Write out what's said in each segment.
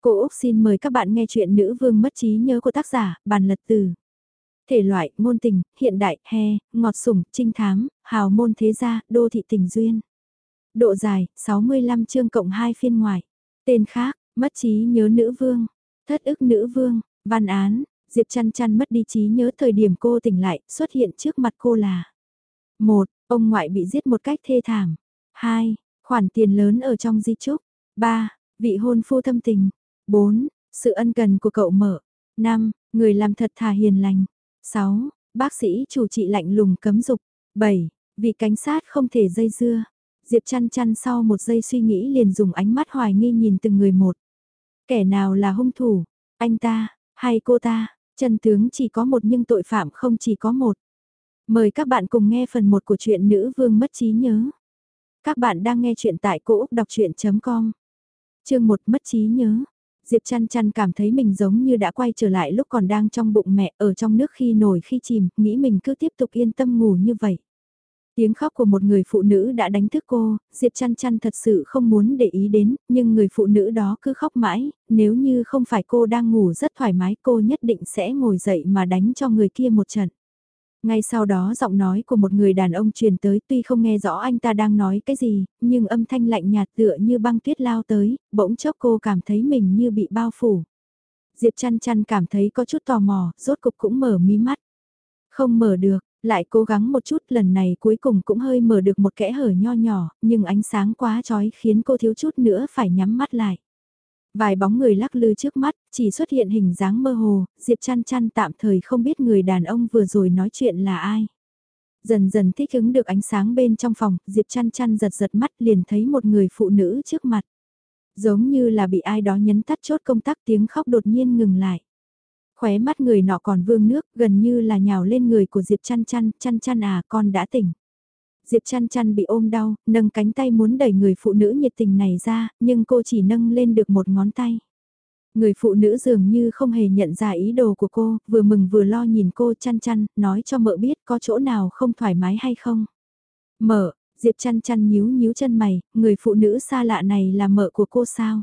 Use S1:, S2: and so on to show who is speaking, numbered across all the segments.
S1: Cô Úc xin mời các bạn nghe chuyện Nữ Vương mất trí nhớ của tác giả, bàn lật từ. Thể loại, ngôn tình, hiện đại, he, ngọt sủng, trinh thám, hào môn thế gia, đô thị tình duyên. Độ dài, 65 chương cộng 2 phiên ngoài. Tên khác, mất trí nhớ nữ vương, thất ức nữ vương, văn án, Diệp chăn chăn mất đi trí nhớ thời điểm cô tỉnh lại, xuất hiện trước mặt cô là một Ông ngoại bị giết một cách thê thảm 2. Khoản tiền lớn ở trong di trúc 3. Vị hôn phu thâm tình 4. Sự ân cần của cậu mở 5. Người làm thật thà hiền lành 6. Bác sĩ chủ trị lạnh lùng cấm dục 7. Vị cảnh sát không thể dây dưa Diệp chăn chăn sau một giây suy nghĩ liền dùng ánh mắt hoài nghi nhìn từng người một. Kẻ nào là hung thủ? Anh ta, hay cô ta? Chân tướng chỉ có một nhưng tội phạm không chỉ có một. Mời các bạn cùng nghe phần 1 của truyện Nữ Vương mất trí nhớ. Các bạn đang nghe chuyện tại cỗ đọc chuyện.com. Chương 1 mất trí nhớ. Diệp chăn chăn cảm thấy mình giống như đã quay trở lại lúc còn đang trong bụng mẹ ở trong nước khi nổi khi chìm, nghĩ mình cứ tiếp tục yên tâm ngủ như vậy. Tiếng khóc của một người phụ nữ đã đánh thức cô, Diệp chăn chăn thật sự không muốn để ý đến, nhưng người phụ nữ đó cứ khóc mãi, nếu như không phải cô đang ngủ rất thoải mái cô nhất định sẽ ngồi dậy mà đánh cho người kia một trận. Ngay sau đó giọng nói của một người đàn ông truyền tới tuy không nghe rõ anh ta đang nói cái gì, nhưng âm thanh lạnh nhạt tựa như băng tuyết lao tới, bỗng chốc cô cảm thấy mình như bị bao phủ. Diệp chăn chăn cảm thấy có chút tò mò, rốt cục cũng mở mí mắt. Không mở được, lại cố gắng một chút lần này cuối cùng cũng hơi mở được một kẽ hở nho nhỏ, nhưng ánh sáng quá chói khiến cô thiếu chút nữa phải nhắm mắt lại. Vài bóng người lắc lư trước mắt, chỉ xuất hiện hình dáng mơ hồ, Diệp chăn chăn tạm thời không biết người đàn ông vừa rồi nói chuyện là ai. Dần dần thích ứng được ánh sáng bên trong phòng, Diệp chăn chăn giật giật mắt liền thấy một người phụ nữ trước mặt. Giống như là bị ai đó nhấn tắt chốt công tắc tiếng khóc đột nhiên ngừng lại. Khóe mắt người nọ còn vương nước, gần như là nhào lên người của Diệp chăn chăn, chăn chăn à con đã tỉnh. Diệp chăn chăn bị ôm đau, nâng cánh tay muốn đẩy người phụ nữ nhiệt tình này ra, nhưng cô chỉ nâng lên được một ngón tay. Người phụ nữ dường như không hề nhận ra ý đồ của cô, vừa mừng vừa lo nhìn cô chăn chăn, nói cho mợ biết có chỗ nào không thoải mái hay không. Mợ, Diệp chăn chăn nhíu nhíu chân mày, người phụ nữ xa lạ này là mợ của cô sao?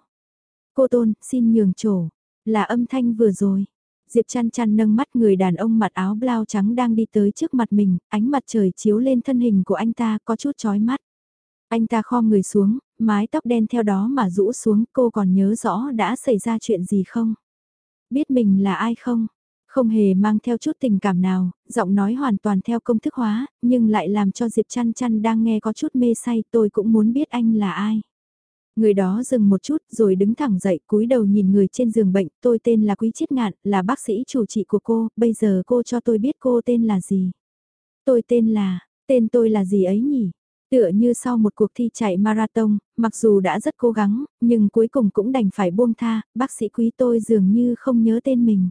S1: Cô tôn, xin nhường chỗ, là âm thanh vừa rồi. Diệp chăn chăn nâng mắt người đàn ông mặc áo blau trắng đang đi tới trước mặt mình, ánh mặt trời chiếu lên thân hình của anh ta có chút chói mắt. Anh ta kho người xuống, mái tóc đen theo đó mà rũ xuống cô còn nhớ rõ đã xảy ra chuyện gì không? Biết mình là ai không? Không hề mang theo chút tình cảm nào, giọng nói hoàn toàn theo công thức hóa, nhưng lại làm cho Diệp chăn chăn đang nghe có chút mê say tôi cũng muốn biết anh là ai. Người đó dừng một chút rồi đứng thẳng dậy cúi đầu nhìn người trên giường bệnh, tôi tên là Quý Chiết Ngạn, là bác sĩ chủ trị của cô, bây giờ cô cho tôi biết cô tên là gì. Tôi tên là, tên tôi là gì ấy nhỉ? Tựa như sau một cuộc thi chạy marathon, mặc dù đã rất cố gắng, nhưng cuối cùng cũng đành phải buông tha, bác sĩ quý tôi dường như không nhớ tên mình.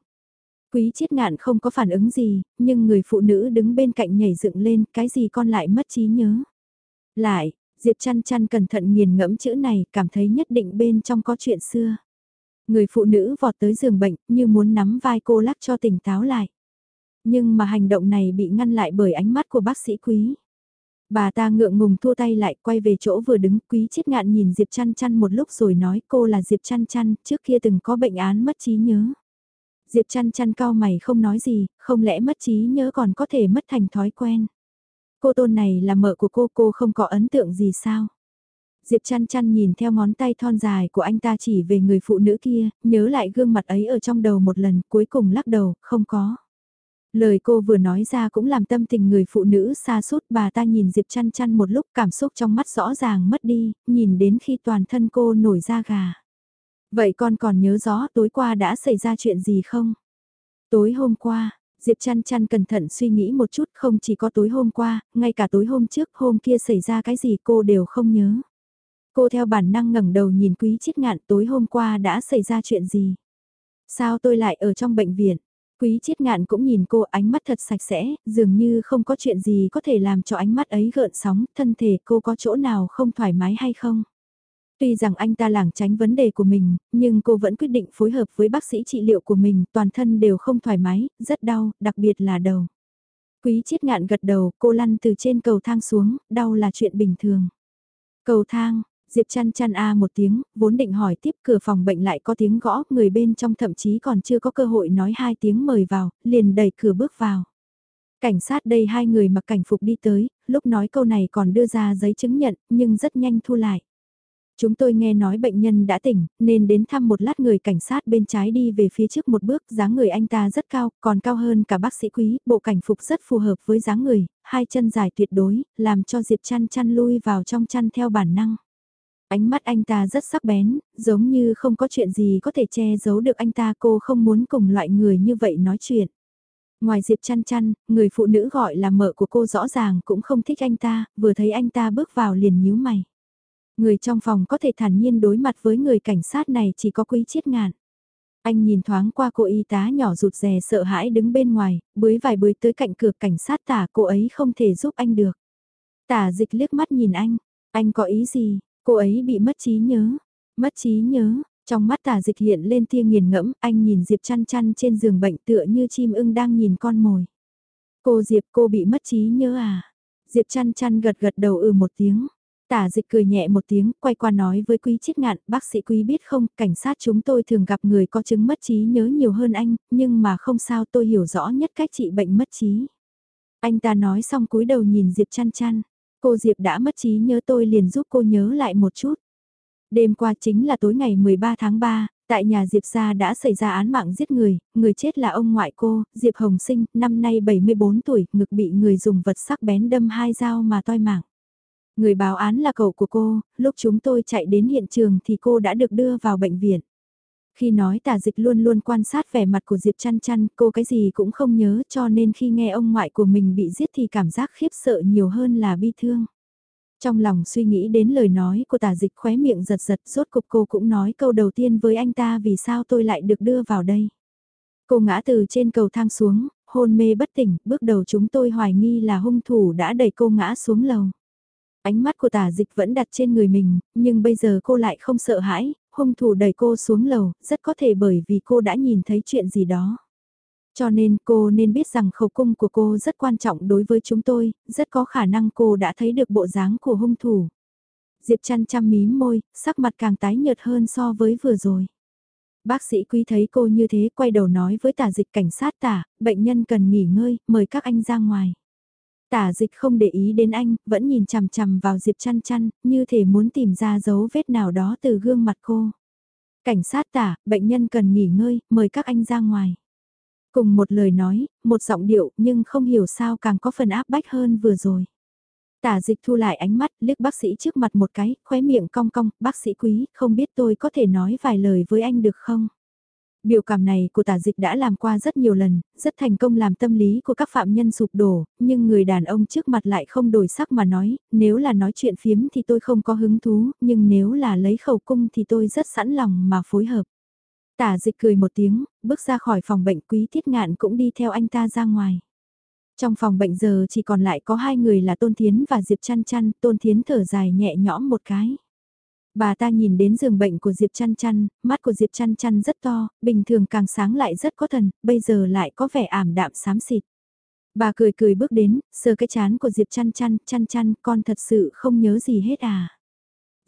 S1: Quý chiết ngạn không có phản ứng gì, nhưng người phụ nữ đứng bên cạnh nhảy dựng lên, cái gì con lại mất trí nhớ. Lại, Diệp chăn chăn cẩn thận nghiền ngẫm chữ này, cảm thấy nhất định bên trong có chuyện xưa. Người phụ nữ vọt tới giường bệnh, như muốn nắm vai cô lắc cho tỉnh táo lại. Nhưng mà hành động này bị ngăn lại bởi ánh mắt của bác sĩ quý. Bà ta ngượng ngùng thua tay lại quay về chỗ vừa đứng quý chết ngạn nhìn Diệp chăn chăn một lúc rồi nói cô là Diệp chăn chăn, trước kia từng có bệnh án mất trí nhớ. Diệp chăn chăn cao mày không nói gì, không lẽ mất trí nhớ còn có thể mất thành thói quen. Cô tôn này là mợ của cô, cô không có ấn tượng gì sao? Diệp chăn chăn nhìn theo ngón tay thon dài của anh ta chỉ về người phụ nữ kia, nhớ lại gương mặt ấy ở trong đầu một lần, cuối cùng lắc đầu, không có. Lời cô vừa nói ra cũng làm tâm tình người phụ nữ xa sút bà ta nhìn Diệp chăn chăn một lúc cảm xúc trong mắt rõ ràng mất đi, nhìn đến khi toàn thân cô nổi da gà. Vậy con còn nhớ rõ tối qua đã xảy ra chuyện gì không? Tối hôm qua, Diệp chăn chăn cẩn thận suy nghĩ một chút không chỉ có tối hôm qua, ngay cả tối hôm trước hôm kia xảy ra cái gì cô đều không nhớ. Cô theo bản năng ngẩng đầu nhìn quý chiết ngạn tối hôm qua đã xảy ra chuyện gì. Sao tôi lại ở trong bệnh viện? Quý chiết ngạn cũng nhìn cô ánh mắt thật sạch sẽ, dường như không có chuyện gì có thể làm cho ánh mắt ấy gợn sóng, thân thể cô có chỗ nào không thoải mái hay không? Tuy rằng anh ta lảng tránh vấn đề của mình, nhưng cô vẫn quyết định phối hợp với bác sĩ trị liệu của mình, toàn thân đều không thoải mái, rất đau, đặc biệt là đầu. Quý chiết ngạn gật đầu, cô lăn từ trên cầu thang xuống, đau là chuyện bình thường. Cầu thang, Diệp chăn chăn a một tiếng, vốn định hỏi tiếp cửa phòng bệnh lại có tiếng gõ, người bên trong thậm chí còn chưa có cơ hội nói hai tiếng mời vào, liền đẩy cửa bước vào. Cảnh sát đây hai người mặc cảnh phục đi tới, lúc nói câu này còn đưa ra giấy chứng nhận, nhưng rất nhanh thu lại. Chúng tôi nghe nói bệnh nhân đã tỉnh, nên đến thăm một lát người cảnh sát bên trái đi về phía trước một bước, dáng người anh ta rất cao, còn cao hơn cả bác sĩ quý, bộ cảnh phục rất phù hợp với dáng người, hai chân dài tuyệt đối, làm cho Diệp chăn chăn lui vào trong chăn theo bản năng. Ánh mắt anh ta rất sắc bén, giống như không có chuyện gì có thể che giấu được anh ta cô không muốn cùng loại người như vậy nói chuyện. Ngoài Diệp chăn chăn, người phụ nữ gọi là mợ của cô rõ ràng cũng không thích anh ta, vừa thấy anh ta bước vào liền nhíu mày. Người trong phòng có thể thản nhiên đối mặt với người cảnh sát này chỉ có quý chiết ngạn. Anh nhìn thoáng qua cô y tá nhỏ rụt rè sợ hãi đứng bên ngoài, bới vài bới tới cạnh cửa cảnh sát tả cô ấy không thể giúp anh được. Tả dịch liếc mắt nhìn anh, anh có ý gì, cô ấy bị mất trí nhớ, mất trí nhớ, trong mắt tả dịch hiện lên tia nghiền ngẫm, anh nhìn Diệp chăn chăn trên giường bệnh tựa như chim ưng đang nhìn con mồi. Cô Diệp cô bị mất trí nhớ à? Diệp chăn chăn gật gật đầu ừ một tiếng. Tả dịch cười nhẹ một tiếng, quay qua nói với quý chiết ngạn, bác sĩ quý biết không, cảnh sát chúng tôi thường gặp người có chứng mất trí nhớ nhiều hơn anh, nhưng mà không sao tôi hiểu rõ nhất cách trị bệnh mất trí. Anh ta nói xong cúi đầu nhìn Diệp chăn chăn, cô Diệp đã mất trí nhớ tôi liền giúp cô nhớ lại một chút. Đêm qua chính là tối ngày 13 tháng 3, tại nhà Diệp gia đã xảy ra án mạng giết người, người chết là ông ngoại cô, Diệp Hồng Sinh, năm nay 74 tuổi, ngực bị người dùng vật sắc bén đâm hai dao mà toi mạng. Người báo án là cậu của cô, lúc chúng tôi chạy đến hiện trường thì cô đã được đưa vào bệnh viện. Khi nói tả dịch luôn luôn quan sát vẻ mặt của Diệp chăn chăn, cô cái gì cũng không nhớ cho nên khi nghe ông ngoại của mình bị giết thì cảm giác khiếp sợ nhiều hơn là bi thương. Trong lòng suy nghĩ đến lời nói của tả dịch khóe miệng giật giật rốt cục cô cũng nói câu đầu tiên với anh ta vì sao tôi lại được đưa vào đây. Cô ngã từ trên cầu thang xuống, hôn mê bất tỉnh, bước đầu chúng tôi hoài nghi là hung thủ đã đẩy cô ngã xuống lầu. Ánh mắt của tả dịch vẫn đặt trên người mình, nhưng bây giờ cô lại không sợ hãi, hung thủ đẩy cô xuống lầu, rất có thể bởi vì cô đã nhìn thấy chuyện gì đó. Cho nên cô nên biết rằng khẩu cung của cô rất quan trọng đối với chúng tôi, rất có khả năng cô đã thấy được bộ dáng của hung thủ. Diệp chăn chăm mí môi, sắc mặt càng tái nhợt hơn so với vừa rồi. Bác sĩ quý thấy cô như thế quay đầu nói với tả dịch cảnh sát tả, bệnh nhân cần nghỉ ngơi, mời các anh ra ngoài. Tả dịch không để ý đến anh, vẫn nhìn chằm chằm vào Diệp chăn chăn, như thể muốn tìm ra dấu vết nào đó từ gương mặt cô. Cảnh sát tả, bệnh nhân cần nghỉ ngơi, mời các anh ra ngoài. Cùng một lời nói, một giọng điệu nhưng không hiểu sao càng có phần áp bách hơn vừa rồi. Tả dịch thu lại ánh mắt, liếc bác sĩ trước mặt một cái, khóe miệng cong cong, bác sĩ quý, không biết tôi có thể nói vài lời với anh được không? Biểu cảm này của tả dịch đã làm qua rất nhiều lần, rất thành công làm tâm lý của các phạm nhân sụp đổ, nhưng người đàn ông trước mặt lại không đổi sắc mà nói, nếu là nói chuyện phiếm thì tôi không có hứng thú, nhưng nếu là lấy khẩu cung thì tôi rất sẵn lòng mà phối hợp. Tả dịch cười một tiếng, bước ra khỏi phòng bệnh quý thiết ngạn cũng đi theo anh ta ra ngoài. Trong phòng bệnh giờ chỉ còn lại có hai người là Tôn Thiến và Diệp Chăn Chăn, Tôn Thiến thở dài nhẹ nhõm một cái. Bà ta nhìn đến giường bệnh của Diệp Chăn Chăn, mắt của Diệp Chăn Chăn rất to, bình thường càng sáng lại rất có thần, bây giờ lại có vẻ ảm đạm xám xịt. Bà cười cười bước đến, sờ cái chán của Diệp Chăn Chăn, Chăn Chăn, con thật sự không nhớ gì hết à.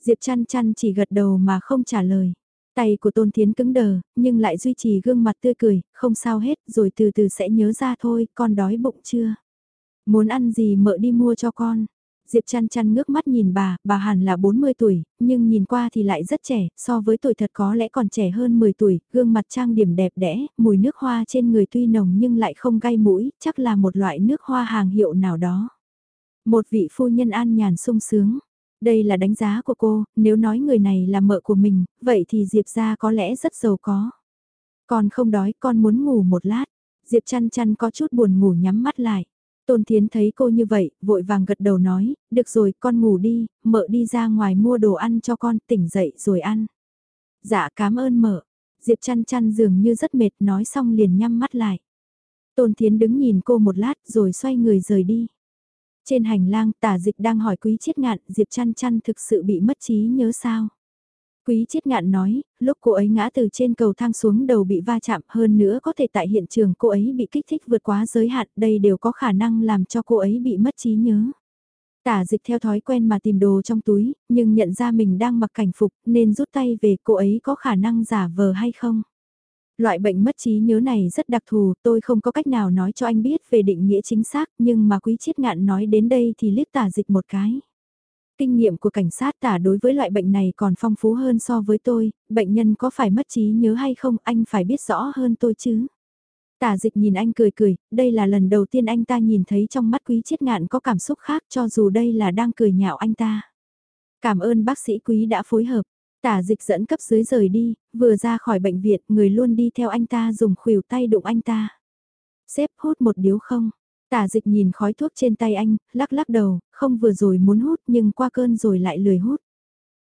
S1: Diệp Chăn Chăn chỉ gật đầu mà không trả lời. Tay của Tôn Thiến cứng đờ, nhưng lại duy trì gương mặt tươi cười, không sao hết, rồi từ từ sẽ nhớ ra thôi, con đói bụng chưa? Muốn ăn gì mợ đi mua cho con? Diệp chăn chăn ngước mắt nhìn bà, bà hẳn là 40 tuổi, nhưng nhìn qua thì lại rất trẻ, so với tuổi thật có lẽ còn trẻ hơn 10 tuổi, gương mặt trang điểm đẹp đẽ, mùi nước hoa trên người tuy nồng nhưng lại không gai mũi, chắc là một loại nước hoa hàng hiệu nào đó. Một vị phu nhân an nhàn sung sướng. Đây là đánh giá của cô, nếu nói người này là mợ của mình, vậy thì Diệp ra có lẽ rất giàu có. Con không đói, con muốn ngủ một lát. Diệp chăn chăn có chút buồn ngủ nhắm mắt lại. Tôn Thiến thấy cô như vậy, vội vàng gật đầu nói, được rồi, con ngủ đi, mợ đi ra ngoài mua đồ ăn cho con, tỉnh dậy rồi ăn. Dạ cảm ơn mợ. Diệp chăn chăn dường như rất mệt nói xong liền nhắm mắt lại. Tôn Thiến đứng nhìn cô một lát rồi xoay người rời đi. Trên hành lang tả dịch đang hỏi quý chiết ngạn Diệp chăn chăn thực sự bị mất trí nhớ sao. Quý chiết ngạn nói, lúc cô ấy ngã từ trên cầu thang xuống đầu bị va chạm hơn nữa có thể tại hiện trường cô ấy bị kích thích vượt quá giới hạn đây đều có khả năng làm cho cô ấy bị mất trí nhớ. Tả dịch theo thói quen mà tìm đồ trong túi, nhưng nhận ra mình đang mặc cảnh phục nên rút tay về cô ấy có khả năng giả vờ hay không. Loại bệnh mất trí nhớ này rất đặc thù, tôi không có cách nào nói cho anh biết về định nghĩa chính xác, nhưng mà quý chiết ngạn nói đến đây thì liếc tả dịch một cái. Kinh nghiệm của cảnh sát tả đối với loại bệnh này còn phong phú hơn so với tôi, bệnh nhân có phải mất trí nhớ hay không anh phải biết rõ hơn tôi chứ. Tả dịch nhìn anh cười cười, đây là lần đầu tiên anh ta nhìn thấy trong mắt quý chiết ngạn có cảm xúc khác cho dù đây là đang cười nhạo anh ta. Cảm ơn bác sĩ quý đã phối hợp. Tả dịch dẫn cấp dưới rời đi, vừa ra khỏi bệnh viện, người luôn đi theo anh ta dùng khuỷu tay đụng anh ta. Xếp hút một điếu không? Tả dịch nhìn khói thuốc trên tay anh, lắc lắc đầu, không vừa rồi muốn hút nhưng qua cơn rồi lại lười hút.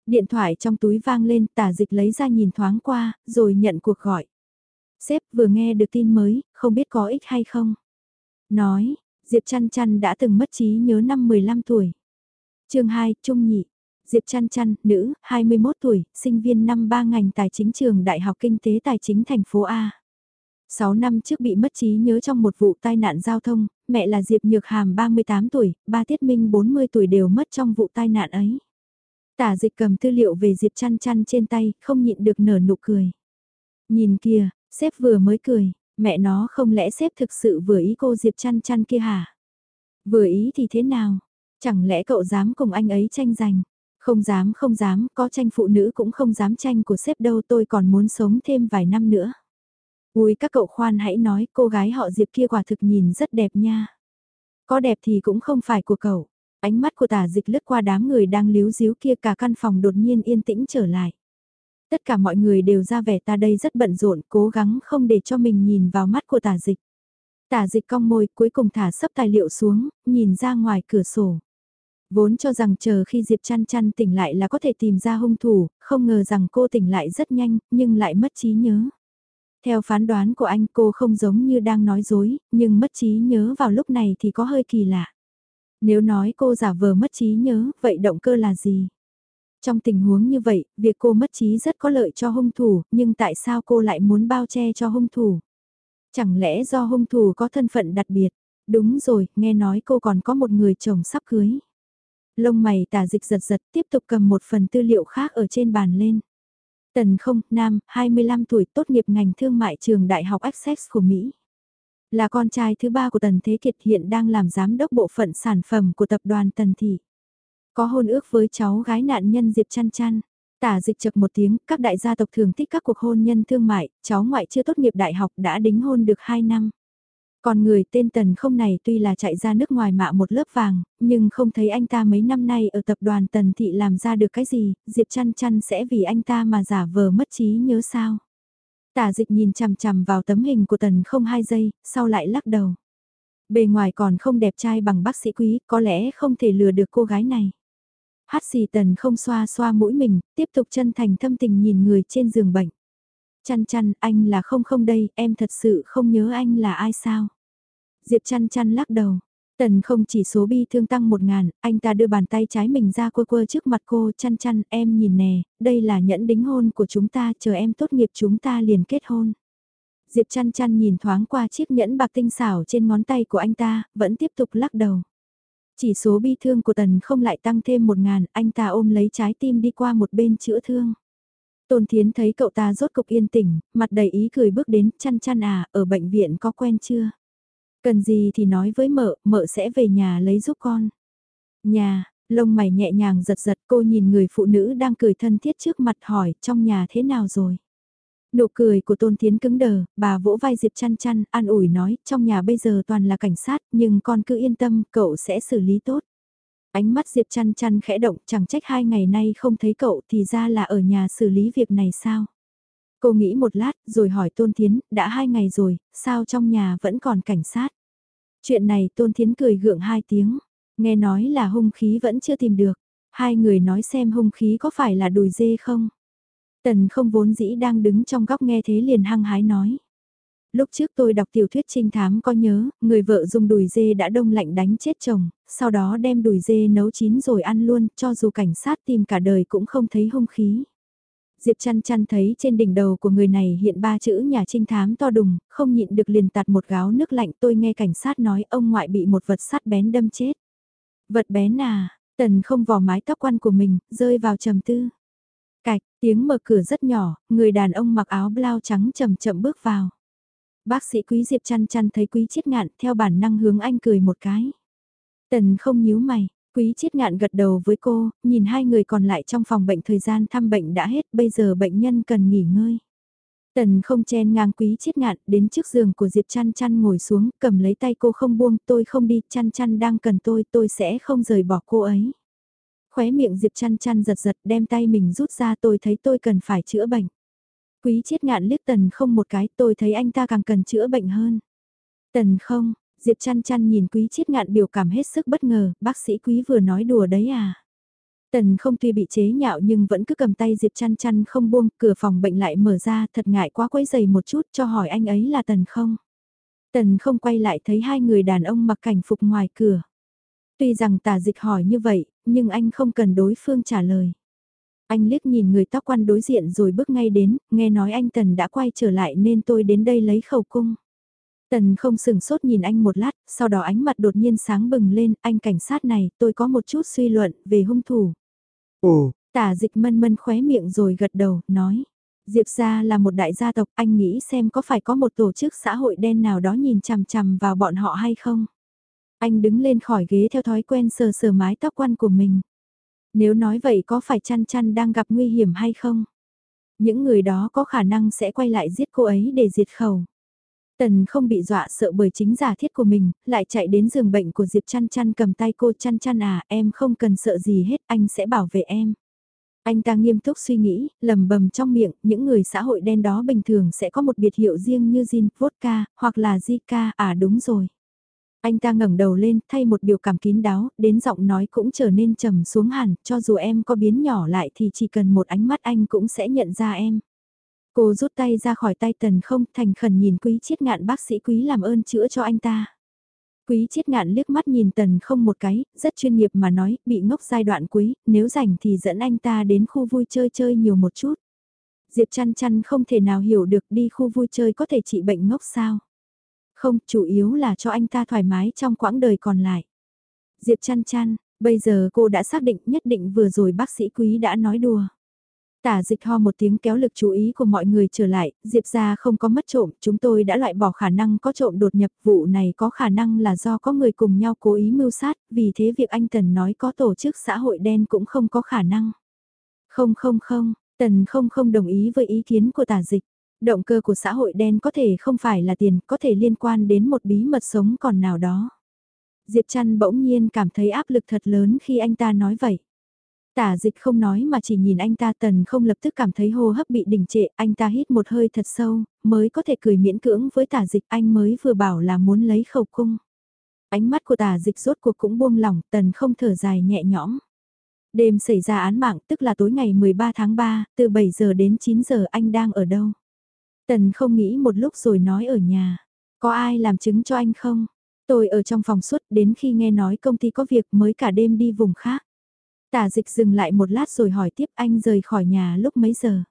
S1: Điện thoại trong túi vang lên, tả dịch lấy ra nhìn thoáng qua, rồi nhận cuộc gọi. Sếp vừa nghe được tin mới, không biết có ích hay không. Nói, Diệp Chăn Chăn đã từng mất trí nhớ năm 15 tuổi. chương 2, Trung Nhị. Diệp Chăn Chăn, nữ, 21 tuổi, sinh viên năm 3 ngành tài chính trường Đại học Kinh tế Tài chính thành phố A. 6 năm trước bị mất trí nhớ trong một vụ tai nạn giao thông, mẹ là Diệp Nhược Hàm 38 tuổi, ba Tiết Minh 40 tuổi đều mất trong vụ tai nạn ấy. Tả dịch cầm tư liệu về Diệp chăn chăn trên tay, không nhịn được nở nụ cười. Nhìn kìa, sếp vừa mới cười, mẹ nó không lẽ sếp thực sự vừa ý cô Diệp chăn chăn kia hả? Vừa ý thì thế nào? Chẳng lẽ cậu dám cùng anh ấy tranh giành? Không dám không dám, có tranh phụ nữ cũng không dám tranh của sếp đâu tôi còn muốn sống thêm vài năm nữa. Ui các cậu khoan hãy nói cô gái họ Diệp kia quả thực nhìn rất đẹp nha. Có đẹp thì cũng không phải của cậu. Ánh mắt của tả dịch lướt qua đám người đang líu díu kia cả căn phòng đột nhiên yên tĩnh trở lại. Tất cả mọi người đều ra vẻ ta đây rất bận rộn cố gắng không để cho mình nhìn vào mắt của tả dịch. Tả dịch cong môi cuối cùng thả sấp tài liệu xuống, nhìn ra ngoài cửa sổ. Vốn cho rằng chờ khi Diệp chăn chăn tỉnh lại là có thể tìm ra hung thủ, không ngờ rằng cô tỉnh lại rất nhanh, nhưng lại mất trí nhớ. Theo phán đoán của anh cô không giống như đang nói dối, nhưng mất trí nhớ vào lúc này thì có hơi kỳ lạ. Nếu nói cô giả vờ mất trí nhớ, vậy động cơ là gì? Trong tình huống như vậy, việc cô mất trí rất có lợi cho hung thủ, nhưng tại sao cô lại muốn bao che cho hung thủ? Chẳng lẽ do hung thủ có thân phận đặc biệt? Đúng rồi, nghe nói cô còn có một người chồng sắp cưới. Lông mày tả dịch giật giật tiếp tục cầm một phần tư liệu khác ở trên bàn lên. Tần không, nam, 25 tuổi tốt nghiệp ngành thương mại trường Đại học Essex của Mỹ. Là con trai thứ ba của Tần Thế Kiệt hiện đang làm giám đốc bộ phận sản phẩm của tập đoàn Tần Thị. Có hôn ước với cháu gái nạn nhân Diệp Chăn Chăn. Tả dịch chật một tiếng, các đại gia tộc thường thích các cuộc hôn nhân thương mại, cháu ngoại chưa tốt nghiệp đại học đã đính hôn được 2 năm. Còn người tên Tần không này tuy là chạy ra nước ngoài mạ một lớp vàng, nhưng không thấy anh ta mấy năm nay ở tập đoàn Tần Thị làm ra được cái gì, Diệp chăn chăn sẽ vì anh ta mà giả vờ mất trí nhớ sao. Tả dịch nhìn chằm chằm vào tấm hình của Tần không hai giây, sau lại lắc đầu. Bề ngoài còn không đẹp trai bằng bác sĩ quý, có lẽ không thể lừa được cô gái này. Hát xì Tần không xoa xoa mũi mình, tiếp tục chân thành thâm tình nhìn người trên giường bệnh. Chăn chăn, anh là không không đây, em thật sự không nhớ anh là ai sao? Diệp chăn chăn lắc đầu. Tần không chỉ số bi thương tăng một ngàn, anh ta đưa bàn tay trái mình ra quơ quơ trước mặt cô, chăn chăn, em nhìn nè, đây là nhẫn đính hôn của chúng ta, chờ em tốt nghiệp chúng ta liền kết hôn. Diệp chăn chăn nhìn thoáng qua chiếc nhẫn bạc tinh xảo trên ngón tay của anh ta, vẫn tiếp tục lắc đầu. Chỉ số bi thương của tần không lại tăng thêm một ngàn, anh ta ôm lấy trái tim đi qua một bên chữa thương. Tôn Thiến thấy cậu ta rốt cục yên tĩnh, mặt đầy ý cười bước đến, chăn chăn à, ở bệnh viện có quen chưa? Cần gì thì nói với mợ, mợ sẽ về nhà lấy giúp con. Nhà, lông mày nhẹ nhàng giật giật cô nhìn người phụ nữ đang cười thân thiết trước mặt hỏi trong nhà thế nào rồi. Nụ cười của Tôn Thiến cứng đờ, bà vỗ vai Diệp chăn chăn, an ủi nói, trong nhà bây giờ toàn là cảnh sát, nhưng con cứ yên tâm, cậu sẽ xử lý tốt. Ánh mắt Diệp chăn chăn khẽ động, chẳng trách hai ngày nay không thấy cậu thì ra là ở nhà xử lý việc này sao. Cô nghĩ một lát, rồi hỏi Tôn Thiến, đã hai ngày rồi, sao trong nhà vẫn còn cảnh sát? Chuyện này Tôn Thiến cười gượng hai tiếng, nghe nói là hung khí vẫn chưa tìm được. Hai người nói xem hung khí có phải là đùi dê không? Tần không vốn dĩ đang đứng trong góc nghe thế liền hăng hái nói. Lúc trước tôi đọc tiểu thuyết trinh thám có nhớ, người vợ dùng đùi dê đã đông lạnh đánh chết chồng, sau đó đem đùi dê nấu chín rồi ăn luôn, cho dù cảnh sát tìm cả đời cũng không thấy hung khí. Diệp chăn chăn thấy trên đỉnh đầu của người này hiện ba chữ nhà trinh thám to đùng, không nhịn được liền tạt một gáo nước lạnh tôi nghe cảnh sát nói ông ngoại bị một vật sắt bén đâm chết. Vật bén à? tần không vò mái tóc quan của mình, rơi vào trầm tư. Cạch, tiếng mở cửa rất nhỏ, người đàn ông mặc áo blau trắng chậm chậm bước vào. Bác sĩ quý Diệp chăn chăn thấy quý chết ngạn theo bản năng hướng anh cười một cái. Tần không nhíu mày, quý chiết ngạn gật đầu với cô, nhìn hai người còn lại trong phòng bệnh thời gian thăm bệnh đã hết, bây giờ bệnh nhân cần nghỉ ngơi. Tần không chen ngang quý chiết ngạn đến trước giường của Diệp chăn chăn ngồi xuống, cầm lấy tay cô không buông, tôi không đi, chăn chăn đang cần tôi, tôi sẽ không rời bỏ cô ấy. Khóe miệng Diệp chăn chăn giật giật đem tay mình rút ra tôi thấy tôi cần phải chữa bệnh. Quý chiết ngạn liếc tần không một cái tôi thấy anh ta càng cần chữa bệnh hơn. Tần không, Diệp chăn chăn nhìn quý chiết ngạn biểu cảm hết sức bất ngờ, bác sĩ quý vừa nói đùa đấy à. Tần không tuy bị chế nhạo nhưng vẫn cứ cầm tay Diệp chăn chăn không buông, cửa phòng bệnh lại mở ra thật ngại quá quấy giày một chút cho hỏi anh ấy là Tần không. Tần không quay lại thấy hai người đàn ông mặc cảnh phục ngoài cửa. Tuy rằng tả dịch hỏi như vậy, nhưng anh không cần đối phương trả lời. Anh liếc nhìn người tóc quan đối diện rồi bước ngay đến, nghe nói anh Tần đã quay trở lại nên tôi đến đây lấy khẩu cung. Tần không sừng sốt nhìn anh một lát, sau đó ánh mặt đột nhiên sáng bừng lên, anh cảnh sát này, tôi có một chút suy luận về hung thủ. Ồ, tả dịch mân mân khóe miệng rồi gật đầu, nói. Diệp gia là một đại gia tộc, anh nghĩ xem có phải có một tổ chức xã hội đen nào đó nhìn chằm chằm vào bọn họ hay không? Anh đứng lên khỏi ghế theo thói quen sờ sờ mái tóc quan của mình. Nếu nói vậy có phải chăn chăn đang gặp nguy hiểm hay không? Những người đó có khả năng sẽ quay lại giết cô ấy để diệt khẩu. Tần không bị dọa sợ bởi chính giả thiết của mình, lại chạy đến giường bệnh của Diệp chăn chăn cầm tay cô chăn chăn à, em không cần sợ gì hết, anh sẽ bảo vệ em. Anh ta nghiêm túc suy nghĩ, lầm bầm trong miệng, những người xã hội đen đó bình thường sẽ có một biệt hiệu riêng như Jin, Vodka, hoặc là Zika, à đúng rồi. Anh ta ngẩng đầu lên, thay một biểu cảm kín đáo, đến giọng nói cũng trở nên trầm xuống hẳn, cho dù em có biến nhỏ lại thì chỉ cần một ánh mắt anh cũng sẽ nhận ra em. Cô rút tay ra khỏi tay tần không, thành khẩn nhìn quý chiết ngạn bác sĩ quý làm ơn chữa cho anh ta. Quý chiết ngạn liếc mắt nhìn tần không một cái, rất chuyên nghiệp mà nói, bị ngốc giai đoạn quý, nếu rảnh thì dẫn anh ta đến khu vui chơi chơi nhiều một chút. Diệp chăn chăn không thể nào hiểu được đi khu vui chơi có thể trị bệnh ngốc sao. Không, chủ yếu là cho anh ta thoải mái trong quãng đời còn lại. Diệp chăn chăn, bây giờ cô đã xác định nhất định vừa rồi bác sĩ quý đã nói đùa. Tả dịch ho một tiếng kéo lực chú ý của mọi người trở lại, Diệp ra không có mất trộm, chúng tôi đã loại bỏ khả năng có trộm đột nhập vụ này có khả năng là do có người cùng nhau cố ý mưu sát, vì thế việc anh Tần nói có tổ chức xã hội đen cũng không có khả năng. Không không không, Tần không không đồng ý với ý kiến của tả dịch. Động cơ của xã hội đen có thể không phải là tiền, có thể liên quan đến một bí mật sống còn nào đó. Diệp Trăn bỗng nhiên cảm thấy áp lực thật lớn khi anh ta nói vậy. Tả dịch không nói mà chỉ nhìn anh ta tần không lập tức cảm thấy hô hấp bị đình trệ, anh ta hít một hơi thật sâu, mới có thể cười miễn cưỡng với tả dịch anh mới vừa bảo là muốn lấy khẩu cung. Ánh mắt của tả dịch rốt cuộc cũng buông lỏng, tần không thở dài nhẹ nhõm. Đêm xảy ra án mạng tức là tối ngày 13 tháng 3, từ 7 giờ đến 9 giờ anh đang ở đâu? Tần không nghĩ một lúc rồi nói ở nhà. Có ai làm chứng cho anh không? Tôi ở trong phòng suốt đến khi nghe nói công ty có việc mới cả đêm đi vùng khác. Tả dịch dừng lại một lát rồi hỏi tiếp anh rời khỏi nhà lúc mấy giờ.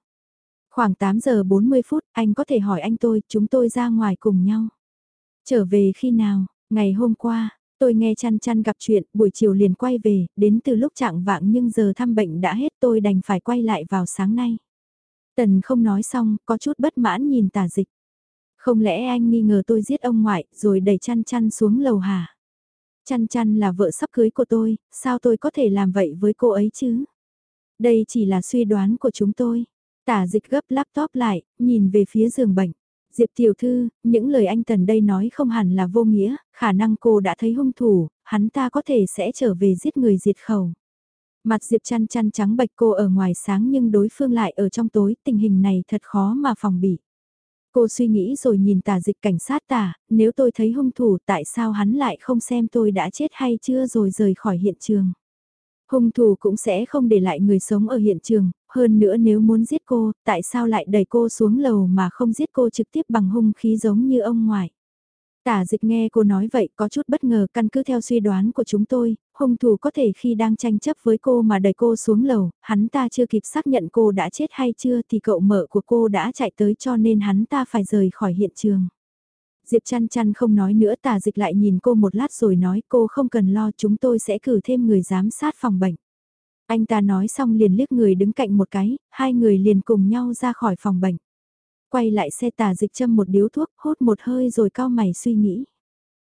S1: Khoảng 8 giờ 40 phút, anh có thể hỏi anh tôi, chúng tôi ra ngoài cùng nhau. Trở về khi nào, ngày hôm qua, tôi nghe chăn chăn gặp chuyện, buổi chiều liền quay về, đến từ lúc trạng vạng nhưng giờ thăm bệnh đã hết tôi đành phải quay lại vào sáng nay. Tần không nói xong, có chút bất mãn nhìn tả dịch. Không lẽ anh nghi ngờ tôi giết ông ngoại, rồi đẩy chăn chăn xuống lầu hả? Chăn chăn là vợ sắp cưới của tôi, sao tôi có thể làm vậy với cô ấy chứ? Đây chỉ là suy đoán của chúng tôi. Tả dịch gấp laptop lại, nhìn về phía giường bệnh. Diệp tiểu thư, những lời anh Tần đây nói không hẳn là vô nghĩa, khả năng cô đã thấy hung thủ, hắn ta có thể sẽ trở về giết người diệt khẩu. Mặt Diệp chăn chăn trắng bạch cô ở ngoài sáng nhưng đối phương lại ở trong tối, tình hình này thật khó mà phòng bị. Cô suy nghĩ rồi nhìn tả dịch cảnh sát tả, nếu tôi thấy hung thủ tại sao hắn lại không xem tôi đã chết hay chưa rồi rời khỏi hiện trường. Hung thủ cũng sẽ không để lại người sống ở hiện trường, hơn nữa nếu muốn giết cô, tại sao lại đẩy cô xuống lầu mà không giết cô trực tiếp bằng hung khí giống như ông ngoại. Tả dịch nghe cô nói vậy có chút bất ngờ căn cứ theo suy đoán của chúng tôi, hung thủ có thể khi đang tranh chấp với cô mà đẩy cô xuống lầu, hắn ta chưa kịp xác nhận cô đã chết hay chưa thì cậu mở của cô đã chạy tới cho nên hắn ta phải rời khỏi hiện trường. Diệp chăn chăn không nói nữa tà dịch lại nhìn cô một lát rồi nói cô không cần lo chúng tôi sẽ cử thêm người giám sát phòng bệnh. Anh ta nói xong liền liếc người đứng cạnh một cái, hai người liền cùng nhau ra khỏi phòng bệnh. Quay lại xe tà dịch châm một điếu thuốc, hốt một hơi rồi cao mày suy nghĩ.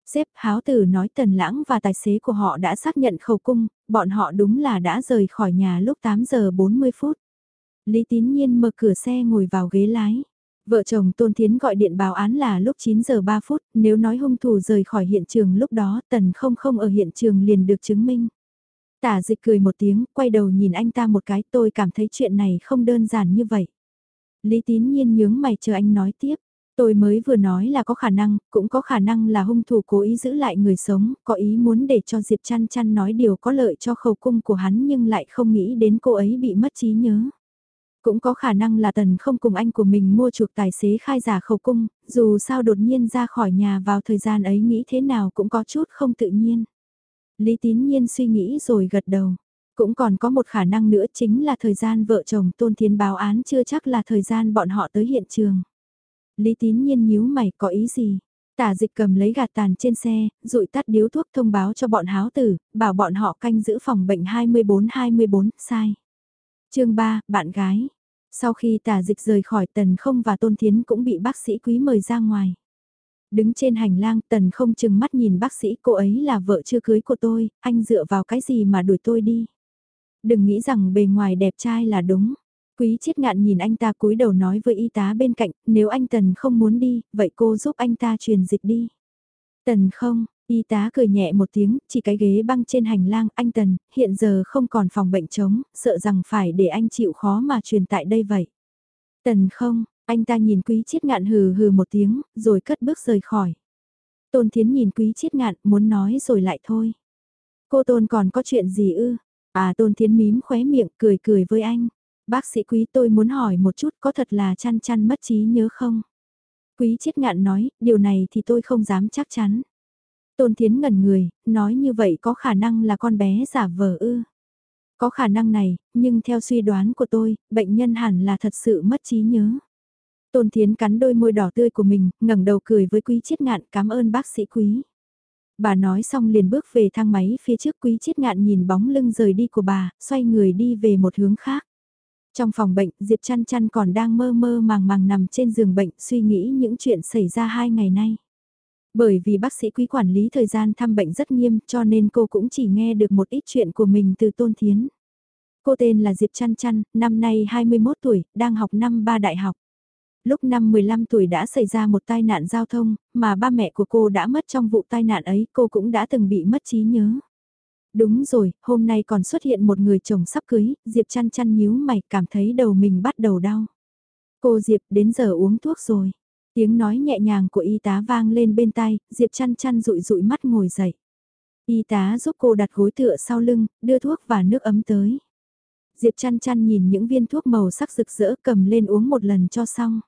S1: Xếp háo tử nói tần lãng và tài xế của họ đã xác nhận khẩu cung, bọn họ đúng là đã rời khỏi nhà lúc 8 giờ 40 phút. Lý tín nhiên mở cửa xe ngồi vào ghế lái. Vợ chồng Tôn Thiến gọi điện báo án là lúc 9 giờ 3 phút, nếu nói hung thủ rời khỏi hiện trường lúc đó tần không không ở hiện trường liền được chứng minh. Tả dịch cười một tiếng, quay đầu nhìn anh ta một cái tôi cảm thấy chuyện này không đơn giản như vậy. Lý tín nhiên nhướng mày chờ anh nói tiếp. Tôi mới vừa nói là có khả năng, cũng có khả năng là hung thủ cố ý giữ lại người sống, có ý muốn để cho Diệp chăn chăn nói điều có lợi cho khẩu cung của hắn nhưng lại không nghĩ đến cô ấy bị mất trí nhớ. Cũng có khả năng là tần không cùng anh của mình mua chuộc tài xế khai giả khẩu cung, dù sao đột nhiên ra khỏi nhà vào thời gian ấy nghĩ thế nào cũng có chút không tự nhiên. Lý tín nhiên suy nghĩ rồi gật đầu. Cũng còn có một khả năng nữa chính là thời gian vợ chồng Tôn Thiến báo án chưa chắc là thời gian bọn họ tới hiện trường. Lý tín nhiên nhíu mày có ý gì? Tả dịch cầm lấy gạt tàn trên xe, rụi tắt điếu thuốc thông báo cho bọn háo tử, bảo bọn họ canh giữ phòng bệnh 24-24, sai. chương 3, bạn gái. Sau khi tả dịch rời khỏi tần không và tôn thiến cũng bị bác sĩ quý mời ra ngoài. Đứng trên hành lang tần không chừng mắt nhìn bác sĩ cô ấy là vợ chưa cưới của tôi, anh dựa vào cái gì mà đuổi tôi đi. Đừng nghĩ rằng bề ngoài đẹp trai là đúng. Quý chết ngạn nhìn anh ta cúi đầu nói với y tá bên cạnh, nếu anh Tần không muốn đi, vậy cô giúp anh ta truyền dịch đi. Tần không, y tá cười nhẹ một tiếng, chỉ cái ghế băng trên hành lang, anh Tần, hiện giờ không còn phòng bệnh chống, sợ rằng phải để anh chịu khó mà truyền tại đây vậy. Tần không, anh ta nhìn quý chiết ngạn hừ hừ một tiếng, rồi cất bước rời khỏi. Tôn Thiến nhìn quý chiết ngạn, muốn nói rồi lại thôi. Cô Tôn còn có chuyện gì ư? À Tôn Thiến mím khóe miệng, cười cười với anh. Bác sĩ quý tôi muốn hỏi một chút có thật là chăn chăn mất trí nhớ không? Quý chết ngạn nói, điều này thì tôi không dám chắc chắn. Tôn Thiến ngẩn người, nói như vậy có khả năng là con bé giả vờ ư. Có khả năng này, nhưng theo suy đoán của tôi, bệnh nhân hẳn là thật sự mất trí nhớ. Tôn Thiến cắn đôi môi đỏ tươi của mình, ngẩng đầu cười với quý chết ngạn cảm ơn bác sĩ quý. Bà nói xong liền bước về thang máy phía trước quý chiết ngạn nhìn bóng lưng rời đi của bà, xoay người đi về một hướng khác. Trong phòng bệnh, Diệp chăn chăn còn đang mơ mơ màng màng nằm trên giường bệnh suy nghĩ những chuyện xảy ra hai ngày nay. Bởi vì bác sĩ quý quản lý thời gian thăm bệnh rất nghiêm cho nên cô cũng chỉ nghe được một ít chuyện của mình từ Tôn Thiến. Cô tên là Diệp Chăn Chăn, năm nay 21 tuổi, đang học năm ba đại học. Lúc năm 15 tuổi đã xảy ra một tai nạn giao thông, mà ba mẹ của cô đã mất trong vụ tai nạn ấy, cô cũng đã từng bị mất trí nhớ. Đúng rồi, hôm nay còn xuất hiện một người chồng sắp cưới, Diệp chăn chăn nhíu mày cảm thấy đầu mình bắt đầu đau. Cô Diệp đến giờ uống thuốc rồi. Tiếng nói nhẹ nhàng của y tá vang lên bên tai, Diệp chăn chăn rụi rụi mắt ngồi dậy. Y tá giúp cô đặt gối tựa sau lưng, đưa thuốc và nước ấm tới. Diệp chăn chăn nhìn những viên thuốc màu sắc rực rỡ cầm lên uống một lần cho xong.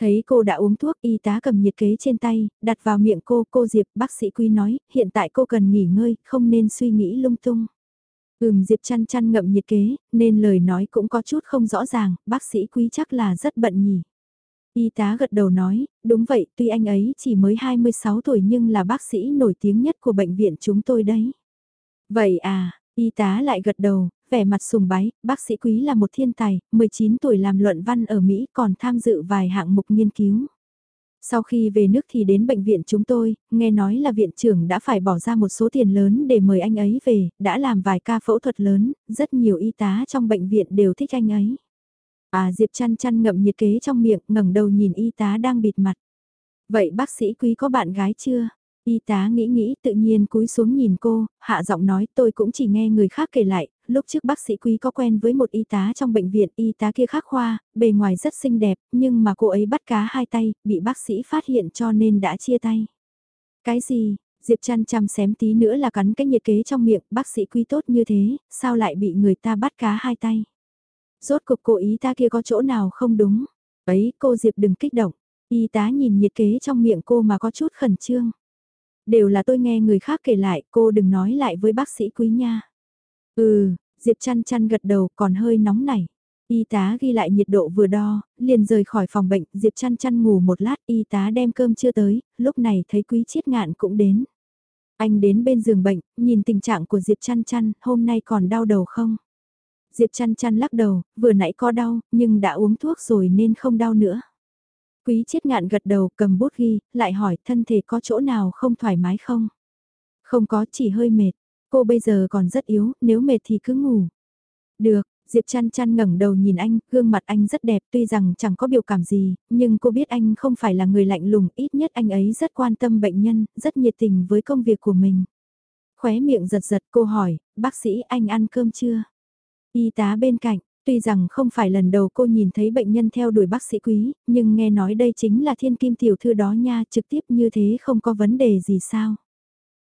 S1: Thấy cô đã uống thuốc y tá cầm nhiệt kế trên tay, đặt vào miệng cô, cô Diệp, bác sĩ Quy nói, hiện tại cô cần nghỉ ngơi, không nên suy nghĩ lung tung. Ừm Diệp chăn chăn ngậm nhiệt kế, nên lời nói cũng có chút không rõ ràng, bác sĩ Quý chắc là rất bận nhỉ. Y tá gật đầu nói, đúng vậy, tuy anh ấy chỉ mới 26 tuổi nhưng là bác sĩ nổi tiếng nhất của bệnh viện chúng tôi đấy. Vậy à, y tá lại gật đầu, vẻ mặt sùng bái, bác sĩ quý là một thiên tài, 19 tuổi làm luận văn ở Mỹ còn tham dự vài hạng mục nghiên cứu. Sau khi về nước thì đến bệnh viện chúng tôi, nghe nói là viện trưởng đã phải bỏ ra một số tiền lớn để mời anh ấy về, đã làm vài ca phẫu thuật lớn, rất nhiều y tá trong bệnh viện đều thích anh ấy. À Diệp chăn chăn ngậm nhiệt kế trong miệng, ngẩng đầu nhìn y tá đang bịt mặt. Vậy bác sĩ quý có bạn gái chưa? Y tá nghĩ nghĩ tự nhiên cúi xuống nhìn cô, hạ giọng nói tôi cũng chỉ nghe người khác kể lại, lúc trước bác sĩ quý có quen với một y tá trong bệnh viện, y tá kia khác khoa, bề ngoài rất xinh đẹp, nhưng mà cô ấy bắt cá hai tay, bị bác sĩ phát hiện cho nên đã chia tay. Cái gì, Diệp chăn chăm xém tí nữa là cắn cái nhiệt kế trong miệng, bác sĩ quý tốt như thế, sao lại bị người ta bắt cá hai tay. Rốt cục cô ý ta kia có chỗ nào không đúng. Ấy cô Diệp đừng kích động, y tá nhìn nhiệt kế trong miệng cô mà có chút khẩn trương. Đều là tôi nghe người khác kể lại, cô đừng nói lại với bác sĩ quý nha. Ừ, Diệp chăn chăn gật đầu còn hơi nóng này Y tá ghi lại nhiệt độ vừa đo, liền rời khỏi phòng bệnh, Diệp chăn chăn ngủ một lát, y tá đem cơm chưa tới, lúc này thấy quý chiết ngạn cũng đến. Anh đến bên giường bệnh, nhìn tình trạng của Diệp chăn chăn, hôm nay còn đau đầu không? Diệp chăn chăn lắc đầu, vừa nãy có đau, nhưng đã uống thuốc rồi nên không đau nữa. Quý chiết ngạn gật đầu cầm bút ghi, lại hỏi thân thể có chỗ nào không thoải mái không? Không có chỉ hơi mệt, cô bây giờ còn rất yếu, nếu mệt thì cứ ngủ. Được, Diệp chăn chăn ngẩng đầu nhìn anh, gương mặt anh rất đẹp tuy rằng chẳng có biểu cảm gì, nhưng cô biết anh không phải là người lạnh lùng, ít nhất anh ấy rất quan tâm bệnh nhân, rất nhiệt tình với công việc của mình. Khóe miệng giật giật cô hỏi, bác sĩ anh ăn cơm chưa? Y tá bên cạnh, tuy rằng không phải lần đầu cô nhìn thấy bệnh nhân theo đuổi bác sĩ quý, nhưng nghe nói đây chính là thiên kim tiểu thư đó nha, trực tiếp như thế không có vấn đề gì sao?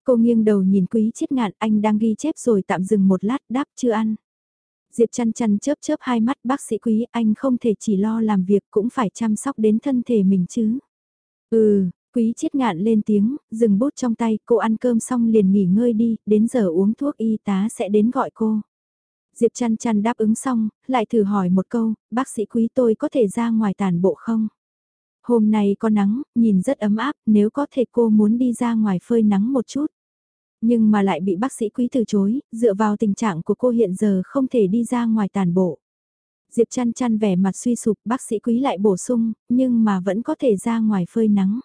S1: Cô nghiêng đầu nhìn quý chiết ngạn anh đang ghi chép rồi tạm dừng một lát đáp chưa ăn. Diệp chăn chăn chớp chớp hai mắt bác sĩ quý anh không thể chỉ lo làm việc cũng phải chăm sóc đến thân thể mình chứ. Ừ, quý chiết ngạn lên tiếng, dừng bút trong tay, cô ăn cơm xong liền nghỉ ngơi đi, đến giờ uống thuốc y tá sẽ đến gọi cô. Diệp chăn chăn đáp ứng xong, lại thử hỏi một câu, bác sĩ quý tôi có thể ra ngoài tàn bộ không? Hôm nay có nắng, nhìn rất ấm áp, nếu có thể cô muốn đi ra ngoài phơi nắng một chút. Nhưng mà lại bị bác sĩ quý từ chối, dựa vào tình trạng của cô hiện giờ không thể đi ra ngoài tàn bộ. Diệp chăn chăn vẻ mặt suy sụp, bác sĩ quý lại bổ sung, nhưng mà vẫn có thể ra ngoài phơi nắng.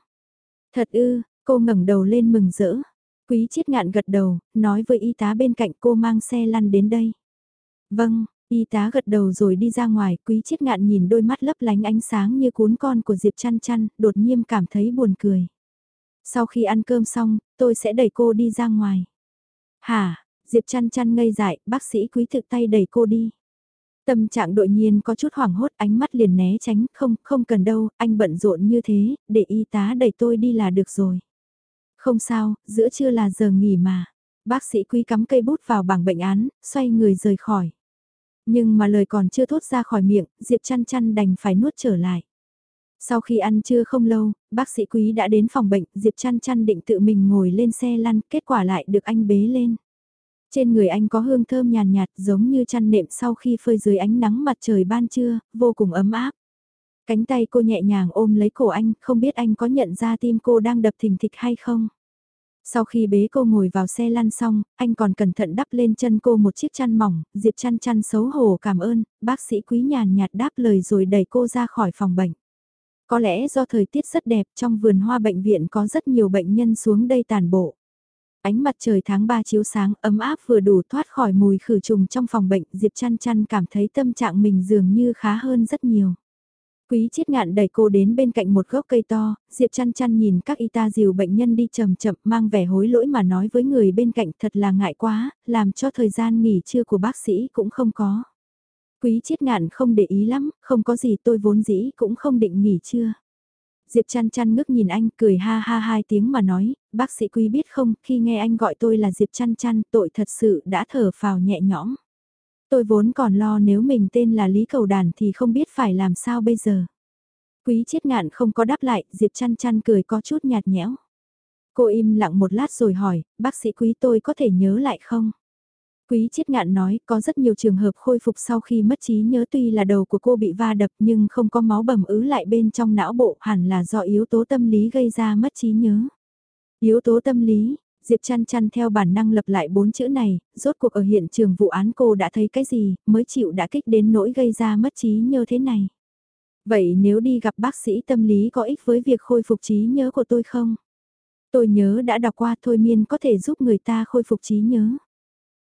S1: Thật ư, cô ngẩng đầu lên mừng rỡ. Quý chiết ngạn gật đầu, nói với y tá bên cạnh cô mang xe lăn đến đây. Vâng, y tá gật đầu rồi đi ra ngoài, quý chiết ngạn nhìn đôi mắt lấp lánh ánh sáng như cuốn con của Diệp chăn chăn, đột nhiên cảm thấy buồn cười. Sau khi ăn cơm xong, tôi sẽ đẩy cô đi ra ngoài. Hả, Diệp chăn chăn ngây dại, bác sĩ quý thực tay đẩy cô đi. Tâm trạng đội nhiên có chút hoảng hốt ánh mắt liền né tránh, không, không cần đâu, anh bận rộn như thế, để y tá đẩy tôi đi là được rồi. Không sao, giữa trưa là giờ nghỉ mà. Bác sĩ quý cắm cây bút vào bảng bệnh án, xoay người rời khỏi. Nhưng mà lời còn chưa thốt ra khỏi miệng, Diệp chăn chăn đành phải nuốt trở lại. Sau khi ăn trưa không lâu, bác sĩ quý đã đến phòng bệnh, Diệp chăn chăn định tự mình ngồi lên xe lăn, kết quả lại được anh bế lên. Trên người anh có hương thơm nhàn nhạt, giống như chăn nệm sau khi phơi dưới ánh nắng mặt trời ban trưa, vô cùng ấm áp. Cánh tay cô nhẹ nhàng ôm lấy cổ anh, không biết anh có nhận ra tim cô đang đập thình thịch hay không. Sau khi bế cô ngồi vào xe lăn xong, anh còn cẩn thận đắp lên chân cô một chiếc chăn mỏng, Diệp chăn chăn xấu hổ cảm ơn, bác sĩ quý nhàn nhạt đáp lời rồi đẩy cô ra khỏi phòng bệnh. Có lẽ do thời tiết rất đẹp trong vườn hoa bệnh viện có rất nhiều bệnh nhân xuống đây tàn bộ. Ánh mặt trời tháng 3 chiếu sáng ấm áp vừa đủ thoát khỏi mùi khử trùng trong phòng bệnh Diệp chăn chăn cảm thấy tâm trạng mình dường như khá hơn rất nhiều. Quý chiết ngạn đẩy cô đến bên cạnh một gốc cây to, Diệp chăn chăn nhìn các y ta dìu bệnh nhân đi chậm chậm mang vẻ hối lỗi mà nói với người bên cạnh thật là ngại quá, làm cho thời gian nghỉ trưa của bác sĩ cũng không có. Quý chiết ngạn không để ý lắm, không có gì tôi vốn dĩ cũng không định nghỉ trưa. Diệp chăn chăn ngước nhìn anh cười ha ha hai tiếng mà nói, bác sĩ quý biết không, khi nghe anh gọi tôi là Diệp chăn chăn, tội thật sự đã thở phào nhẹ nhõm. Tôi vốn còn lo nếu mình tên là Lý Cầu Đàn thì không biết phải làm sao bây giờ. Quý chiết ngạn không có đáp lại, Diệp chăn chăn cười có chút nhạt nhẽo. Cô im lặng một lát rồi hỏi, bác sĩ quý tôi có thể nhớ lại không? Quý chiết ngạn nói có rất nhiều trường hợp khôi phục sau khi mất trí nhớ tuy là đầu của cô bị va đập nhưng không có máu bầm ứ lại bên trong não bộ hẳn là do yếu tố tâm lý gây ra mất trí nhớ. Yếu tố tâm lý, Diệp chăn chăn theo bản năng lập lại bốn chữ này, rốt cuộc ở hiện trường vụ án cô đã thấy cái gì, mới chịu đã kích đến nỗi gây ra mất trí nhớ thế này. Vậy nếu đi gặp bác sĩ tâm lý có ích với việc khôi phục trí nhớ của tôi không? Tôi nhớ đã đọc qua thôi miên có thể giúp người ta khôi phục trí nhớ.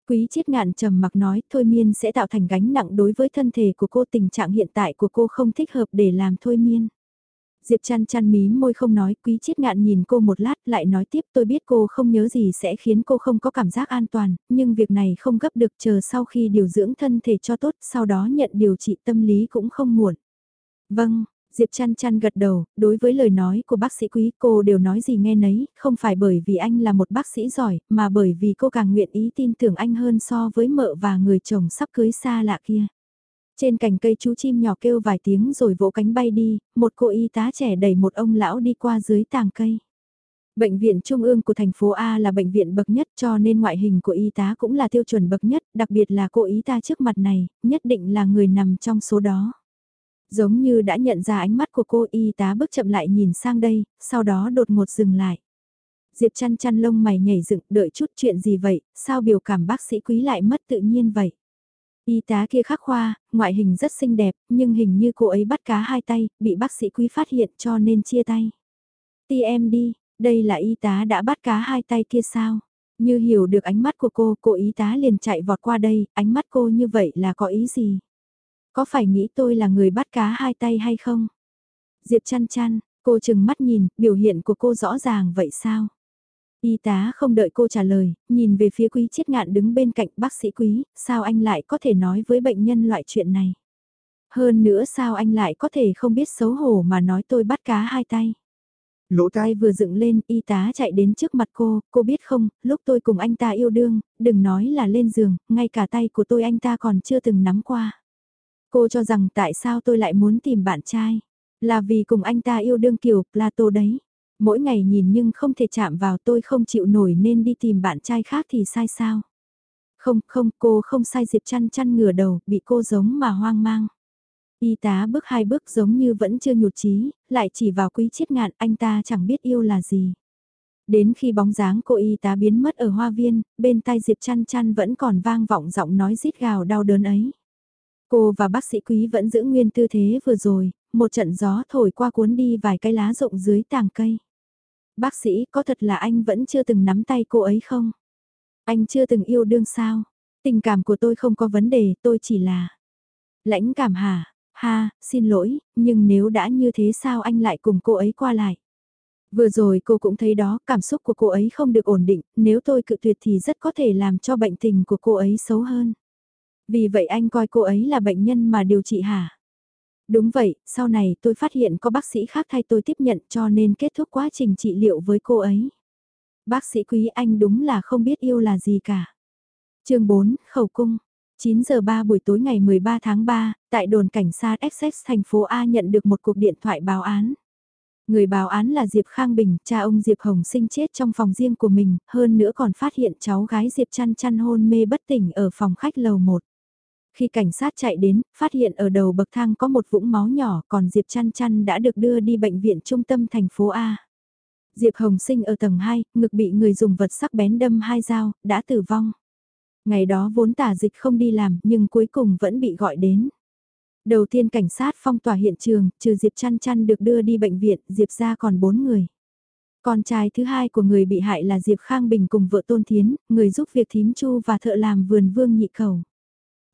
S1: Quý chiết ngạn trầm mặc nói thôi miên sẽ tạo thành gánh nặng đối với thân thể của cô tình trạng hiện tại của cô không thích hợp để làm thôi miên. Diệp chăn chăn mí môi không nói, quý chiết ngạn nhìn cô một lát lại nói tiếp tôi biết cô không nhớ gì sẽ khiến cô không có cảm giác an toàn, nhưng việc này không gấp được chờ sau khi điều dưỡng thân thể cho tốt, sau đó nhận điều trị tâm lý cũng không muộn. Vâng, Diệp chăn chăn gật đầu, đối với lời nói của bác sĩ quý cô đều nói gì nghe nấy, không phải bởi vì anh là một bác sĩ giỏi, mà bởi vì cô càng nguyện ý tin tưởng anh hơn so với mợ và người chồng sắp cưới xa lạ kia. Trên cành cây chú chim nhỏ kêu vài tiếng rồi vỗ cánh bay đi, một cô y tá trẻ đẩy một ông lão đi qua dưới tàng cây. Bệnh viện Trung ương của thành phố A là bệnh viện bậc nhất cho nên ngoại hình của y tá cũng là tiêu chuẩn bậc nhất, đặc biệt là cô y tá trước mặt này, nhất định là người nằm trong số đó. Giống như đã nhận ra ánh mắt của cô y tá bước chậm lại nhìn sang đây, sau đó đột ngột dừng lại. Diệp chăn chăn lông mày nhảy dựng đợi chút chuyện gì vậy, sao biểu cảm bác sĩ quý lại mất tự nhiên vậy. Y tá kia khắc khoa, ngoại hình rất xinh đẹp, nhưng hình như cô ấy bắt cá hai tay, bị bác sĩ quý phát hiện cho nên chia tay. Ti em đi, đây là y tá đã bắt cá hai tay kia sao? Như hiểu được ánh mắt của cô, cô y tá liền chạy vọt qua đây, ánh mắt cô như vậy là có ý gì? Có phải nghĩ tôi là người bắt cá hai tay hay không? Diệp chăn chăn, cô chừng mắt nhìn, biểu hiện của cô rõ ràng vậy sao? Y tá không đợi cô trả lời, nhìn về phía quý chiết ngạn đứng bên cạnh bác sĩ quý, sao anh lại có thể nói với bệnh nhân loại chuyện này? Hơn nữa sao anh lại có thể không biết xấu hổ mà nói tôi bắt cá hai tay? Lỗ tai vừa dựng lên, y tá chạy đến trước mặt cô, cô biết không, lúc tôi cùng anh ta yêu đương, đừng nói là lên giường, ngay cả tay của tôi anh ta còn chưa từng nắm qua. Cô cho rằng tại sao tôi lại muốn tìm bạn trai, là vì cùng anh ta yêu đương kiểu Plato đấy. Mỗi ngày nhìn nhưng không thể chạm vào tôi không chịu nổi nên đi tìm bạn trai khác thì sai sao? Không, không, cô không sai Diệp chăn chăn ngửa đầu, bị cô giống mà hoang mang. Y tá bước hai bước giống như vẫn chưa nhụt chí, lại chỉ vào quý chiết ngạn anh ta chẳng biết yêu là gì. Đến khi bóng dáng cô y tá biến mất ở hoa viên, bên tai Diệp chăn chăn vẫn còn vang vọng giọng nói rít gào đau đớn ấy. Cô và bác sĩ quý vẫn giữ nguyên tư thế vừa rồi, một trận gió thổi qua cuốn đi vài cái lá rộng dưới tàng cây. Bác sĩ có thật là anh vẫn chưa từng nắm tay cô ấy không? Anh chưa từng yêu đương sao? Tình cảm của tôi không có vấn đề, tôi chỉ là... Lãnh cảm hả? Ha, xin lỗi, nhưng nếu đã như thế sao anh lại cùng cô ấy qua lại? Vừa rồi cô cũng thấy đó, cảm xúc của cô ấy không được ổn định, nếu tôi cự tuyệt thì rất có thể làm cho bệnh tình của cô ấy xấu hơn. Vì vậy anh coi cô ấy là bệnh nhân mà điều trị hả? Đúng vậy, sau này tôi phát hiện có bác sĩ khác thay tôi tiếp nhận cho nên kết thúc quá trình trị liệu với cô ấy. Bác sĩ quý anh đúng là không biết yêu là gì cả. chương 4, Khẩu Cung 9 giờ 3 buổi tối ngày 13 tháng 3, tại đồn cảnh sát Essex thành phố A nhận được một cuộc điện thoại báo án. Người báo án là Diệp Khang Bình, cha ông Diệp Hồng sinh chết trong phòng riêng của mình, hơn nữa còn phát hiện cháu gái Diệp chăn chăn hôn mê bất tỉnh ở phòng khách lầu 1. Khi cảnh sát chạy đến, phát hiện ở đầu bậc thang có một vũng máu nhỏ còn Diệp chăn chăn đã được đưa đi bệnh viện trung tâm thành phố A. Diệp Hồng sinh ở tầng 2, ngực bị người dùng vật sắc bén đâm hai dao, đã tử vong. Ngày đó vốn tả dịch không đi làm nhưng cuối cùng vẫn bị gọi đến. Đầu tiên cảnh sát phong tỏa hiện trường, trừ Diệp chăn chăn được đưa đi bệnh viện, Diệp ra còn 4 người. Con trai thứ hai của người bị hại là Diệp Khang Bình cùng vợ Tôn Thiến, người giúp việc thím chu và thợ làm vườn vương nhị cầu.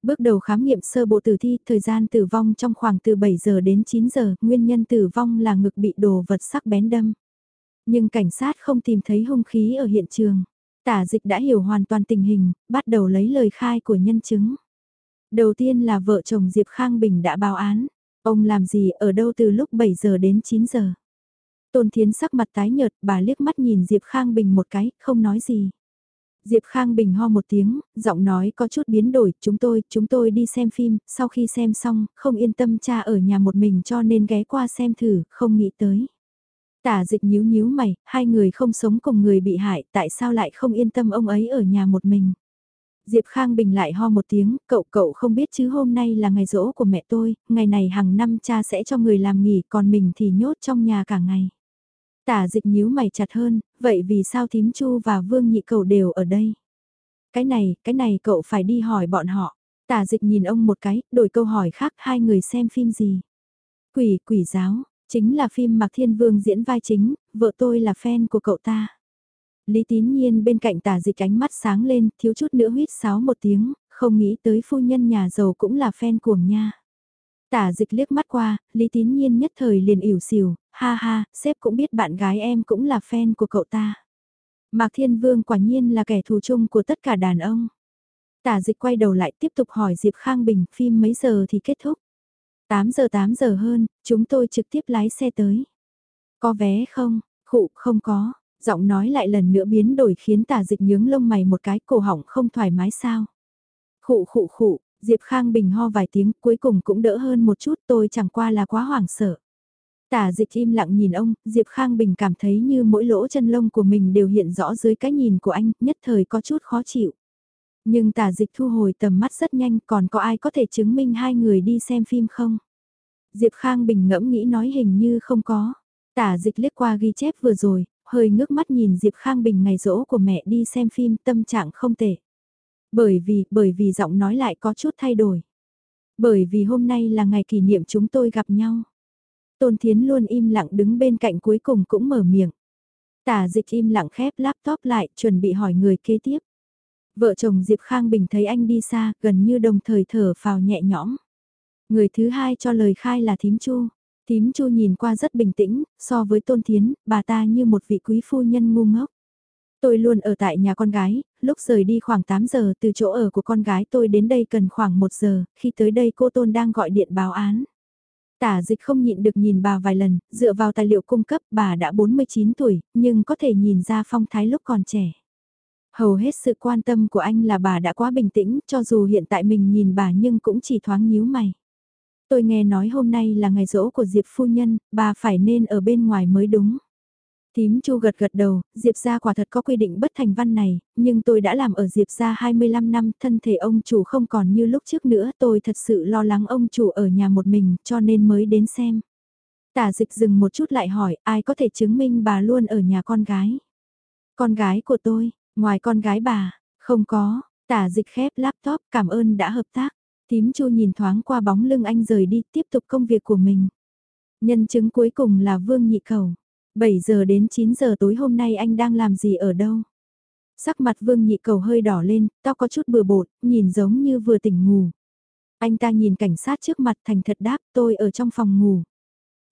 S1: Bước đầu khám nghiệm sơ bộ tử thi, thời gian tử vong trong khoảng từ 7 giờ đến 9 giờ, nguyên nhân tử vong là ngực bị đồ vật sắc bén đâm. Nhưng cảnh sát không tìm thấy hung khí ở hiện trường. Tả dịch đã hiểu hoàn toàn tình hình, bắt đầu lấy lời khai của nhân chứng. Đầu tiên là vợ chồng Diệp Khang Bình đã báo án. Ông làm gì ở đâu từ lúc 7 giờ đến 9 giờ. Tôn Thiến sắc mặt tái nhợt, bà liếc mắt nhìn Diệp Khang Bình một cái, không nói gì. Diệp Khang Bình ho một tiếng, giọng nói có chút biến đổi, chúng tôi, chúng tôi đi xem phim, sau khi xem xong, không yên tâm cha ở nhà một mình cho nên ghé qua xem thử, không nghĩ tới. Tả dịch nhíu nhíu mày, hai người không sống cùng người bị hại, tại sao lại không yên tâm ông ấy ở nhà một mình. Diệp Khang Bình lại ho một tiếng, cậu cậu không biết chứ hôm nay là ngày rỗ của mẹ tôi, ngày này hàng năm cha sẽ cho người làm nghỉ còn mình thì nhốt trong nhà cả ngày. Tả dịch nhíu mày chặt hơn, vậy vì sao thím chu và vương nhị cầu đều ở đây? Cái này, cái này cậu phải đi hỏi bọn họ. Tả dịch nhìn ông một cái, đổi câu hỏi khác hai người xem phim gì. Quỷ, quỷ giáo, chính là phim Mạc Thiên Vương diễn vai chính, vợ tôi là fan của cậu ta. Lý tín nhiên bên cạnh tả dịch ánh mắt sáng lên, thiếu chút nữa huyết sáo một tiếng, không nghĩ tới phu nhân nhà giàu cũng là fan cuồng nha. Tả dịch liếc mắt qua, Lý tín nhiên nhất thời liền ỉu xìu, ha ha, sếp cũng biết bạn gái em cũng là fan của cậu ta. Mạc Thiên Vương quả nhiên là kẻ thù chung của tất cả đàn ông. Tả dịch quay đầu lại tiếp tục hỏi Diệp Khang Bình phim mấy giờ thì kết thúc. 8 giờ 8 giờ hơn, chúng tôi trực tiếp lái xe tới. Có vé không? Khụ không có. Giọng nói lại lần nữa biến đổi khiến tả dịch nhướng lông mày một cái cổ họng không thoải mái sao. Khụ khụ khụ, Diệp Khang Bình ho vài tiếng cuối cùng cũng đỡ hơn một chút tôi chẳng qua là quá hoảng sợ. Tả dịch im lặng nhìn ông, Diệp Khang Bình cảm thấy như mỗi lỗ chân lông của mình đều hiện rõ dưới cái nhìn của anh, nhất thời có chút khó chịu. Nhưng tả dịch thu hồi tầm mắt rất nhanh, còn có ai có thể chứng minh hai người đi xem phim không? Diệp Khang Bình ngẫm nghĩ nói hình như không có. Tả dịch liếc qua ghi chép vừa rồi, hơi ngước mắt nhìn Diệp Khang Bình ngày rỗ của mẹ đi xem phim tâm trạng không tệ. Bởi vì, bởi vì giọng nói lại có chút thay đổi. Bởi vì hôm nay là ngày kỷ niệm chúng tôi gặp nhau. Tôn Thiến luôn im lặng đứng bên cạnh cuối cùng cũng mở miệng. Tả dịch im lặng khép laptop lại, chuẩn bị hỏi người kế tiếp. Vợ chồng Diệp Khang Bình thấy anh đi xa, gần như đồng thời thở phào nhẹ nhõm. Người thứ hai cho lời khai là Thím Chu. Thím Chu nhìn qua rất bình tĩnh, so với Tôn Thiến, bà ta như một vị quý phu nhân ngu ngốc. Tôi luôn ở tại nhà con gái, lúc rời đi khoảng 8 giờ từ chỗ ở của con gái tôi đến đây cần khoảng 1 giờ, khi tới đây cô Tôn đang gọi điện báo án. Tả dịch không nhịn được nhìn bà vài lần, dựa vào tài liệu cung cấp bà đã 49 tuổi, nhưng có thể nhìn ra phong thái lúc còn trẻ. Hầu hết sự quan tâm của anh là bà đã quá bình tĩnh, cho dù hiện tại mình nhìn bà nhưng cũng chỉ thoáng nhíu mày. Tôi nghe nói hôm nay là ngày rỗ của Diệp phu nhân, bà phải nên ở bên ngoài mới đúng. Tím Chu gật gật đầu, Diệp gia quả thật có quy định bất thành văn này, nhưng tôi đã làm ở Diệp gia 25 năm, thân thể ông chủ không còn như lúc trước nữa, tôi thật sự lo lắng ông chủ ở nhà một mình, cho nên mới đến xem. Tả dịch dừng một chút lại hỏi, ai có thể chứng minh bà luôn ở nhà con gái? Con gái của tôi, ngoài con gái bà, không có, tả dịch khép laptop, cảm ơn đã hợp tác. Tím Chu nhìn thoáng qua bóng lưng anh rời đi, tiếp tục công việc của mình. Nhân chứng cuối cùng là Vương Nhị Cầu. 7 giờ đến 9 giờ tối hôm nay anh đang làm gì ở đâu? Sắc mặt vương nhị cầu hơi đỏ lên, tao có chút bừa bột, nhìn giống như vừa tỉnh ngủ. Anh ta nhìn cảnh sát trước mặt thành thật đáp tôi ở trong phòng ngủ.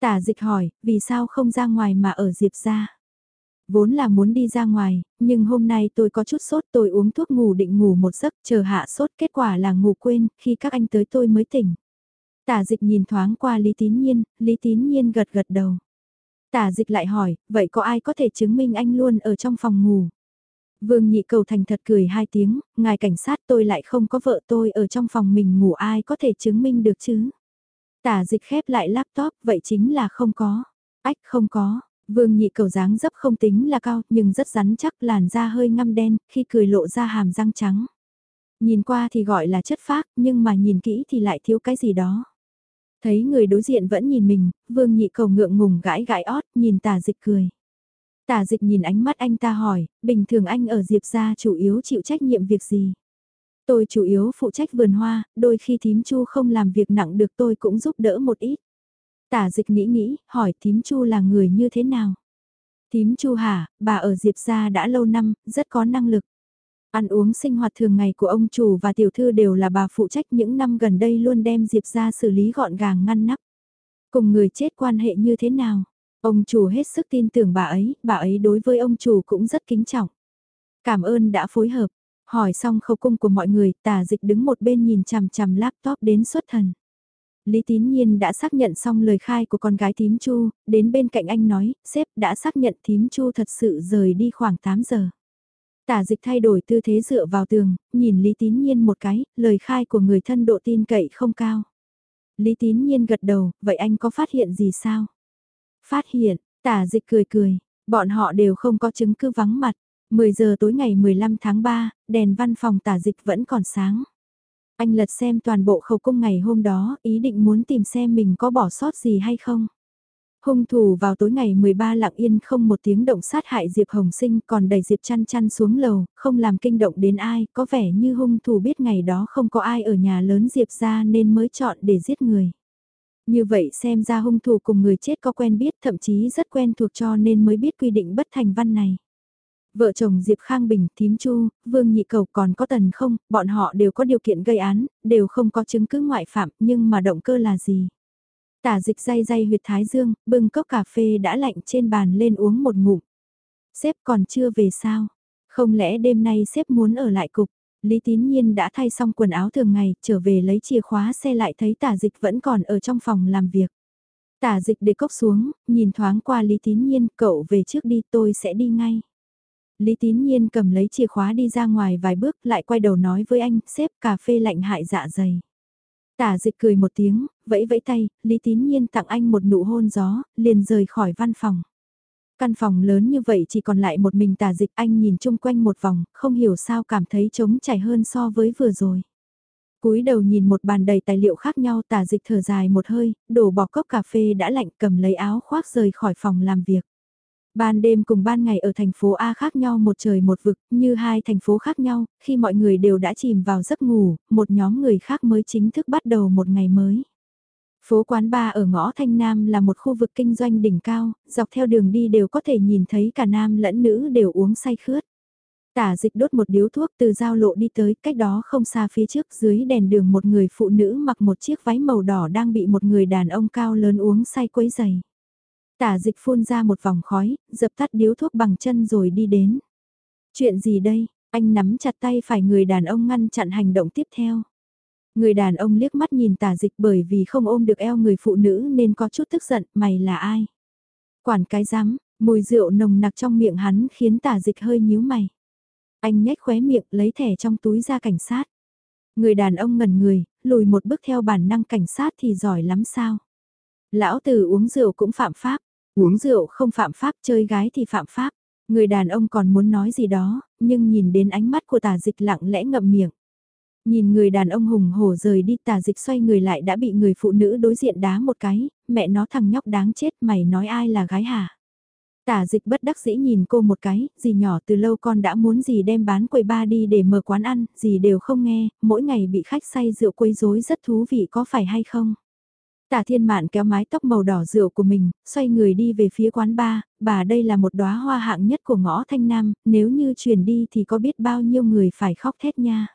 S1: Tả dịch hỏi, vì sao không ra ngoài mà ở Diệp ra? Vốn là muốn đi ra ngoài, nhưng hôm nay tôi có chút sốt tôi uống thuốc ngủ định ngủ một giấc chờ hạ sốt kết quả là ngủ quên, khi các anh tới tôi mới tỉnh. Tả dịch nhìn thoáng qua Lý Tín Nhiên, Lý Tín Nhiên gật gật đầu. Tả dịch lại hỏi, vậy có ai có thể chứng minh anh luôn ở trong phòng ngủ? Vương nhị cầu thành thật cười hai tiếng, ngài cảnh sát tôi lại không có vợ tôi ở trong phòng mình ngủ ai có thể chứng minh được chứ? Tả dịch khép lại laptop, vậy chính là không có. Ách không có, vương nhị cầu dáng dấp không tính là cao nhưng rất rắn chắc làn da hơi ngăm đen, khi cười lộ ra hàm răng trắng. Nhìn qua thì gọi là chất phác nhưng mà nhìn kỹ thì lại thiếu cái gì đó. Thấy người đối diện vẫn nhìn mình, vương nhị cầu ngượng ngùng gãi gãi ót, nhìn tả dịch cười. Tả dịch nhìn ánh mắt anh ta hỏi, bình thường anh ở Diệp gia chủ yếu chịu trách nhiệm việc gì? Tôi chủ yếu phụ trách vườn hoa, đôi khi thím chu không làm việc nặng được tôi cũng giúp đỡ một ít. Tả dịch nghĩ nghĩ, hỏi thím chu là người như thế nào? Thím chu hả, bà ở Diệp gia đã lâu năm, rất có năng lực. Ăn uống sinh hoạt thường ngày của ông chủ và tiểu thư đều là bà phụ trách những năm gần đây luôn đem Diệp ra xử lý gọn gàng ngăn nắp. Cùng người chết quan hệ như thế nào? Ông chủ hết sức tin tưởng bà ấy, bà ấy đối với ông chủ cũng rất kính trọng. Cảm ơn đã phối hợp. Hỏi xong khẩu cung của mọi người, tả dịch đứng một bên nhìn chằm chằm laptop đến xuất thần. Lý Tín Nhiên đã xác nhận xong lời khai của con gái Tím Chu, đến bên cạnh anh nói, sếp đã xác nhận Tím Chu thật sự rời đi khoảng 8 giờ. Tả dịch thay đổi tư thế dựa vào tường, nhìn Lý Tín Nhiên một cái, lời khai của người thân độ tin cậy không cao. Lý Tín Nhiên gật đầu, vậy anh có phát hiện gì sao? Phát hiện, tả dịch cười cười, bọn họ đều không có chứng cứ vắng mặt. 10 giờ tối ngày 15 tháng 3, đèn văn phòng tả dịch vẫn còn sáng. Anh lật xem toàn bộ khẩu cung ngày hôm đó, ý định muốn tìm xem mình có bỏ sót gì hay không. Hung thủ vào tối ngày 13 lặng yên không một tiếng động sát hại Diệp Hồng Sinh còn đẩy Diệp chăn chăn xuống lầu, không làm kinh động đến ai, có vẻ như hung thủ biết ngày đó không có ai ở nhà lớn Diệp ra nên mới chọn để giết người. Như vậy xem ra hung thủ cùng người chết có quen biết thậm chí rất quen thuộc cho nên mới biết quy định bất thành văn này. Vợ chồng Diệp Khang Bình, Thím Chu, Vương Nhị Cầu còn có tần không, bọn họ đều có điều kiện gây án, đều không có chứng cứ ngoại phạm nhưng mà động cơ là gì? Tả dịch day day huyệt thái dương, bưng cốc cà phê đã lạnh trên bàn lên uống một ngụm. Sếp còn chưa về sao? Không lẽ đêm nay sếp muốn ở lại cục? Lý Tín Nhiên đã thay xong quần áo thường ngày, trở về lấy chìa khóa xe lại thấy tả dịch vẫn còn ở trong phòng làm việc. Tả dịch để cốc xuống, nhìn thoáng qua Lý Tín Nhiên, cậu về trước đi tôi sẽ đi ngay. Lý Tín Nhiên cầm lấy chìa khóa đi ra ngoài vài bước lại quay đầu nói với anh, sếp cà phê lạnh hại dạ dày. Tả dịch cười một tiếng, vẫy vẫy tay, Lý Tín Nhiên tặng anh một nụ hôn gió, liền rời khỏi văn phòng. Căn phòng lớn như vậy chỉ còn lại một mình tả dịch anh nhìn chung quanh một vòng, không hiểu sao cảm thấy trống chảy hơn so với vừa rồi. cúi đầu nhìn một bàn đầy tài liệu khác nhau tả dịch thở dài một hơi, đổ bỏ cốc cà phê đã lạnh cầm lấy áo khoác rời khỏi phòng làm việc. Ban đêm cùng ban ngày ở thành phố A khác nhau một trời một vực, như hai thành phố khác nhau, khi mọi người đều đã chìm vào giấc ngủ, một nhóm người khác mới chính thức bắt đầu một ngày mới. Phố quán ba ở ngõ Thanh Nam là một khu vực kinh doanh đỉnh cao, dọc theo đường đi đều có thể nhìn thấy cả nam lẫn nữ đều uống say khướt. Tả dịch đốt một điếu thuốc từ giao lộ đi tới, cách đó không xa phía trước dưới đèn đường một người phụ nữ mặc một chiếc váy màu đỏ đang bị một người đàn ông cao lớn uống say quấy giày. Tả dịch phun ra một vòng khói, dập tắt điếu thuốc bằng chân rồi đi đến. Chuyện gì đây? Anh nắm chặt tay phải người đàn ông ngăn chặn hành động tiếp theo. Người đàn ông liếc mắt nhìn tả dịch bởi vì không ôm được eo người phụ nữ nên có chút tức giận, mày là ai? Quản cái rắm mùi rượu nồng nặc trong miệng hắn khiến tả dịch hơi nhíu mày. Anh nhếch khóe miệng lấy thẻ trong túi ra cảnh sát. Người đàn ông ngẩn người, lùi một bước theo bản năng cảnh sát thì giỏi lắm sao? Lão tử uống rượu cũng phạm pháp, uống rượu không phạm pháp chơi gái thì phạm pháp. Người đàn ông còn muốn nói gì đó, nhưng nhìn đến ánh mắt của tả dịch lặng lẽ ngậm miệng. Nhìn người đàn ông hùng hổ rời đi tà dịch xoay người lại đã bị người phụ nữ đối diện đá một cái, mẹ nó thằng nhóc đáng chết mày nói ai là gái hả? Tả dịch bất đắc dĩ nhìn cô một cái, gì nhỏ từ lâu con đã muốn gì đem bán quầy ba đi để mở quán ăn, gì đều không nghe, mỗi ngày bị khách say rượu quấy rối rất thú vị có phải hay không? Tả thiên mạn kéo mái tóc màu đỏ rượu của mình, xoay người đi về phía quán ba, bà đây là một đóa hoa hạng nhất của ngõ Thanh Nam, nếu như chuyển đi thì có biết bao nhiêu người phải khóc thét nha.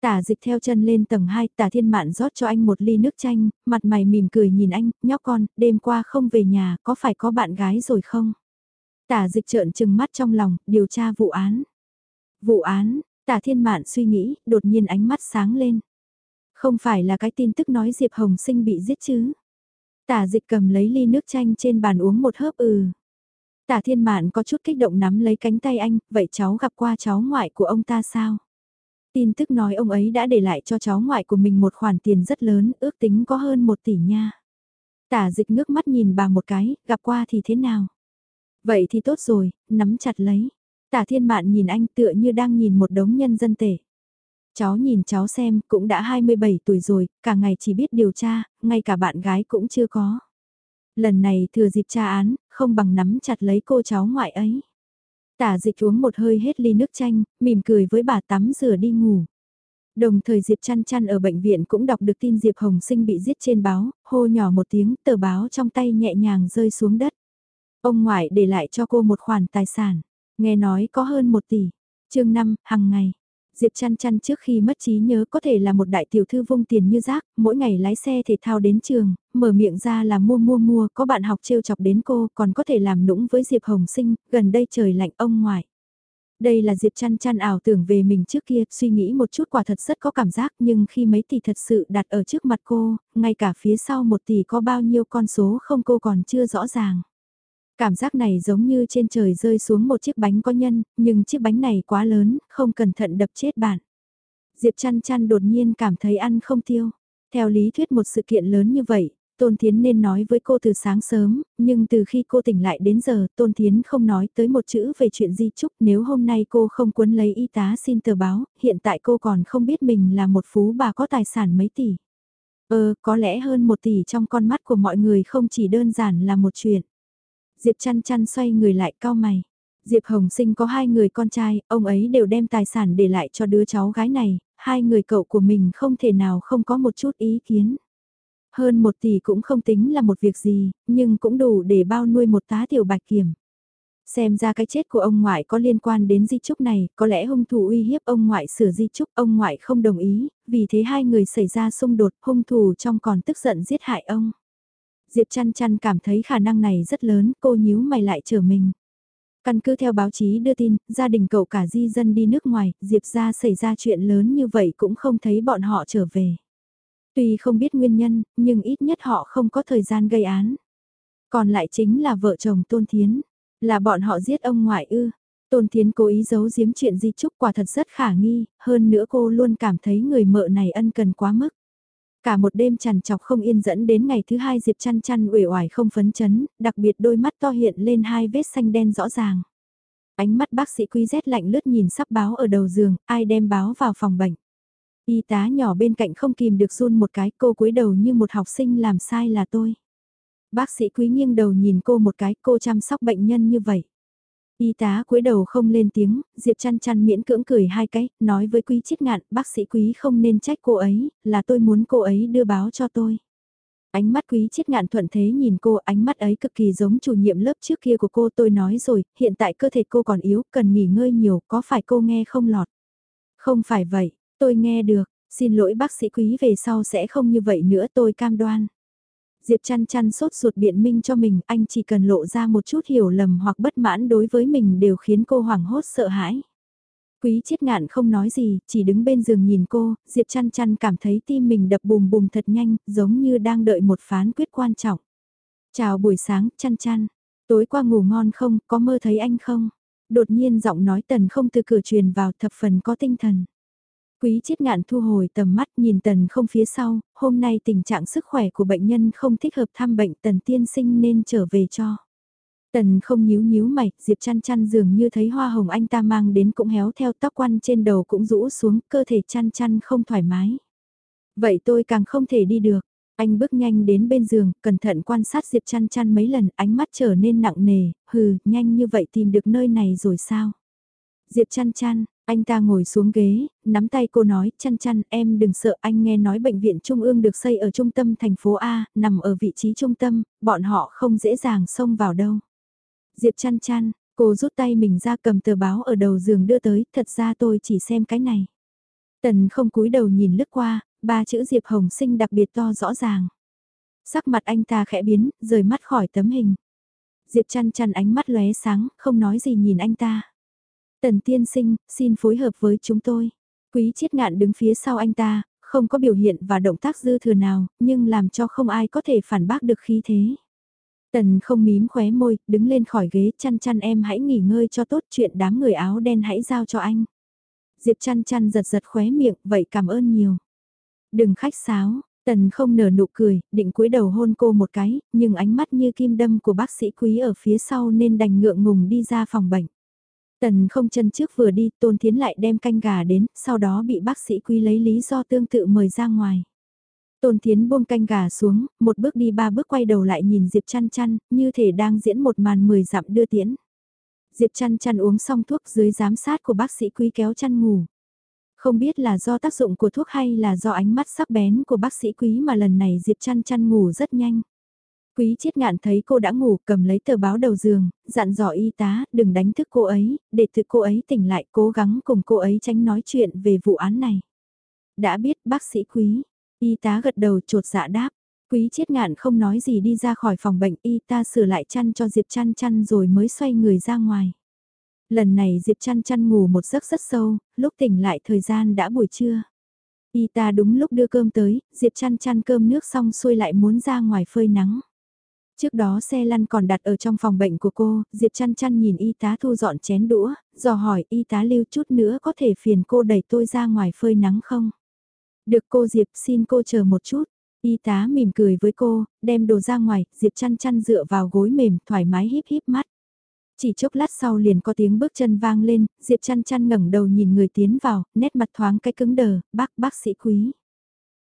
S1: Tả dịch theo chân lên tầng 2, tả thiên mạn rót cho anh một ly nước chanh, mặt mày mỉm cười nhìn anh, nhóc con, đêm qua không về nhà, có phải có bạn gái rồi không? Tả dịch trợn trừng mắt trong lòng, điều tra vụ án. Vụ án, tả thiên mạn suy nghĩ, đột nhiên ánh mắt sáng lên. Không phải là cái tin tức nói Diệp Hồng Sinh bị giết chứ? Tả dịch cầm lấy ly nước chanh trên bàn uống một hớp ừ. Tả thiên mạn có chút kích động nắm lấy cánh tay anh, vậy cháu gặp qua cháu ngoại của ông ta sao? Tin tức nói ông ấy đã để lại cho cháu ngoại của mình một khoản tiền rất lớn, ước tính có hơn một tỷ nha. Tả dịch ngước mắt nhìn bà một cái, gặp qua thì thế nào? Vậy thì tốt rồi, nắm chặt lấy. Tả thiên mạn nhìn anh tựa như đang nhìn một đống nhân dân tể. Cháu nhìn cháu xem, cũng đã 27 tuổi rồi, cả ngày chỉ biết điều tra, ngay cả bạn gái cũng chưa có. Lần này thừa dịp tra án, không bằng nắm chặt lấy cô cháu ngoại ấy. Tả dịch uống một hơi hết ly nước chanh, mỉm cười với bà tắm rửa đi ngủ. Đồng thời Diệp chăn chăn ở bệnh viện cũng đọc được tin Diệp Hồng Sinh bị giết trên báo, hô nhỏ một tiếng tờ báo trong tay nhẹ nhàng rơi xuống đất. Ông ngoại để lại cho cô một khoản tài sản, nghe nói có hơn một tỷ. chương 5, hàng ngày, Diệp chăn chăn trước khi mất trí nhớ có thể là một đại tiểu thư vung tiền như rác, mỗi ngày lái xe thể thao đến trường, mở miệng ra là mua mua mua, có bạn học trêu chọc đến cô, còn có thể làm nũng với Diệp Hồng Sinh, gần đây trời lạnh ông ngoại. Đây là Diệp chăn chăn ảo tưởng về mình trước kia, suy nghĩ một chút quả thật rất có cảm giác nhưng khi mấy tỷ thật sự đặt ở trước mặt cô, ngay cả phía sau một tỷ có bao nhiêu con số không cô còn chưa rõ ràng. Cảm giác này giống như trên trời rơi xuống một chiếc bánh có nhân, nhưng chiếc bánh này quá lớn, không cẩn thận đập chết bạn. Diệp chăn chăn đột nhiên cảm thấy ăn không tiêu. Theo lý thuyết một sự kiện lớn như vậy, Tôn Thiến nên nói với cô từ sáng sớm, nhưng từ khi cô tỉnh lại đến giờ, Tôn Thiến không nói tới một chữ về chuyện di trúc. Nếu hôm nay cô không cuốn lấy y tá xin tờ báo, hiện tại cô còn không biết mình là một phú bà có tài sản mấy tỷ. Ờ, có lẽ hơn một tỷ trong con mắt của mọi người không chỉ đơn giản là một chuyện. Diệp chăn chăn xoay người lại cao mày. Diệp Hồng Sinh có hai người con trai, ông ấy đều đem tài sản để lại cho đứa cháu gái này, hai người cậu của mình không thể nào không có một chút ý kiến. Hơn một tỷ cũng không tính là một việc gì, nhưng cũng đủ để bao nuôi một tá tiểu bạch kiểm. Xem ra cái chết của ông ngoại có liên quan đến di trúc này, có lẽ hung thủ uy hiếp ông ngoại sửa di trúc, ông ngoại không đồng ý, vì thế hai người xảy ra xung đột, hung thủ trong còn tức giận giết hại ông. Diệp chăn chăn cảm thấy khả năng này rất lớn, cô nhíu mày lại trở mình. Căn cứ theo báo chí đưa tin, gia đình cậu cả di dân đi nước ngoài, Diệp ra xảy ra chuyện lớn như vậy cũng không thấy bọn họ trở về. Tuy không biết nguyên nhân, nhưng ít nhất họ không có thời gian gây án. Còn lại chính là vợ chồng Tôn Thiến, là bọn họ giết ông ngoại ư. Tôn Thiến cố ý giấu giếm chuyện di trúc quả thật rất khả nghi, hơn nữa cô luôn cảm thấy người mợ này ân cần quá mức. Cả một đêm trằn chọc không yên dẫn đến ngày thứ hai Diệp chăn chăn uể oải không phấn chấn, đặc biệt đôi mắt to hiện lên hai vết xanh đen rõ ràng. Ánh mắt bác sĩ quý rét lạnh lướt nhìn sắp báo ở đầu giường, ai đem báo vào phòng bệnh. Y tá nhỏ bên cạnh không kìm được run một cái cô cúi đầu như một học sinh làm sai là tôi. Bác sĩ quý nghiêng đầu nhìn cô một cái cô chăm sóc bệnh nhân như vậy. Y tá cúi đầu không lên tiếng, Diệp chăn chăn miễn cưỡng cười hai cái, nói với quý chiết ngạn, bác sĩ quý không nên trách cô ấy, là tôi muốn cô ấy đưa báo cho tôi. Ánh mắt quý chiết ngạn thuận thế nhìn cô, ánh mắt ấy cực kỳ giống chủ nhiệm lớp trước kia của cô tôi nói rồi, hiện tại cơ thể cô còn yếu, cần nghỉ ngơi nhiều, có phải cô nghe không lọt? Không phải vậy, tôi nghe được, xin lỗi bác sĩ quý về sau sẽ không như vậy nữa tôi cam đoan. Diệp chăn chăn sốt ruột biện minh cho mình, anh chỉ cần lộ ra một chút hiểu lầm hoặc bất mãn đối với mình đều khiến cô hoảng hốt sợ hãi. Quý chiết ngạn không nói gì, chỉ đứng bên giường nhìn cô, Diệp chăn chăn cảm thấy tim mình đập bùm bùm thật nhanh, giống như đang đợi một phán quyết quan trọng. Chào buổi sáng, chăn chăn. Tối qua ngủ ngon không, có mơ thấy anh không? Đột nhiên giọng nói tần không từ cửa truyền vào thập phần có tinh thần. Quý chết ngạn thu hồi tầm mắt nhìn tần không phía sau, hôm nay tình trạng sức khỏe của bệnh nhân không thích hợp thăm bệnh tần tiên sinh nên trở về cho. Tần không nhíu nhíu mày, Diệp chăn chăn dường như thấy hoa hồng anh ta mang đến cũng héo theo tóc quăn trên đầu cũng rũ xuống, cơ thể chăn chăn không thoải mái. Vậy tôi càng không thể đi được. Anh bước nhanh đến bên giường, cẩn thận quan sát Diệp chăn chăn mấy lần, ánh mắt trở nên nặng nề, hừ, nhanh như vậy tìm được nơi này rồi sao? Diệp chăn chăn, anh ta ngồi xuống ghế, nắm tay cô nói, chăn chăn, em đừng sợ, anh nghe nói bệnh viện Trung ương được xây ở trung tâm thành phố A, nằm ở vị trí trung tâm, bọn họ không dễ dàng xông vào đâu. Diệp chăn chăn, cô rút tay mình ra cầm tờ báo ở đầu giường đưa tới, thật ra tôi chỉ xem cái này. Tần không cúi đầu nhìn lướt qua, ba chữ Diệp Hồng sinh đặc biệt to rõ ràng. Sắc mặt anh ta khẽ biến, rời mắt khỏi tấm hình. Diệp chăn chăn ánh mắt lóe sáng, không nói gì nhìn anh ta. Tần tiên sinh, xin phối hợp với chúng tôi. Quý chiết ngạn đứng phía sau anh ta, không có biểu hiện và động tác dư thừa nào, nhưng làm cho không ai có thể phản bác được khí thế. Tần không mím khóe môi, đứng lên khỏi ghế chăn chăn em hãy nghỉ ngơi cho tốt chuyện đám người áo đen hãy giao cho anh. Diệp chăn chăn giật giật khóe miệng, vậy cảm ơn nhiều. Đừng khách sáo, tần không nở nụ cười, định cúi đầu hôn cô một cái, nhưng ánh mắt như kim đâm của bác sĩ quý ở phía sau nên đành ngượng ngùng đi ra phòng bệnh. Tần không chân trước vừa đi, Tôn Thiến lại đem canh gà đến, sau đó bị bác sĩ quý lấy lý do tương tự mời ra ngoài. Tôn Thiến buông canh gà xuống, một bước đi ba bước quay đầu lại nhìn Diệp chăn chăn, như thể đang diễn một màn mười dặm đưa tiễn. Diệp chăn chăn uống xong thuốc dưới giám sát của bác sĩ quý kéo chăn ngủ. Không biết là do tác dụng của thuốc hay là do ánh mắt sắc bén của bác sĩ quý mà lần này Diệp chăn chăn ngủ rất nhanh. Quý chiết ngạn thấy cô đã ngủ cầm lấy tờ báo đầu giường, dặn dò y tá đừng đánh thức cô ấy, để tự cô ấy tỉnh lại cố gắng cùng cô ấy tránh nói chuyện về vụ án này. Đã biết bác sĩ quý, y tá gật đầu trột dạ đáp. Quý chiết ngạn không nói gì đi ra khỏi phòng bệnh y ta sửa lại chăn cho Diệp chăn chăn rồi mới xoay người ra ngoài. Lần này Diệp chăn chăn ngủ một giấc rất sâu, lúc tỉnh lại thời gian đã buổi trưa. Y ta đúng lúc đưa cơm tới, Diệp chăn chăn cơm nước xong xuôi lại muốn ra ngoài phơi nắng. Trước đó xe lăn còn đặt ở trong phòng bệnh của cô, Diệp chăn chăn nhìn y tá thu dọn chén đũa, dò hỏi y tá lưu chút nữa có thể phiền cô đẩy tôi ra ngoài phơi nắng không? Được cô Diệp xin cô chờ một chút. Y tá mỉm cười với cô, đem đồ ra ngoài, Diệp chăn chăn dựa vào gối mềm, thoải mái híp híp mắt. Chỉ chốc lát sau liền có tiếng bước chân vang lên, Diệp chăn chăn ngẩng đầu nhìn người tiến vào, nét mặt thoáng cái cứng đờ, bác, bác sĩ quý.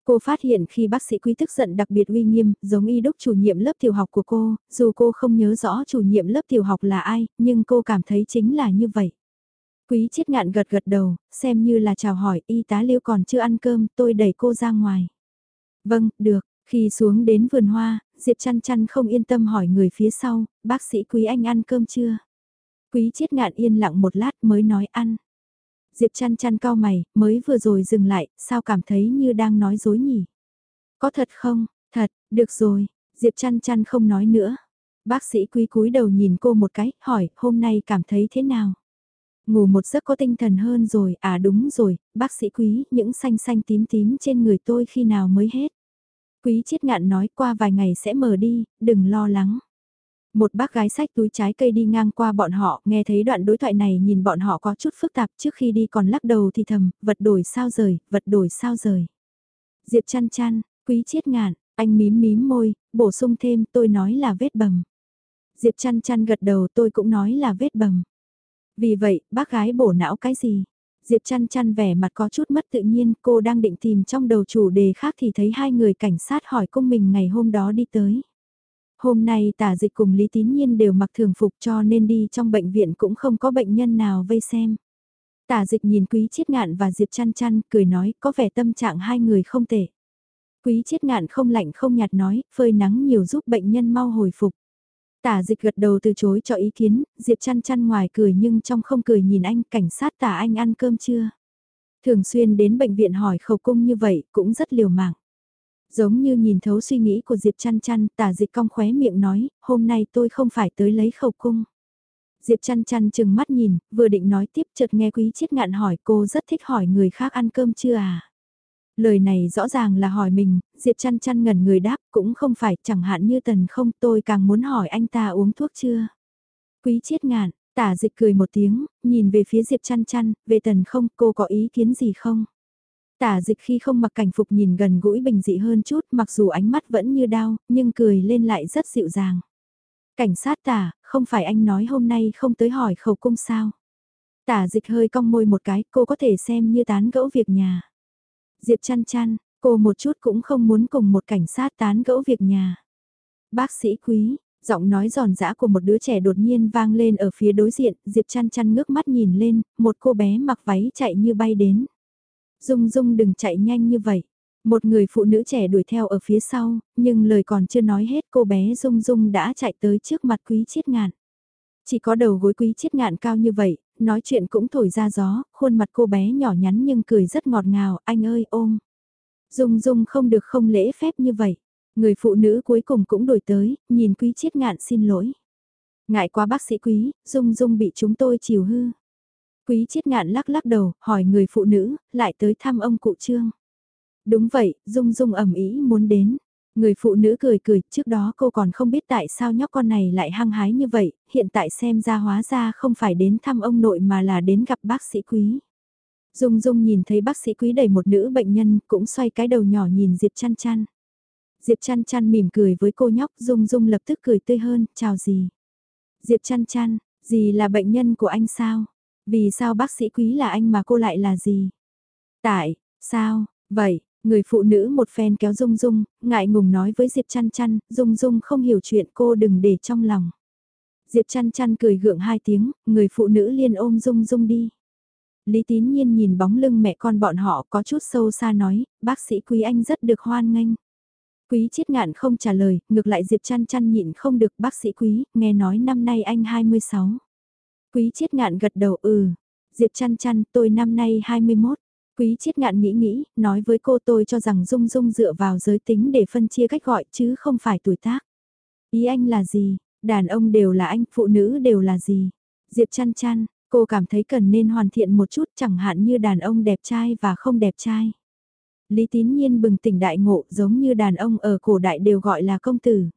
S1: Cô phát hiện khi bác sĩ quý tức giận đặc biệt uy nghiêm, giống y đốc chủ nhiệm lớp tiểu học của cô, dù cô không nhớ rõ chủ nhiệm lớp tiểu học là ai, nhưng cô cảm thấy chính là như vậy. Quý chết ngạn gật gật đầu, xem như là chào hỏi y tá liêu còn chưa ăn cơm, tôi đẩy cô ra ngoài. Vâng, được, khi xuống đến vườn hoa, Diệp chăn chăn không yên tâm hỏi người phía sau, bác sĩ quý anh ăn cơm chưa? Quý chết ngạn yên lặng một lát mới nói ăn. Diệp chăn chăn cao mày, mới vừa rồi dừng lại, sao cảm thấy như đang nói dối nhỉ? Có thật không? Thật, được rồi, Diệp chăn chăn không nói nữa. Bác sĩ quý cúi đầu nhìn cô một cái, hỏi, hôm nay cảm thấy thế nào? Ngủ một giấc có tinh thần hơn rồi, à đúng rồi, bác sĩ quý, những xanh xanh tím tím trên người tôi khi nào mới hết? Quý chiết ngạn nói qua vài ngày sẽ mở đi, đừng lo lắng. Một bác gái sách túi trái cây đi ngang qua bọn họ, nghe thấy đoạn đối thoại này nhìn bọn họ có chút phức tạp trước khi đi còn lắc đầu thì thầm, vật đổi sao rời, vật đổi sao rời. Diệp chăn chăn, Quý chiết ngạn, anh mím mím môi, bổ sung thêm tôi nói là vết bầm. Diệp chăn chăn gật đầu tôi cũng nói là vết bầm. Vì vậy, bác gái bổ não cái gì? Diệp chăn chăn vẻ mặt có chút mất tự nhiên, cô đang định tìm trong đầu chủ đề khác thì thấy hai người cảnh sát hỏi cung mình ngày hôm đó đi tới. Hôm nay tả dịch cùng Lý Tín Nhiên đều mặc thường phục cho nên đi trong bệnh viện cũng không có bệnh nhân nào vây xem. Tả dịch nhìn Quý Chiết Ngạn và Diệp chăn chăn, cười nói có vẻ tâm trạng hai người không tệ. Quý Chiết Ngạn không lạnh không nhạt nói, phơi nắng nhiều giúp bệnh nhân mau hồi phục. Tả dịch gật đầu từ chối cho ý kiến, Diệp chăn chăn ngoài cười nhưng trong không cười nhìn anh, cảnh sát tả anh ăn cơm chưa? Thường xuyên đến bệnh viện hỏi khẩu cung như vậy, cũng rất liều mạng. Giống như nhìn thấu suy nghĩ của Diệp chăn chăn, tả dịch cong khóe miệng nói, hôm nay tôi không phải tới lấy khẩu cung. Diệp chăn chăn chừng mắt nhìn, vừa định nói tiếp chợt nghe quý chiết ngạn hỏi cô rất thích hỏi người khác ăn cơm chưa à? Lời này rõ ràng là hỏi mình, Diệp chăn chăn ngẩn người đáp cũng không phải chẳng hạn như tần không tôi càng muốn hỏi anh ta uống thuốc chưa. Quý chiết ngạn, tả dịch cười một tiếng, nhìn về phía Diệp chăn chăn, về tần không cô có ý kiến gì không? Tả dịch khi không mặc cảnh phục nhìn gần gũi bình dị hơn chút mặc dù ánh mắt vẫn như đau, nhưng cười lên lại rất dịu dàng. Cảnh sát tả, không phải anh nói hôm nay không tới hỏi khẩu cung sao? Tả dịch hơi cong môi một cái, cô có thể xem như tán gẫu việc nhà. Diệp chăn chăn, cô một chút cũng không muốn cùng một cảnh sát tán gẫu việc nhà. Bác sĩ quý, giọng nói giòn giã của một đứa trẻ đột nhiên vang lên ở phía đối diện, Diệp chăn chăn ngước mắt nhìn lên, một cô bé mặc váy chạy như bay đến. Dung Dung đừng chạy nhanh như vậy. Một người phụ nữ trẻ đuổi theo ở phía sau, nhưng lời còn chưa nói hết cô bé Dung Dung đã chạy tới trước mặt quý chiết ngạn. Chỉ có đầu gối quý chiết ngạn cao như vậy, nói chuyện cũng thổi ra gió, khuôn mặt cô bé nhỏ nhắn nhưng cười rất ngọt ngào, anh ơi ôm. Dung Dung không được không lễ phép như vậy. Người phụ nữ cuối cùng cũng đổi tới, nhìn quý chiết ngạn xin lỗi. Ngại quá bác sĩ quý, Dung Dung bị chúng tôi chiều hư. Quý chiết ngạn lắc lắc đầu, hỏi người phụ nữ, lại tới thăm ông cụ trương. Đúng vậy, Dung Dung ẩm ý muốn đến. Người phụ nữ cười cười, trước đó cô còn không biết tại sao nhóc con này lại hăng hái như vậy, hiện tại xem ra hóa ra không phải đến thăm ông nội mà là đến gặp bác sĩ quý. Dung Dung nhìn thấy bác sĩ quý đẩy một nữ bệnh nhân, cũng xoay cái đầu nhỏ nhìn Diệp chăn chăn. Diệp chăn chăn mỉm cười với cô nhóc, Dung Dung lập tức cười tươi hơn, chào gì. Diệp chăn chăn, gì là bệnh nhân của anh sao? Vì sao bác sĩ quý là anh mà cô lại là gì? Tại, sao, vậy, người phụ nữ một phen kéo Dung Dung, ngại ngùng nói với Diệp chăn chăn, Dung Dung không hiểu chuyện cô đừng để trong lòng. Diệp chăn chăn cười gượng hai tiếng, người phụ nữ liền ôm Dung Dung đi. Lý Tín Nhiên nhìn bóng lưng mẹ con bọn họ có chút sâu xa nói, bác sĩ Quý Anh rất được hoan nghênh. Quý chết ngạn không trả lời, ngược lại Diệp chăn chăn nhịn không được bác sĩ Quý, nghe nói năm nay anh 26. Quý chiết ngạn gật đầu ừ, Diệp chăn chăn tôi năm nay 21. Quý chiết ngạn nghĩ nghĩ, nói với cô tôi cho rằng Dung Dung dựa vào giới tính để phân chia cách gọi chứ không phải tuổi tác. Ý anh là gì? Đàn ông đều là anh, phụ nữ đều là gì? Diệp chăn chăn, cô cảm thấy cần nên hoàn thiện một chút chẳng hạn như đàn ông đẹp trai và không đẹp trai. Lý tín nhiên bừng tỉnh đại ngộ giống như đàn ông ở cổ đại đều gọi là công tử.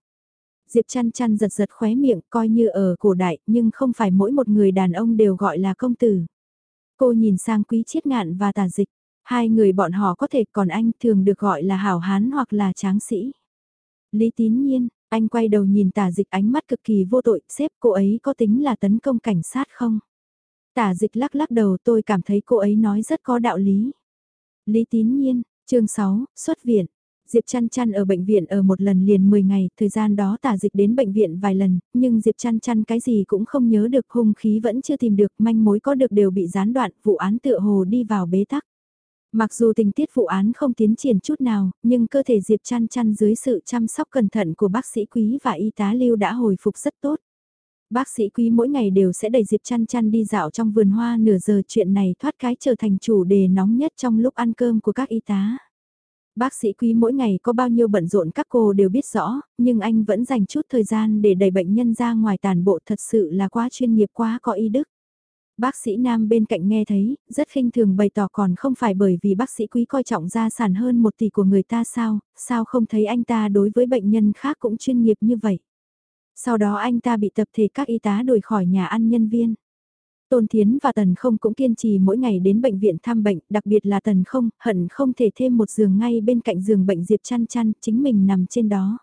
S1: Diệp chăn chăn giật giật khóe miệng coi như ở cổ đại nhưng không phải mỗi một người đàn ông đều gọi là công tử. Cô nhìn sang quý chiết ngạn và tà dịch, hai người bọn họ có thể còn anh thường được gọi là hảo hán hoặc là tráng sĩ. Lý tín nhiên, anh quay đầu nhìn tả dịch ánh mắt cực kỳ vô tội, xếp cô ấy có tính là tấn công cảnh sát không? Tả dịch lắc lắc đầu tôi cảm thấy cô ấy nói rất có đạo lý. Lý tín nhiên, chương 6, xuất viện. Diệp chăn chăn ở bệnh viện ở một lần liền 10 ngày, thời gian đó tả dịch đến bệnh viện vài lần, nhưng Diệp chăn chăn cái gì cũng không nhớ được, hung khí vẫn chưa tìm được, manh mối có được đều bị gián đoạn, vụ án tựa hồ đi vào bế tắc. Mặc dù tình tiết vụ án không tiến triển chút nào, nhưng cơ thể Diệp chăn chăn dưới sự chăm sóc cẩn thận của bác sĩ quý và y tá lưu đã hồi phục rất tốt. Bác sĩ quý mỗi ngày đều sẽ đẩy Diệp chăn chăn đi dạo trong vườn hoa nửa giờ chuyện này thoát cái trở thành chủ đề nóng nhất trong lúc ăn cơm của các y tá. Bác sĩ quý mỗi ngày có bao nhiêu bận rộn các cô đều biết rõ, nhưng anh vẫn dành chút thời gian để đẩy bệnh nhân ra ngoài tàn bộ thật sự là quá chuyên nghiệp quá có y đức. Bác sĩ Nam bên cạnh nghe thấy, rất khinh thường bày tỏ còn không phải bởi vì bác sĩ quý coi trọng gia sản hơn một tỷ của người ta sao, sao không thấy anh ta đối với bệnh nhân khác cũng chuyên nghiệp như vậy. Sau đó anh ta bị tập thể các y tá đuổi khỏi nhà ăn nhân viên. Tôn Thiến và Tần không cũng kiên trì mỗi ngày đến bệnh viện thăm bệnh, đặc biệt là Tần không, hận không thể thêm một giường ngay bên cạnh giường bệnh Diệp chăn chăn, chính mình nằm trên đó.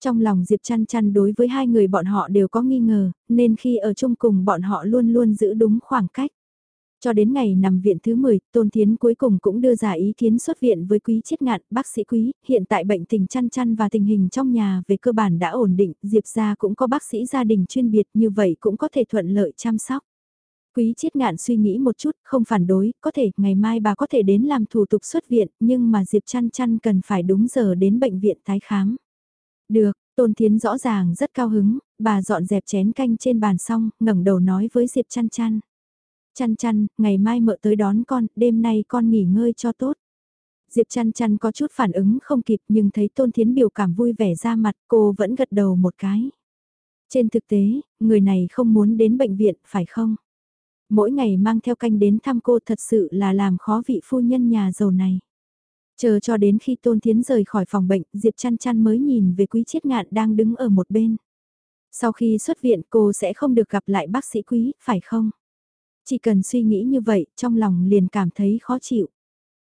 S1: Trong lòng Diệp chăn chăn đối với hai người bọn họ đều có nghi ngờ, nên khi ở chung cùng bọn họ luôn luôn giữ đúng khoảng cách. Cho đến ngày nằm viện thứ 10, Tôn Thiến cuối cùng cũng đưa ra ý kiến xuất viện với quý chiết ngạn, bác sĩ quý, hiện tại bệnh tình chăn chăn và tình hình trong nhà về cơ bản đã ổn định, Diệp gia cũng có bác sĩ gia đình chuyên biệt như vậy cũng có thể thuận lợi chăm sóc. Quý chiết ngạn suy nghĩ một chút, không phản đối, có thể, ngày mai bà có thể đến làm thủ tục xuất viện, nhưng mà Diệp chăn chăn cần phải đúng giờ đến bệnh viện tái khám. Được, Tôn Thiến rõ ràng rất cao hứng, bà dọn dẹp chén canh trên bàn xong, ngẩng đầu nói với Diệp chăn chăn. Chăn chăn, ngày mai mợ tới đón con, đêm nay con nghỉ ngơi cho tốt. Diệp chăn chăn có chút phản ứng không kịp nhưng thấy Tôn Thiến biểu cảm vui vẻ ra mặt cô vẫn gật đầu một cái. Trên thực tế, người này không muốn đến bệnh viện phải không? Mỗi ngày mang theo canh đến thăm cô thật sự là làm khó vị phu nhân nhà giàu này. Chờ cho đến khi Tôn Thiến rời khỏi phòng bệnh, Diệp chăn chăn mới nhìn về quý chiết ngạn đang đứng ở một bên. Sau khi xuất viện cô sẽ không được gặp lại bác sĩ quý, phải không? Chỉ cần suy nghĩ như vậy, trong lòng liền cảm thấy khó chịu.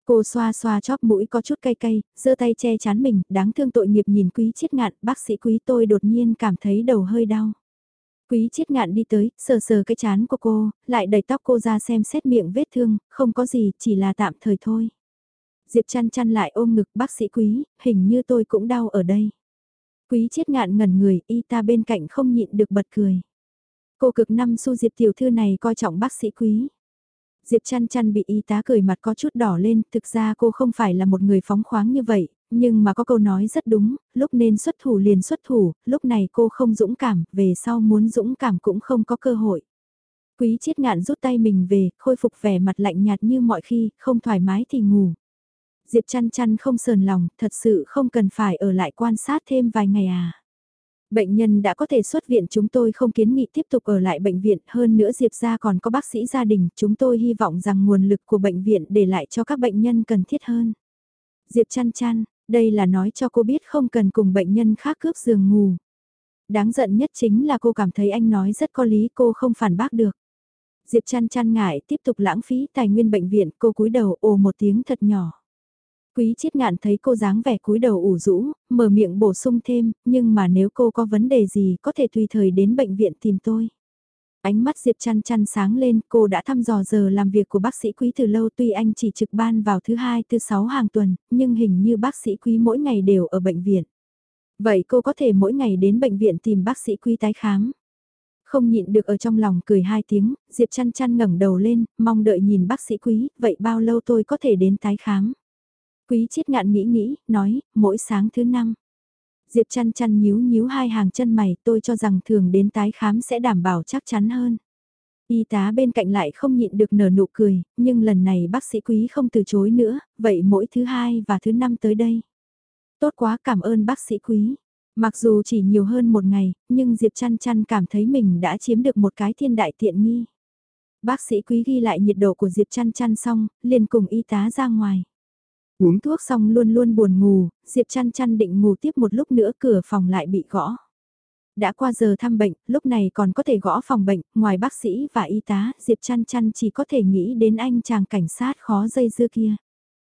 S1: Cô xoa xoa chóp mũi có chút cay cay, giơ tay che chán mình, đáng thương tội nghiệp nhìn quý chiết ngạn, bác sĩ quý tôi đột nhiên cảm thấy đầu hơi đau. Quý chiết ngạn đi tới, sờ sờ cái chán của cô, lại đẩy tóc cô ra xem xét miệng vết thương, không có gì, chỉ là tạm thời thôi. Diệp chăn chăn lại ôm ngực bác sĩ quý, hình như tôi cũng đau ở đây. Quý chiết ngạn ngẩn người, y ta bên cạnh không nhịn được bật cười. Cô cực năm su Diệp tiểu thư này coi trọng bác sĩ quý. Diệp chăn chăn bị y tá cười mặt có chút đỏ lên, thực ra cô không phải là một người phóng khoáng như vậy, nhưng mà có câu nói rất đúng, lúc nên xuất thủ liền xuất thủ, lúc này cô không dũng cảm, về sau muốn dũng cảm cũng không có cơ hội. Quý chiết ngạn rút tay mình về, khôi phục vẻ mặt lạnh nhạt như mọi khi, không thoải mái thì ngủ. Diệp chăn chăn không sờn lòng, thật sự không cần phải ở lại quan sát thêm vài ngày à. Bệnh nhân đã có thể xuất viện chúng tôi không kiến nghị tiếp tục ở lại bệnh viện hơn nữa Diệp ra còn có bác sĩ gia đình chúng tôi hy vọng rằng nguồn lực của bệnh viện để lại cho các bệnh nhân cần thiết hơn. Diệp chăn chăn, đây là nói cho cô biết không cần cùng bệnh nhân khác cướp giường ngủ. Đáng giận nhất chính là cô cảm thấy anh nói rất có lý cô không phản bác được. Diệp chăn chăn ngại tiếp tục lãng phí tài nguyên bệnh viện cô cúi đầu ồ một tiếng thật nhỏ. Quý chiết ngạn thấy cô dáng vẻ cúi đầu ủ rũ, mở miệng bổ sung thêm, nhưng mà nếu cô có vấn đề gì có thể tùy thời đến bệnh viện tìm tôi. Ánh mắt Diệp chăn chăn sáng lên, cô đã thăm dò giờ làm việc của bác sĩ quý từ lâu tuy anh chỉ trực ban vào thứ hai thứ sáu hàng tuần, nhưng hình như bác sĩ quý mỗi ngày đều ở bệnh viện. Vậy cô có thể mỗi ngày đến bệnh viện tìm bác sĩ quý tái khám. Không nhịn được ở trong lòng cười hai tiếng, Diệp chăn chăn ngẩng đầu lên, mong đợi nhìn bác sĩ quý, vậy bao lâu tôi có thể đến tái khám. Quý chiết ngạn nghĩ nghĩ, nói, mỗi sáng thứ năm. Diệp chăn chăn nhíu nhíu hai hàng chân mày, tôi cho rằng thường đến tái khám sẽ đảm bảo chắc chắn hơn. Y tá bên cạnh lại không nhịn được nở nụ cười, nhưng lần này bác sĩ quý không từ chối nữa, vậy mỗi thứ hai và thứ năm tới đây. Tốt quá cảm ơn bác sĩ quý. Mặc dù chỉ nhiều hơn một ngày, nhưng Diệp chăn chăn cảm thấy mình đã chiếm được một cái thiên đại tiện nghi. Bác sĩ quý ghi lại nhiệt độ của Diệp chăn chăn xong, liền cùng y tá ra ngoài. Uống thuốc xong luôn luôn buồn ngủ, Diệp chăn chăn định ngủ tiếp một lúc nữa cửa phòng lại bị gõ. Đã qua giờ thăm bệnh, lúc này còn có thể gõ phòng bệnh, ngoài bác sĩ và y tá, Diệp chăn chăn chỉ có thể nghĩ đến anh chàng cảnh sát khó dây dưa kia.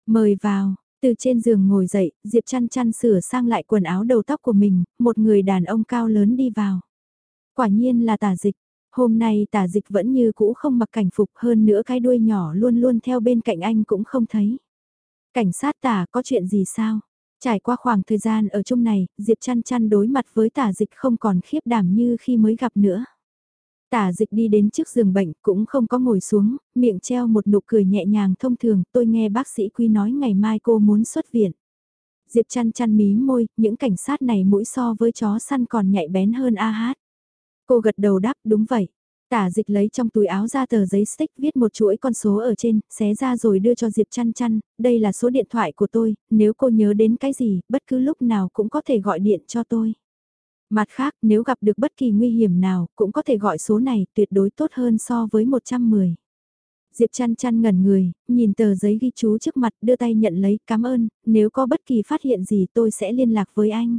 S1: Mời vào, từ trên giường ngồi dậy, Diệp chăn chăn sửa sang lại quần áo đầu tóc của mình, một người đàn ông cao lớn đi vào. Quả nhiên là tả dịch, hôm nay tả dịch vẫn như cũ không mặc cảnh phục hơn nữa cái đuôi nhỏ luôn luôn theo bên cạnh anh cũng không thấy. Cảnh sát tả có chuyện gì sao? Trải qua khoảng thời gian ở chung này, Diệp chăn chăn đối mặt với tả dịch không còn khiếp đảm như khi mới gặp nữa. Tả dịch đi đến trước giường bệnh cũng không có ngồi xuống, miệng treo một nụ cười nhẹ nhàng thông thường, tôi nghe bác sĩ Quy nói ngày mai cô muốn xuất viện. Diệp chăn chăn mí môi, những cảnh sát này mũi so với chó săn còn nhạy bén hơn a hát. Cô gật đầu đáp đúng vậy. Tả dịch lấy trong túi áo ra tờ giấy stick viết một chuỗi con số ở trên, xé ra rồi đưa cho Diệp chăn chăn, đây là số điện thoại của tôi, nếu cô nhớ đến cái gì, bất cứ lúc nào cũng có thể gọi điện cho tôi. Mặt khác, nếu gặp được bất kỳ nguy hiểm nào, cũng có thể gọi số này, tuyệt đối tốt hơn so với 110. Diệp chăn chăn ngẩn người, nhìn tờ giấy ghi chú trước mặt, đưa tay nhận lấy, cảm ơn, nếu có bất kỳ phát hiện gì tôi sẽ liên lạc với anh.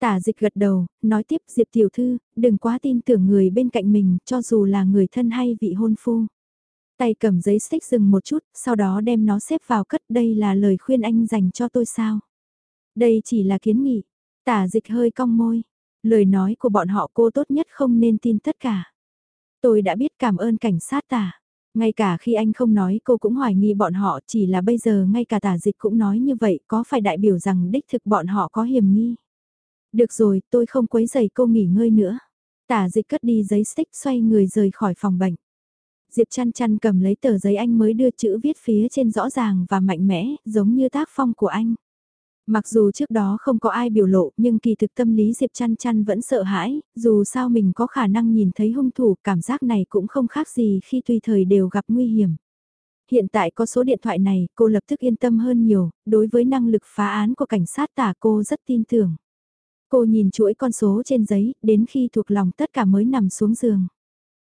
S1: Tả dịch gật đầu, nói tiếp Diệp tiểu thư, đừng quá tin tưởng người bên cạnh mình, cho dù là người thân hay vị hôn phu. Tay cầm giấy xích dừng một chút, sau đó đem nó xếp vào cất đây là lời khuyên anh dành cho tôi sao. Đây chỉ là kiến nghị. Tả dịch hơi cong môi. Lời nói của bọn họ cô tốt nhất không nên tin tất cả. Tôi đã biết cảm ơn cảnh sát tả. Ngay cả khi anh không nói cô cũng hoài nghi bọn họ chỉ là bây giờ ngay cả tả dịch cũng nói như vậy có phải đại biểu rằng đích thực bọn họ có hiểm nghi. Được rồi, tôi không quấy giày cô nghỉ ngơi nữa. Tả dịch cất đi giấy stick xoay người rời khỏi phòng bệnh. Diệp chăn chăn cầm lấy tờ giấy anh mới đưa chữ viết phía trên rõ ràng và mạnh mẽ, giống như tác phong của anh. Mặc dù trước đó không có ai biểu lộ nhưng kỳ thực tâm lý Diệp chăn chăn vẫn sợ hãi, dù sao mình có khả năng nhìn thấy hung thủ cảm giác này cũng không khác gì khi tùy thời đều gặp nguy hiểm. Hiện tại có số điện thoại này cô lập tức yên tâm hơn nhiều, đối với năng lực phá án của cảnh sát tả cô rất tin tưởng. Cô nhìn chuỗi con số trên giấy, đến khi thuộc lòng tất cả mới nằm xuống giường.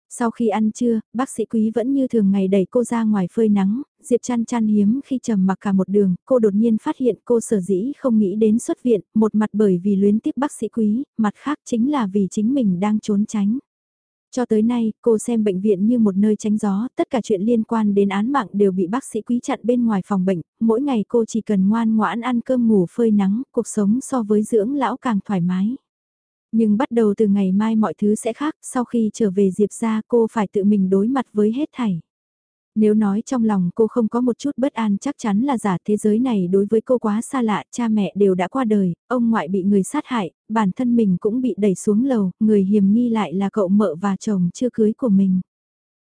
S1: Sau khi ăn trưa, bác sĩ quý vẫn như thường ngày đẩy cô ra ngoài phơi nắng, Diệp chăn chăn hiếm khi trầm mặc cả một đường, cô đột nhiên phát hiện cô sở dĩ không nghĩ đến xuất viện, một mặt bởi vì luyến tiếc bác sĩ quý, mặt khác chính là vì chính mình đang trốn tránh. Cho tới nay, cô xem bệnh viện như một nơi tránh gió, tất cả chuyện liên quan đến án mạng đều bị bác sĩ quý chặn bên ngoài phòng bệnh, mỗi ngày cô chỉ cần ngoan ngoãn ăn cơm ngủ phơi nắng, cuộc sống so với dưỡng lão càng thoải mái. Nhưng bắt đầu từ ngày mai mọi thứ sẽ khác, sau khi trở về Diệp ra cô phải tự mình đối mặt với hết thảy. Nếu nói trong lòng cô không có một chút bất an chắc chắn là giả thế giới này đối với cô quá xa lạ, cha mẹ đều đã qua đời, ông ngoại bị người sát hại, bản thân mình cũng bị đẩy xuống lầu, người hiểm nghi lại là cậu mợ và chồng chưa cưới của mình.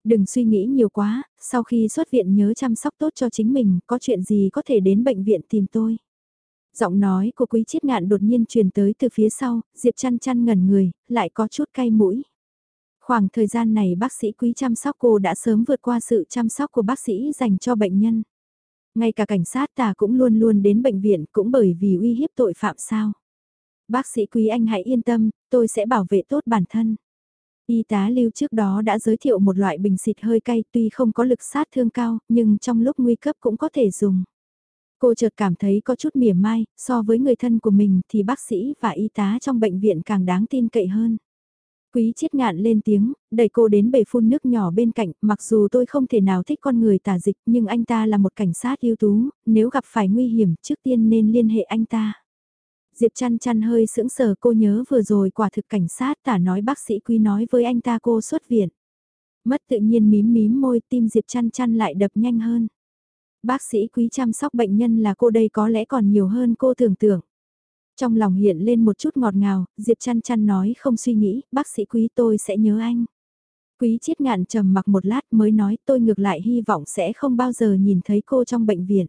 S1: Đừng suy nghĩ nhiều quá, sau khi xuất viện nhớ chăm sóc tốt cho chính mình, có chuyện gì có thể đến bệnh viện tìm tôi. Giọng nói của quý chiết ngạn đột nhiên truyền tới từ phía sau, Diệp chăn chăn ngẩn người, lại có chút cay mũi. Khoảng thời gian này bác sĩ quý chăm sóc cô đã sớm vượt qua sự chăm sóc của bác sĩ dành cho bệnh nhân. Ngay cả cảnh sát tà cũng luôn luôn đến bệnh viện cũng bởi vì uy hiếp tội phạm sao. Bác sĩ quý anh hãy yên tâm, tôi sẽ bảo vệ tốt bản thân. Y tá lưu trước đó đã giới thiệu một loại bình xịt hơi cay tuy không có lực sát thương cao nhưng trong lúc nguy cấp cũng có thể dùng. Cô chợt cảm thấy có chút mỉa mai, so với người thân của mình thì bác sĩ và y tá trong bệnh viện càng đáng tin cậy hơn. Quý chiết ngạn lên tiếng, đẩy cô đến bể phun nước nhỏ bên cạnh, mặc dù tôi không thể nào thích con người tả dịch nhưng anh ta là một cảnh sát ưu tú, nếu gặp phải nguy hiểm trước tiên nên liên hệ anh ta. Diệp chăn chăn hơi sững sờ cô nhớ vừa rồi quả thực cảnh sát tả nói bác sĩ quý nói với anh ta cô xuất viện. Mất tự nhiên mím mím môi tim Diệp chăn chăn lại đập nhanh hơn. Bác sĩ quý chăm sóc bệnh nhân là cô đây có lẽ còn nhiều hơn cô tưởng tượng. Trong lòng hiện lên một chút ngọt ngào, Diệp chăn chăn nói không suy nghĩ, bác sĩ quý tôi sẽ nhớ anh. Quý chiết ngạn trầm mặc một lát mới nói tôi ngược lại hy vọng sẽ không bao giờ nhìn thấy cô trong bệnh viện.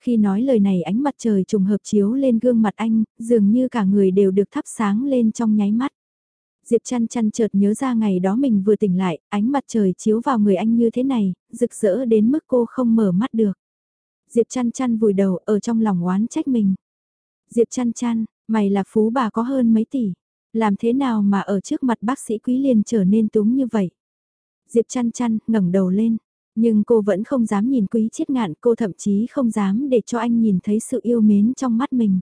S1: Khi nói lời này ánh mặt trời trùng hợp chiếu lên gương mặt anh, dường như cả người đều được thắp sáng lên trong nháy mắt. Diệp chăn chăn chợt nhớ ra ngày đó mình vừa tỉnh lại, ánh mặt trời chiếu vào người anh như thế này, rực rỡ đến mức cô không mở mắt được. Diệp chăn chăn vùi đầu ở trong lòng oán trách mình. Diệp chăn chăn, mày là phú bà có hơn mấy tỷ. Làm thế nào mà ở trước mặt bác sĩ quý liền trở nên túng như vậy? Diệp chăn chăn, ngẩng đầu lên. Nhưng cô vẫn không dám nhìn quý chết ngạn, cô thậm chí không dám để cho anh nhìn thấy sự yêu mến trong mắt mình.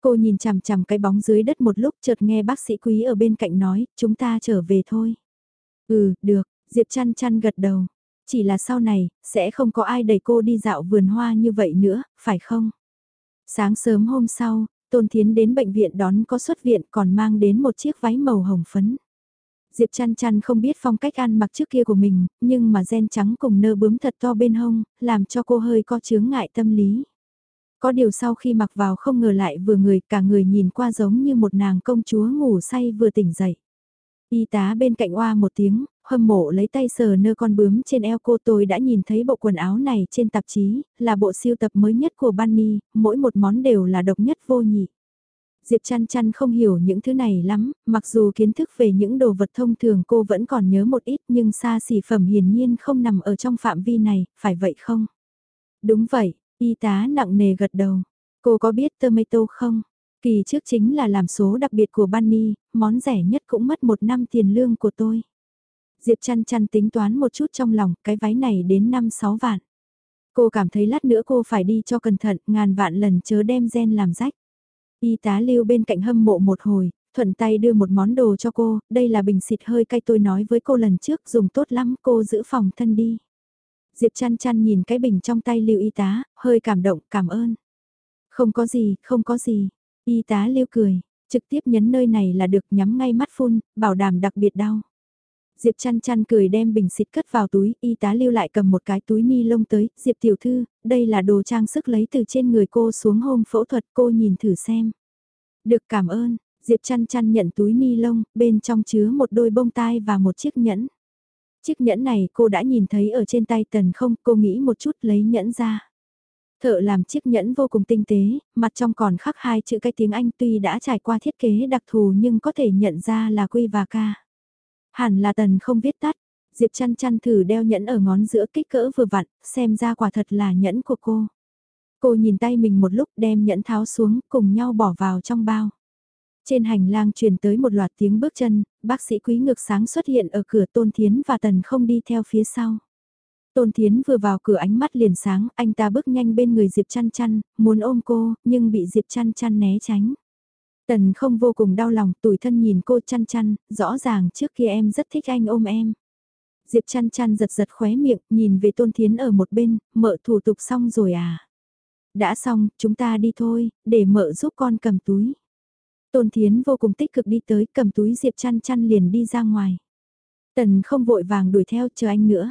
S1: Cô nhìn chằm chằm cái bóng dưới đất một lúc chợt nghe bác sĩ quý ở bên cạnh nói, chúng ta trở về thôi. Ừ, được, Diệp chăn chăn gật đầu. Chỉ là sau này, sẽ không có ai đẩy cô đi dạo vườn hoa như vậy nữa, phải không? Sáng sớm hôm sau, Tôn Thiến đến bệnh viện đón có xuất viện còn mang đến một chiếc váy màu hồng phấn. Diệp chăn chăn không biết phong cách ăn mặc trước kia của mình, nhưng mà gen trắng cùng nơ bướm thật to bên hông, làm cho cô hơi có chướng ngại tâm lý. Có điều sau khi mặc vào không ngờ lại vừa người cả người nhìn qua giống như một nàng công chúa ngủ say vừa tỉnh dậy. Y tá bên cạnh oa một tiếng, hâm mộ lấy tay sờ nơ con bướm trên eo cô tôi đã nhìn thấy bộ quần áo này trên tạp chí, là bộ siêu tập mới nhất của Bunny, mỗi một món đều là độc nhất vô nhị. Diệp chăn chăn không hiểu những thứ này lắm, mặc dù kiến thức về những đồ vật thông thường cô vẫn còn nhớ một ít nhưng xa xỉ phẩm hiển nhiên không nằm ở trong phạm vi này, phải vậy không? Đúng vậy, y tá nặng nề gật đầu. Cô có biết tomato không? Kỳ trước chính là làm số đặc biệt của Bunny, món rẻ nhất cũng mất một năm tiền lương của tôi. Diệp chăn chăn tính toán một chút trong lòng, cái váy này đến 5-6 vạn. Cô cảm thấy lát nữa cô phải đi cho cẩn thận, ngàn vạn lần chớ đem gen làm rách. Y tá lưu bên cạnh hâm mộ một hồi, thuận tay đưa một món đồ cho cô, đây là bình xịt hơi cay tôi nói với cô lần trước dùng tốt lắm cô giữ phòng thân đi. Diệp chăn chăn nhìn cái bình trong tay lưu y tá, hơi cảm động, cảm ơn. Không có gì, không có gì. Y tá lưu cười, trực tiếp nhấn nơi này là được nhắm ngay mắt phun, bảo đảm đặc biệt đau. Diệp chăn chăn cười đem bình xịt cất vào túi, y tá lưu lại cầm một cái túi ni lông tới, Diệp tiểu thư, đây là đồ trang sức lấy từ trên người cô xuống hôm phẫu thuật cô nhìn thử xem. Được cảm ơn, Diệp chăn chăn nhận túi ni lông, bên trong chứa một đôi bông tai và một chiếc nhẫn. Chiếc nhẫn này cô đã nhìn thấy ở trên tay tần không, cô nghĩ một chút lấy nhẫn ra. Thợ làm chiếc nhẫn vô cùng tinh tế, mặt trong còn khắc hai chữ cái tiếng Anh tuy đã trải qua thiết kế đặc thù nhưng có thể nhận ra là quy và ca. Hẳn là tần không viết tắt, Diệp chăn chăn thử đeo nhẫn ở ngón giữa kích cỡ vừa vặn, xem ra quả thật là nhẫn của cô. Cô nhìn tay mình một lúc đem nhẫn tháo xuống cùng nhau bỏ vào trong bao. Trên hành lang truyền tới một loạt tiếng bước chân, bác sĩ quý ngược sáng xuất hiện ở cửa Tôn Thiến và Tần không đi theo phía sau. Tôn Thiến vừa vào cửa ánh mắt liền sáng, anh ta bước nhanh bên người Diệp chăn chăn, muốn ôm cô, nhưng bị Diệp chăn chăn né tránh. Tần không vô cùng đau lòng, tủi thân nhìn cô chăn chăn, rõ ràng trước kia em rất thích anh ôm em. Diệp chăn chăn giật giật khóe miệng, nhìn về Tôn Thiến ở một bên, mợ thủ tục xong rồi à? Đã xong, chúng ta đi thôi, để mợ giúp con cầm túi. Tôn Thiến vô cùng tích cực đi tới, cầm túi Diệp chăn chăn liền đi ra ngoài. Tần không vội vàng đuổi theo, chờ anh nữa.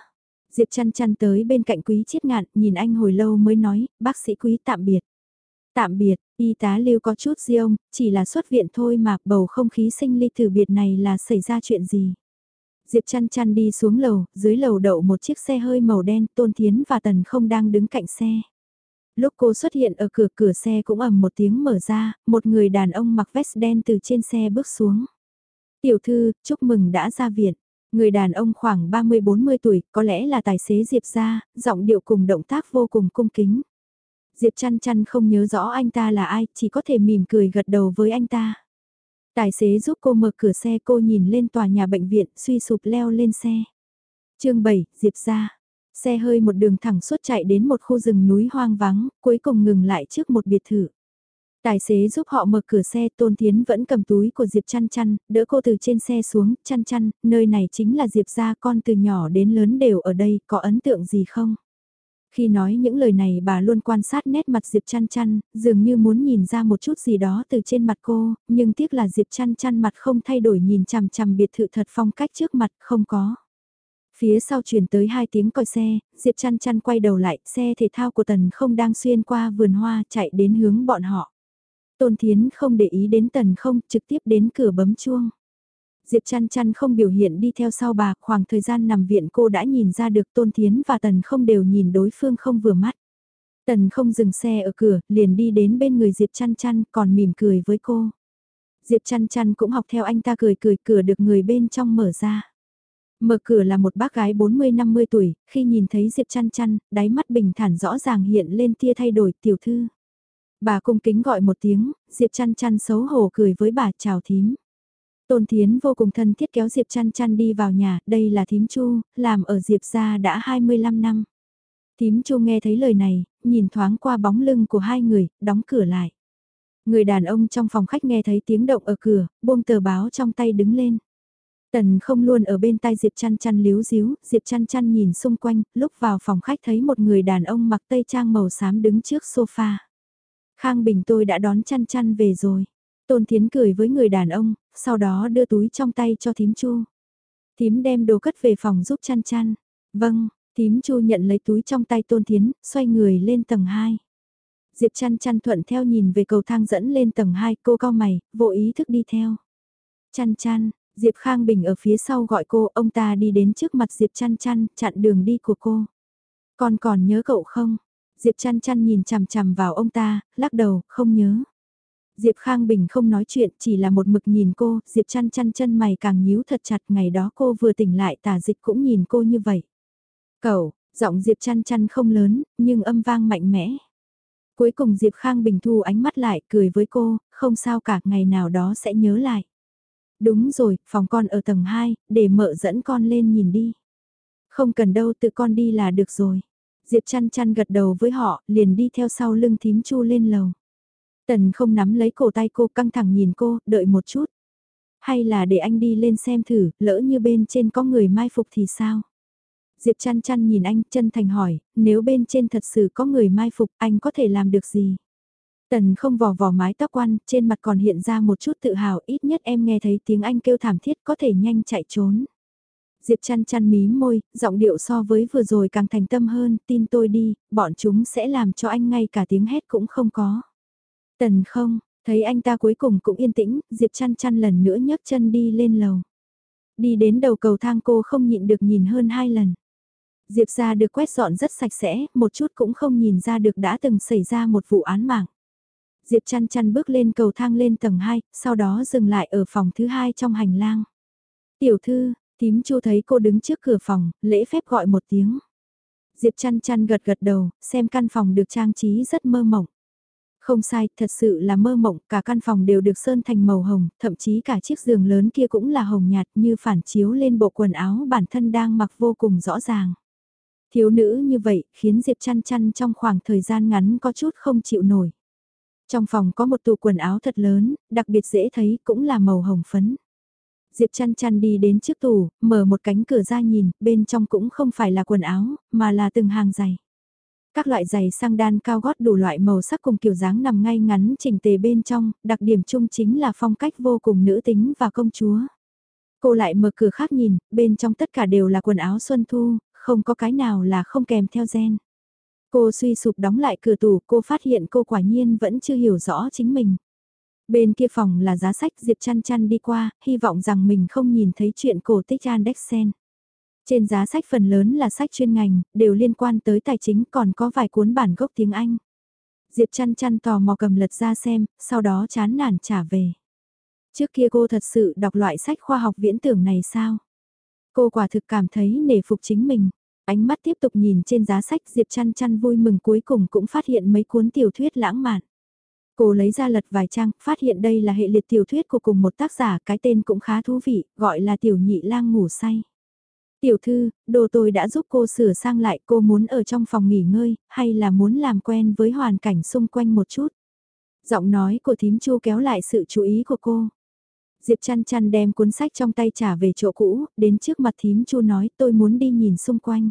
S1: Diệp chăn chăn tới bên cạnh quý chiết ngạn, nhìn anh hồi lâu mới nói, bác sĩ quý tạm biệt. Tạm biệt, y tá lưu có chút riêng, chỉ là xuất viện thôi mà bầu không khí sinh ly thử biệt này là xảy ra chuyện gì. Diệp chăn chăn đi xuống lầu, dưới lầu đậu một chiếc xe hơi màu đen, Tôn Thiến và Tần không đang đứng cạnh xe. Lúc cô xuất hiện ở cửa cửa xe cũng ầm một tiếng mở ra, một người đàn ông mặc vest đen từ trên xe bước xuống. Tiểu thư, chúc mừng đã ra viện. Người đàn ông khoảng 30-40 tuổi, có lẽ là tài xế Diệp ra, giọng điệu cùng động tác vô cùng cung kính. Diệp chăn chăn không nhớ rõ anh ta là ai, chỉ có thể mỉm cười gật đầu với anh ta. Tài xế giúp cô mở cửa xe cô nhìn lên tòa nhà bệnh viện, suy sụp leo lên xe. chương 7, Diệp ra. Xe hơi một đường thẳng suốt chạy đến một khu rừng núi hoang vắng, cuối cùng ngừng lại trước một biệt thự. Tài xế giúp họ mở cửa xe, Tôn Thiến vẫn cầm túi của Diệp chăn chăn, đỡ cô từ trên xe xuống, chăn chăn, nơi này chính là Diệp gia con từ nhỏ đến lớn đều ở đây, có ấn tượng gì không? Khi nói những lời này bà luôn quan sát nét mặt Diệp chăn chăn, dường như muốn nhìn ra một chút gì đó từ trên mặt cô, nhưng tiếc là Diệp chăn chăn mặt không thay đổi nhìn chằm chằm biệt thự thật phong cách trước mặt, không có. Phía sau truyền tới hai tiếng còi xe, Diệp chăn chăn quay đầu lại, xe thể thao của Tần không đang xuyên qua vườn hoa chạy đến hướng bọn họ. Tôn Thiến không để ý đến Tần không, trực tiếp đến cửa bấm chuông. Diệp chăn chăn không biểu hiện đi theo sau bà, khoảng thời gian nằm viện cô đã nhìn ra được Tôn Thiến và Tần không đều nhìn đối phương không vừa mắt. Tần không dừng xe ở cửa, liền đi đến bên người Diệp chăn chăn, còn mỉm cười với cô. Diệp chăn chăn cũng học theo anh ta cười cười cửa được người bên trong mở ra. Mở cửa là một bác gái 40-50 tuổi, khi nhìn thấy Diệp chăn chăn, đáy mắt bình thản rõ ràng hiện lên tia thay đổi tiểu thư. Bà cung kính gọi một tiếng, Diệp chăn chăn xấu hổ cười với bà chào thím. Tôn Thiến vô cùng thân thiết kéo Diệp chăn chăn đi vào nhà, đây là thím Chu, làm ở Diệp gia đã 25 năm. Thím Chu nghe thấy lời này, nhìn thoáng qua bóng lưng của hai người, đóng cửa lại. Người đàn ông trong phòng khách nghe thấy tiếng động ở cửa, buông tờ báo trong tay đứng lên. Tần không luôn ở bên tai Diệp chăn chăn líu díu, Diệp chăn chăn nhìn xung quanh, lúc vào phòng khách thấy một người đàn ông mặc tây trang màu xám đứng trước sofa. Khang Bình tôi đã đón chăn chăn về rồi. Tôn Thiến cười với người đàn ông, sau đó đưa túi trong tay cho thím chu. Thím đem đồ cất về phòng giúp chăn chăn. Vâng, thím chu nhận lấy túi trong tay Tôn Thiến, xoay người lên tầng 2. Diệp chăn chăn thuận theo nhìn về cầu thang dẫn lên tầng 2, cô cao mày, vô ý thức đi theo. Chăn chăn, Diệp Khang Bình ở phía sau gọi cô, ông ta đi đến trước mặt Diệp chăn chăn, chặn đường đi của cô. Con còn nhớ cậu không? Diệp chăn chăn nhìn chằm chằm vào ông ta, lắc đầu, không nhớ. Diệp Khang Bình không nói chuyện, chỉ là một mực nhìn cô, Diệp chăn chăn chân mày càng nhíu thật chặt, ngày đó cô vừa tỉnh lại tả dịch cũng nhìn cô như vậy. Cậu, giọng Diệp chăn chăn không lớn, nhưng âm vang mạnh mẽ. Cuối cùng Diệp Khang Bình thu ánh mắt lại, cười với cô, không sao cả, ngày nào đó sẽ nhớ lại. Đúng rồi, phòng con ở tầng 2, để mợ dẫn con lên nhìn đi. Không cần đâu, tự con đi là được rồi. Diệp chăn chăn gật đầu với họ, liền đi theo sau lưng thím chu lên lầu. Tần không nắm lấy cổ tay cô căng thẳng nhìn cô, đợi một chút. Hay là để anh đi lên xem thử, lỡ như bên trên có người mai phục thì sao? Diệp chăn chăn nhìn anh, chân thành hỏi, nếu bên trên thật sự có người mai phục, anh có thể làm được gì? Tần không vò vò mái tóc quan, trên mặt còn hiện ra một chút tự hào, ít nhất em nghe thấy tiếng anh kêu thảm thiết có thể nhanh chạy trốn. Diệp chăn chăn mí môi, giọng điệu so với vừa rồi càng thành tâm hơn, tin tôi đi, bọn chúng sẽ làm cho anh ngay cả tiếng hét cũng không có. Tần không, thấy anh ta cuối cùng cũng yên tĩnh, Diệp chăn chăn lần nữa nhấc chân đi lên lầu. Đi đến đầu cầu thang cô không nhịn được nhìn hơn hai lần. Diệp ra được quét dọn rất sạch sẽ, một chút cũng không nhìn ra được đã từng xảy ra một vụ án mạng. Diệp chăn chăn bước lên cầu thang lên tầng 2, sau đó dừng lại ở phòng thứ hai trong hành lang. Tiểu thư, tím chu thấy cô đứng trước cửa phòng, lễ phép gọi một tiếng. Diệp chăn chăn gật gật đầu, xem căn phòng được trang trí rất mơ mộng. Không sai, thật sự là mơ mộng, cả căn phòng đều được sơn thành màu hồng, thậm chí cả chiếc giường lớn kia cũng là hồng nhạt như phản chiếu lên bộ quần áo bản thân đang mặc vô cùng rõ ràng. Thiếu nữ như vậy khiến Diệp chăn chăn trong khoảng thời gian ngắn có chút không chịu nổi. Trong phòng có một tủ quần áo thật lớn, đặc biệt dễ thấy cũng là màu hồng phấn. Diệp chăn chăn đi đến trước tủ, mở một cánh cửa ra nhìn, bên trong cũng không phải là quần áo, mà là từng hàng giày. Các loại giày sang đan cao gót đủ loại màu sắc cùng kiểu dáng nằm ngay ngắn chỉnh tề bên trong, đặc điểm chung chính là phong cách vô cùng nữ tính và công chúa. Cô lại mở cửa khác nhìn, bên trong tất cả đều là quần áo xuân thu, không có cái nào là không kèm theo gen. Cô suy sụp đóng lại cửa tủ, cô phát hiện cô quả nhiên vẫn chưa hiểu rõ chính mình. Bên kia phòng là giá sách Diệp chăn chăn đi qua, hy vọng rằng mình không nhìn thấy chuyện cổ tích Andexen. Trên giá sách phần lớn là sách chuyên ngành, đều liên quan tới tài chính còn có vài cuốn bản gốc tiếng Anh. Diệp chăn chăn tò mò cầm lật ra xem, sau đó chán nản trả về. Trước kia cô thật sự đọc loại sách khoa học viễn tưởng này sao? Cô quả thực cảm thấy nể phục chính mình. Ánh mắt tiếp tục nhìn trên giá sách Diệp chăn chăn vui mừng cuối cùng cũng phát hiện mấy cuốn tiểu thuyết lãng mạn. Cô lấy ra lật vài trang, phát hiện đây là hệ liệt tiểu thuyết của cùng một tác giả, cái tên cũng khá thú vị, gọi là tiểu nhị lang ngủ say. Tiểu thư, đồ tôi đã giúp cô sửa sang lại cô muốn ở trong phòng nghỉ ngơi, hay là muốn làm quen với hoàn cảnh xung quanh một chút. Giọng nói của thím chu kéo lại sự chú ý của cô. Diệp chăn chăn đem cuốn sách trong tay trả về chỗ cũ, đến trước mặt thím chu nói tôi muốn đi nhìn xung quanh.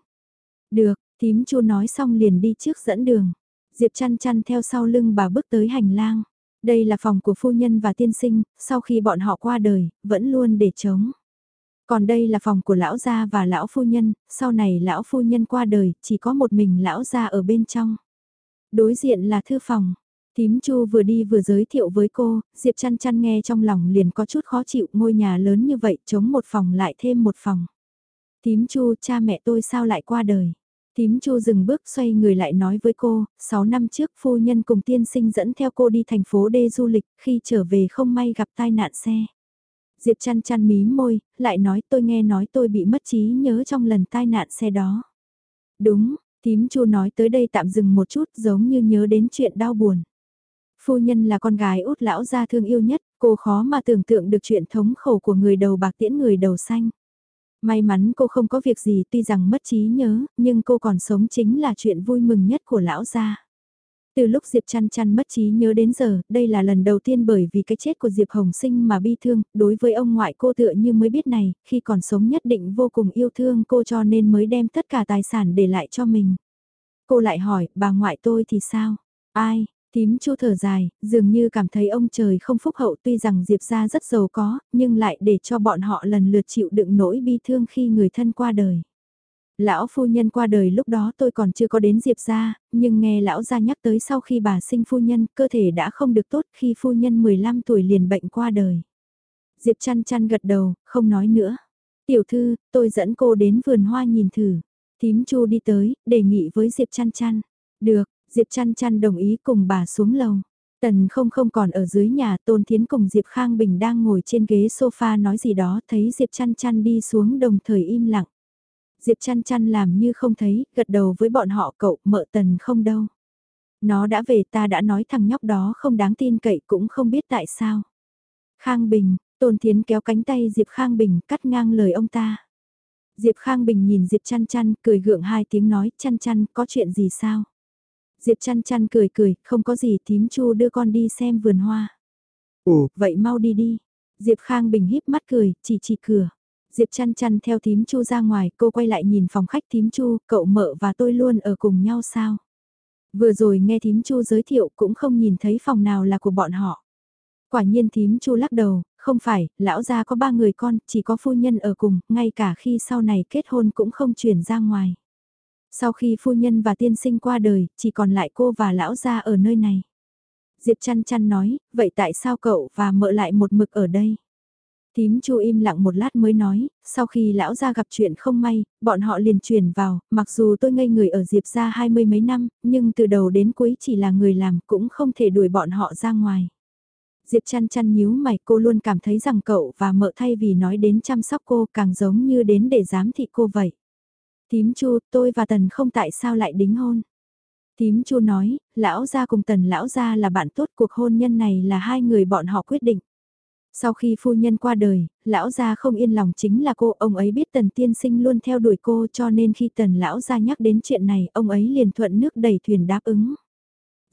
S1: Được, thím chu nói xong liền đi trước dẫn đường. Diệp chăn chăn theo sau lưng bà bước tới hành lang. Đây là phòng của phu nhân và tiên sinh, sau khi bọn họ qua đời, vẫn luôn để trống. Còn đây là phòng của lão gia và lão phu nhân, sau này lão phu nhân qua đời, chỉ có một mình lão gia ở bên trong. Đối diện là thư phòng. Tím Chu vừa đi vừa giới thiệu với cô, Diệp chăn chăn nghe trong lòng liền có chút khó chịu ngôi nhà lớn như vậy chống một phòng lại thêm một phòng. Tím Chu cha mẹ tôi sao lại qua đời. Tím Chu dừng bước xoay người lại nói với cô, 6 năm trước phu nhân cùng tiên sinh dẫn theo cô đi thành phố đê du lịch, khi trở về không may gặp tai nạn xe. Diệp chăn chăn mí môi, lại nói tôi nghe nói tôi bị mất trí nhớ trong lần tai nạn xe đó. Đúng, tím chu nói tới đây tạm dừng một chút giống như nhớ đến chuyện đau buồn. Phu nhân là con gái út lão gia thương yêu nhất, cô khó mà tưởng tượng được chuyện thống khổ của người đầu bạc tiễn người đầu xanh. May mắn cô không có việc gì tuy rằng mất trí nhớ, nhưng cô còn sống chính là chuyện vui mừng nhất của lão gia. Từ lúc Diệp chăn chăn mất trí nhớ đến giờ, đây là lần đầu tiên bởi vì cái chết của Diệp Hồng Sinh mà bi thương, đối với ông ngoại cô tựa như mới biết này, khi còn sống nhất định vô cùng yêu thương cô cho nên mới đem tất cả tài sản để lại cho mình. Cô lại hỏi, bà ngoại tôi thì sao? Ai? Tím chu thở dài, dường như cảm thấy ông trời không phúc hậu tuy rằng Diệp ra rất giàu có, nhưng lại để cho bọn họ lần lượt chịu đựng nỗi bi thương khi người thân qua đời. Lão phu nhân qua đời lúc đó tôi còn chưa có đến Diệp gia, nhưng nghe lão gia nhắc tới sau khi bà sinh phu nhân, cơ thể đã không được tốt khi phu nhân 15 tuổi liền bệnh qua đời. Diệp chăn chăn gật đầu, không nói nữa. Tiểu thư, tôi dẫn cô đến vườn hoa nhìn thử. Tím chu đi tới, đề nghị với Diệp chăn chăn. Được, Diệp chăn chăn đồng ý cùng bà xuống lầu. Tần không không còn ở dưới nhà Tôn Thiến cùng Diệp Khang Bình đang ngồi trên ghế sofa nói gì đó thấy Diệp chăn chăn đi xuống đồng thời im lặng. Diệp chăn chăn làm như không thấy, gật đầu với bọn họ cậu mợ tần không đâu. Nó đã về ta đã nói thằng nhóc đó không đáng tin cậy cũng không biết tại sao. Khang Bình, Tôn Thiến kéo cánh tay Diệp Khang Bình cắt ngang lời ông ta. Diệp Khang Bình nhìn Diệp chăn chăn cười gượng hai tiếng nói chăn chăn có chuyện gì sao? Diệp chăn chăn cười cười, không có gì tím chu đưa con đi xem vườn hoa. Ồ, vậy mau đi đi. Diệp Khang Bình híp mắt cười, chỉ chỉ cửa. Diệp chăn chăn theo tím chu ra ngoài, cô quay lại nhìn phòng khách tím chu, cậu mợ và tôi luôn ở cùng nhau sao? Vừa rồi nghe thím chu giới thiệu cũng không nhìn thấy phòng nào là của bọn họ. Quả nhiên thím chu lắc đầu, không phải, lão gia có ba người con, chỉ có phu nhân ở cùng, ngay cả khi sau này kết hôn cũng không chuyển ra ngoài. Sau khi phu nhân và tiên sinh qua đời, chỉ còn lại cô và lão gia ở nơi này. Diệp chăn chăn nói, vậy tại sao cậu và mợ lại một mực ở đây? Tím chu im lặng một lát mới nói, sau khi lão gia gặp chuyện không may, bọn họ liền chuyển vào, mặc dù tôi ngây người ở Diệp gia hai mươi mấy năm, nhưng từ đầu đến cuối chỉ là người làm cũng không thể đuổi bọn họ ra ngoài. Diệp chăn chăn nhíu mày cô luôn cảm thấy rằng cậu và mợ thay vì nói đến chăm sóc cô càng giống như đến để giám thị cô vậy. Tím chu, tôi và Tần không tại sao lại đính hôn. Tím chu nói, lão gia cùng Tần lão gia là bạn tốt cuộc hôn nhân này là hai người bọn họ quyết định. Sau khi phu nhân qua đời, lão gia không yên lòng chính là cô, ông ấy biết tần tiên sinh luôn theo đuổi cô cho nên khi tần lão gia nhắc đến chuyện này, ông ấy liền thuận nước đẩy thuyền đáp ứng.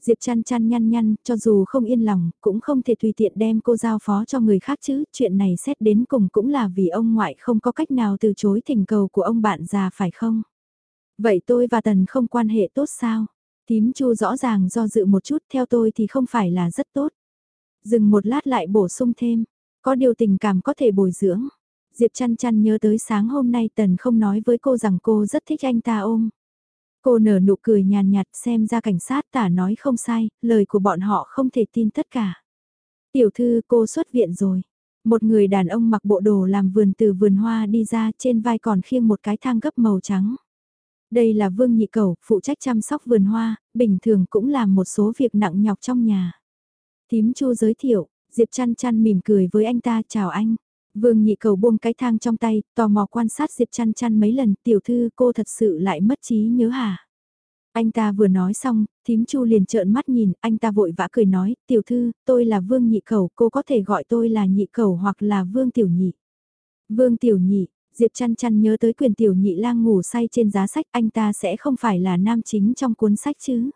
S1: Diệp chăn chăn nhăn nhăn, cho dù không yên lòng, cũng không thể tùy tiện đem cô giao phó cho người khác chứ, chuyện này xét đến cùng cũng là vì ông ngoại không có cách nào từ chối thỉnh cầu của ông bạn già phải không? Vậy tôi và Tần không quan hệ tốt sao? Tím chu rõ ràng do dự một chút theo tôi thì không phải là rất tốt. Dừng một lát lại bổ sung thêm, có điều tình cảm có thể bồi dưỡng. Diệp chăn chăn nhớ tới sáng hôm nay Tần không nói với cô rằng cô rất thích anh ta ôm. Cô nở nụ cười nhàn nhạt xem ra cảnh sát tả nói không sai, lời của bọn họ không thể tin tất cả. Tiểu thư cô xuất viện rồi. Một người đàn ông mặc bộ đồ làm vườn từ vườn hoa đi ra trên vai còn khiêng một cái thang gấp màu trắng. Đây là Vương Nhị Cầu, phụ trách chăm sóc vườn hoa, bình thường cũng làm một số việc nặng nhọc trong nhà. Tím Chu giới thiệu, Diệp chăn chăn mỉm cười với anh ta chào anh. Vương nhị cầu buông cái thang trong tay, tò mò quan sát Diệp chăn chăn mấy lần, tiểu thư cô thật sự lại mất trí nhớ hả? Anh ta vừa nói xong, thím chu liền trợn mắt nhìn, anh ta vội vã cười nói, tiểu thư, tôi là vương nhị cầu, cô có thể gọi tôi là nhị cầu hoặc là vương tiểu nhị. Vương tiểu nhị, Diệp chăn chăn nhớ tới quyền tiểu nhị lang ngủ say trên giá sách, anh ta sẽ không phải là nam chính trong cuốn sách chứ?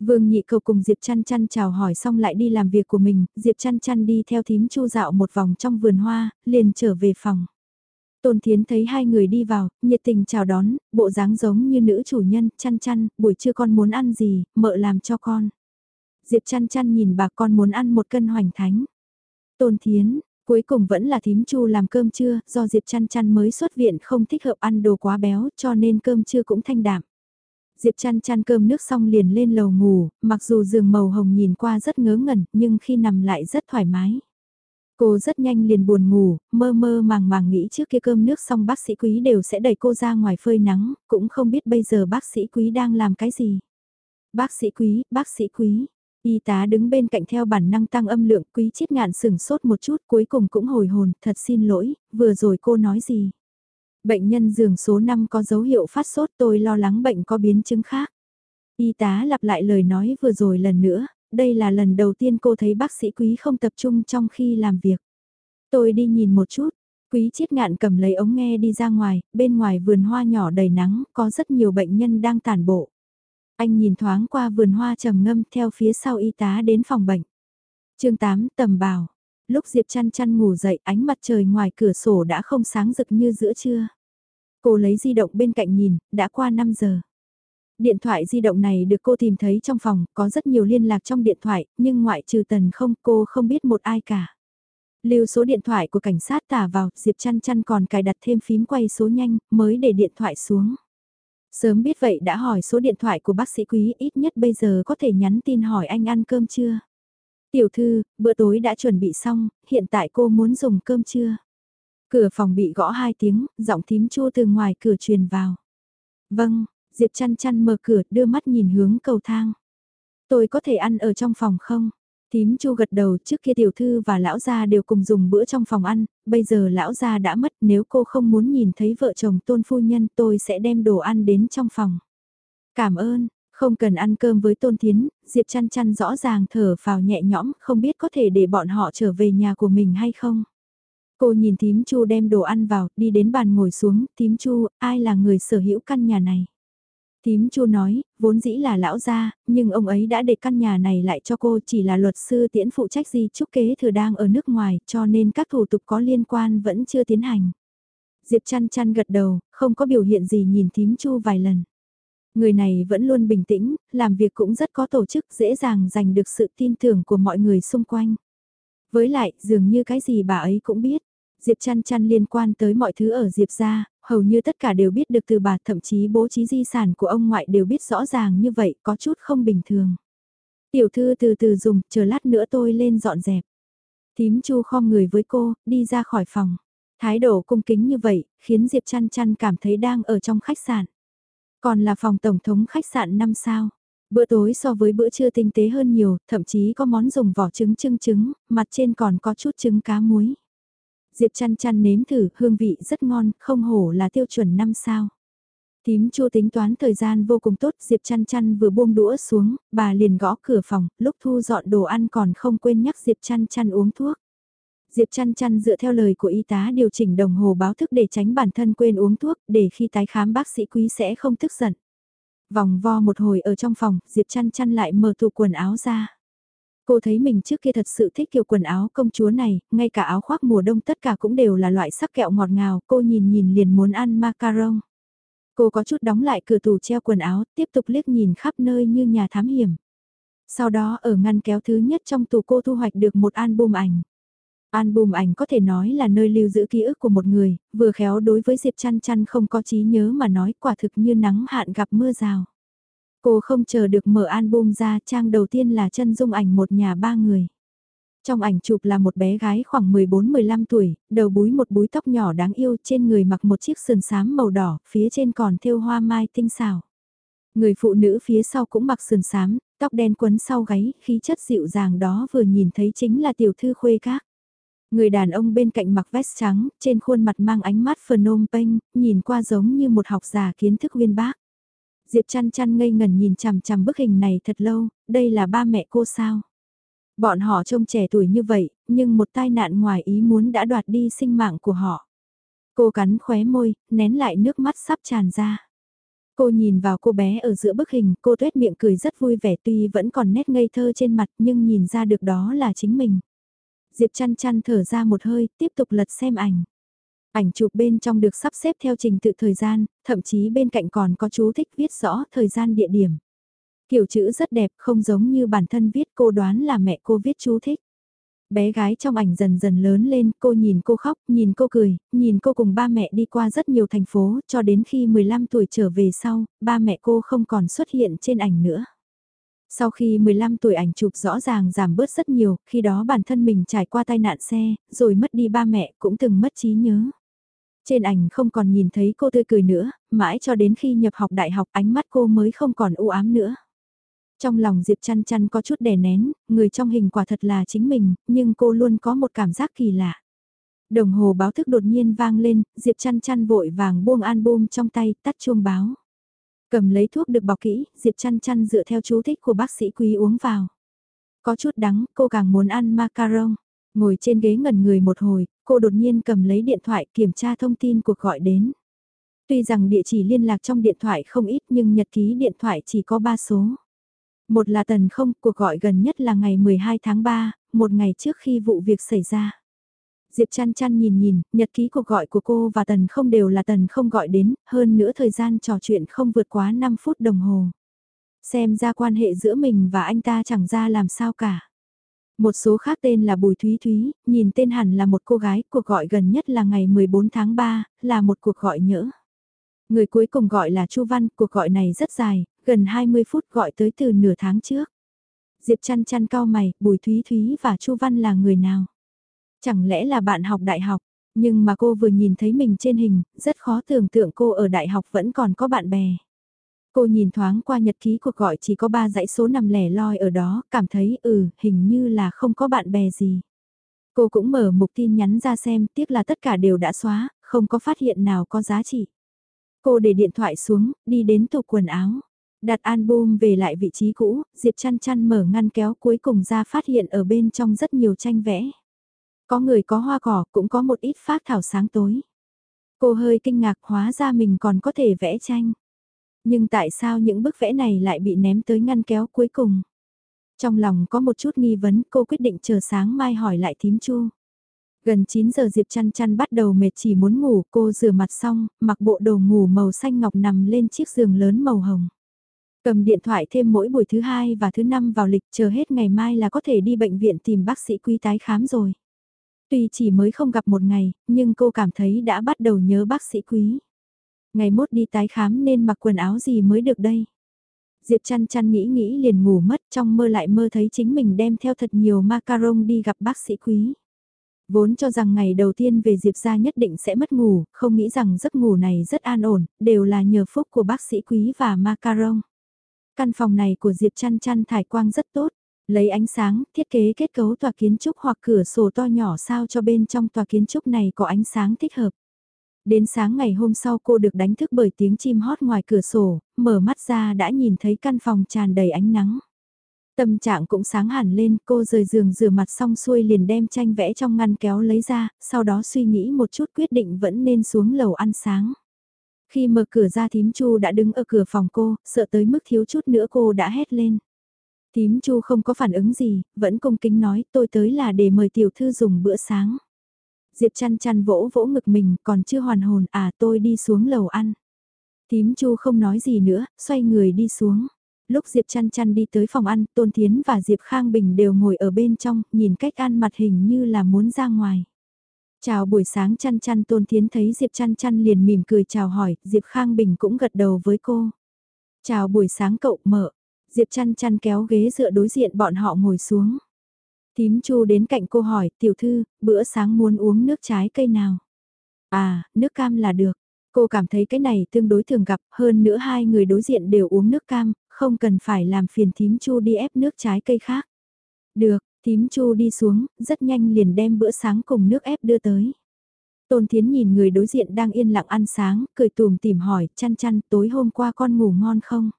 S1: Vương nhị cầu cùng Diệp chăn chăn chào hỏi xong lại đi làm việc của mình, Diệp chăn chăn đi theo thím chu dạo một vòng trong vườn hoa, liền trở về phòng. Tôn Thiến thấy hai người đi vào, nhiệt tình chào đón, bộ dáng giống như nữ chủ nhân, chăn chăn, buổi trưa con muốn ăn gì, mợ làm cho con. Diệp chăn chăn nhìn bà con muốn ăn một cân hoành thánh. Tôn Thiến, cuối cùng vẫn là thím chu làm cơm trưa, do Diệp chăn chăn mới xuất viện không thích hợp ăn đồ quá béo cho nên cơm trưa cũng thanh đạm. Diệp chăn chăn cơm nước xong liền lên lầu ngủ, mặc dù giường màu hồng nhìn qua rất ngớ ngẩn, nhưng khi nằm lại rất thoải mái. Cô rất nhanh liền buồn ngủ, mơ mơ màng màng nghĩ trước kia cơm nước xong bác sĩ quý đều sẽ đẩy cô ra ngoài phơi nắng, cũng không biết bây giờ bác sĩ quý đang làm cái gì. Bác sĩ quý, bác sĩ quý. Y tá đứng bên cạnh theo bản năng tăng âm lượng quý chiết ngạn sừng sốt một chút cuối cùng cũng hồi hồn, thật xin lỗi, vừa rồi cô nói gì. Bệnh nhân giường số 5 có dấu hiệu phát sốt tôi lo lắng bệnh có biến chứng khác. Y tá lặp lại lời nói vừa rồi lần nữa, đây là lần đầu tiên cô thấy bác sĩ quý không tập trung trong khi làm việc. Tôi đi nhìn một chút, quý chiết ngạn cầm lấy ống nghe đi ra ngoài, bên ngoài vườn hoa nhỏ đầy nắng, có rất nhiều bệnh nhân đang tản bộ. Anh nhìn thoáng qua vườn hoa trầm ngâm theo phía sau y tá đến phòng bệnh. chương 8 tầm bào. Lúc Diệp chăn chăn ngủ dậy ánh mặt trời ngoài cửa sổ đã không sáng rực như giữa trưa. Cô lấy di động bên cạnh nhìn, đã qua 5 giờ. Điện thoại di động này được cô tìm thấy trong phòng, có rất nhiều liên lạc trong điện thoại, nhưng ngoại trừ tần không cô không biết một ai cả. Lưu số điện thoại của cảnh sát tả vào, Diệp chăn chăn còn cài đặt thêm phím quay số nhanh, mới để điện thoại xuống. Sớm biết vậy đã hỏi số điện thoại của bác sĩ quý ít nhất bây giờ có thể nhắn tin hỏi anh ăn cơm chưa. Tiểu thư, bữa tối đã chuẩn bị xong, hiện tại cô muốn dùng cơm chưa? Cửa phòng bị gõ hai tiếng, giọng thím chua từ ngoài cửa truyền vào. Vâng, Diệp chăn chăn mở cửa đưa mắt nhìn hướng cầu thang. Tôi có thể ăn ở trong phòng không? Thím chu gật đầu trước kia tiểu thư và lão gia đều cùng dùng bữa trong phòng ăn, bây giờ lão gia đã mất nếu cô không muốn nhìn thấy vợ chồng tôn phu nhân tôi sẽ đem đồ ăn đến trong phòng. Cảm ơn, không cần ăn cơm với tôn thiến, Diệp chăn chăn rõ ràng thở vào nhẹ nhõm không biết có thể để bọn họ trở về nhà của mình hay không. Cô nhìn thím chu đem đồ ăn vào, đi đến bàn ngồi xuống, thím chu, ai là người sở hữu căn nhà này? Tím Chu nói, vốn dĩ là lão gia, nhưng ông ấy đã để căn nhà này lại cho cô chỉ là luật sư tiễn phụ trách gì chúc kế thừa đang ở nước ngoài cho nên các thủ tục có liên quan vẫn chưa tiến hành. Diệp chăn chăn gật đầu, không có biểu hiện gì nhìn Tím Chu vài lần. Người này vẫn luôn bình tĩnh, làm việc cũng rất có tổ chức dễ dàng giành được sự tin tưởng của mọi người xung quanh. Với lại, dường như cái gì bà ấy cũng biết. Diệp chăn chăn liên quan tới mọi thứ ở Diệp gia, hầu như tất cả đều biết được từ bà thậm chí bố trí di sản của ông ngoại đều biết rõ ràng như vậy có chút không bình thường. Tiểu thư từ từ dùng, chờ lát nữa tôi lên dọn dẹp. Tím chu khom người với cô, đi ra khỏi phòng. Thái độ cung kính như vậy, khiến Diệp chăn chăn cảm thấy đang ở trong khách sạn. Còn là phòng tổng thống khách sạn 5 sao. Bữa tối so với bữa trưa tinh tế hơn nhiều, thậm chí có món dùng vỏ trứng trưng trứng, mặt trên còn có chút trứng cá muối. Diệp chăn chăn nếm thử, hương vị rất ngon, không hổ là tiêu chuẩn 5 sao. Tím chua tính toán thời gian vô cùng tốt, Diệp chăn chăn vừa buông đũa xuống, bà liền gõ cửa phòng, lúc thu dọn đồ ăn còn không quên nhắc Diệp chăn chăn uống thuốc. Diệp chăn chăn dựa theo lời của y tá điều chỉnh đồng hồ báo thức để tránh bản thân quên uống thuốc, để khi tái khám bác sĩ quý sẽ không tức giận. Vòng vo một hồi ở trong phòng, Diệp chăn chăn lại mở tủ quần áo ra. Cô thấy mình trước kia thật sự thích kiểu quần áo công chúa này, ngay cả áo khoác mùa đông tất cả cũng đều là loại sắc kẹo ngọt ngào, cô nhìn nhìn liền muốn ăn macaron. Cô có chút đóng lại cửa tủ treo quần áo, tiếp tục liếc nhìn khắp nơi như nhà thám hiểm. Sau đó ở ngăn kéo thứ nhất trong tủ cô thu hoạch được một album ảnh. Album ảnh có thể nói là nơi lưu giữ ký ức của một người, vừa khéo đối với Diệp Chăn Chăn không có trí nhớ mà nói quả thực như nắng hạn gặp mưa rào. Cô không chờ được mở album ra, trang đầu tiên là chân dung ảnh một nhà ba người. Trong ảnh chụp là một bé gái khoảng 14-15 tuổi, đầu búi một búi tóc nhỏ đáng yêu trên người mặc một chiếc sườn xám màu đỏ, phía trên còn thêu hoa mai tinh xảo. Người phụ nữ phía sau cũng mặc sườn xám, tóc đen quấn sau gáy, khí chất dịu dàng đó vừa nhìn thấy chính là tiểu thư khuê các. Người đàn ông bên cạnh mặc vest trắng, trên khuôn mặt mang ánh mắt Phnom Penh, nhìn qua giống như một học giả kiến thức uyên bác. Diệp chăn chăn ngây ngần nhìn chằm chằm bức hình này thật lâu, đây là ba mẹ cô sao? Bọn họ trông trẻ tuổi như vậy, nhưng một tai nạn ngoài ý muốn đã đoạt đi sinh mạng của họ. Cô cắn khóe môi, nén lại nước mắt sắp tràn ra. Cô nhìn vào cô bé ở giữa bức hình, cô tuét miệng cười rất vui vẻ tuy vẫn còn nét ngây thơ trên mặt nhưng nhìn ra được đó là chính mình. Diệp chăn chăn thở ra một hơi, tiếp tục lật xem ảnh. Ảnh chụp bên trong được sắp xếp theo trình tự thời gian, thậm chí bên cạnh còn có chú thích viết rõ thời gian địa điểm. Kiểu chữ rất đẹp, không giống như bản thân viết cô đoán là mẹ cô viết chú thích. Bé gái trong ảnh dần dần lớn lên, cô nhìn cô khóc, nhìn cô cười, nhìn cô cùng ba mẹ đi qua rất nhiều thành phố, cho đến khi 15 tuổi trở về sau, ba mẹ cô không còn xuất hiện trên ảnh nữa. Sau khi 15 tuổi ảnh chụp rõ ràng giảm bớt rất nhiều, khi đó bản thân mình trải qua tai nạn xe, rồi mất đi ba mẹ cũng từng mất trí nhớ. Trên ảnh không còn nhìn thấy cô tươi cười nữa, mãi cho đến khi nhập học đại học ánh mắt cô mới không còn u ám nữa. Trong lòng Diệp chăn chăn có chút đè nén, người trong hình quả thật là chính mình, nhưng cô luôn có một cảm giác kỳ lạ. Đồng hồ báo thức đột nhiên vang lên, Diệp chăn chăn vội vàng buông album trong tay, tắt chuông báo. Cầm lấy thuốc được bọc kỹ, Diệp chăn chăn dựa theo chú thích của bác sĩ quý uống vào. Có chút đắng, cô càng muốn ăn macaron. Ngồi trên ghế ngẩn người một hồi, cô đột nhiên cầm lấy điện thoại kiểm tra thông tin cuộc gọi đến. Tuy rằng địa chỉ liên lạc trong điện thoại không ít nhưng nhật ký điện thoại chỉ có 3 số. Một là tần không, cuộc gọi gần nhất là ngày 12 tháng 3, một ngày trước khi vụ việc xảy ra. Diệp chăn chăn nhìn nhìn, nhật ký cuộc gọi của cô và Tần không đều là Tần không gọi đến, hơn nữa thời gian trò chuyện không vượt quá 5 phút đồng hồ. Xem ra quan hệ giữa mình và anh ta chẳng ra làm sao cả. Một số khác tên là Bùi Thúy Thúy, nhìn tên hẳn là một cô gái, cuộc gọi gần nhất là ngày 14 tháng 3, là một cuộc gọi nhỡ. Người cuối cùng gọi là Chu Văn, cuộc gọi này rất dài, gần 20 phút gọi tới từ nửa tháng trước. Diệp chăn chăn cao mày, Bùi Thúy Thúy và Chu Văn là người nào? Chẳng lẽ là bạn học đại học, nhưng mà cô vừa nhìn thấy mình trên hình, rất khó tưởng tượng cô ở đại học vẫn còn có bạn bè. Cô nhìn thoáng qua nhật ký cuộc gọi chỉ có 3 dãy số nằm lẻ loi ở đó, cảm thấy ừ, hình như là không có bạn bè gì. Cô cũng mở mục tin nhắn ra xem, tiếc là tất cả đều đã xóa, không có phát hiện nào có giá trị. Cô để điện thoại xuống, đi đến tủ quần áo. Đặt album về lại vị trí cũ, Diệp chăn chăn mở ngăn kéo cuối cùng ra phát hiện ở bên trong rất nhiều tranh vẽ. Có người có hoa cỏ cũng có một ít phát thảo sáng tối. Cô hơi kinh ngạc hóa ra mình còn có thể vẽ tranh. Nhưng tại sao những bức vẽ này lại bị ném tới ngăn kéo cuối cùng? Trong lòng có một chút nghi vấn cô quyết định chờ sáng mai hỏi lại thím chu. Gần 9 giờ Diệp chăn chăn bắt đầu mệt chỉ muốn ngủ cô rửa mặt xong, mặc bộ đồ ngủ màu xanh ngọc nằm lên chiếc giường lớn màu hồng. Cầm điện thoại thêm mỗi buổi thứ hai và thứ năm vào lịch chờ hết ngày mai là có thể đi bệnh viện tìm bác sĩ quý tái khám rồi. Tuy chỉ mới không gặp một ngày, nhưng cô cảm thấy đã bắt đầu nhớ bác sĩ quý. Ngày mốt đi tái khám nên mặc quần áo gì mới được đây. Diệp chăn chăn nghĩ nghĩ liền ngủ mất trong mơ lại mơ thấy chính mình đem theo thật nhiều macaron đi gặp bác sĩ quý. Vốn cho rằng ngày đầu tiên về Diệp ra nhất định sẽ mất ngủ, không nghĩ rằng giấc ngủ này rất an ổn, đều là nhờ phúc của bác sĩ quý và macaron. Căn phòng này của Diệp chăn chăn thải quang rất tốt, lấy ánh sáng, thiết kế kết cấu tòa kiến trúc hoặc cửa sổ to nhỏ sao cho bên trong tòa kiến trúc này có ánh sáng thích hợp. Đến sáng ngày hôm sau cô được đánh thức bởi tiếng chim hót ngoài cửa sổ, mở mắt ra đã nhìn thấy căn phòng tràn đầy ánh nắng. Tâm trạng cũng sáng hẳn lên, cô rời giường rửa mặt xong xuôi liền đem tranh vẽ trong ngăn kéo lấy ra, sau đó suy nghĩ một chút quyết định vẫn nên xuống lầu ăn sáng. Khi mở cửa ra thím chu đã đứng ở cửa phòng cô, sợ tới mức thiếu chút nữa cô đã hét lên. Tím chu không có phản ứng gì, vẫn cung kính nói tôi tới là để mời tiểu thư dùng bữa sáng. Diệp chăn chăn vỗ vỗ ngực mình còn chưa hoàn hồn à tôi đi xuống lầu ăn. Tím chu không nói gì nữa, xoay người đi xuống. Lúc Diệp chăn chăn đi tới phòng ăn, Tôn Thiến và Diệp Khang Bình đều ngồi ở bên trong, nhìn cách ăn mặt hình như là muốn ra ngoài. Chào buổi sáng chăn chăn Tôn Thiến thấy Diệp chăn chăn liền mỉm cười chào hỏi, Diệp Khang Bình cũng gật đầu với cô. Chào buổi sáng cậu mở, Diệp chăn chăn kéo ghế dựa đối diện bọn họ ngồi xuống. Tím chu đến cạnh cô hỏi, tiểu thư, bữa sáng muốn uống nước trái cây nào? À, nước cam là được. Cô cảm thấy cái này tương đối thường gặp, hơn nữa hai người đối diện đều uống nước cam, không cần phải làm phiền thím chu đi ép nước trái cây khác. Được, thím chu đi xuống, rất nhanh liền đem bữa sáng cùng nước ép đưa tới. Tôn Thiến nhìn người đối diện đang yên lặng ăn sáng, cười tùm tìm hỏi, chăn chăn, tối hôm qua con ngủ ngon không?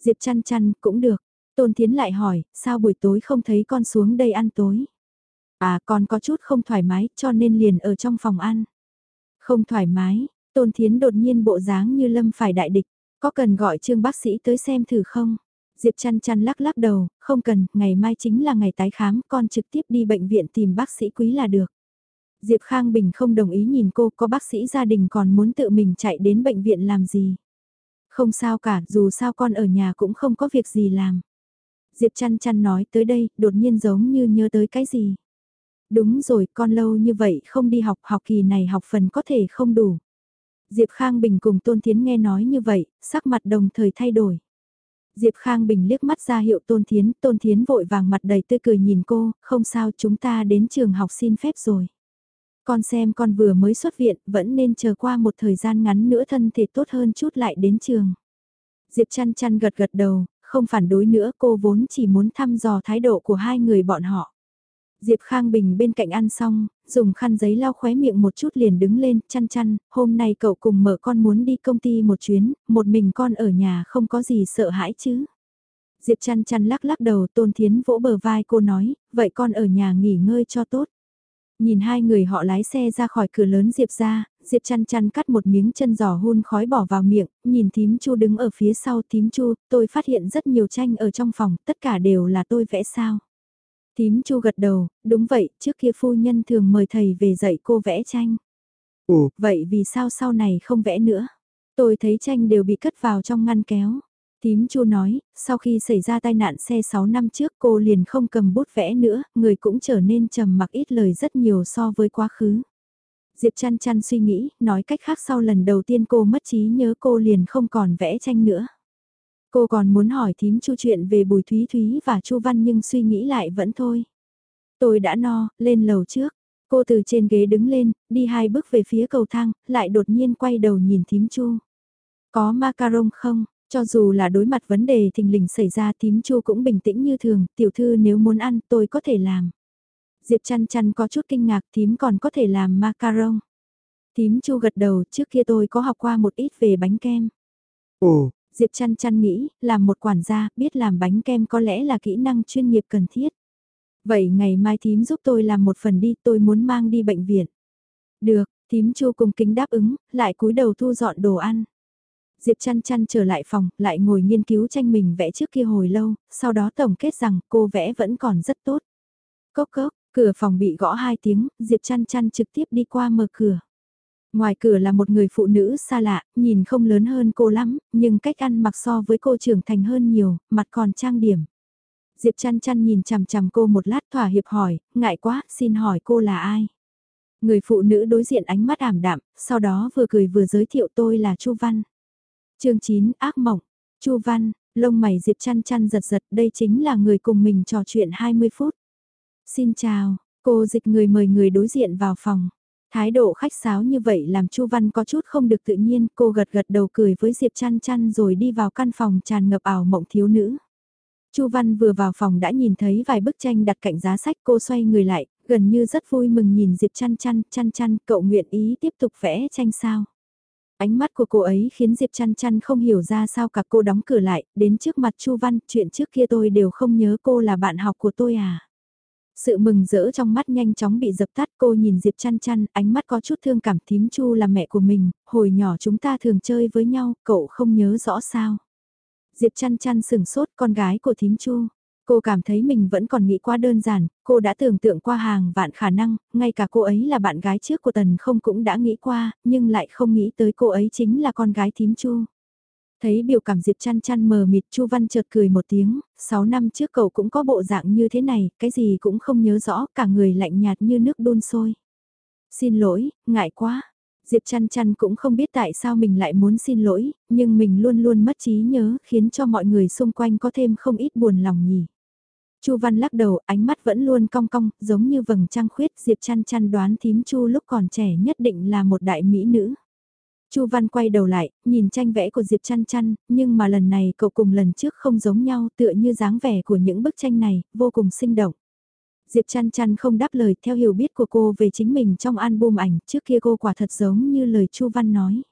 S1: Diệp chăn chăn, cũng được. Tôn Thiến lại hỏi, sao buổi tối không thấy con xuống đây ăn tối? À, con có chút không thoải mái, cho nên liền ở trong phòng ăn. Không thoải mái, Tôn Thiến đột nhiên bộ dáng như lâm phải đại địch, có cần gọi trương bác sĩ tới xem thử không? Diệp chăn chăn lắc lắc đầu, không cần, ngày mai chính là ngày tái khám, con trực tiếp đi bệnh viện tìm bác sĩ quý là được. Diệp Khang Bình không đồng ý nhìn cô có bác sĩ gia đình còn muốn tự mình chạy đến bệnh viện làm gì. Không sao cả, dù sao con ở nhà cũng không có việc gì làm. Diệp chăn chăn nói tới đây, đột nhiên giống như nhớ tới cái gì. Đúng rồi, con lâu như vậy không đi học, học kỳ này học phần có thể không đủ. Diệp Khang Bình cùng Tôn Thiến nghe nói như vậy, sắc mặt đồng thời thay đổi. Diệp Khang Bình liếc mắt ra hiệu Tôn Thiến, Tôn Thiến vội vàng mặt đầy tươi cười nhìn cô, không sao chúng ta đến trường học xin phép rồi. Con xem con vừa mới xuất viện, vẫn nên chờ qua một thời gian ngắn nữa thân thể tốt hơn chút lại đến trường. Diệp chăn chăn gật gật đầu, không phản đối nữa cô vốn chỉ muốn thăm dò thái độ của hai người bọn họ. Diệp Khang Bình bên cạnh ăn xong, dùng khăn giấy lau khóe miệng một chút liền đứng lên, chăn chăn, hôm nay cậu cùng mở con muốn đi công ty một chuyến, một mình con ở nhà không có gì sợ hãi chứ. Diệp chăn chăn lắc lắc đầu tôn thiến vỗ bờ vai cô nói, vậy con ở nhà nghỉ ngơi cho tốt. Nhìn hai người họ lái xe ra khỏi cửa lớn Diệp ra, Diệp chăn chăn cắt một miếng chân giò hun khói bỏ vào miệng, nhìn thím chu đứng ở phía sau thím chu, tôi phát hiện rất nhiều tranh ở trong phòng, tất cả đều là tôi vẽ sao. Thím chu gật đầu, đúng vậy, trước kia phu nhân thường mời thầy về dạy cô vẽ tranh. Ồ, vậy vì sao sau này không vẽ nữa? Tôi thấy tranh đều bị cất vào trong ngăn kéo. Tím chu nói, sau khi xảy ra tai nạn xe 6 năm trước cô liền không cầm bút vẽ nữa, người cũng trở nên trầm mặc ít lời rất nhiều so với quá khứ. Diệp chăn chăn suy nghĩ, nói cách khác sau lần đầu tiên cô mất trí nhớ cô liền không còn vẽ tranh nữa. Cô còn muốn hỏi thím chu chuyện về Bùi Thúy Thúy và chu Văn nhưng suy nghĩ lại vẫn thôi. Tôi đã no, lên lầu trước. Cô từ trên ghế đứng lên, đi hai bước về phía cầu thang, lại đột nhiên quay đầu nhìn thím chu. Có macaron không? Cho dù là đối mặt vấn đề thình lình xảy ra thím chu cũng bình tĩnh như thường, tiểu thư nếu muốn ăn tôi có thể làm. Diệp chăn chăn có chút kinh ngạc thím còn có thể làm macaron. Thím chu gật đầu trước kia tôi có học qua một ít về bánh kem. Ồ, Diệp chăn chăn nghĩ, làm một quản gia, biết làm bánh kem có lẽ là kỹ năng chuyên nghiệp cần thiết. Vậy ngày mai thím giúp tôi làm một phần đi, tôi muốn mang đi bệnh viện. Được, thím chu cùng kính đáp ứng, lại cúi đầu thu dọn đồ ăn. Diệp chăn chăn trở lại phòng, lại ngồi nghiên cứu tranh mình vẽ trước kia hồi lâu, sau đó tổng kết rằng cô vẽ vẫn còn rất tốt. Cốc cốc, cửa phòng bị gõ hai tiếng, Diệp chăn chăn trực tiếp đi qua mở cửa. Ngoài cửa là một người phụ nữ xa lạ, nhìn không lớn hơn cô lắm, nhưng cách ăn mặc so với cô trưởng thành hơn nhiều, mặt còn trang điểm. Diệp chăn chăn nhìn chằm chằm cô một lát thỏa hiệp hỏi, ngại quá, xin hỏi cô là ai? Người phụ nữ đối diện ánh mắt ảm đạm, sau đó vừa cười vừa giới thiệu tôi là Chu Văn chương 9, ác mộng. Chu Văn, lông mày Diệp chăn chăn giật giật, đây chính là người cùng mình trò chuyện 20 phút. Xin chào, cô dịch người mời người đối diện vào phòng. Thái độ khách sáo như vậy làm Chu Văn có chút không được tự nhiên, cô gật gật đầu cười với Diệp chăn chăn rồi đi vào căn phòng tràn ngập ảo mộng thiếu nữ. Chu Văn vừa vào phòng đã nhìn thấy vài bức tranh đặt cạnh giá sách cô xoay người lại, gần như rất vui mừng nhìn Diệp chăn chăn, chăn chăn, cậu nguyện ý tiếp tục vẽ tranh sao. Ánh mắt của cô ấy khiến Diệp chăn chăn không hiểu ra sao cả cô đóng cửa lại, đến trước mặt Chu Văn, chuyện trước kia tôi đều không nhớ cô là bạn học của tôi à. Sự mừng rỡ trong mắt nhanh chóng bị dập tắt cô nhìn Diệp chăn chăn, ánh mắt có chút thương cảm thím Chu là mẹ của mình, hồi nhỏ chúng ta thường chơi với nhau, cậu không nhớ rõ sao. Diệp chăn chăn sừng sốt con gái của thím Chu. Cô cảm thấy mình vẫn còn nghĩ quá đơn giản, cô đã tưởng tượng qua hàng vạn khả năng, ngay cả cô ấy là bạn gái trước của Tần không cũng đã nghĩ qua, nhưng lại không nghĩ tới cô ấy chính là con gái thím Chu. Thấy biểu cảm Diệp chăn chăn mờ mịt Chu Văn chợt cười một tiếng, 6 năm trước cậu cũng có bộ dạng như thế này, cái gì cũng không nhớ rõ, cả người lạnh nhạt như nước đun sôi. Xin lỗi, ngại quá. Diệp chăn chăn cũng không biết tại sao mình lại muốn xin lỗi, nhưng mình luôn luôn mất trí nhớ khiến cho mọi người xung quanh có thêm không ít buồn lòng nhỉ. Chu Văn lắc đầu, ánh mắt vẫn luôn cong cong, giống như vầng trăng khuyết, Diệp chăn chăn đoán thím Chu lúc còn trẻ nhất định là một đại mỹ nữ. Chu Văn quay đầu lại, nhìn tranh vẽ của Diệp Chăn Chăn, nhưng mà lần này cậu cùng lần trước không giống nhau tựa như dáng vẻ của những bức tranh này, vô cùng sinh động. Diệp Chăn Chăn không đáp lời theo hiểu biết của cô về chính mình trong album ảnh, trước kia cô quả thật giống như lời Chu Văn nói.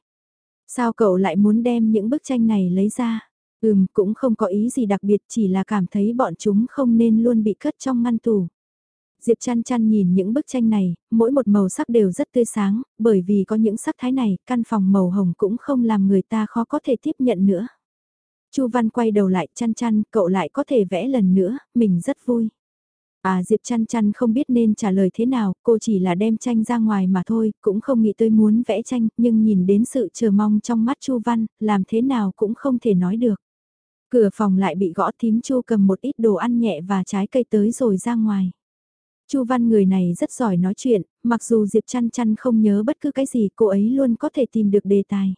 S1: Sao cậu lại muốn đem những bức tranh này lấy ra? Ừm, cũng không có ý gì đặc biệt chỉ là cảm thấy bọn chúng không nên luôn bị cất trong ngăn tủ. Diệp chăn chăn nhìn những bức tranh này, mỗi một màu sắc đều rất tươi sáng, bởi vì có những sắc thái này, căn phòng màu hồng cũng không làm người ta khó có thể tiếp nhận nữa. Chu Văn quay đầu lại chăn chăn, cậu lại có thể vẽ lần nữa, mình rất vui. À Diệp chăn chăn không biết nên trả lời thế nào, cô chỉ là đem tranh ra ngoài mà thôi, cũng không nghĩ tới muốn vẽ tranh, nhưng nhìn đến sự chờ mong trong mắt Chu Văn, làm thế nào cũng không thể nói được. Cửa phòng lại bị gõ thím Chu cầm một ít đồ ăn nhẹ và trái cây tới rồi ra ngoài. Chu Văn người này rất giỏi nói chuyện, mặc dù Diệp Chăn Chăn không nhớ bất cứ cái gì cô ấy luôn có thể tìm được đề tài.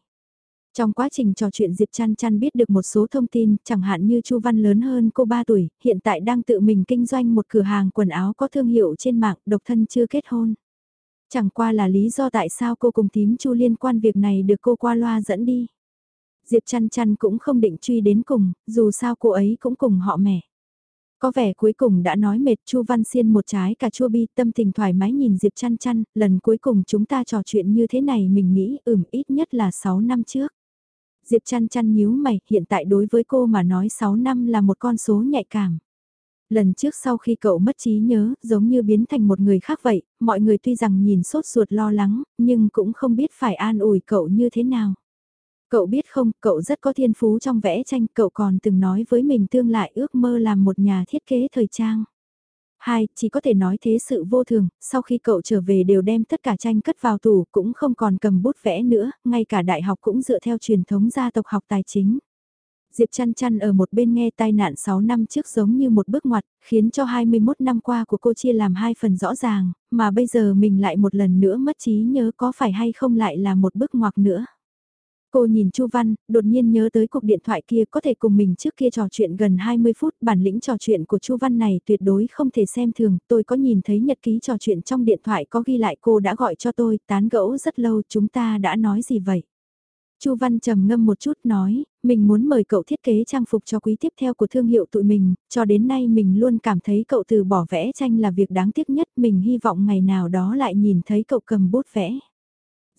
S1: Trong quá trình trò chuyện Diệp Chăn Chăn biết được một số thông tin, chẳng hạn như Chu Văn lớn hơn cô 3 tuổi, hiện tại đang tự mình kinh doanh một cửa hàng quần áo có thương hiệu trên mạng, độc thân chưa kết hôn. Chẳng qua là lý do tại sao cô cùng tím Chu liên quan việc này được cô qua loa dẫn đi. Diệp Chăn Chăn cũng không định truy đến cùng, dù sao cô ấy cũng cùng họ mẹ. Có vẻ cuối cùng đã nói mệt Chu Văn Xiên một trái cà chua bi tâm tình thoải mái nhìn Diệp chăn chăn, lần cuối cùng chúng ta trò chuyện như thế này mình nghĩ ừm ít nhất là 6 năm trước. Diệp chăn chăn nhíu mày, hiện tại đối với cô mà nói 6 năm là một con số nhạy cảm. Lần trước sau khi cậu mất trí nhớ, giống như biến thành một người khác vậy, mọi người tuy rằng nhìn sốt ruột lo lắng, nhưng cũng không biết phải an ủi cậu như thế nào. Cậu biết không, cậu rất có thiên phú trong vẽ tranh, cậu còn từng nói với mình tương lai ước mơ làm một nhà thiết kế thời trang. Hai, chỉ có thể nói thế sự vô thường, sau khi cậu trở về đều đem tất cả tranh cất vào tủ, cũng không còn cầm bút vẽ nữa, ngay cả đại học cũng dựa theo truyền thống gia tộc học tài chính. Diệp chăn chăn ở một bên nghe tai nạn 6 năm trước giống như một bước ngoặt, khiến cho 21 năm qua của cô chia làm hai phần rõ ràng, mà bây giờ mình lại một lần nữa mất trí nhớ có phải hay không lại là một bước ngoặt nữa. Cô nhìn Chu Văn, đột nhiên nhớ tới cuộc điện thoại kia có thể cùng mình trước kia trò chuyện gần 20 phút, bản lĩnh trò chuyện của Chu Văn này tuyệt đối không thể xem thường, tôi có nhìn thấy nhật ký trò chuyện trong điện thoại có ghi lại cô đã gọi cho tôi, tán gẫu rất lâu, chúng ta đã nói gì vậy? Chu Văn trầm ngâm một chút nói, mình muốn mời cậu thiết kế trang phục cho quý tiếp theo của thương hiệu tụi mình, cho đến nay mình luôn cảm thấy cậu từ bỏ vẽ tranh là việc đáng tiếc nhất, mình hy vọng ngày nào đó lại nhìn thấy cậu cầm bút vẽ.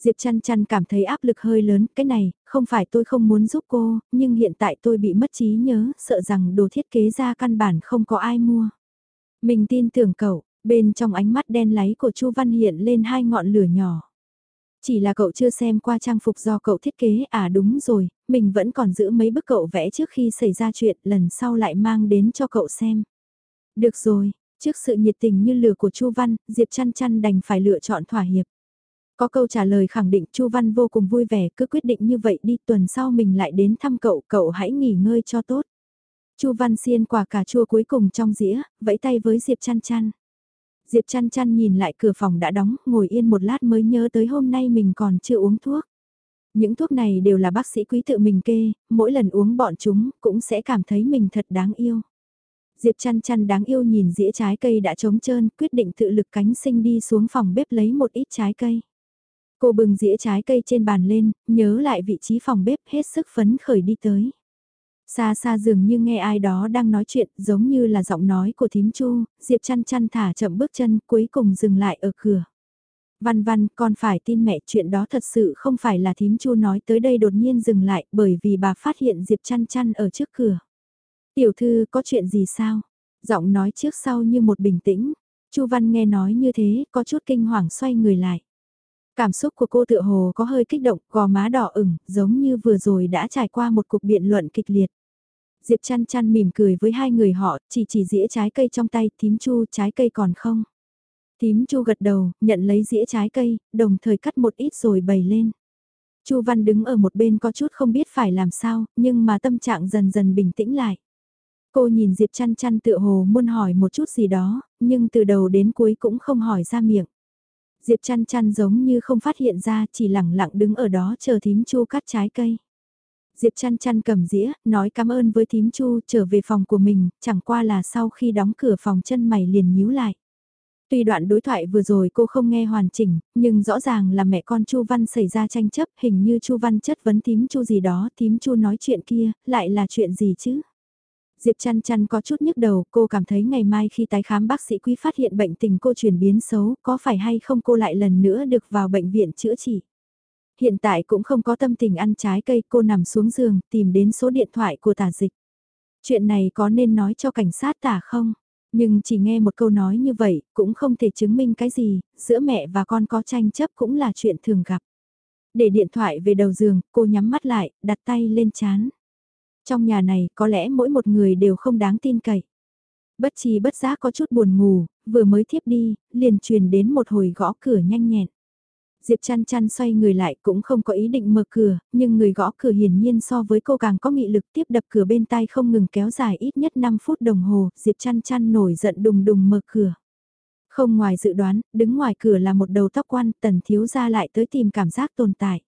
S1: Diệp chăn chăn cảm thấy áp lực hơi lớn, cái này, không phải tôi không muốn giúp cô, nhưng hiện tại tôi bị mất trí nhớ, sợ rằng đồ thiết kế ra căn bản không có ai mua. Mình tin tưởng cậu, bên trong ánh mắt đen láy của Chu Văn hiện lên hai ngọn lửa nhỏ. Chỉ là cậu chưa xem qua trang phục do cậu thiết kế à đúng rồi, mình vẫn còn giữ mấy bức cậu vẽ trước khi xảy ra chuyện lần sau lại mang đến cho cậu xem. Được rồi, trước sự nhiệt tình như lửa của Chu Văn, Diệp chăn chăn đành phải lựa chọn thỏa hiệp. Có câu trả lời khẳng định Chu Văn vô cùng vui vẻ cứ quyết định như vậy đi tuần sau mình lại đến thăm cậu, cậu hãy nghỉ ngơi cho tốt. Chu Văn xiên quả cà chua cuối cùng trong dĩa, vẫy tay với Diệp chăn chăn. Diệp chăn chăn nhìn lại cửa phòng đã đóng, ngồi yên một lát mới nhớ tới hôm nay mình còn chưa uống thuốc. Những thuốc này đều là bác sĩ quý tự mình kê, mỗi lần uống bọn chúng cũng sẽ cảm thấy mình thật đáng yêu. Diệp chăn chăn đáng yêu nhìn dĩa trái cây đã trống trơn, quyết định tự lực cánh sinh đi xuống phòng bếp lấy một ít trái cây. Cô bừng dĩa trái cây trên bàn lên, nhớ lại vị trí phòng bếp hết sức phấn khởi đi tới. Xa xa dường như nghe ai đó đang nói chuyện giống như là giọng nói của thím chu, Diệp chăn chăn thả chậm bước chân cuối cùng dừng lại ở cửa. Văn văn, con phải tin mẹ chuyện đó thật sự không phải là thím chu nói tới đây đột nhiên dừng lại bởi vì bà phát hiện Diệp chăn chăn ở trước cửa. Tiểu thư có chuyện gì sao? Giọng nói trước sau như một bình tĩnh. chu Văn nghe nói như thế, có chút kinh hoàng xoay người lại. Cảm xúc của cô tựa hồ có hơi kích động, gò má đỏ ửng, giống như vừa rồi đã trải qua một cuộc biện luận kịch liệt. Diệp chăn chăn mỉm cười với hai người họ, chỉ chỉ dĩa trái cây trong tay, tím chu trái cây còn không. Tím chu gật đầu, nhận lấy dĩa trái cây, đồng thời cắt một ít rồi bày lên. Chu Văn đứng ở một bên có chút không biết phải làm sao, nhưng mà tâm trạng dần dần bình tĩnh lại. Cô nhìn Diệp chăn chăn tựa hồ muốn hỏi một chút gì đó, nhưng từ đầu đến cuối cũng không hỏi ra miệng. Diệp chăn chăn giống như không phát hiện ra chỉ lẳng lặng đứng ở đó chờ thím chu cắt trái cây. Diệp chăn chăn cầm dĩa, nói cảm ơn với thím chu trở về phòng của mình, chẳng qua là sau khi đóng cửa phòng chân mày liền nhíu lại. Tuy đoạn đối thoại vừa rồi cô không nghe hoàn chỉnh, nhưng rõ ràng là mẹ con Chu Văn xảy ra tranh chấp, hình như Chu Văn chất vấn thím Chu gì đó, thím Chu nói chuyện kia, lại là chuyện gì chứ? Diệp chăn chăn có chút nhức đầu, cô cảm thấy ngày mai khi tái khám bác sĩ quý phát hiện bệnh tình cô chuyển biến xấu, có phải hay không cô lại lần nữa được vào bệnh viện chữa trị. Hiện tại cũng không có tâm tình ăn trái cây, cô nằm xuống giường, tìm đến số điện thoại của tả dịch. Chuyện này có nên nói cho cảnh sát tả không? Nhưng chỉ nghe một câu nói như vậy, cũng không thể chứng minh cái gì, giữa mẹ và con có tranh chấp cũng là chuyện thường gặp. Để điện thoại về đầu giường, cô nhắm mắt lại, đặt tay lên chán. Trong nhà này có lẽ mỗi một người đều không đáng tin cậy. Bất chi bất giác có chút buồn ngủ, vừa mới thiếp đi, liền truyền đến một hồi gõ cửa nhanh nhẹn. Diệp chăn chăn xoay người lại cũng không có ý định mở cửa, nhưng người gõ cửa hiển nhiên so với cô càng có nghị lực tiếp đập cửa bên tai không ngừng kéo dài ít nhất 5 phút đồng hồ, Diệp chăn chăn nổi giận đùng đùng mở cửa. Không ngoài dự đoán, đứng ngoài cửa là một đầu tóc quan, tần thiếu ra lại tới tìm cảm giác tồn tại.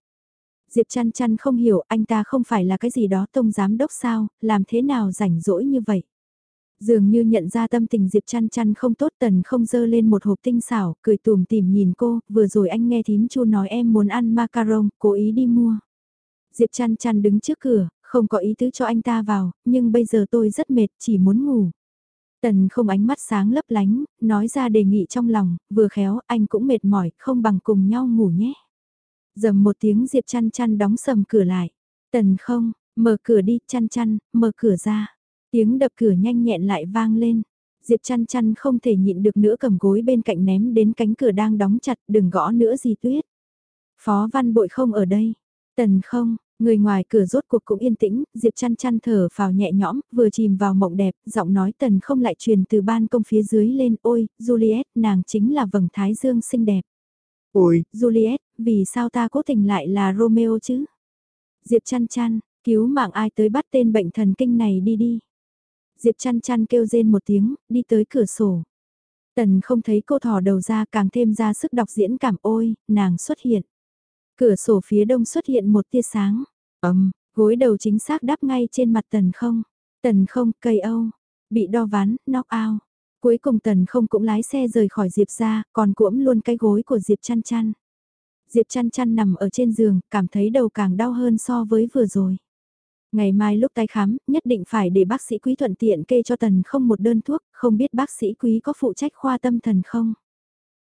S1: Diệp chăn chăn không hiểu anh ta không phải là cái gì đó tông giám đốc sao, làm thế nào rảnh rỗi như vậy. Dường như nhận ra tâm tình Diệp chăn chăn không tốt tần không dơ lên một hộp tinh xảo, cười tùm tìm nhìn cô, vừa rồi anh nghe thím chu nói em muốn ăn macaron, cố ý đi mua. Diệp chăn chăn đứng trước cửa, không có ý tứ cho anh ta vào, nhưng bây giờ tôi rất mệt, chỉ muốn ngủ. Tần không ánh mắt sáng lấp lánh, nói ra đề nghị trong lòng, vừa khéo, anh cũng mệt mỏi, không bằng cùng nhau ngủ nhé. Dầm một tiếng Diệp chăn chăn đóng sầm cửa lại. Tần không, mở cửa đi, chăn chăn, mở cửa ra. Tiếng đập cửa nhanh nhẹn lại vang lên. Diệp chăn chăn không thể nhịn được nữa cầm gối bên cạnh ném đến cánh cửa đang đóng chặt, đừng gõ nữa gì tuyết. Phó văn bội không ở đây. Tần không, người ngoài cửa rốt cuộc cũng yên tĩnh, Diệp chăn chăn thở vào nhẹ nhõm, vừa chìm vào mộng đẹp, giọng nói tần không lại truyền từ ban công phía dưới lên, ôi, Juliet, nàng chính là vầng thái dương xinh đẹp. Ôi, Juliet, vì sao ta cố tình lại là Romeo chứ? Diệp chăn chăn, cứu mạng ai tới bắt tên bệnh thần kinh này đi đi. Diệp chăn chăn kêu rên một tiếng, đi tới cửa sổ. Tần không thấy cô thò đầu ra càng thêm ra sức đọc diễn cảm ôi, nàng xuất hiện. Cửa sổ phía đông xuất hiện một tia sáng. Ấm, gối đầu chính xác đắp ngay trên mặt tần không. Tần không, cây âu. Bị đo ván, knock out. Cuối cùng tần không cũng lái xe rời khỏi Diệp ra, còn cuỗm luôn cái gối của Diệp chăn chăn. Diệp chăn chăn nằm ở trên giường, cảm thấy đầu càng đau hơn so với vừa rồi. Ngày mai lúc tái khám, nhất định phải để bác sĩ quý thuận tiện kê cho tần không một đơn thuốc, không biết bác sĩ quý có phụ trách khoa tâm thần không?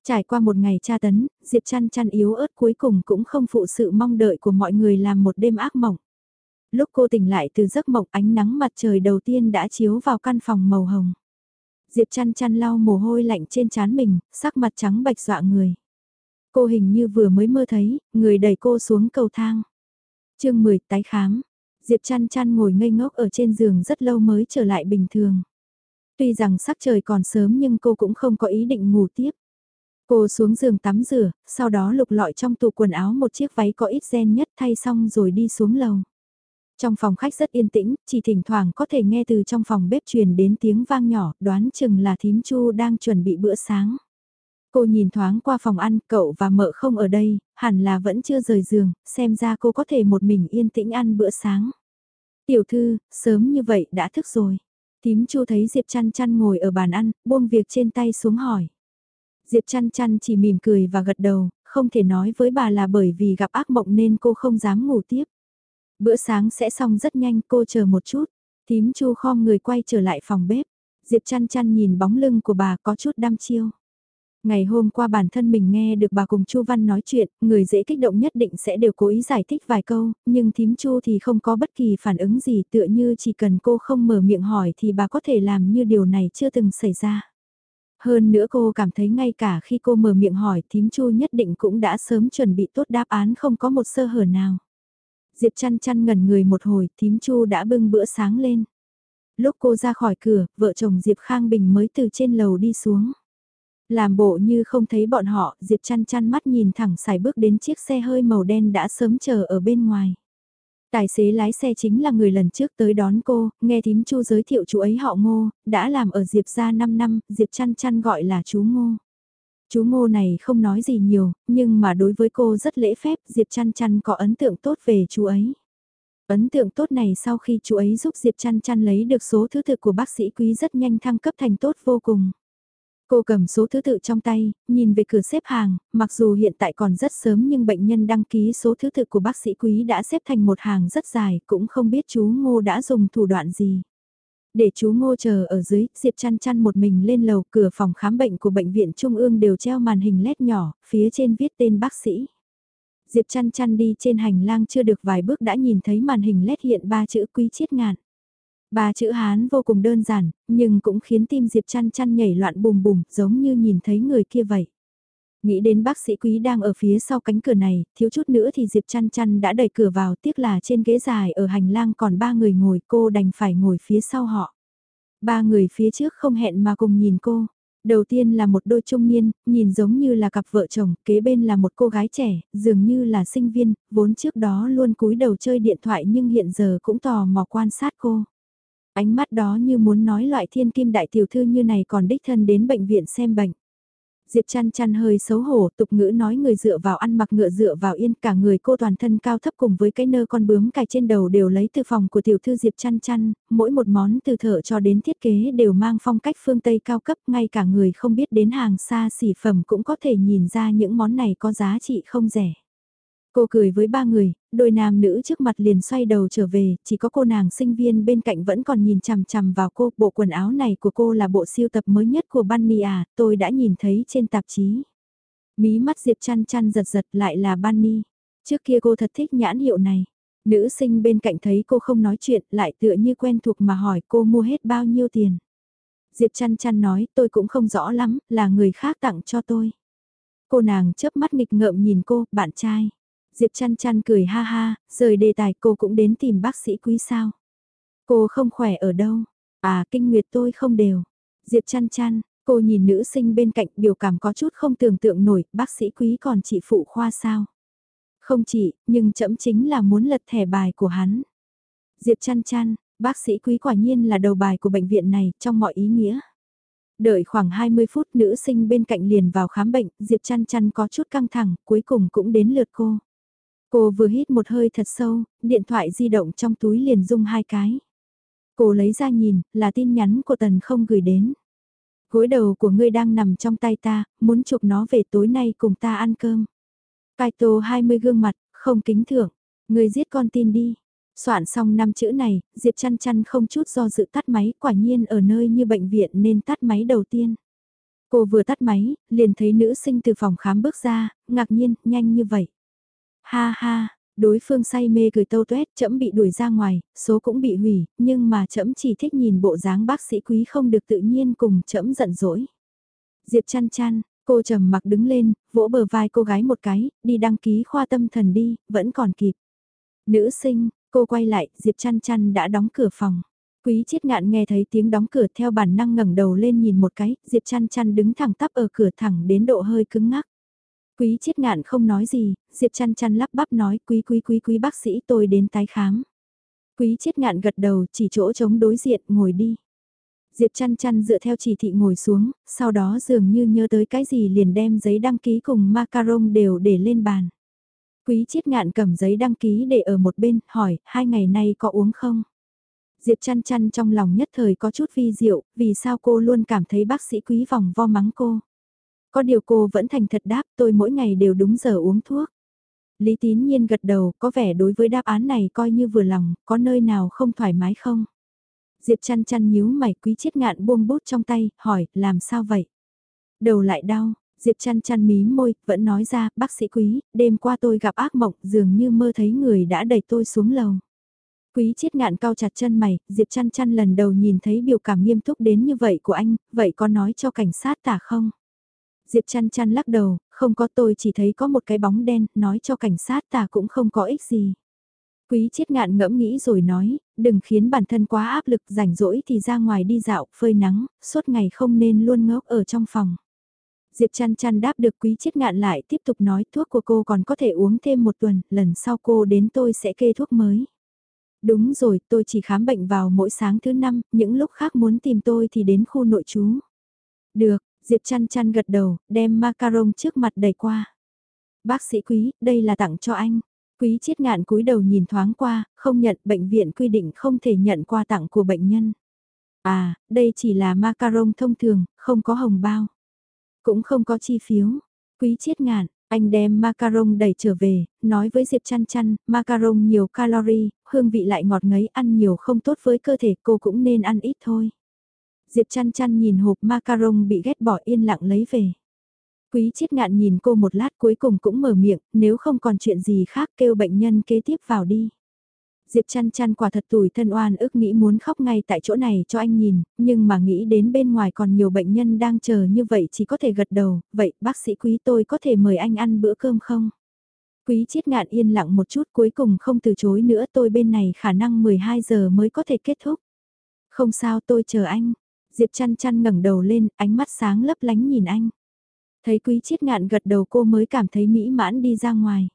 S1: Trải qua một ngày tra tấn, Diệp chăn chăn yếu ớt cuối cùng cũng không phụ sự mong đợi của mọi người làm một đêm ác mộng. Lúc cô tỉnh lại từ giấc mộng ánh nắng mặt trời đầu tiên đã chiếu vào căn phòng màu hồng. Diệp chăn chăn lau mồ hôi lạnh trên trán mình, sắc mặt trắng bạch dọa người. Cô hình như vừa mới mơ thấy, người đẩy cô xuống cầu thang. chương 10 tái khám. Diệp chăn chăn ngồi ngây ngốc ở trên giường rất lâu mới trở lại bình thường. Tuy rằng sắc trời còn sớm nhưng cô cũng không có ý định ngủ tiếp. Cô xuống giường tắm rửa, sau đó lục lọi trong tủ quần áo một chiếc váy có ít gen nhất thay xong rồi đi xuống lầu. Trong phòng khách rất yên tĩnh, chỉ thỉnh thoảng có thể nghe từ trong phòng bếp truyền đến tiếng vang nhỏ, đoán chừng là thím chu đang chuẩn bị bữa sáng. Cô nhìn thoáng qua phòng ăn, cậu và mợ không ở đây, hẳn là vẫn chưa rời giường, xem ra cô có thể một mình yên tĩnh ăn bữa sáng. Tiểu thư, sớm như vậy đã thức rồi. tím chu thấy Diệp chăn chăn ngồi ở bàn ăn, buông việc trên tay xuống hỏi. Diệp chăn chăn chỉ mỉm cười và gật đầu, không thể nói với bà là bởi vì gặp ác mộng nên cô không dám ngủ tiếp. Bữa sáng sẽ xong rất nhanh cô chờ một chút. tím chu khom người quay trở lại phòng bếp. Diệp chăn chăn nhìn bóng lưng của bà có chút đăm chiêu. Ngày hôm qua bản thân mình nghe được bà cùng Chu Văn nói chuyện, người dễ kích động nhất định sẽ đều cố ý giải thích vài câu, nhưng thím Chu thì không có bất kỳ phản ứng gì tựa như chỉ cần cô không mở miệng hỏi thì bà có thể làm như điều này chưa từng xảy ra. Hơn nữa cô cảm thấy ngay cả khi cô mở miệng hỏi thím Chu nhất định cũng đã sớm chuẩn bị tốt đáp án không có một sơ hở nào. Diệp chăn chăn ngẩn người một hồi, thím Chu đã bưng bữa sáng lên. Lúc cô ra khỏi cửa, vợ chồng Diệp Khang Bình mới từ trên lầu đi xuống. Làm bộ như không thấy bọn họ, Diệp chăn chăn mắt nhìn thẳng xài bước đến chiếc xe hơi màu đen đã sớm chờ ở bên ngoài. Tài xế lái xe chính là người lần trước tới đón cô, nghe thím chu giới thiệu chú ấy họ ngô, đã làm ở Diệp ra 5 năm, Diệp chăn chăn gọi là chú ngô. Chú ngô này không nói gì nhiều, nhưng mà đối với cô rất lễ phép, Diệp chăn chăn có ấn tượng tốt về chú ấy. Ấn tượng tốt này sau khi chú ấy giúp Diệp chăn chăn lấy được số thứ tự của bác sĩ quý rất nhanh thăng cấp thành tốt vô cùng. Cô cầm số thứ tự trong tay, nhìn về cửa xếp hàng, mặc dù hiện tại còn rất sớm nhưng bệnh nhân đăng ký số thứ tự của bác sĩ quý đã xếp thành một hàng rất dài, cũng không biết chú Ngô đã dùng thủ đoạn gì. Để chú Ngô chờ ở dưới, Diệp chăn chăn một mình lên lầu cửa phòng khám bệnh của bệnh viện Trung ương đều treo màn hình led nhỏ, phía trên viết tên bác sĩ. Diệp chăn chăn đi trên hành lang chưa được vài bước đã nhìn thấy màn hình led hiện ba chữ quý chiết ngạn. Ba chữ Hán vô cùng đơn giản, nhưng cũng khiến tim Diệp chăn chăn nhảy loạn bùm bùm, giống như nhìn thấy người kia vậy. Nghĩ đến bác sĩ quý đang ở phía sau cánh cửa này, thiếu chút nữa thì Diệp chăn chăn đã đẩy cửa vào, tiếc là trên ghế dài ở hành lang còn ba người ngồi, cô đành phải ngồi phía sau họ. Ba người phía trước không hẹn mà cùng nhìn cô. Đầu tiên là một đôi trung niên, nhìn giống như là cặp vợ chồng, kế bên là một cô gái trẻ, dường như là sinh viên, vốn trước đó luôn cúi đầu chơi điện thoại nhưng hiện giờ cũng tò mò quan sát cô. Ánh mắt đó như muốn nói loại thiên kim đại tiểu thư như này còn đích thân đến bệnh viện xem bệnh. Diệp chăn chăn hơi xấu hổ, tục ngữ nói người dựa vào ăn mặc ngựa dựa vào yên, cả người cô toàn thân cao thấp cùng với cái nơ con bướm cài trên đầu đều lấy từ phòng của tiểu thư Diệp chăn chăn, mỗi một món từ thợ cho đến thiết kế đều mang phong cách phương Tây cao cấp, ngay cả người không biết đến hàng xa xỉ phẩm cũng có thể nhìn ra những món này có giá trị không rẻ. Cô cười với ba người, đôi nam nữ trước mặt liền xoay đầu trở về, chỉ có cô nàng sinh viên bên cạnh vẫn còn nhìn chằm chằm vào cô, bộ quần áo này của cô là bộ siêu tập mới nhất của Bunny à, tôi đã nhìn thấy trên tạp chí. Mí mắt Diệp chăn chăn giật giật lại là Bunny. Trước kia cô thật thích nhãn hiệu này. Nữ sinh bên cạnh thấy cô không nói chuyện lại tựa như quen thuộc mà hỏi cô mua hết bao nhiêu tiền. Diệp chăn chăn nói tôi cũng không rõ lắm, là người khác tặng cho tôi. Cô nàng chớp mắt nghịch ngợm nhìn cô, bạn trai. Diệp chăn chăn cười ha ha, rời đề tài cô cũng đến tìm bác sĩ quý sao. Cô không khỏe ở đâu, à kinh nguyệt tôi không đều. Diệp chăn chăn, cô nhìn nữ sinh bên cạnh biểu cảm có chút không tưởng tượng nổi, bác sĩ quý còn chị phụ khoa sao. Không chỉ nhưng chậm chính là muốn lật thẻ bài của hắn. Diệp chăn chăn, bác sĩ quý quả nhiên là đầu bài của bệnh viện này trong mọi ý nghĩa. Đợi khoảng 20 phút nữ sinh bên cạnh liền vào khám bệnh, Diệp chăn chăn có chút căng thẳng, cuối cùng cũng đến lượt cô. Cô vừa hít một hơi thật sâu, điện thoại di động trong túi liền rung hai cái. Cô lấy ra nhìn, là tin nhắn của Tần không gửi đến. Gối đầu của ngươi đang nằm trong tay ta, muốn chụp nó về tối nay cùng ta ăn cơm. Cai tô 20 gương mặt, không kính thưởng. Ngươi giết con tin đi. Soạn xong năm chữ này, Diệp chăn chăn không chút do dự tắt máy, quả nhiên ở nơi như bệnh viện nên tắt máy đầu tiên. Cô vừa tắt máy, liền thấy nữ sinh từ phòng khám bước ra, ngạc nhiên, nhanh như vậy. Ha ha, đối phương say mê cười tâu tuét, chậm bị đuổi ra ngoài, số cũng bị hủy, nhưng mà chậm chỉ thích nhìn bộ dáng bác sĩ quý không được tự nhiên cùng chậm giận dỗi. Diệp chăn chăn, Cô trầm mặc đứng lên, vỗ bờ vai cô gái một cái, đi đăng ký khoa tâm thần đi, vẫn còn kịp. Nữ sinh, cô quay lại, Diệp chăn chăn đã đóng cửa phòng. Quý chiết ngạn nghe thấy tiếng đóng cửa theo bản năng ngẩng đầu lên nhìn một cái, Diệp chăn chăn đứng thẳng tắp ở cửa thẳng đến độ hơi cứng ngắc. Quý chiết ngạn không nói gì, Diệp chăn chăn lắp bắp nói quý quý quý quý bác sĩ tôi đến tái khám. Quý chiết ngạn gật đầu chỉ chỗ chống đối diện ngồi đi. Diệp chăn chăn dựa theo chỉ thị ngồi xuống, sau đó dường như nhớ tới cái gì liền đem giấy đăng ký cùng macaron đều để lên bàn. Quý chiết ngạn cầm giấy đăng ký để ở một bên, hỏi, hai ngày nay có uống không? Diệp chăn chăn trong lòng nhất thời có chút vi diệu, vì sao cô luôn cảm thấy bác sĩ quý vòng vo mắng cô. Có điều cô vẫn thành thật đáp tôi mỗi ngày đều đúng giờ uống thuốc. Lý tín nhiên gật đầu, có vẻ đối với đáp án này coi như vừa lòng, có nơi nào không thoải mái không? Diệp chăn chăn nhíu mày quý chiết ngạn buông bút trong tay, hỏi, làm sao vậy? Đầu lại đau, Diệp chăn chăn mí môi, vẫn nói ra, bác sĩ quý, đêm qua tôi gặp ác mộng, dường như mơ thấy người đã đẩy tôi xuống lầu. Quý chiết ngạn cao chặt chân mày, Diệp chăn chăn lần đầu nhìn thấy biểu cảm nghiêm túc đến như vậy của anh, vậy có nói cho cảnh sát tả không? Diệp chăn chăn lắc đầu, không có tôi chỉ thấy có một cái bóng đen, nói cho cảnh sát ta cũng không có ích gì. Quý chiết ngạn ngẫm nghĩ rồi nói, đừng khiến bản thân quá áp lực rảnh rỗi thì ra ngoài đi dạo, phơi nắng, suốt ngày không nên luôn ngốc ở trong phòng. Diệp chăn chăn đáp được quý chiết ngạn lại tiếp tục nói thuốc của cô còn có thể uống thêm một tuần, lần sau cô đến tôi sẽ kê thuốc mới. Đúng rồi, tôi chỉ khám bệnh vào mỗi sáng thứ năm, những lúc khác muốn tìm tôi thì đến khu nội trú. Được, Diệp chăn chăn gật đầu, đem macaron trước mặt đẩy qua. Bác sĩ quý, đây là tặng cho anh. Quý chiết ngạn cúi đầu nhìn thoáng qua, không nhận bệnh viện quy định không thể nhận quà tặng của bệnh nhân. À, đây chỉ là macaron thông thường, không có hồng bao. Cũng không có chi phiếu. Quý chiết ngạn, anh đem macaron đẩy trở về, nói với Diệp chăn chăn, macaron nhiều calorie, hương vị lại ngọt ngấy ăn nhiều không tốt với cơ thể cô cũng nên ăn ít thôi. Diệp chăn chăn nhìn hộp macaron bị ghét bỏ yên lặng lấy về. Quý chiết ngạn nhìn cô một lát cuối cùng cũng mở miệng, nếu không còn chuyện gì khác kêu bệnh nhân kế tiếp vào đi. Diệp chăn chăn quả thật tủi thân oan ức nghĩ muốn khóc ngay tại chỗ này cho anh nhìn, nhưng mà nghĩ đến bên ngoài còn nhiều bệnh nhân đang chờ như vậy chỉ có thể gật đầu, vậy bác sĩ quý tôi có thể mời anh ăn bữa cơm không? Quý chiết ngạn yên lặng một chút cuối cùng không từ chối nữa tôi bên này khả năng 12 giờ mới có thể kết thúc. Không sao tôi chờ anh. Diệp chăn chăn ngẩng đầu lên, ánh mắt sáng lấp lánh nhìn anh. Thấy quý chiết ngạn gật đầu cô mới cảm thấy mỹ mãn đi ra ngoài.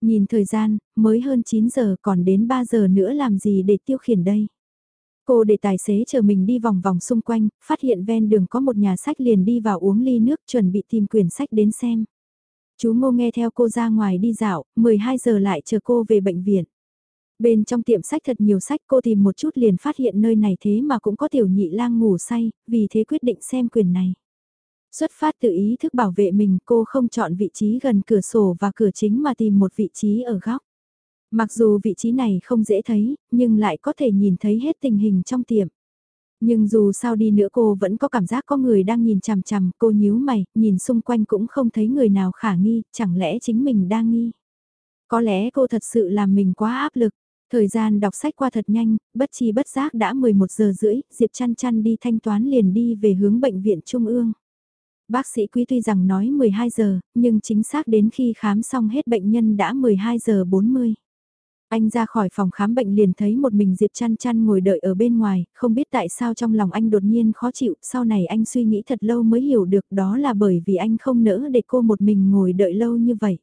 S1: Nhìn thời gian, mới hơn 9 giờ còn đến 3 giờ nữa làm gì để tiêu khiển đây. Cô để tài xế chờ mình đi vòng vòng xung quanh, phát hiện ven đường có một nhà sách liền đi vào uống ly nước chuẩn bị tìm quyển sách đến xem. Chú Ngô nghe theo cô ra ngoài đi dạo, 12 giờ lại chờ cô về bệnh viện. Bên trong tiệm sách thật nhiều sách cô tìm một chút liền phát hiện nơi này thế mà cũng có tiểu nhị lang ngủ say, vì thế quyết định xem quyền này. Xuất phát từ ý thức bảo vệ mình cô không chọn vị trí gần cửa sổ và cửa chính mà tìm một vị trí ở góc. Mặc dù vị trí này không dễ thấy, nhưng lại có thể nhìn thấy hết tình hình trong tiệm. Nhưng dù sao đi nữa cô vẫn có cảm giác có người đang nhìn chằm chằm, cô nhíu mày, nhìn xung quanh cũng không thấy người nào khả nghi, chẳng lẽ chính mình đang nghi. Có lẽ cô thật sự làm mình quá áp lực. Thời gian đọc sách qua thật nhanh, bất chi bất giác đã 11 giờ rưỡi, Diệp chăn chăn đi thanh toán liền đi về hướng bệnh viện Trung ương. Bác sĩ quý tuy rằng nói 12 giờ, nhưng chính xác đến khi khám xong hết bệnh nhân đã 12 giờ 40. Anh ra khỏi phòng khám bệnh liền thấy một mình Diệp chăn chăn ngồi đợi ở bên ngoài, không biết tại sao trong lòng anh đột nhiên khó chịu, sau này anh suy nghĩ thật lâu mới hiểu được đó là bởi vì anh không nỡ để cô một mình ngồi đợi lâu như vậy.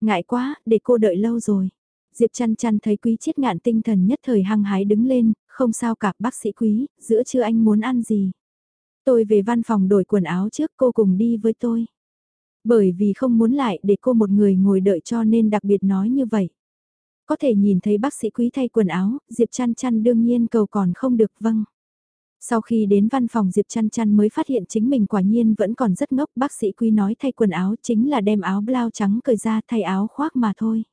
S1: Ngại quá, để cô đợi lâu rồi. Diệp chăn chăn thấy quý chiết ngạn tinh thần nhất thời hăng hái đứng lên, không sao cả bác sĩ quý, giữa trưa anh muốn ăn gì. Tôi về văn phòng đổi quần áo trước cô cùng đi với tôi. Bởi vì không muốn lại để cô một người ngồi đợi cho nên đặc biệt nói như vậy. Có thể nhìn thấy bác sĩ quý thay quần áo, Diệp chăn chăn đương nhiên cầu còn không được vâng. Sau khi đến văn phòng Diệp chăn chăn mới phát hiện chính mình quả nhiên vẫn còn rất ngốc bác sĩ quý nói thay quần áo chính là đem áo blau trắng cởi ra thay áo khoác mà thôi.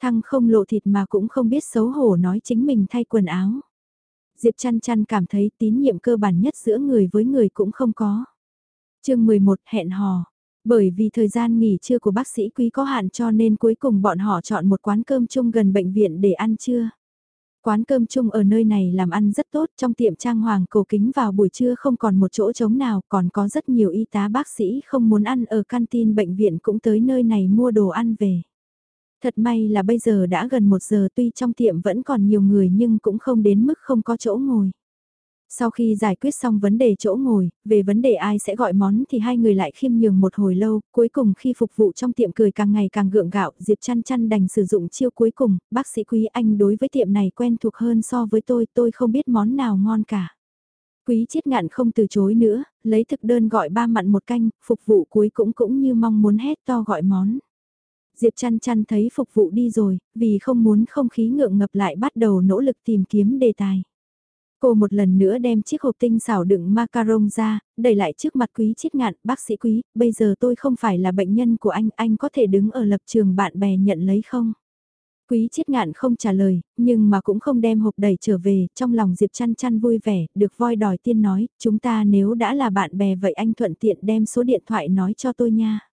S1: Thăng không lộ thịt mà cũng không biết xấu hổ nói chính mình thay quần áo. Diệp chăn chăn cảm thấy tín nhiệm cơ bản nhất giữa người với người cũng không có. chương 11 hẹn hò. Bởi vì thời gian nghỉ trưa của bác sĩ quý có hạn cho nên cuối cùng bọn họ chọn một quán cơm chung gần bệnh viện để ăn trưa. Quán cơm chung ở nơi này làm ăn rất tốt, trong tiệm trang hoàng cầu kính vào buổi trưa không còn một chỗ trống nào, còn có rất nhiều y tá bác sĩ không muốn ăn ở canteen bệnh viện cũng tới nơi này mua đồ ăn về. Thật may là bây giờ đã gần một giờ tuy trong tiệm vẫn còn nhiều người nhưng cũng không đến mức không có chỗ ngồi. Sau khi giải quyết xong vấn đề chỗ ngồi, về vấn đề ai sẽ gọi món thì hai người lại khiêm nhường một hồi lâu, cuối cùng khi phục vụ trong tiệm cười càng ngày càng gượng gạo, Diệp chăn chăn đành sử dụng chiêu cuối cùng, bác sĩ quý anh đối với tiệm này quen thuộc hơn so với tôi, tôi không biết món nào ngon cả. Quý chiết ngạn không từ chối nữa, lấy thực đơn gọi ba mặn một canh, phục vụ cuối cũng cũng như mong muốn hét to gọi món. Diệp chăn chăn thấy phục vụ đi rồi, vì không muốn không khí ngượng ngập lại bắt đầu nỗ lực tìm kiếm đề tài. Cô một lần nữa đem chiếc hộp tinh xảo đựng macaron ra, đẩy lại trước mặt quý chiết ngạn, bác sĩ quý, bây giờ tôi không phải là bệnh nhân của anh, anh có thể đứng ở lập trường bạn bè nhận lấy không? Quý chiết ngạn không trả lời, nhưng mà cũng không đem hộp đẩy trở về, trong lòng Diệp chăn chăn vui vẻ, được voi đòi tiên nói, chúng ta nếu đã là bạn bè vậy anh thuận tiện đem số điện thoại nói cho tôi nha.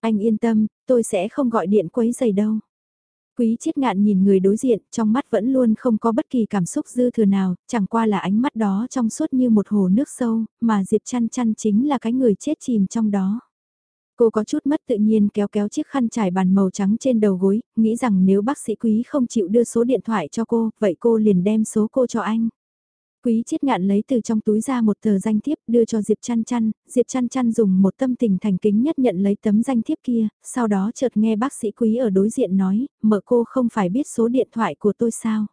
S1: Anh yên tâm, tôi sẽ không gọi điện quấy giày đâu. Quý chiết ngạn nhìn người đối diện, trong mắt vẫn luôn không có bất kỳ cảm xúc dư thừa nào, chẳng qua là ánh mắt đó trong suốt như một hồ nước sâu, mà Diệp chăn chăn chính là cái người chết chìm trong đó. Cô có chút mất tự nhiên kéo kéo chiếc khăn trải bàn màu trắng trên đầu gối, nghĩ rằng nếu bác sĩ quý không chịu đưa số điện thoại cho cô, vậy cô liền đem số cô cho anh. Quý chiết ngạn lấy từ trong túi ra một tờ danh thiếp đưa cho Diệp chăn chăn, Diệp chăn chăn dùng một tâm tình thành kính nhất nhận lấy tấm danh thiếp kia, sau đó chợt nghe bác sĩ quý ở đối diện nói, mợ cô không phải biết số điện thoại của tôi sao.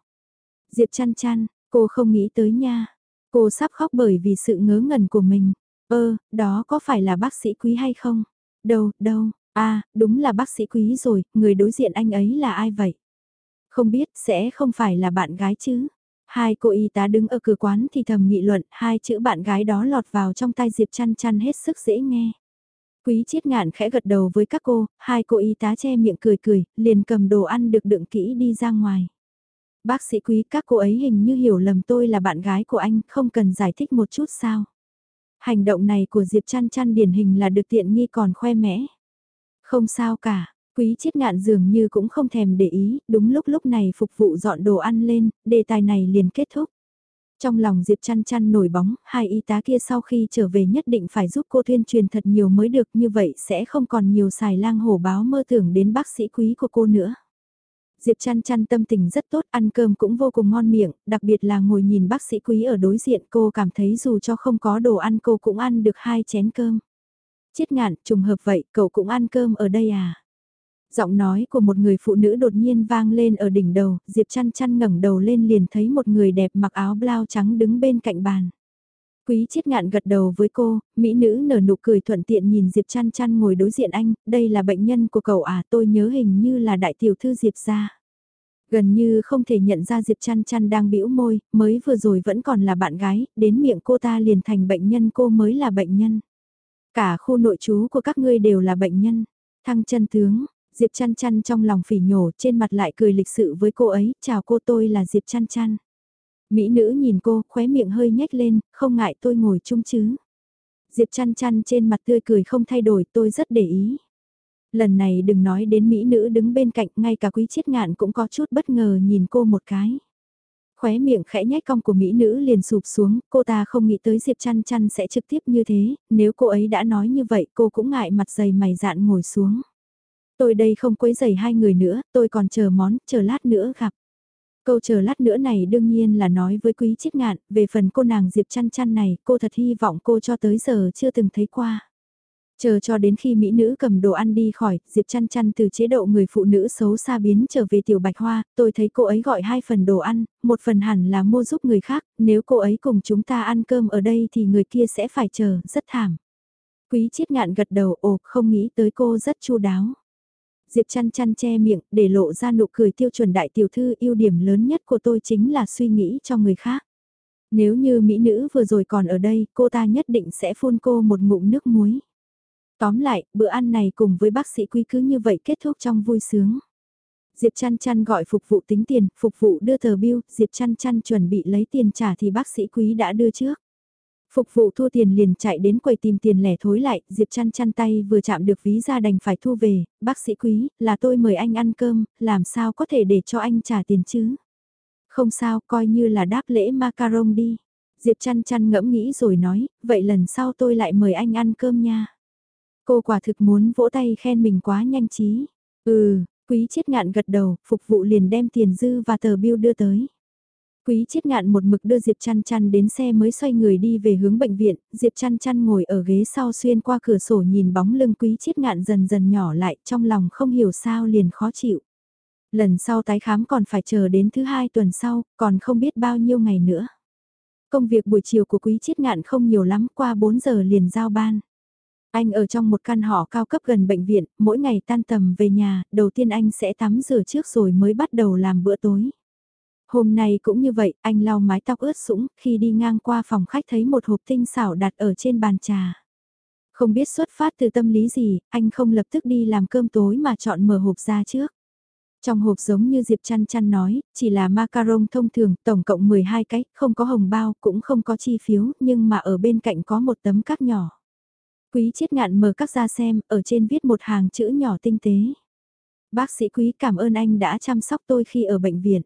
S1: Diệp chăn chăn, cô không nghĩ tới nha, cô sắp khóc bởi vì sự ngớ ngẩn của mình, ơ, đó có phải là bác sĩ quý hay không? Đâu, đâu, à, đúng là bác sĩ quý rồi, người đối diện anh ấy là ai vậy? Không biết, sẽ không phải là bạn gái chứ? Hai cô y tá đứng ở cửa quán thì thầm nghị luận, hai chữ bạn gái đó lọt vào trong tai Diệp chăn chăn hết sức dễ nghe. Quý chiết ngạn khẽ gật đầu với các cô, hai cô y tá che miệng cười cười, liền cầm đồ ăn được đựng kỹ đi ra ngoài. Bác sĩ quý các cô ấy hình như hiểu lầm tôi là bạn gái của anh, không cần giải thích một chút sao. Hành động này của Diệp chăn chăn điển hình là được tiện nghi còn khoe mẽ. Không sao cả, Quý chiết ngạn dường như cũng không thèm để ý, đúng lúc lúc này phục vụ dọn đồ ăn lên, đề tài này liền kết thúc. Trong lòng Diệp chăn chăn nổi bóng, hai y tá kia sau khi trở về nhất định phải giúp cô tuyên truyền thật nhiều mới được như vậy sẽ không còn nhiều xài lang hổ báo mơ tưởng đến bác sĩ quý của cô nữa. Diệp chăn chăn tâm tình rất tốt, ăn cơm cũng vô cùng ngon miệng, đặc biệt là ngồi nhìn bác sĩ quý ở đối diện cô cảm thấy dù cho không có đồ ăn cô cũng ăn được hai chén cơm. Chết ngạn, trùng hợp vậy, cậu cũng ăn cơm ở đây à? Giọng nói của một người phụ nữ đột nhiên vang lên ở đỉnh đầu, Diệp chăn chăn ngẩng đầu lên liền thấy một người đẹp mặc áo blau trắng đứng bên cạnh bàn. Quý chiết ngạn gật đầu với cô, mỹ nữ nở nụ cười thuận tiện nhìn Diệp chăn chăn ngồi đối diện anh, đây là bệnh nhân của cậu à tôi nhớ hình như là đại tiểu thư Diệp gia. Gần như không thể nhận ra Diệp chăn chăn đang bĩu môi, mới vừa rồi vẫn còn là bạn gái, đến miệng cô ta liền thành bệnh nhân cô mới là bệnh nhân. Cả khu nội trú của các ngươi đều là bệnh nhân. Thăng chân tướng, Diệp chăn chăn trong lòng phỉ nhổ trên mặt lại cười lịch sự với cô ấy, chào cô tôi là Diệp chăn chăn. Mỹ nữ nhìn cô, khóe miệng hơi nhếch lên, không ngại tôi ngồi chung chứ. Diệp chăn chăn trên mặt tươi cười không thay đổi, tôi rất để ý. Lần này đừng nói đến Mỹ nữ đứng bên cạnh, ngay cả quý chiết ngạn cũng có chút bất ngờ nhìn cô một cái. Khóe miệng khẽ nhếch cong của Mỹ nữ liền sụp xuống, cô ta không nghĩ tới Diệp chăn chăn sẽ trực tiếp như thế, nếu cô ấy đã nói như vậy cô cũng ngại mặt dày mày dạn ngồi xuống. Tôi đây không quấy giày hai người nữa, tôi còn chờ món, chờ lát nữa gặp. Câu chờ lát nữa này đương nhiên là nói với quý chiết ngạn, về phần cô nàng Diệp chăn chăn này, cô thật hy vọng cô cho tới giờ chưa từng thấy qua. Chờ cho đến khi mỹ nữ cầm đồ ăn đi khỏi, Diệp chăn chăn từ chế độ người phụ nữ xấu xa biến trở về tiểu bạch hoa, tôi thấy cô ấy gọi hai phần đồ ăn, một phần hẳn là mua giúp người khác, nếu cô ấy cùng chúng ta ăn cơm ở đây thì người kia sẽ phải chờ, rất thảm. Quý chiết ngạn gật đầu, ồ, không nghĩ tới cô rất chu đáo. Diệp chăn chăn che miệng, để lộ ra nụ cười tiêu chuẩn đại tiểu thư ưu điểm lớn nhất của tôi chính là suy nghĩ cho người khác. Nếu như mỹ nữ vừa rồi còn ở đây, cô ta nhất định sẽ phun cô một ngụm nước muối. Tóm lại, bữa ăn này cùng với bác sĩ quý cứ như vậy kết thúc trong vui sướng. Diệp chăn chăn gọi phục vụ tính tiền, phục vụ đưa tờ bill, Diệp chăn chăn chuẩn bị lấy tiền trả thì bác sĩ quý đã đưa trước. Phục vụ thua tiền liền chạy đến quầy tìm tiền lẻ thối lại, Diệp chăn chăn tay vừa chạm được ví ra đành phải thu về, bác sĩ quý, là tôi mời anh ăn cơm, làm sao có thể để cho anh trả tiền chứ? Không sao, coi như là đáp lễ macaron đi. Diệp chăn chăn ngẫm nghĩ rồi nói, vậy lần sau tôi lại mời anh ăn cơm nha. Cô quả thực muốn vỗ tay khen mình quá nhanh trí. Ừ, quý chết ngạn gật đầu, phục vụ liền đem tiền dư và tờ bill đưa tới. Quý chiết ngạn một mực đưa Diệp chăn chăn đến xe mới xoay người đi về hướng bệnh viện, Diệp chăn chăn ngồi ở ghế sau xuyên qua cửa sổ nhìn bóng lưng quý chiết ngạn dần dần nhỏ lại trong lòng không hiểu sao liền khó chịu. Lần sau tái khám còn phải chờ đến thứ hai tuần sau, còn không biết bao nhiêu ngày nữa. Công việc buổi chiều của quý chiết ngạn không nhiều lắm qua 4 giờ liền giao ban. Anh ở trong một căn họ cao cấp gần bệnh viện, mỗi ngày tan tầm về nhà, đầu tiên anh sẽ tắm rửa trước rồi mới bắt đầu làm bữa tối. Hôm nay cũng như vậy, anh lau mái tóc ướt sũng, khi đi ngang qua phòng khách thấy một hộp tinh xảo đặt ở trên bàn trà. Không biết xuất phát từ tâm lý gì, anh không lập tức đi làm cơm tối mà chọn mở hộp ra trước. Trong hộp giống như Diệp Chăn Chăn nói, chỉ là macaron thông thường, tổng cộng 12 cái, không có hồng bao, cũng không có chi phiếu, nhưng mà ở bên cạnh có một tấm các nhỏ. Quý chiết ngạn mở các ra xem, ở trên viết một hàng chữ nhỏ tinh tế. Bác sĩ quý cảm ơn anh đã chăm sóc tôi khi ở bệnh viện.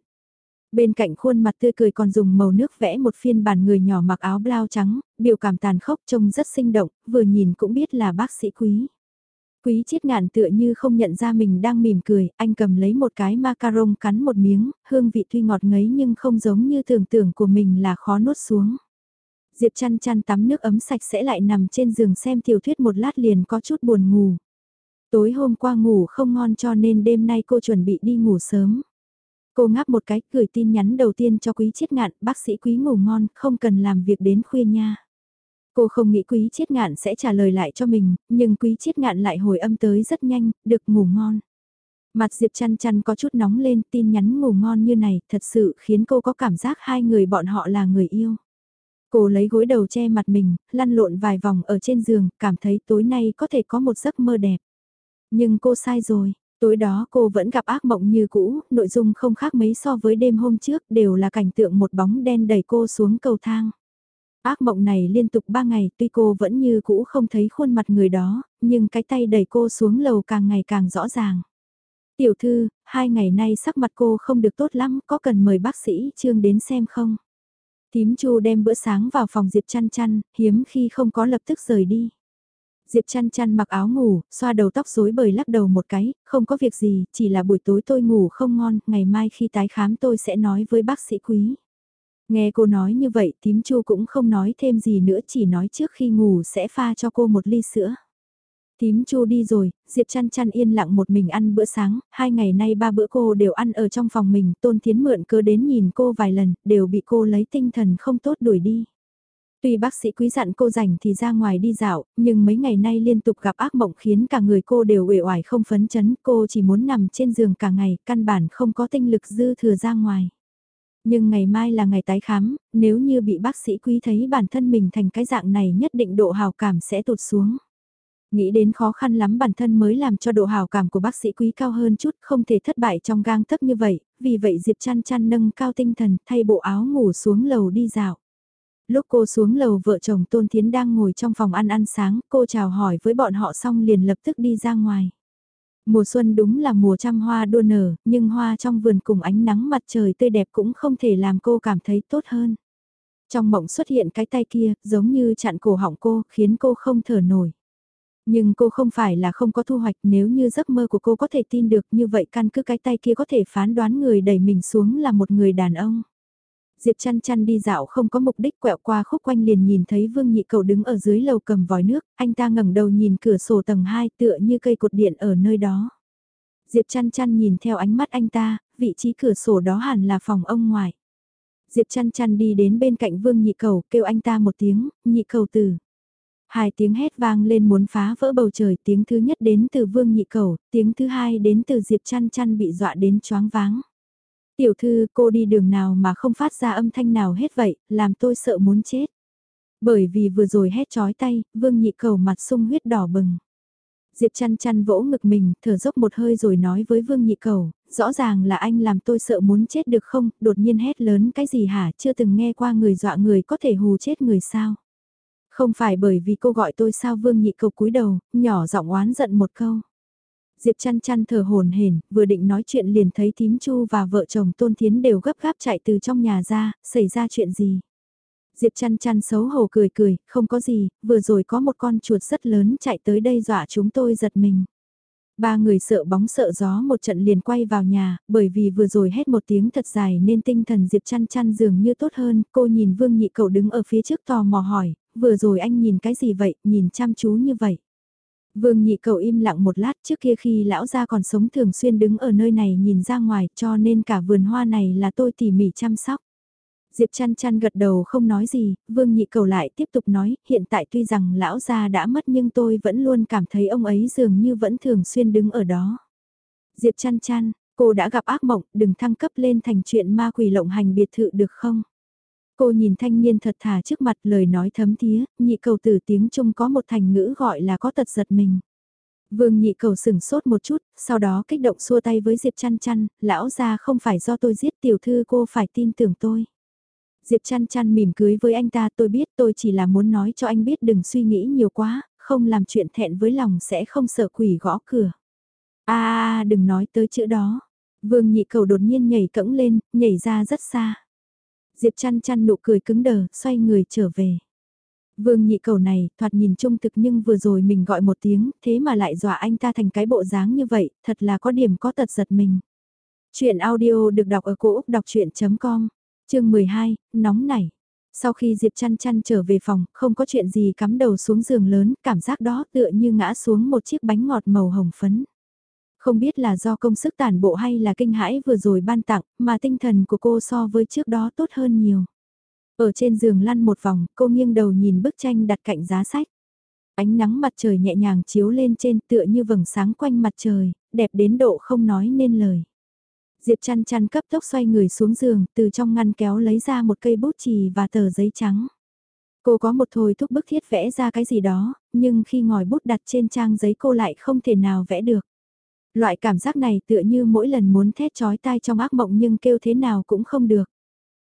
S1: Bên cạnh khuôn mặt tươi cười còn dùng màu nước vẽ một phiên bản người nhỏ mặc áo blau trắng, biểu cảm tàn khốc trông rất sinh động, vừa nhìn cũng biết là bác sĩ quý. Quý chiết ngạn tựa như không nhận ra mình đang mỉm cười, anh cầm lấy một cái macaron cắn một miếng, hương vị tuy ngọt ngấy nhưng không giống như tưởng tượng của mình là khó nuốt xuống. Diệp chăn chăn tắm nước ấm sạch sẽ lại nằm trên giường xem tiểu thuyết một lát liền có chút buồn ngủ. Tối hôm qua ngủ không ngon cho nên đêm nay cô chuẩn bị đi ngủ sớm. Cô ngáp một cái, gửi tin nhắn đầu tiên cho quý chiết ngạn, bác sĩ quý ngủ ngon, không cần làm việc đến khuya nha. Cô không nghĩ quý chiết ngạn sẽ trả lời lại cho mình, nhưng quý chiết ngạn lại hồi âm tới rất nhanh, được ngủ ngon. Mặt Diệp chăn chăn có chút nóng lên, tin nhắn ngủ ngon như này, thật sự khiến cô có cảm giác hai người bọn họ là người yêu. Cô lấy gối đầu che mặt mình, lăn lộn vài vòng ở trên giường, cảm thấy tối nay có thể có một giấc mơ đẹp. Nhưng cô sai rồi, tối đó cô vẫn gặp ác mộng như cũ, nội dung không khác mấy so với đêm hôm trước, đều là cảnh tượng một bóng đen đẩy cô xuống cầu thang. Ác mộng này liên tục 3 ngày tuy cô vẫn như cũ không thấy khuôn mặt người đó, nhưng cái tay đẩy cô xuống lầu càng ngày càng rõ ràng. Tiểu thư, hai ngày nay sắc mặt cô không được tốt lắm, có cần mời bác sĩ Trương đến xem không? Tím Chu đem bữa sáng vào phòng Diệp chăn chăn, hiếm khi không có lập tức rời đi. Diệp chăn chăn mặc áo ngủ, xoa đầu tóc rối bời lắc đầu một cái, không có việc gì, chỉ là buổi tối tôi ngủ không ngon, ngày mai khi tái khám tôi sẽ nói với bác sĩ quý. Nghe cô nói như vậy tím chu cũng không nói thêm gì nữa chỉ nói trước khi ngủ sẽ pha cho cô một ly sữa. Tím chu đi rồi, Diệp chăn chăn yên lặng một mình ăn bữa sáng, hai ngày nay ba bữa cô đều ăn ở trong phòng mình, tôn thiến mượn cơ đến nhìn cô vài lần, đều bị cô lấy tinh thần không tốt đuổi đi. Tuy bác sĩ quý dặn cô rảnh thì ra ngoài đi dạo, nhưng mấy ngày nay liên tục gặp ác mộng khiến cả người cô đều uể oải không phấn chấn, cô chỉ muốn nằm trên giường cả ngày, căn bản không có tinh lực dư thừa ra ngoài. Nhưng ngày mai là ngày tái khám, nếu như bị bác sĩ quý thấy bản thân mình thành cái dạng này nhất định độ hào cảm sẽ tụt xuống. Nghĩ đến khó khăn lắm bản thân mới làm cho độ hào cảm của bác sĩ quý cao hơn chút, không thể thất bại trong gang tấc như vậy, vì vậy Diệp chăn chăn nâng cao tinh thần thay bộ áo ngủ xuống lầu đi dạo. Lúc cô xuống lầu vợ chồng Tôn Thiến đang ngồi trong phòng ăn ăn sáng, cô chào hỏi với bọn họ xong liền lập tức đi ra ngoài. Mùa xuân đúng là mùa trăm hoa đua nở, nhưng hoa trong vườn cùng ánh nắng mặt trời tươi đẹp cũng không thể làm cô cảm thấy tốt hơn. Trong mộng xuất hiện cái tay kia, giống như chặn cổ họng cô, khiến cô không thở nổi. Nhưng cô không phải là không có thu hoạch nếu như giấc mơ của cô có thể tin được như vậy căn cứ cái tay kia có thể phán đoán người đẩy mình xuống là một người đàn ông. Diệp chăn chăn đi dạo không có mục đích quẹo qua khúc quanh liền nhìn thấy Vương Nhị Cầu đứng ở dưới lầu cầm vòi nước, anh ta ngẩng đầu nhìn cửa sổ tầng 2 tựa như cây cột điện ở nơi đó. Diệp chăn chăn nhìn theo ánh mắt anh ta, vị trí cửa sổ đó hẳn là phòng ông ngoại. Diệp chăn chăn đi đến bên cạnh Vương Nhị Cầu kêu anh ta một tiếng, Nhị Cầu từ. Hai tiếng hét vang lên muốn phá vỡ bầu trời, tiếng thứ nhất đến từ Vương Nhị Cầu, tiếng thứ hai đến từ Diệp chăn chăn bị dọa đến choáng váng. Tiểu thư cô đi đường nào mà không phát ra âm thanh nào hết vậy, làm tôi sợ muốn chết. Bởi vì vừa rồi hét chói tay, vương nhị cầu mặt sung huyết đỏ bừng. Diệp chăn chăn vỗ ngực mình, thở dốc một hơi rồi nói với vương nhị cầu, rõ ràng là anh làm tôi sợ muốn chết được không, đột nhiên hét lớn cái gì hả, chưa từng nghe qua người dọa người có thể hù chết người sao. Không phải bởi vì cô gọi tôi sao vương nhị cầu cúi đầu, nhỏ giọng oán giận một câu. Diệp chăn chăn thở hồn hển, vừa định nói chuyện liền thấy Thím chu và vợ chồng Tôn Thiến đều gấp gáp chạy từ trong nhà ra, xảy ra chuyện gì. Diệp chăn chăn xấu hổ cười cười, không có gì, vừa rồi có một con chuột rất lớn chạy tới đây dọa chúng tôi giật mình. Ba người sợ bóng sợ gió một trận liền quay vào nhà, bởi vì vừa rồi hét một tiếng thật dài nên tinh thần Diệp chăn chăn dường như tốt hơn, cô nhìn Vương Nhị Cậu đứng ở phía trước tò mò hỏi, vừa rồi anh nhìn cái gì vậy, nhìn chăm chú như vậy. Vương Nhị Cậu im lặng một lát trước kia khi lão gia còn sống thường xuyên đứng ở nơi này nhìn ra ngoài cho nên cả vườn hoa này là tôi tỉ mỉ chăm sóc. Diệp chăn chăn gật đầu không nói gì, Vương Nhị Cầu lại tiếp tục nói, hiện tại tuy rằng lão gia đã mất nhưng tôi vẫn luôn cảm thấy ông ấy dường như vẫn thường xuyên đứng ở đó. Diệp chăn chăn, cô đã gặp ác mộng, đừng thăng cấp lên thành chuyện ma quỷ lộng hành biệt thự được không? Cô nhìn thanh niên thật thà trước mặt lời nói thấm thía, nhị cầu từ tiếng Trung có một thành ngữ gọi là có tật giật mình. Vương nhị cầu sửng sốt một chút, sau đó kích động xua tay với Diệp chăn chăn, lão gia không phải do tôi giết tiểu thư cô phải tin tưởng tôi. Diệp chăn chăn mỉm cưới với anh ta tôi biết tôi chỉ là muốn nói cho anh biết đừng suy nghĩ nhiều quá, không làm chuyện thẹn với lòng sẽ không sợ quỷ gõ cửa. a đừng nói tới chữ đó. Vương nhị cầu đột nhiên nhảy cẫng lên, nhảy ra rất xa. Diệp chăn chăn nụ cười cứng đờ, xoay người trở về. Vương nhị cầu này, thoạt nhìn trung thực nhưng vừa rồi mình gọi một tiếng, thế mà lại dọa anh ta thành cái bộ dáng như vậy, thật là có điểm có tật giật mình. Chuyện audio được đọc ở cổ Úc đọc chuyện.com chương 12, nóng nảy. Sau khi Diệp chăn chăn trở về phòng, không có chuyện gì cắm đầu xuống giường lớn, cảm giác đó tựa như ngã xuống một chiếc bánh ngọt màu hồng phấn. Không biết là do công sức tản bộ hay là kinh hãi vừa rồi ban tặng, mà tinh thần của cô so với trước đó tốt hơn nhiều. Ở trên giường lăn một vòng, cô nghiêng đầu nhìn bức tranh đặt cạnh giá sách. Ánh nắng mặt trời nhẹ nhàng chiếu lên trên tựa như vầng sáng quanh mặt trời, đẹp đến độ không nói nên lời. Diệp chăn chăn cấp tốc xoay người xuống giường, từ trong ngăn kéo lấy ra một cây bút chì và tờ giấy trắng. Cô có một thôi thúc bức thiết vẽ ra cái gì đó, nhưng khi ngòi bút đặt trên trang giấy cô lại không thể nào vẽ được. Loại cảm giác này tựa như mỗi lần muốn thét chói tai trong ác mộng nhưng kêu thế nào cũng không được.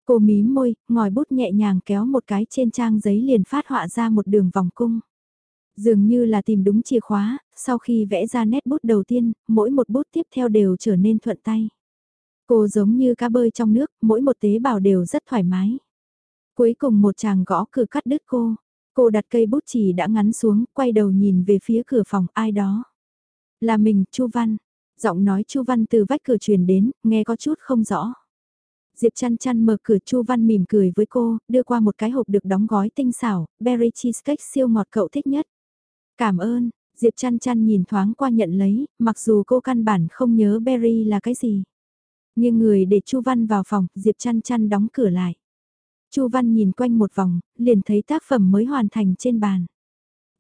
S1: Cô mím môi, ngòi bút nhẹ nhàng kéo một cái trên trang giấy liền phát họa ra một đường vòng cung. Dường như là tìm đúng chìa khóa, sau khi vẽ ra nét bút đầu tiên, mỗi một bút tiếp theo đều trở nên thuận tay. Cô giống như cá bơi trong nước, mỗi một tế bào đều rất thoải mái. Cuối cùng một chàng gõ cửa cắt đứt cô. Cô đặt cây bút chỉ đã ngắn xuống, quay đầu nhìn về phía cửa phòng ai đó. Là mình, Chu Văn. Giọng nói Chu Văn từ vách cửa truyền đến, nghe có chút không rõ. Diệp chăn chăn mở cửa Chu Văn mỉm cười với cô, đưa qua một cái hộp được đóng gói tinh xảo, berry cheesecake siêu ngọt cậu thích nhất. Cảm ơn, Diệp chăn chăn nhìn thoáng qua nhận lấy, mặc dù cô căn bản không nhớ berry là cái gì. Nhưng người để Chu Văn vào phòng, Diệp chăn chăn đóng cửa lại. Chu Văn nhìn quanh một vòng, liền thấy tác phẩm mới hoàn thành trên bàn.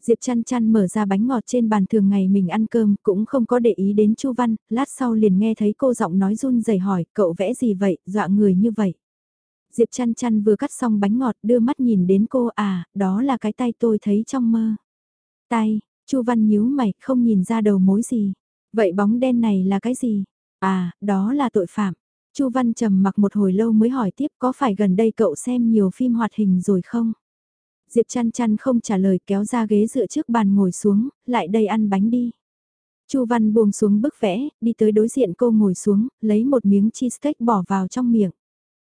S1: Diệp chăn chăn mở ra bánh ngọt trên bàn thường ngày mình ăn cơm, cũng không có để ý đến Chu Văn, lát sau liền nghe thấy cô giọng nói run rẩy hỏi, cậu vẽ gì vậy, dọa người như vậy. Diệp chăn chăn vừa cắt xong bánh ngọt, đưa mắt nhìn đến cô, à, đó là cái tay tôi thấy trong mơ. Tay, Chu Văn nhíu mày, không nhìn ra đầu mối gì. Vậy bóng đen này là cái gì? À, đó là tội phạm. Chu Văn trầm mặc một hồi lâu mới hỏi tiếp có phải gần đây cậu xem nhiều phim hoạt hình rồi không? Diệp chăn chăn không trả lời kéo ra ghế dựa trước bàn ngồi xuống, lại đây ăn bánh đi. Chu Văn buông xuống bức vẽ, đi tới đối diện cô ngồi xuống, lấy một miếng cheesecake bỏ vào trong miệng.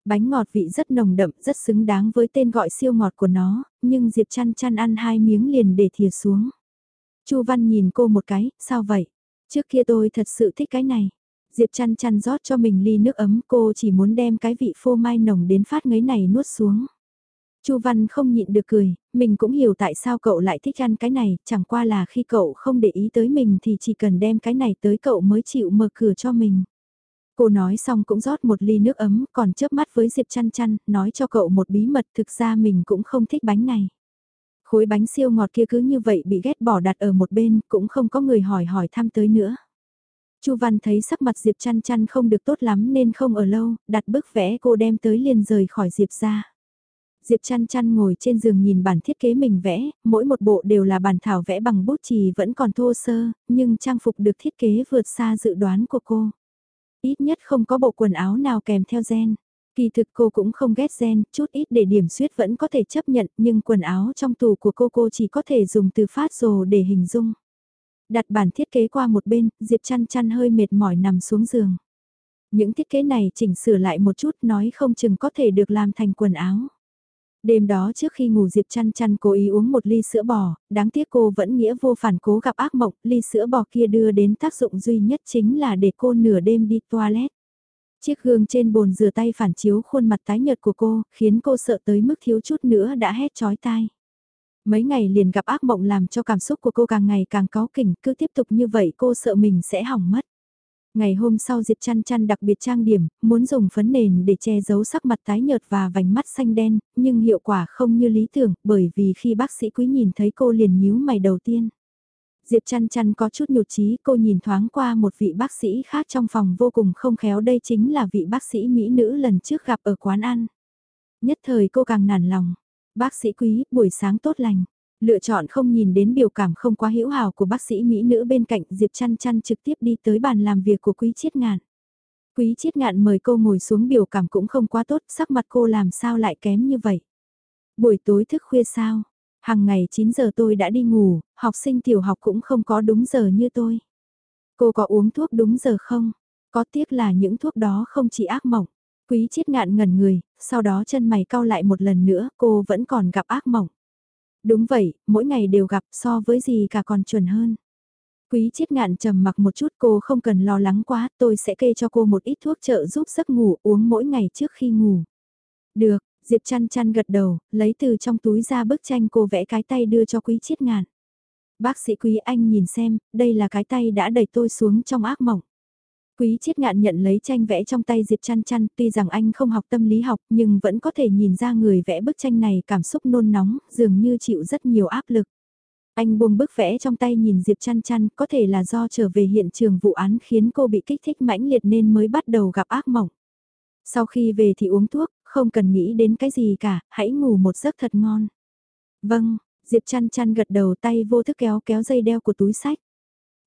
S1: Bánh ngọt vị rất nồng đậm, rất xứng đáng với tên gọi siêu ngọt của nó, nhưng Diệp chăn chăn ăn hai miếng liền để thìa xuống. Chu Văn nhìn cô một cái, sao vậy? Trước kia tôi thật sự thích cái này. Diệp chăn chăn rót cho mình ly nước ấm cô chỉ muốn đem cái vị phô mai nồng đến phát ngấy này nuốt xuống. Chu Văn không nhịn được cười, mình cũng hiểu tại sao cậu lại thích ăn cái này, chẳng qua là khi cậu không để ý tới mình thì chỉ cần đem cái này tới cậu mới chịu mở cửa cho mình. Cô nói xong cũng rót một ly nước ấm, còn chớp mắt với Diệp chăn chăn, nói cho cậu một bí mật thực ra mình cũng không thích bánh này. Khối bánh siêu ngọt kia cứ như vậy bị ghét bỏ đặt ở một bên, cũng không có người hỏi hỏi thăm tới nữa. Chu Văn thấy sắc mặt Diệp chăn chăn không được tốt lắm nên không ở lâu, đặt bức vẽ cô đem tới liền rời khỏi Diệp ra. Diệp chăn chăn ngồi trên giường nhìn bản thiết kế mình vẽ, mỗi một bộ đều là bản thảo vẽ bằng bút chì vẫn còn thô sơ, nhưng trang phục được thiết kế vượt xa dự đoán của cô. Ít nhất không có bộ quần áo nào kèm theo gen. Kỳ thực cô cũng không ghét gen, chút ít để điểm suyết vẫn có thể chấp nhận nhưng quần áo trong tù của cô cô chỉ có thể dùng từ phát rồ để hình dung. Đặt bản thiết kế qua một bên, Diệp chăn chăn hơi mệt mỏi nằm xuống giường. Những thiết kế này chỉnh sửa lại một chút nói không chừng có thể được làm thành quần áo. Đêm đó trước khi ngủ Diệp chăn chăn cố ý uống một ly sữa bò, đáng tiếc cô vẫn nghĩa vô phản cố gặp ác mộng, ly sữa bò kia đưa đến tác dụng duy nhất chính là để cô nửa đêm đi toilet. Chiếc gương trên bồn rửa tay phản chiếu khuôn mặt tái nhợt của cô, khiến cô sợ tới mức thiếu chút nữa đã hét chói tai. Mấy ngày liền gặp ác mộng làm cho cảm xúc của cô càng ngày càng có kỉnh, cứ tiếp tục như vậy cô sợ mình sẽ hỏng mất. Ngày hôm sau Diệp chăn chăn đặc biệt trang điểm, muốn dùng phấn nền để che giấu sắc mặt tái nhợt và vành mắt xanh đen, nhưng hiệu quả không như lý tưởng, bởi vì khi bác sĩ quý nhìn thấy cô liền nhíu mày đầu tiên. Diệp chăn chăn có chút nhụt chí cô nhìn thoáng qua một vị bác sĩ khác trong phòng vô cùng không khéo đây chính là vị bác sĩ Mỹ nữ lần trước gặp ở quán ăn. Nhất thời cô càng nản lòng. Bác sĩ quý, buổi sáng tốt lành. Lựa chọn không nhìn đến biểu cảm không quá hữu hào của bác sĩ Mỹ nữ bên cạnh Diệp chăn chăn trực tiếp đi tới bàn làm việc của quý chiết ngạn. Quý chiết ngạn mời cô ngồi xuống biểu cảm cũng không quá tốt, sắc mặt cô làm sao lại kém như vậy. Buổi tối thức khuya sao, hàng ngày 9 giờ tôi đã đi ngủ, học sinh tiểu học cũng không có đúng giờ như tôi. Cô có uống thuốc đúng giờ không? Có tiếc là những thuốc đó không chỉ ác mộng. Quý chiết ngạn ngẩn người, sau đó chân mày cau lại một lần nữa, cô vẫn còn gặp ác mộng. Đúng vậy, mỗi ngày đều gặp so với gì cả còn chuẩn hơn. Quý chiết ngạn trầm mặc một chút cô không cần lo lắng quá, tôi sẽ kê cho cô một ít thuốc trợ giúp giấc ngủ uống mỗi ngày trước khi ngủ. Được, Diệp chăn chăn gật đầu, lấy từ trong túi ra bức tranh cô vẽ cái tay đưa cho quý chiết ngạn. Bác sĩ quý anh nhìn xem, đây là cái tay đã đẩy tôi xuống trong ác mộng. Quý chiết ngạn nhận lấy tranh vẽ trong tay Diệp chăn chăn, tuy rằng anh không học tâm lý học nhưng vẫn có thể nhìn ra người vẽ bức tranh này cảm xúc nôn nóng, dường như chịu rất nhiều áp lực. Anh buông bức vẽ trong tay nhìn Diệp chăn chăn, có thể là do trở về hiện trường vụ án khiến cô bị kích thích mãnh liệt nên mới bắt đầu gặp ác mộng. Sau khi về thì uống thuốc, không cần nghĩ đến cái gì cả, hãy ngủ một giấc thật ngon. Vâng, Diệp chăn chăn gật đầu tay vô thức kéo kéo dây đeo của túi sách.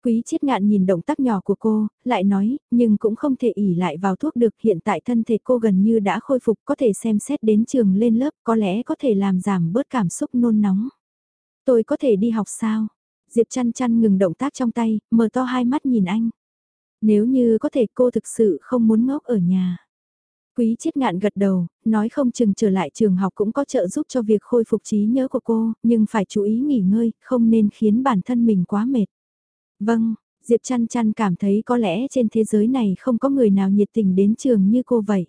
S1: Quý chiết ngạn nhìn động tác nhỏ của cô, lại nói, nhưng cũng không thể ỉ lại vào thuốc được hiện tại thân thể cô gần như đã khôi phục có thể xem xét đến trường lên lớp có lẽ có thể làm giảm bớt cảm xúc nôn nóng. Tôi có thể đi học sao? Diệp chăn chăn ngừng động tác trong tay, mở to hai mắt nhìn anh. Nếu như có thể cô thực sự không muốn ngốc ở nhà. Quý chiết ngạn gật đầu, nói không chừng trở lại trường học cũng có trợ giúp cho việc khôi phục trí nhớ của cô, nhưng phải chú ý nghỉ ngơi, không nên khiến bản thân mình quá mệt. Vâng, Diệp chăn chăn cảm thấy có lẽ trên thế giới này không có người nào nhiệt tình đến trường như cô vậy.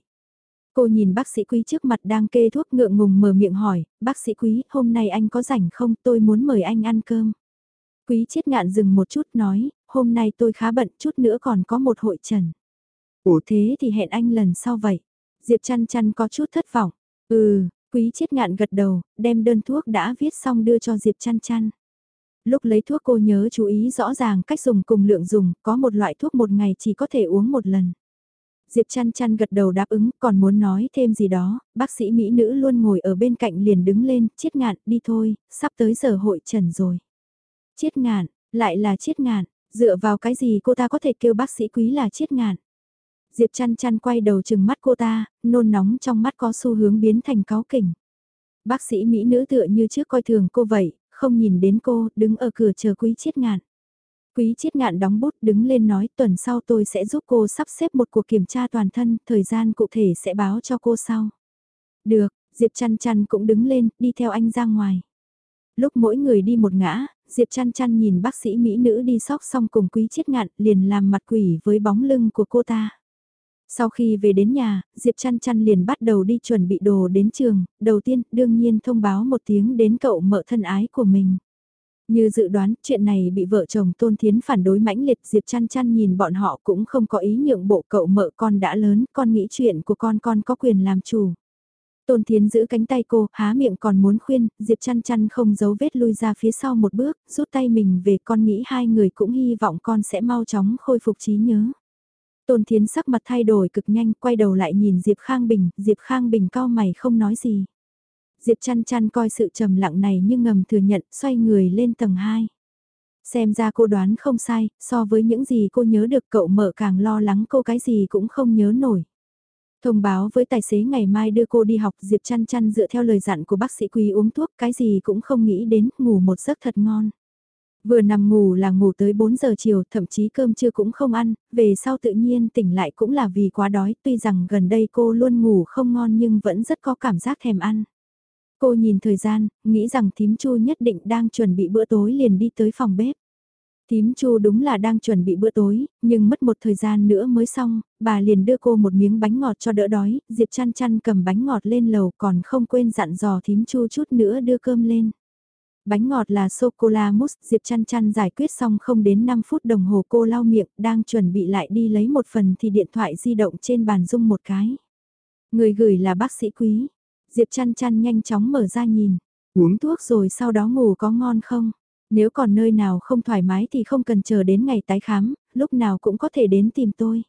S1: Cô nhìn bác sĩ quý trước mặt đang kê thuốc ngượng ngùng mở miệng hỏi, bác sĩ quý, hôm nay anh có rảnh không, tôi muốn mời anh ăn cơm. Quý chết ngạn dừng một chút nói, hôm nay tôi khá bận chút nữa còn có một hội trần. Ủa thế thì hẹn anh lần sau vậy. Diệp chăn chăn có chút thất vọng. Ừ, quý chết ngạn gật đầu, đem đơn thuốc đã viết xong đưa cho Diệp chăn chăn. Lúc lấy thuốc cô nhớ chú ý rõ ràng cách dùng cùng lượng dùng, có một loại thuốc một ngày chỉ có thể uống một lần. Diệp chăn chăn gật đầu đáp ứng, còn muốn nói thêm gì đó, bác sĩ Mỹ nữ luôn ngồi ở bên cạnh liền đứng lên, chiết ngạn, đi thôi, sắp tới giờ hội trần rồi. Chiết ngạn, lại là chiết ngạn, dựa vào cái gì cô ta có thể kêu bác sĩ quý là chiết ngạn. Diệp chăn chăn quay đầu chừng mắt cô ta, nôn nóng trong mắt có xu hướng biến thành cáo kỉnh. Bác sĩ Mỹ nữ tựa như trước coi thường cô vậy, không nhìn đến cô, đứng ở cửa chờ quý chiết ngạn. Quý chiết ngạn đóng bút đứng lên nói tuần sau tôi sẽ giúp cô sắp xếp một cuộc kiểm tra toàn thân, thời gian cụ thể sẽ báo cho cô sau. Được, Diệp chăn chăn cũng đứng lên, đi theo anh ra ngoài. Lúc mỗi người đi một ngã, Diệp chăn chăn nhìn bác sĩ Mỹ nữ đi sóc xong cùng quý chiết ngạn liền làm mặt quỷ với bóng lưng của cô ta. Sau khi về đến nhà, Diệp chăn chăn liền bắt đầu đi chuẩn bị đồ đến trường, đầu tiên đương nhiên thông báo một tiếng đến cậu mợ thân ái của mình. Như dự đoán, chuyện này bị vợ chồng Tôn Thiến phản đối mãnh liệt Diệp chăn chăn nhìn bọn họ cũng không có ý nhượng bộ cậu mợ con đã lớn, con nghĩ chuyện của con con có quyền làm chủ. Tôn Thiến giữ cánh tay cô, há miệng còn muốn khuyên, Diệp chăn chăn không giấu vết lui ra phía sau một bước, rút tay mình về con nghĩ hai người cũng hy vọng con sẽ mau chóng khôi phục trí nhớ. Tôn Thiến sắc mặt thay đổi cực nhanh, quay đầu lại nhìn Diệp Khang Bình, Diệp Khang Bình cao mày không nói gì. Diệp chăn chăn coi sự trầm lặng này nhưng ngầm thừa nhận, xoay người lên tầng 2. Xem ra cô đoán không sai, so với những gì cô nhớ được cậu mở càng lo lắng cô cái gì cũng không nhớ nổi. Thông báo với tài xế ngày mai đưa cô đi học Diệp chăn chăn dựa theo lời dặn của bác sĩ quý uống thuốc cái gì cũng không nghĩ đến ngủ một giấc thật ngon. Vừa nằm ngủ là ngủ tới 4 giờ chiều, thậm chí cơm trưa cũng không ăn, về sau tự nhiên tỉnh lại cũng là vì quá đói, tuy rằng gần đây cô luôn ngủ không ngon nhưng vẫn rất có cảm giác thèm ăn. Cô nhìn thời gian, nghĩ rằng thím chu nhất định đang chuẩn bị bữa tối liền đi tới phòng bếp. Thím chu đúng là đang chuẩn bị bữa tối, nhưng mất một thời gian nữa mới xong, bà liền đưa cô một miếng bánh ngọt cho đỡ đói, Diệp chăn chăn cầm bánh ngọt lên lầu còn không quên dặn dò thím chu chút nữa đưa cơm lên. Bánh ngọt là sô-cô-la mousse, Diệp chăn chăn giải quyết xong không đến 5 phút đồng hồ cô lau miệng, đang chuẩn bị lại đi lấy một phần thì điện thoại di động trên bàn rung một cái. Người gửi là bác sĩ quý. Diệp chăn chăn nhanh chóng mở ra nhìn. Uống thuốc rồi sau đó ngủ có ngon không? Nếu còn nơi nào không thoải mái thì không cần chờ đến ngày tái khám, lúc nào cũng có thể đến tìm tôi.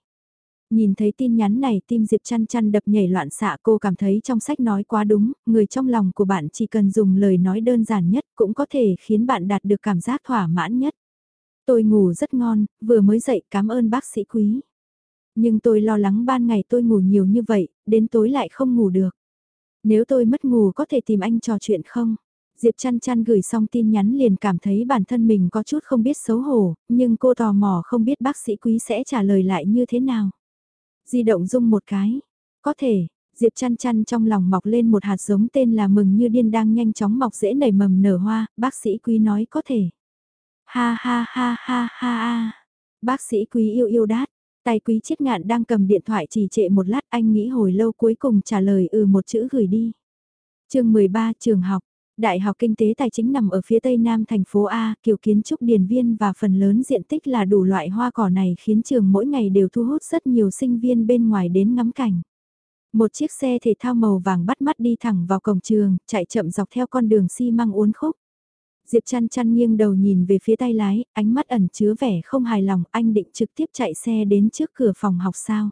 S1: Nhìn thấy tin nhắn này tim Diệp chăn chăn đập nhảy loạn xạ cô cảm thấy trong sách nói quá đúng, người trong lòng của bạn chỉ cần dùng lời nói đơn giản nhất cũng có thể khiến bạn đạt được cảm giác thỏa mãn nhất. Tôi ngủ rất ngon, vừa mới dậy cảm ơn bác sĩ quý. Nhưng tôi lo lắng ban ngày tôi ngủ nhiều như vậy, đến tối lại không ngủ được. Nếu tôi mất ngủ có thể tìm anh trò chuyện không? Diệp chăn chăn gửi xong tin nhắn liền cảm thấy bản thân mình có chút không biết xấu hổ, nhưng cô tò mò không biết bác sĩ quý sẽ trả lời lại như thế nào. Di động rung một cái. Có thể, Diệp chăn chăn trong lòng mọc lên một hạt giống tên là mừng như điên đang nhanh chóng mọc dễ nảy mầm nở hoa, bác sĩ quý nói có thể. Ha ha ha ha ha ha. Bác sĩ quý yêu yêu đát. Tay quý chiết ngạn đang cầm điện thoại chỉ trệ một lát anh nghĩ hồi lâu cuối cùng trả lời ừ một chữ gửi đi. chương 13 trường học. Đại học Kinh tế Tài chính nằm ở phía tây nam thành phố A, kiểu kiến trúc điền viên và phần lớn diện tích là đủ loại hoa cỏ này khiến trường mỗi ngày đều thu hút rất nhiều sinh viên bên ngoài đến ngắm cảnh. Một chiếc xe thể thao màu vàng bắt mắt đi thẳng vào cổng trường, chạy chậm dọc theo con đường xi măng uốn khúc. Diệp chăn chăn nghiêng đầu nhìn về phía tay lái, ánh mắt ẩn chứa vẻ không hài lòng, anh định trực tiếp chạy xe đến trước cửa phòng học sao.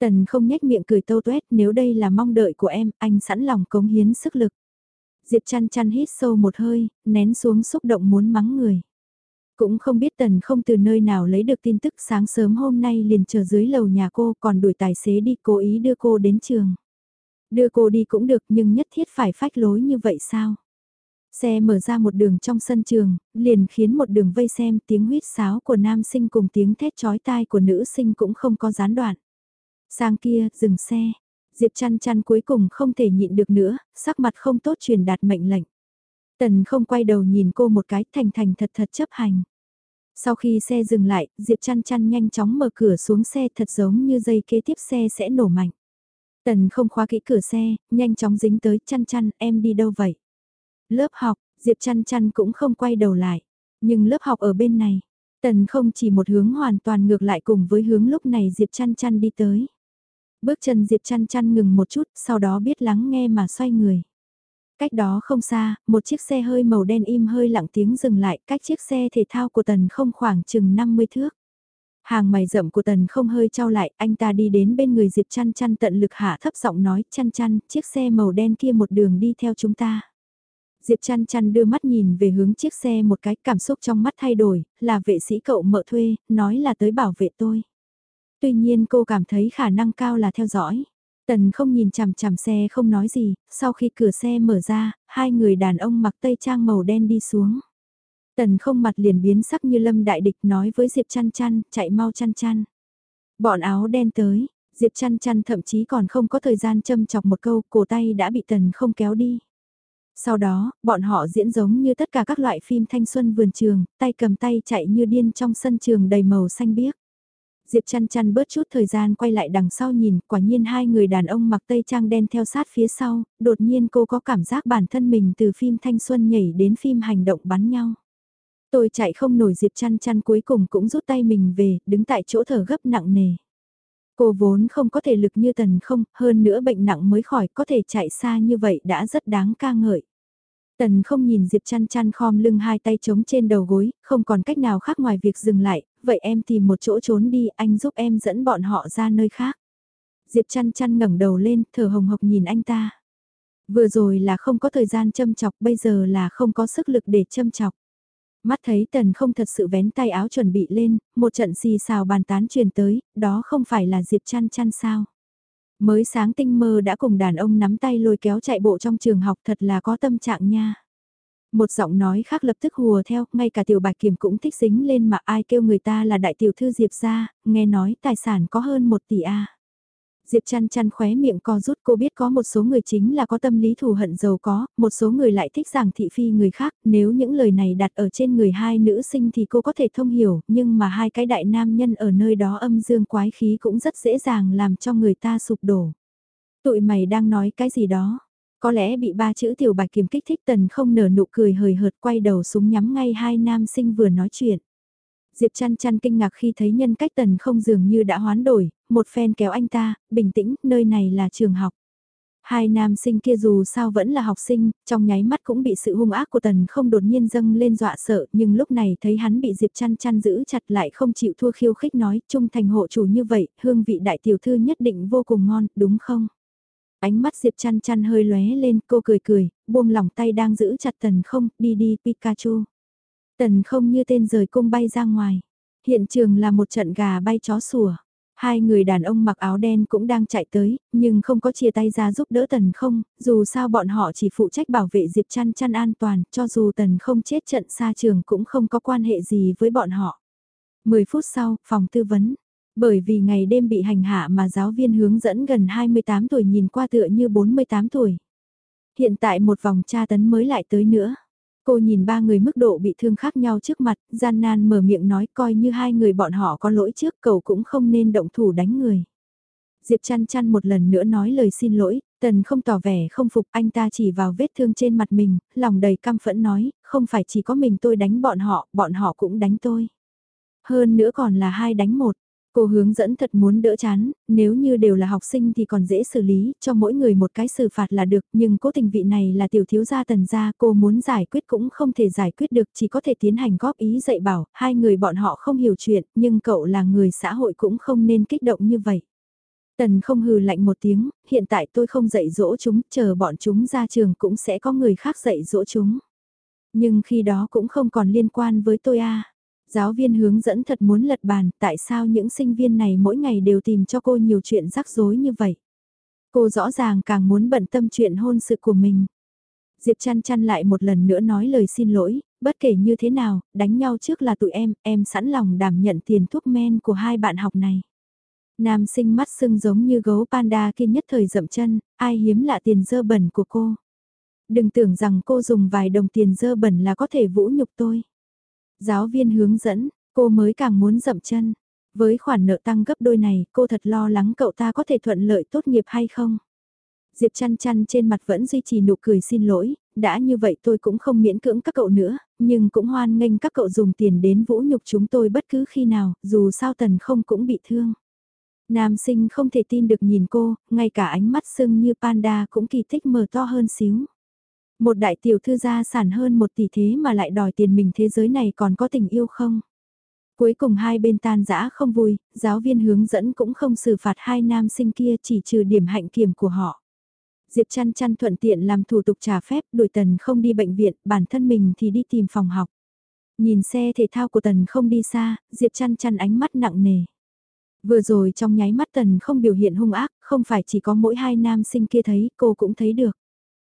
S1: Tần không nhếch miệng cười tâu tuét, nếu đây là mong đợi của em, anh sẵn lòng cống hiến sức lực. Diệp chăn chăn hít sâu một hơi, nén xuống xúc động muốn mắng người. Cũng không biết tần không từ nơi nào lấy được tin tức sáng sớm hôm nay liền chờ dưới lầu nhà cô còn đuổi tài xế đi cố ý đưa cô đến trường. Đưa cô đi cũng được nhưng nhất thiết phải phách lối như vậy sao? Xe mở ra một đường trong sân trường, liền khiến một đường vây xem tiếng huyết sáo của nam sinh cùng tiếng thét chói tai của nữ sinh cũng không có gián đoạn. Sang kia, dừng xe, Diệp chăn chăn cuối cùng không thể nhịn được nữa, sắc mặt không tốt truyền đạt mệnh lệnh. Tần không quay đầu nhìn cô một cái thành thành thật thật chấp hành. Sau khi xe dừng lại, Diệp chăn chăn nhanh chóng mở cửa xuống xe thật giống như dây kế tiếp xe sẽ nổ mạnh. Tần không khóa kỹ cửa xe, nhanh chóng dính tới chăn chăn, em đi đâu vậy? Lớp học, Diệp chăn chăn cũng không quay đầu lại. Nhưng lớp học ở bên này, Tần không chỉ một hướng hoàn toàn ngược lại cùng với hướng lúc này Diệp chăn chăn đi tới. Bước chân Diệp chăn chăn ngừng một chút, sau đó biết lắng nghe mà xoay người. Cách đó không xa, một chiếc xe hơi màu đen im hơi lặng tiếng dừng lại, cách chiếc xe thể thao của Tần không khoảng chừng 50 thước. Hàng mày rậm của Tần không hơi trao lại, anh ta đi đến bên người Diệp chăn chăn tận lực hạ thấp giọng nói, chăn chăn, chiếc xe màu đen kia một đường đi theo chúng ta. Diệp chăn chăn đưa mắt nhìn về hướng chiếc xe một cái cảm xúc trong mắt thay đổi, là vệ sĩ cậu mợ thuê, nói là tới bảo vệ tôi. Tuy nhiên cô cảm thấy khả năng cao là theo dõi. Tần không nhìn chằm chằm xe không nói gì, sau khi cửa xe mở ra, hai người đàn ông mặc tây trang màu đen đi xuống. Tần không mặt liền biến sắc như lâm đại địch nói với Diệp chăn chăn, chạy mau chăn chăn. Bọn áo đen tới, Diệp chăn chăn thậm chí còn không có thời gian châm chọc một câu, cổ tay đã bị tần không kéo đi. Sau đó, bọn họ diễn giống như tất cả các loại phim thanh xuân vườn trường, tay cầm tay chạy như điên trong sân trường đầy màu xanh biếc. Diệp chăn chăn bớt chút thời gian quay lại đằng sau nhìn, quả nhiên hai người đàn ông mặc tây trang đen theo sát phía sau, đột nhiên cô có cảm giác bản thân mình từ phim thanh xuân nhảy đến phim hành động bắn nhau. Tôi chạy không nổi Diệp chăn chăn cuối cùng cũng rút tay mình về, đứng tại chỗ thở gấp nặng nề. Cô vốn không có thể lực như tần không, hơn nữa bệnh nặng mới khỏi có thể chạy xa như vậy đã rất đáng ca ngợi. Tần không nhìn Diệp chăn chăn khom lưng hai tay trống trên đầu gối, không còn cách nào khác ngoài việc dừng lại, vậy em tìm một chỗ trốn đi, anh giúp em dẫn bọn họ ra nơi khác. Diệp chăn chăn ngẩng đầu lên, thở hồng hộc nhìn anh ta. Vừa rồi là không có thời gian châm chọc, bây giờ là không có sức lực để châm chọc. Mắt thấy tần không thật sự vén tay áo chuẩn bị lên, một trận xì xào bàn tán truyền tới, đó không phải là Diệp chăn chăn sao. Mới sáng tinh mơ đã cùng đàn ông nắm tay lôi kéo chạy bộ trong trường học thật là có tâm trạng nha. Một giọng nói khác lập tức hùa theo, ngay cả tiểu bạch kiểm cũng thích dính lên mà ai kêu người ta là đại tiểu thư Diệp ra, nghe nói tài sản có hơn một tỷ A. Diệp chăn chăn khóe miệng co rút cô biết có một số người chính là có tâm lý thù hận giàu có, một số người lại thích giảng thị phi người khác, nếu những lời này đặt ở trên người hai nữ sinh thì cô có thể thông hiểu, nhưng mà hai cái đại nam nhân ở nơi đó âm dương quái khí cũng rất dễ dàng làm cho người ta sụp đổ. Tụi mày đang nói cái gì đó? Có lẽ bị ba chữ tiểu bạch kiềm kích thích tần không nở nụ cười hời hợt quay đầu súng nhắm ngay hai nam sinh vừa nói chuyện. Diệp chăn chăn kinh ngạc khi thấy nhân cách tần không dường như đã hoán đổi, một phen kéo anh ta, bình tĩnh, nơi này là trường học. Hai nam sinh kia dù sao vẫn là học sinh, trong nháy mắt cũng bị sự hung ác của tần không đột nhiên dâng lên dọa sợ, nhưng lúc này thấy hắn bị Diệp chăn chăn giữ chặt lại không chịu thua khiêu khích nói, trung thành hộ chủ như vậy, hương vị đại tiểu thư nhất định vô cùng ngon, đúng không? Ánh mắt Diệp chăn chăn hơi lóe lên, cô cười cười, buông lỏng tay đang giữ chặt tần không, đi đi Pikachu. Tần không như tên rời cung bay ra ngoài. Hiện trường là một trận gà bay chó sủa. Hai người đàn ông mặc áo đen cũng đang chạy tới, nhưng không có chia tay ra giúp đỡ tần không, dù sao bọn họ chỉ phụ trách bảo vệ Diệp chăn chăn an toàn, cho dù tần không chết trận xa trường cũng không có quan hệ gì với bọn họ. 10 phút sau, phòng tư vấn. Bởi vì ngày đêm bị hành hạ mà giáo viên hướng dẫn gần 28 tuổi nhìn qua tựa như 48 tuổi. Hiện tại một vòng tra tấn mới lại tới nữa. Cô nhìn ba người mức độ bị thương khác nhau trước mặt, gian nan mở miệng nói coi như hai người bọn họ có lỗi trước cậu cũng không nên động thủ đánh người. Diệp chăn chăn một lần nữa nói lời xin lỗi, tần không tỏ vẻ không phục anh ta chỉ vào vết thương trên mặt mình, lòng đầy căm phẫn nói, không phải chỉ có mình tôi đánh bọn họ, bọn họ cũng đánh tôi. Hơn nữa còn là hai đánh một, Cô hướng dẫn thật muốn đỡ chán, nếu như đều là học sinh thì còn dễ xử lý, cho mỗi người một cái xử phạt là được, nhưng cố tình vị này là tiểu thiếu gia tần gia, cô muốn giải quyết cũng không thể giải quyết được, chỉ có thể tiến hành góp ý dạy bảo, hai người bọn họ không hiểu chuyện, nhưng cậu là người xã hội cũng không nên kích động như vậy. Tần không hừ lạnh một tiếng, hiện tại tôi không dạy dỗ chúng, chờ bọn chúng ra trường cũng sẽ có người khác dạy dỗ chúng. Nhưng khi đó cũng không còn liên quan với tôi a Giáo viên hướng dẫn thật muốn lật bàn, tại sao những sinh viên này mỗi ngày đều tìm cho cô nhiều chuyện rắc rối như vậy? Cô rõ ràng càng muốn bận tâm chuyện hôn sự của mình. Diệp chăn chăn lại một lần nữa nói lời xin lỗi, bất kể như thế nào, đánh nhau trước là tụi em, em sẵn lòng đảm nhận tiền thuốc men của hai bạn học này. Nam sinh mắt sưng giống như gấu panda kia nhất thời dậm chân, ai hiếm lạ tiền dơ bẩn của cô. Đừng tưởng rằng cô dùng vài đồng tiền dơ bẩn là có thể vũ nhục tôi. Giáo viên hướng dẫn, cô mới càng muốn dậm chân. Với khoản nợ tăng gấp đôi này, cô thật lo lắng cậu ta có thể thuận lợi tốt nghiệp hay không. Diệp chăn chăn trên mặt vẫn duy trì nụ cười xin lỗi, đã như vậy tôi cũng không miễn cưỡng các cậu nữa, nhưng cũng hoan nghênh các cậu dùng tiền đến vũ nhục chúng tôi bất cứ khi nào, dù sao tần không cũng bị thương. Nam sinh không thể tin được nhìn cô, ngay cả ánh mắt sưng như panda cũng kỳ thích mở to hơn xíu. Một đại tiểu thư gia sản hơn một tỷ thế mà lại đòi tiền mình thế giới này còn có tình yêu không? Cuối cùng hai bên tan dã không vui, giáo viên hướng dẫn cũng không xử phạt hai nam sinh kia chỉ trừ điểm hạnh kiểm của họ. Diệp chăn chăn thuận tiện làm thủ tục trả phép, đuổi tần không đi bệnh viện, bản thân mình thì đi tìm phòng học. Nhìn xe thể thao của tần không đi xa, Diệp chăn chăn ánh mắt nặng nề. Vừa rồi trong nháy mắt tần không biểu hiện hung ác, không phải chỉ có mỗi hai nam sinh kia thấy, cô cũng thấy được.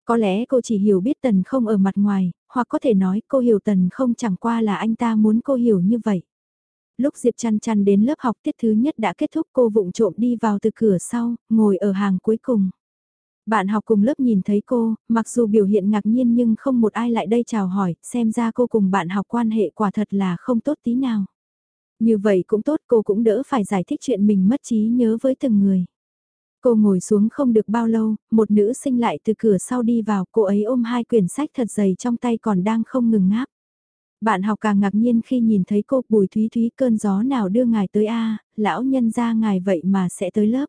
S1: Có lẽ cô chỉ hiểu biết tần không ở mặt ngoài, hoặc có thể nói cô hiểu tần không chẳng qua là anh ta muốn cô hiểu như vậy. Lúc Diệp chăn chăn đến lớp học tiết thứ nhất đã kết thúc cô vụng trộm đi vào từ cửa sau, ngồi ở hàng cuối cùng. Bạn học cùng lớp nhìn thấy cô, mặc dù biểu hiện ngạc nhiên nhưng không một ai lại đây chào hỏi, xem ra cô cùng bạn học quan hệ quả thật là không tốt tí nào. Như vậy cũng tốt cô cũng đỡ phải giải thích chuyện mình mất trí nhớ với từng người. Cô ngồi xuống không được bao lâu, một nữ sinh lại từ cửa sau đi vào, cô ấy ôm hai quyển sách thật dày trong tay còn đang không ngừng ngáp. Bạn học càng ngạc nhiên khi nhìn thấy cô bùi thúy thúy cơn gió nào đưa ngài tới a lão nhân ra ngài vậy mà sẽ tới lớp.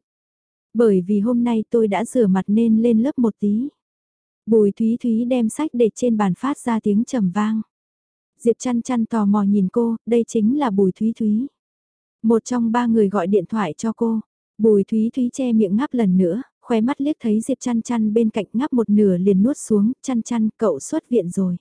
S1: Bởi vì hôm nay tôi đã rửa mặt nên lên lớp một tí. Bùi thúy thúy đem sách để trên bàn phát ra tiếng trầm vang. Diệp chăn chăn tò mò nhìn cô, đây chính là bùi thúy thúy. Một trong ba người gọi điện thoại cho cô, Bùi Thúy Thúy che miệng ngáp lần nữa, khóe mắt liếc thấy Diệp chăn chăn bên cạnh ngáp một nửa liền nuốt xuống, chăn chăn cậu xuất viện rồi.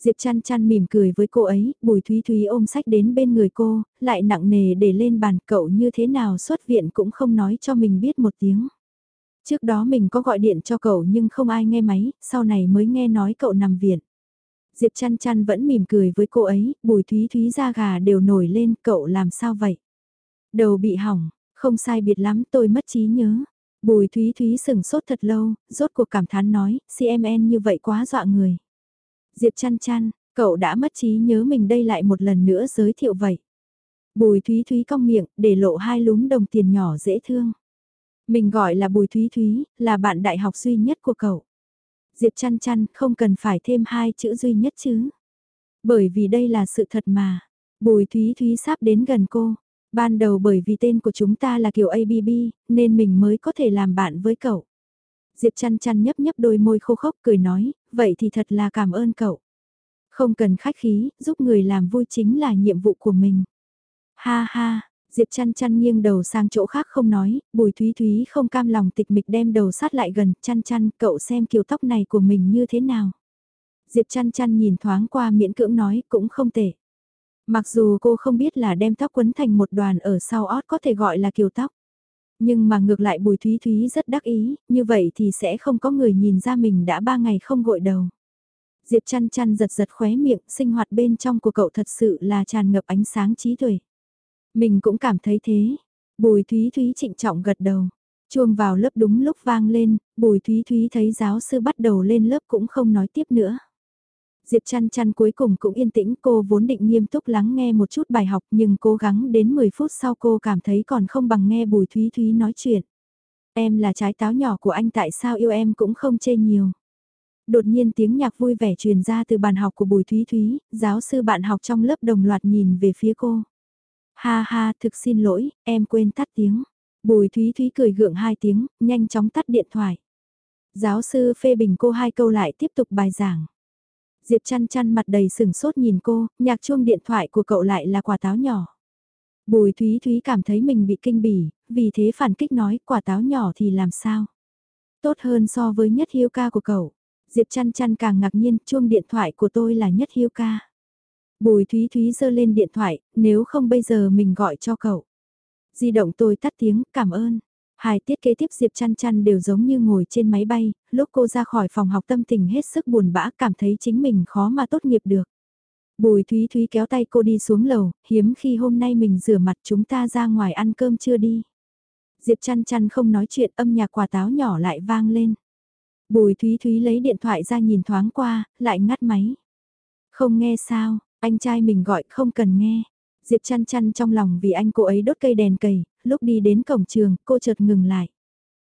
S1: Diệp chăn chăn mỉm cười với cô ấy, Bùi Thúy Thúy ôm sách đến bên người cô, lại nặng nề để lên bàn cậu như thế nào xuất viện cũng không nói cho mình biết một tiếng. Trước đó mình có gọi điện cho cậu nhưng không ai nghe máy, sau này mới nghe nói cậu nằm viện. Diệp chăn chăn vẫn mỉm cười với cô ấy, bùi thúy thúy da gà đều nổi lên, cậu làm sao vậy? Đầu bị hỏng, không sai biệt lắm tôi mất trí nhớ. Bùi thúy thúy sừng sốt thật lâu, rốt cuộc cảm thán nói, CMN như vậy quá dọa người. Diệp chăn chăn, cậu đã mất trí nhớ mình đây lại một lần nữa giới thiệu vậy. Bùi thúy thúy cong miệng, để lộ hai lúm đồng tiền nhỏ dễ thương. Mình gọi là Bùi Thúy Thúy, là bạn đại học duy nhất của cậu. Diệp chăn chăn không cần phải thêm hai chữ duy nhất chứ. Bởi vì đây là sự thật mà. Bùi Thúy Thúy sắp đến gần cô. Ban đầu bởi vì tên của chúng ta là kiểu ABB, nên mình mới có thể làm bạn với cậu. Diệp chăn chăn nhấp nhấp đôi môi khô khốc cười nói, vậy thì thật là cảm ơn cậu. Không cần khách khí, giúp người làm vui chính là nhiệm vụ của mình. Ha ha, Diệp chăn chăn nghiêng đầu sang chỗ khác không nói, bùi thúy thúy không cam lòng tịch mịch đem đầu sát lại gần, chăn chăn, cậu xem kiểu tóc này của mình như thế nào. Diệp chăn chăn nhìn thoáng qua miễn cưỡng nói, cũng không tệ. Mặc dù cô không biết là đem tóc quấn thành một đoàn ở sau ót có thể gọi là kiểu tóc. Nhưng mà ngược lại bùi thúy thúy rất đắc ý, như vậy thì sẽ không có người nhìn ra mình đã ba ngày không gội đầu. Diệp chăn chăn giật giật khóe miệng, sinh hoạt bên trong của cậu thật sự là tràn ngập ánh sáng trí tuệ. Mình cũng cảm thấy thế. Bùi Thúy Thúy trịnh trọng gật đầu. Chuông vào lớp đúng lúc vang lên, Bùi Thúy Thúy thấy giáo sư bắt đầu lên lớp cũng không nói tiếp nữa. Diệp chăn chăn cuối cùng cũng yên tĩnh cô vốn định nghiêm túc lắng nghe một chút bài học nhưng cố gắng đến 10 phút sau cô cảm thấy còn không bằng nghe Bùi Thúy Thúy nói chuyện. Em là trái táo nhỏ của anh tại sao yêu em cũng không chê nhiều. Đột nhiên tiếng nhạc vui vẻ truyền ra từ bàn học của Bùi Thúy Thúy, giáo sư bạn học trong lớp đồng loạt nhìn về phía cô. Ha ha, thực xin lỗi, em quên tắt tiếng. Bùi Thúy Thúy cười gượng hai tiếng, nhanh chóng tắt điện thoại. Giáo sư phê bình cô hai câu lại tiếp tục bài giảng. Diệp chăn chăn mặt đầy sừng sốt nhìn cô, nhạc chuông điện thoại của cậu lại là quả táo nhỏ. Bùi Thúy Thúy cảm thấy mình bị kinh bỉ, vì thế phản kích nói quả táo nhỏ thì làm sao? Tốt hơn so với nhất hiếu ca của cậu. Diệp chăn chăn càng ngạc nhiên, chuông điện thoại của tôi là nhất hiếu ca. Bùi Thúy Thúy giơ lên điện thoại, nếu không bây giờ mình gọi cho cậu. Di động tôi tắt tiếng, cảm ơn. Hai tiết kế tiếp Diệp chăn chăn đều giống như ngồi trên máy bay, lúc cô ra khỏi phòng học tâm tình hết sức buồn bã cảm thấy chính mình khó mà tốt nghiệp được. Bùi Thúy Thúy kéo tay cô đi xuống lầu, hiếm khi hôm nay mình rửa mặt chúng ta ra ngoài ăn cơm chưa đi. Diệp chăn chăn không nói chuyện âm nhạc quả táo nhỏ lại vang lên. Bùi Thúy Thúy lấy điện thoại ra nhìn thoáng qua, lại ngắt máy. Không nghe sao, anh trai mình gọi không cần nghe. Diệp chăn chăn trong lòng vì anh cô ấy đốt cây đèn cầy, lúc đi đến cổng trường, cô chợt ngừng lại.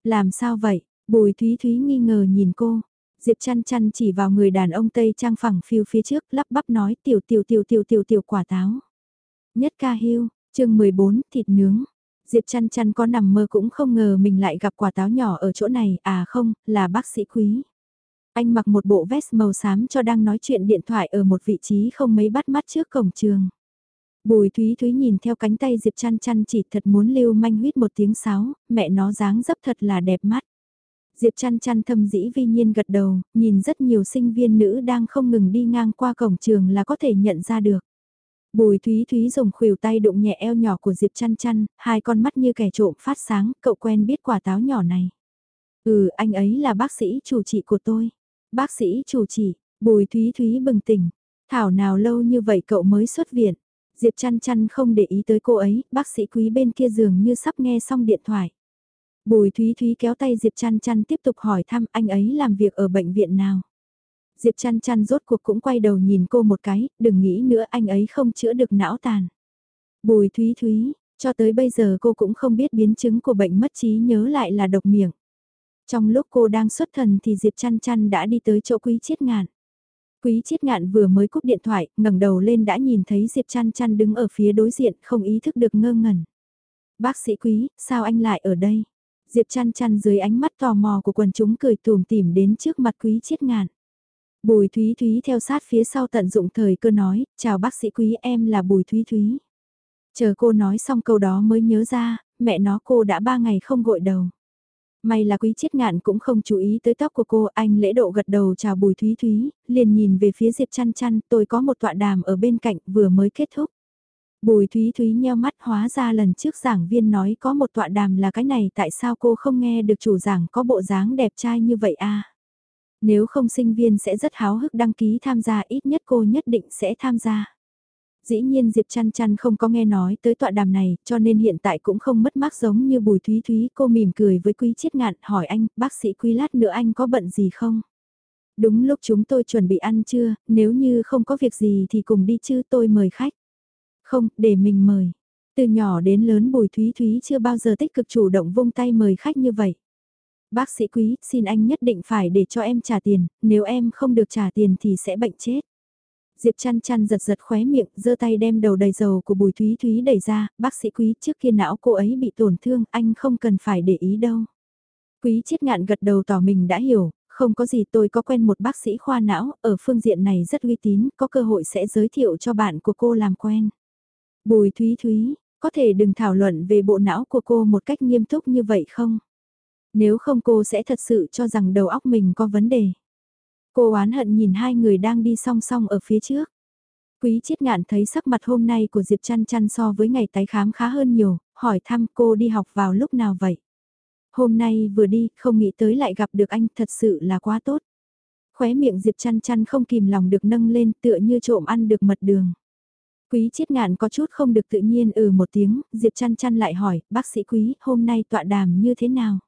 S1: Làm sao vậy? Bùi Thúy Thúy nghi ngờ nhìn cô. Diệp chăn chăn chỉ vào người đàn ông Tây trang phẳng phiêu phía trước, lắp bắp nói tiểu tiểu tiểu tiểu tiểu tiểu quả táo. Nhất ca hiu, chương 14, thịt nướng. Diệp chăn chăn có nằm mơ cũng không ngờ mình lại gặp quả táo nhỏ ở chỗ này, à không, là bác sĩ quý. Anh mặc một bộ vest màu xám cho đang nói chuyện điện thoại ở một vị trí không mấy bắt mắt trước cổng trường. Bùi Thúy Thúy nhìn theo cánh tay Diệp chăn chăn chỉ thật muốn lưu manh huyết một tiếng sáo, mẹ nó dáng dấp thật là đẹp mắt. Diệp chăn chăn thâm dĩ vi nhiên gật đầu, nhìn rất nhiều sinh viên nữ đang không ngừng đi ngang qua cổng trường là có thể nhận ra được. Bùi Thúy Thúy dùng khuỷu tay đụng nhẹ eo nhỏ của Diệp chăn chăn, hai con mắt như kẻ trộm phát sáng, cậu quen biết quả táo nhỏ này. Ừ, anh ấy là bác sĩ chủ trị của tôi. Bác sĩ chủ trị Bùi Thúy Thúy bừng tỉnh. Thảo nào lâu như vậy cậu mới xuất viện. Diệp chăn chăn không để ý tới cô ấy, bác sĩ quý bên kia giường như sắp nghe xong điện thoại. Bùi Thúy Thúy kéo tay Diệp chăn chăn tiếp tục hỏi thăm anh ấy làm việc ở bệnh viện nào. Diệp chăn chăn rốt cuộc cũng quay đầu nhìn cô một cái, đừng nghĩ nữa anh ấy không chữa được não tàn. Bùi Thúy Thúy, cho tới bây giờ cô cũng không biết biến chứng của bệnh mất trí nhớ lại là độc miệng. Trong lúc cô đang xuất thần thì Diệp chăn chăn đã đi tới chỗ quý chiết ngạn. Quý chiết ngạn vừa mới cúp điện thoại, ngẩng đầu lên đã nhìn thấy Diệp chăn chăn đứng ở phía đối diện không ý thức được ngơ ngẩn. Bác sĩ quý, sao anh lại ở đây? Diệp chăn chăn dưới ánh mắt tò mò của quần chúng cười tùm tìm đến trước mặt quý chiết ngạn. Bùi Thúy Thúy theo sát phía sau tận dụng thời cơ nói, chào bác sĩ quý em là Bùi Thúy Thúy. Chờ cô nói xong câu đó mới nhớ ra, mẹ nó cô đã ba ngày không gội đầu. May là quý chiết ngạn cũng không chú ý tới tóc của cô, anh lễ độ gật đầu chào bùi thúy thúy, liền nhìn về phía Diệp chăn chăn, tôi có một tọa đàm ở bên cạnh vừa mới kết thúc. Bùi thúy thúy nheo mắt hóa ra lần trước giảng viên nói có một tọa đàm là cái này tại sao cô không nghe được chủ giảng có bộ dáng đẹp trai như vậy a Nếu không sinh viên sẽ rất háo hức đăng ký tham gia ít nhất cô nhất định sẽ tham gia. Dĩ nhiên Diệp Chăn Chăn không có nghe nói tới tọa đàm này, cho nên hiện tại cũng không mất mát giống như Bùi Thúy Thúy. Cô mỉm cười với Quý Chiết Ngạn, hỏi anh, bác sĩ Quý lát nữa anh có bận gì không? Đúng lúc chúng tôi chuẩn bị ăn trưa, nếu như không có việc gì thì cùng đi chứ tôi mời khách. Không, để mình mời. Từ nhỏ đến lớn Bùi Thúy Thúy chưa bao giờ tích cực chủ động vung tay mời khách như vậy. Bác sĩ quý, xin anh nhất định phải để cho em trả tiền, nếu em không được trả tiền thì sẽ bệnh chết. Diệp chăn chăn giật giật khóe miệng, giơ tay đem đầu đầy dầu của Bùi Thúy Thúy đẩy ra, bác sĩ quý trước kia não cô ấy bị tổn thương, anh không cần phải để ý đâu. Quý chết ngạn gật đầu tỏ mình đã hiểu, không có gì tôi có quen một bác sĩ khoa não, ở phương diện này rất uy tín, có cơ hội sẽ giới thiệu cho bạn của cô làm quen. Bùi Thúy Thúy, có thể đừng thảo luận về bộ não của cô một cách nghiêm túc như vậy không? Nếu không cô sẽ thật sự cho rằng đầu óc mình có vấn đề. Cô oán hận nhìn hai người đang đi song song ở phía trước. Quý chiết ngạn thấy sắc mặt hôm nay của Diệp trăn trăn so với ngày tái khám khá hơn nhiều, hỏi thăm cô đi học vào lúc nào vậy? Hôm nay vừa đi, không nghĩ tới lại gặp được anh, thật sự là quá tốt. Khóe miệng Diệp trăn trăn không kìm lòng được nâng lên tựa như trộm ăn được mật đường. Quý chiết ngạn có chút không được tự nhiên ừ một tiếng, Diệp trăn trăn lại hỏi, bác sĩ quý, hôm nay tọa đàm như thế nào?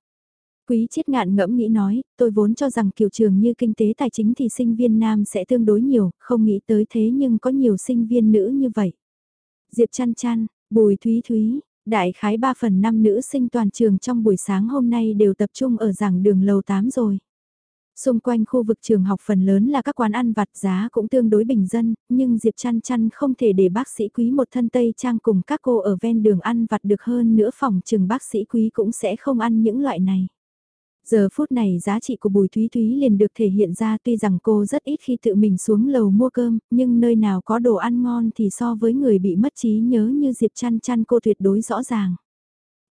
S1: Quý chiết ngạn ngẫm nghĩ nói, tôi vốn cho rằng kiểu trường như kinh tế tài chính thì sinh viên nam sẽ tương đối nhiều, không nghĩ tới thế nhưng có nhiều sinh viên nữ như vậy. Diệp chăn chăn, bùi thúy thúy, đại khái 3 phần 5 nữ sinh toàn trường trong buổi sáng hôm nay đều tập trung ở giảng đường lầu 8 rồi. Xung quanh khu vực trường học phần lớn là các quán ăn vặt giá cũng tương đối bình dân, nhưng Diệp chăn chăn không thể để bác sĩ quý một thân tây trang cùng các cô ở ven đường ăn vặt được hơn nữa phòng trường bác sĩ quý cũng sẽ không ăn những loại này. Giờ phút này giá trị của Bùi Thúy Thúy liền được thể hiện ra tuy rằng cô rất ít khi tự mình xuống lầu mua cơm, nhưng nơi nào có đồ ăn ngon thì so với người bị mất trí nhớ như Diệp chăn chăn cô tuyệt đối rõ ràng.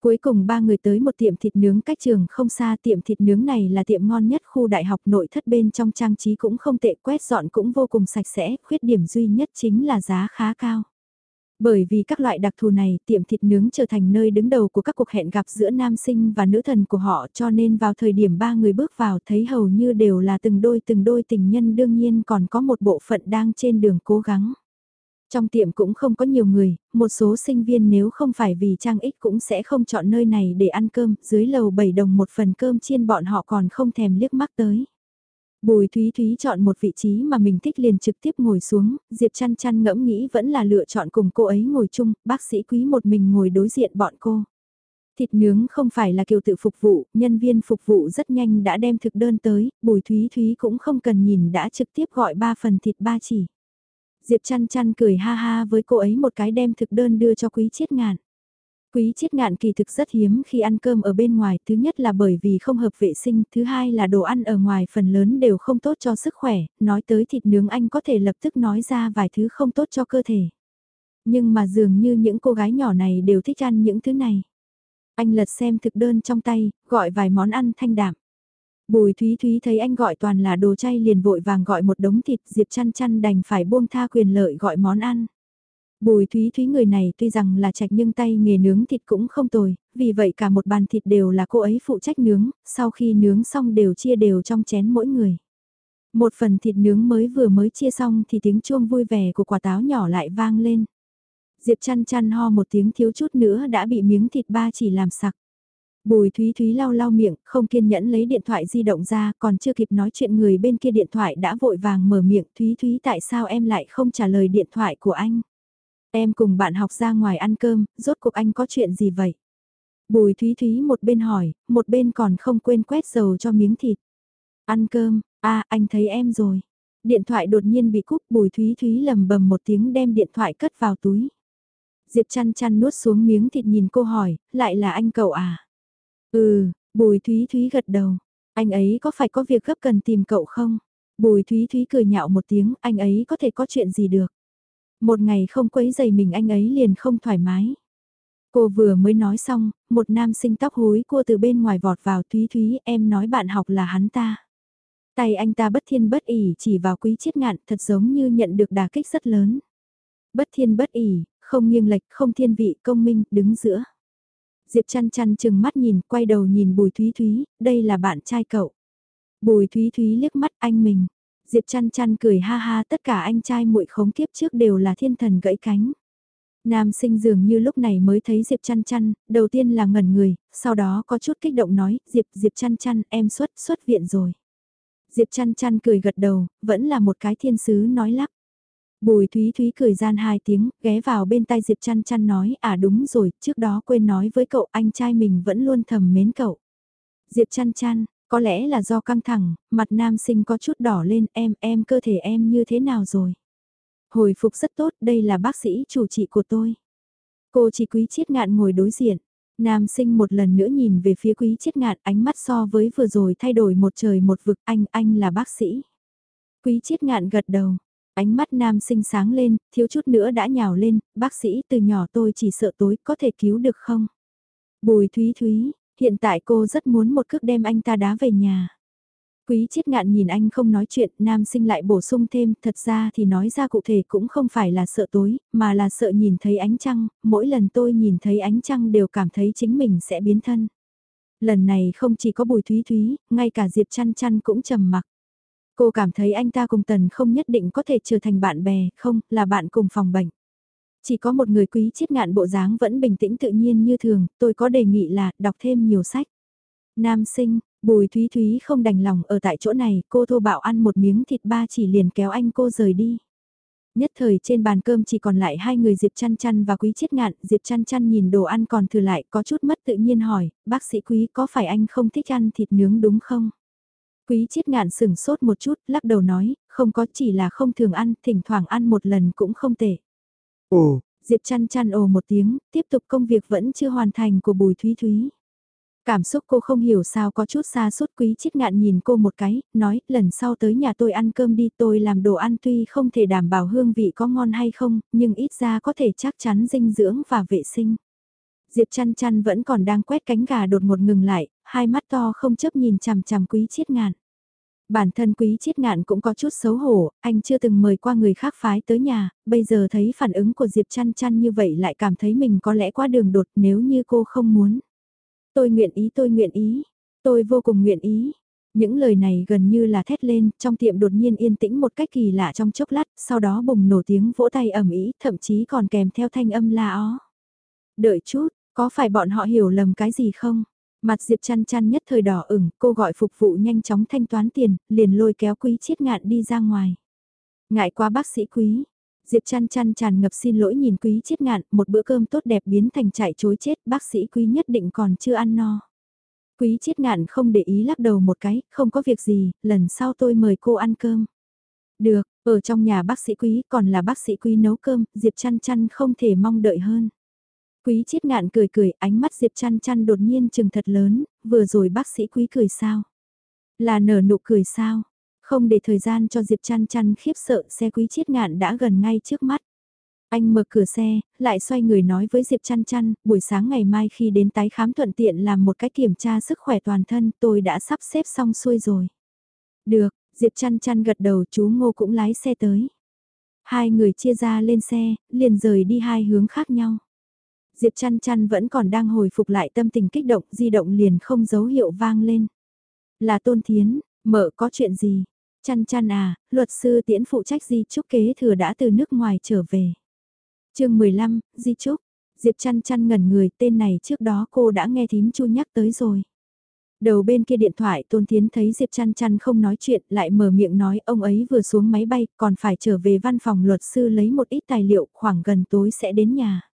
S1: Cuối cùng ba người tới một tiệm thịt nướng cách trường không xa tiệm thịt nướng này là tiệm ngon nhất khu đại học nội thất bên trong trang trí cũng không tệ quét dọn cũng vô cùng sạch sẽ, khuyết điểm duy nhất chính là giá khá cao. Bởi vì các loại đặc thù này, tiệm thịt nướng trở thành nơi đứng đầu của các cuộc hẹn gặp giữa nam sinh và nữ thần của họ cho nên vào thời điểm ba người bước vào thấy hầu như đều là từng đôi từng đôi tình nhân đương nhiên còn có một bộ phận đang trên đường cố gắng. Trong tiệm cũng không có nhiều người, một số sinh viên nếu không phải vì trang ích cũng sẽ không chọn nơi này để ăn cơm, dưới lầu 7 đồng một phần cơm chiên bọn họ còn không thèm liếc mắt tới. Bùi Thúy Thúy chọn một vị trí mà mình thích liền trực tiếp ngồi xuống, Diệp chăn chăn ngẫm nghĩ vẫn là lựa chọn cùng cô ấy ngồi chung, bác sĩ quý một mình ngồi đối diện bọn cô. Thịt nướng không phải là kiểu tự phục vụ, nhân viên phục vụ rất nhanh đã đem thực đơn tới, Bùi Thúy Thúy cũng không cần nhìn đã trực tiếp gọi ba phần thịt ba chỉ. Diệp chăn chăn cười ha ha với cô ấy một cái đem thực đơn đưa cho quý chiết ngạn. Quý chiết ngạn kỳ thực rất hiếm khi ăn cơm ở bên ngoài, thứ nhất là bởi vì không hợp vệ sinh, thứ hai là đồ ăn ở ngoài phần lớn đều không tốt cho sức khỏe, nói tới thịt nướng anh có thể lập tức nói ra vài thứ không tốt cho cơ thể. Nhưng mà dường như những cô gái nhỏ này đều thích ăn những thứ này. Anh lật xem thực đơn trong tay, gọi vài món ăn thanh đạm. Bùi Thúy Thúy thấy anh gọi toàn là đồ chay liền vội vàng gọi một đống thịt Diệp chăn chăn đành phải buông tha quyền lợi gọi món ăn. Bùi Thúy Thúy người này tuy rằng là trạch nhưng tay nghề nướng thịt cũng không tồi, vì vậy cả một bàn thịt đều là cô ấy phụ trách nướng, sau khi nướng xong đều chia đều trong chén mỗi người. Một phần thịt nướng mới vừa mới chia xong thì tiếng chuông vui vẻ của quả táo nhỏ lại vang lên. Diệp chăn chăn ho một tiếng thiếu chút nữa đã bị miếng thịt ba chỉ làm sặc. Bùi Thúy Thúy lau lau miệng, không kiên nhẫn lấy điện thoại di động ra, còn chưa kịp nói chuyện người bên kia điện thoại đã vội vàng mở miệng Thúy Thúy tại sao em lại không trả lời điện thoại của anh. Em cùng bạn học ra ngoài ăn cơm, rốt cuộc anh có chuyện gì vậy? Bùi Thúy Thúy một bên hỏi, một bên còn không quên quét dầu cho miếng thịt. Ăn cơm, a anh thấy em rồi. Điện thoại đột nhiên bị cúp Bùi Thúy Thúy lầm bầm một tiếng đem điện thoại cất vào túi. Diệp chăn chăn nuốt xuống miếng thịt nhìn cô hỏi, lại là anh cậu à? Ừ, Bùi Thúy Thúy gật đầu. Anh ấy có phải có việc gấp cần tìm cậu không? Bùi Thúy Thúy cười nhạo một tiếng, anh ấy có thể có chuyện gì được? Một ngày không quấy giày mình anh ấy liền không thoải mái. Cô vừa mới nói xong, một nam sinh tóc húi cua từ bên ngoài vọt vào Thúy Thúy em nói bạn học là hắn ta. Tay anh ta bất thiên bất ỉ chỉ vào quý chiết ngạn thật giống như nhận được đà kích rất lớn. Bất thiên bất ỉ, không nghiêng lệch, không thiên vị, công minh, đứng giữa. Diệp chăn chăn chừng mắt nhìn, quay đầu nhìn Bùi Thúy Thúy, đây là bạn trai cậu. Bùi Thúy Thúy liếc mắt anh mình. Diệp chăn chăn cười ha ha tất cả anh trai muội khống kiếp trước đều là thiên thần gãy cánh. Nam sinh dường như lúc này mới thấy Diệp chăn chăn, đầu tiên là ngẩn người, sau đó có chút kích động nói, Diệp, Diệp chăn chăn, em xuất, xuất viện rồi. Diệp chăn chăn cười gật đầu, vẫn là một cái thiên sứ nói lắp. Bùi Thúy Thúy cười gian hai tiếng, ghé vào bên tai Diệp chăn chăn nói, à đúng rồi, trước đó quên nói với cậu anh trai mình vẫn luôn thầm mến cậu. Diệp chăn chăn, có lẽ là do căng thẳng, mặt nam sinh có chút đỏ lên, em, em cơ thể em như thế nào rồi? Hồi phục rất tốt, đây là bác sĩ chủ trị của tôi. Cô chỉ quý chiết ngạn ngồi đối diện. Nam sinh một lần nữa nhìn về phía quý chiết ngạn ánh mắt so với vừa rồi thay đổi một trời một vực anh, anh là bác sĩ. Quý chiết ngạn gật đầu, ánh mắt nam sinh sáng lên, thiếu chút nữa đã nhào lên, bác sĩ từ nhỏ tôi chỉ sợ tối có thể cứu được không? Bùi Thúy Thúy, hiện tại cô rất muốn một cước đem anh ta đá về nhà. Quý chiết ngạn nhìn anh không nói chuyện, nam sinh lại bổ sung thêm, thật ra thì nói ra cụ thể cũng không phải là sợ tối, mà là sợ nhìn thấy ánh trăng, mỗi lần tôi nhìn thấy ánh trăng đều cảm thấy chính mình sẽ biến thân. Lần này không chỉ có bùi thúy thúy, ngay cả Diệp chăn chăn cũng trầm mặc. Cô cảm thấy anh ta cùng Tần không nhất định có thể trở thành bạn bè, không, là bạn cùng phòng bệnh. Chỉ có một người quý chiết ngạn bộ dáng vẫn bình tĩnh tự nhiên như thường, tôi có đề nghị là đọc thêm nhiều sách. Nam sinh, Bùi Thúy Thúy không đành lòng ở tại chỗ này, cô thô bạo ăn một miếng thịt ba chỉ liền kéo anh cô rời đi. Nhất thời trên bàn cơm chỉ còn lại hai người Diệp Chăn Chăn và Quý Chiết Ngạn, Diệp Chăn Chăn nhìn đồ ăn còn thừa lại có chút mất tự nhiên hỏi, bác sĩ Quý có phải anh không thích ăn thịt nướng đúng không? Quý Chiết Ngạn sừng sốt một chút, lắc đầu nói, không có chỉ là không thường ăn, thỉnh thoảng ăn một lần cũng không tệ. Ồ, Diệp Chăn Chăn ồ một tiếng, tiếp tục công việc vẫn chưa hoàn thành của Bùi Thúy Thúy. Cảm xúc cô không hiểu sao có chút xa suốt quý chiết ngạn nhìn cô một cái, nói lần sau tới nhà tôi ăn cơm đi tôi làm đồ ăn tuy không thể đảm bảo hương vị có ngon hay không, nhưng ít ra có thể chắc chắn dinh dưỡng và vệ sinh. Diệp chăn chăn vẫn còn đang quét cánh gà đột ngột ngừng lại, hai mắt to không chấp nhìn chằm chằm quý chiết ngạn. Bản thân quý chiết ngạn cũng có chút xấu hổ, anh chưa từng mời qua người khác phái tới nhà, bây giờ thấy phản ứng của Diệp chăn chăn như vậy lại cảm thấy mình có lẽ quá đường đột nếu như cô không muốn. Tôi nguyện ý tôi nguyện ý, tôi vô cùng nguyện ý. Những lời này gần như là thét lên, trong tiệm đột nhiên yên tĩnh một cách kỳ lạ trong chốc lát, sau đó bùng nổ tiếng vỗ tay ầm ĩ, thậm chí còn kèm theo thanh âm la ó. Đợi chút, có phải bọn họ hiểu lầm cái gì không? Mặt Diệp chăn chăn nhất thời đỏ ửng, cô gọi phục vụ nhanh chóng thanh toán tiền, liền lôi kéo quý chiết ngạn đi ra ngoài. Ngại quá bác sĩ quý, Diệp chăn chăn tràn ngập xin lỗi nhìn quý chết ngạn, một bữa cơm tốt đẹp biến thành chạy chối chết, bác sĩ quý nhất định còn chưa ăn no. Quý chết ngạn không để ý lắc đầu một cái, không có việc gì, lần sau tôi mời cô ăn cơm. Được, ở trong nhà bác sĩ quý còn là bác sĩ quý nấu cơm, Diệp chăn chăn không thể mong đợi hơn. Quý chết ngạn cười cười, ánh mắt Diệp chăn chăn đột nhiên chừng thật lớn, vừa rồi bác sĩ quý cười sao? Là nở nụ cười sao? Không để thời gian cho Diệp chăn chăn khiếp sợ xe quý chiết ngạn đã gần ngay trước mắt. Anh mở cửa xe, lại xoay người nói với Diệp chăn chăn, buổi sáng ngày mai khi đến tái khám thuận tiện làm một cái kiểm tra sức khỏe toàn thân tôi đã sắp xếp xong xuôi rồi. Được, Diệp chăn chăn gật đầu chú ngô cũng lái xe tới. Hai người chia ra lên xe, liền rời đi hai hướng khác nhau. Diệp chăn chăn vẫn còn đang hồi phục lại tâm tình kích động, di động liền không dấu hiệu vang lên. Là Tôn Thiến, mở có chuyện gì? Chăn chăn à, luật sư tiễn phụ trách Di Trúc kế thừa đã từ nước ngoài trở về. chương 15, Di Trúc. Diệp chăn chăn ngẩn người tên này trước đó cô đã nghe thím chu nhắc tới rồi. Đầu bên kia điện thoại Tôn Thiến thấy Diệp chăn chăn không nói chuyện lại mở miệng nói ông ấy vừa xuống máy bay còn phải trở về văn phòng luật sư lấy một ít tài liệu khoảng gần tối sẽ đến nhà.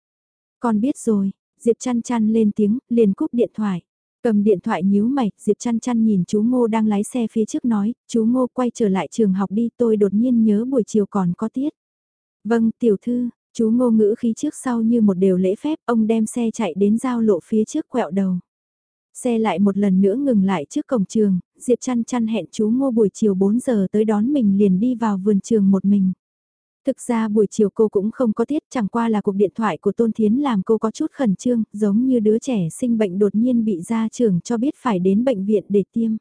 S1: Con biết rồi, Diệp chăn chăn lên tiếng liền cúp điện thoại. Cầm điện thoại nhíu mày, Diệp chăn chăn nhìn chú Ngô đang lái xe phía trước nói, chú Ngô quay trở lại trường học đi tôi đột nhiên nhớ buổi chiều còn có tiết. Vâng, tiểu thư, chú Ngô ngữ khí trước sau như một điều lễ phép, ông đem xe chạy đến giao lộ phía trước quẹo đầu. Xe lại một lần nữa ngừng lại trước cổng trường, Diệp chăn chăn hẹn chú Ngô buổi chiều 4 giờ tới đón mình liền đi vào vườn trường một mình. Thực ra buổi chiều cô cũng không có tiết chẳng qua là cuộc điện thoại của Tôn Thiến làm cô có chút khẩn trương, giống như đứa trẻ sinh bệnh đột nhiên bị gia trưởng cho biết phải đến bệnh viện để tiêm.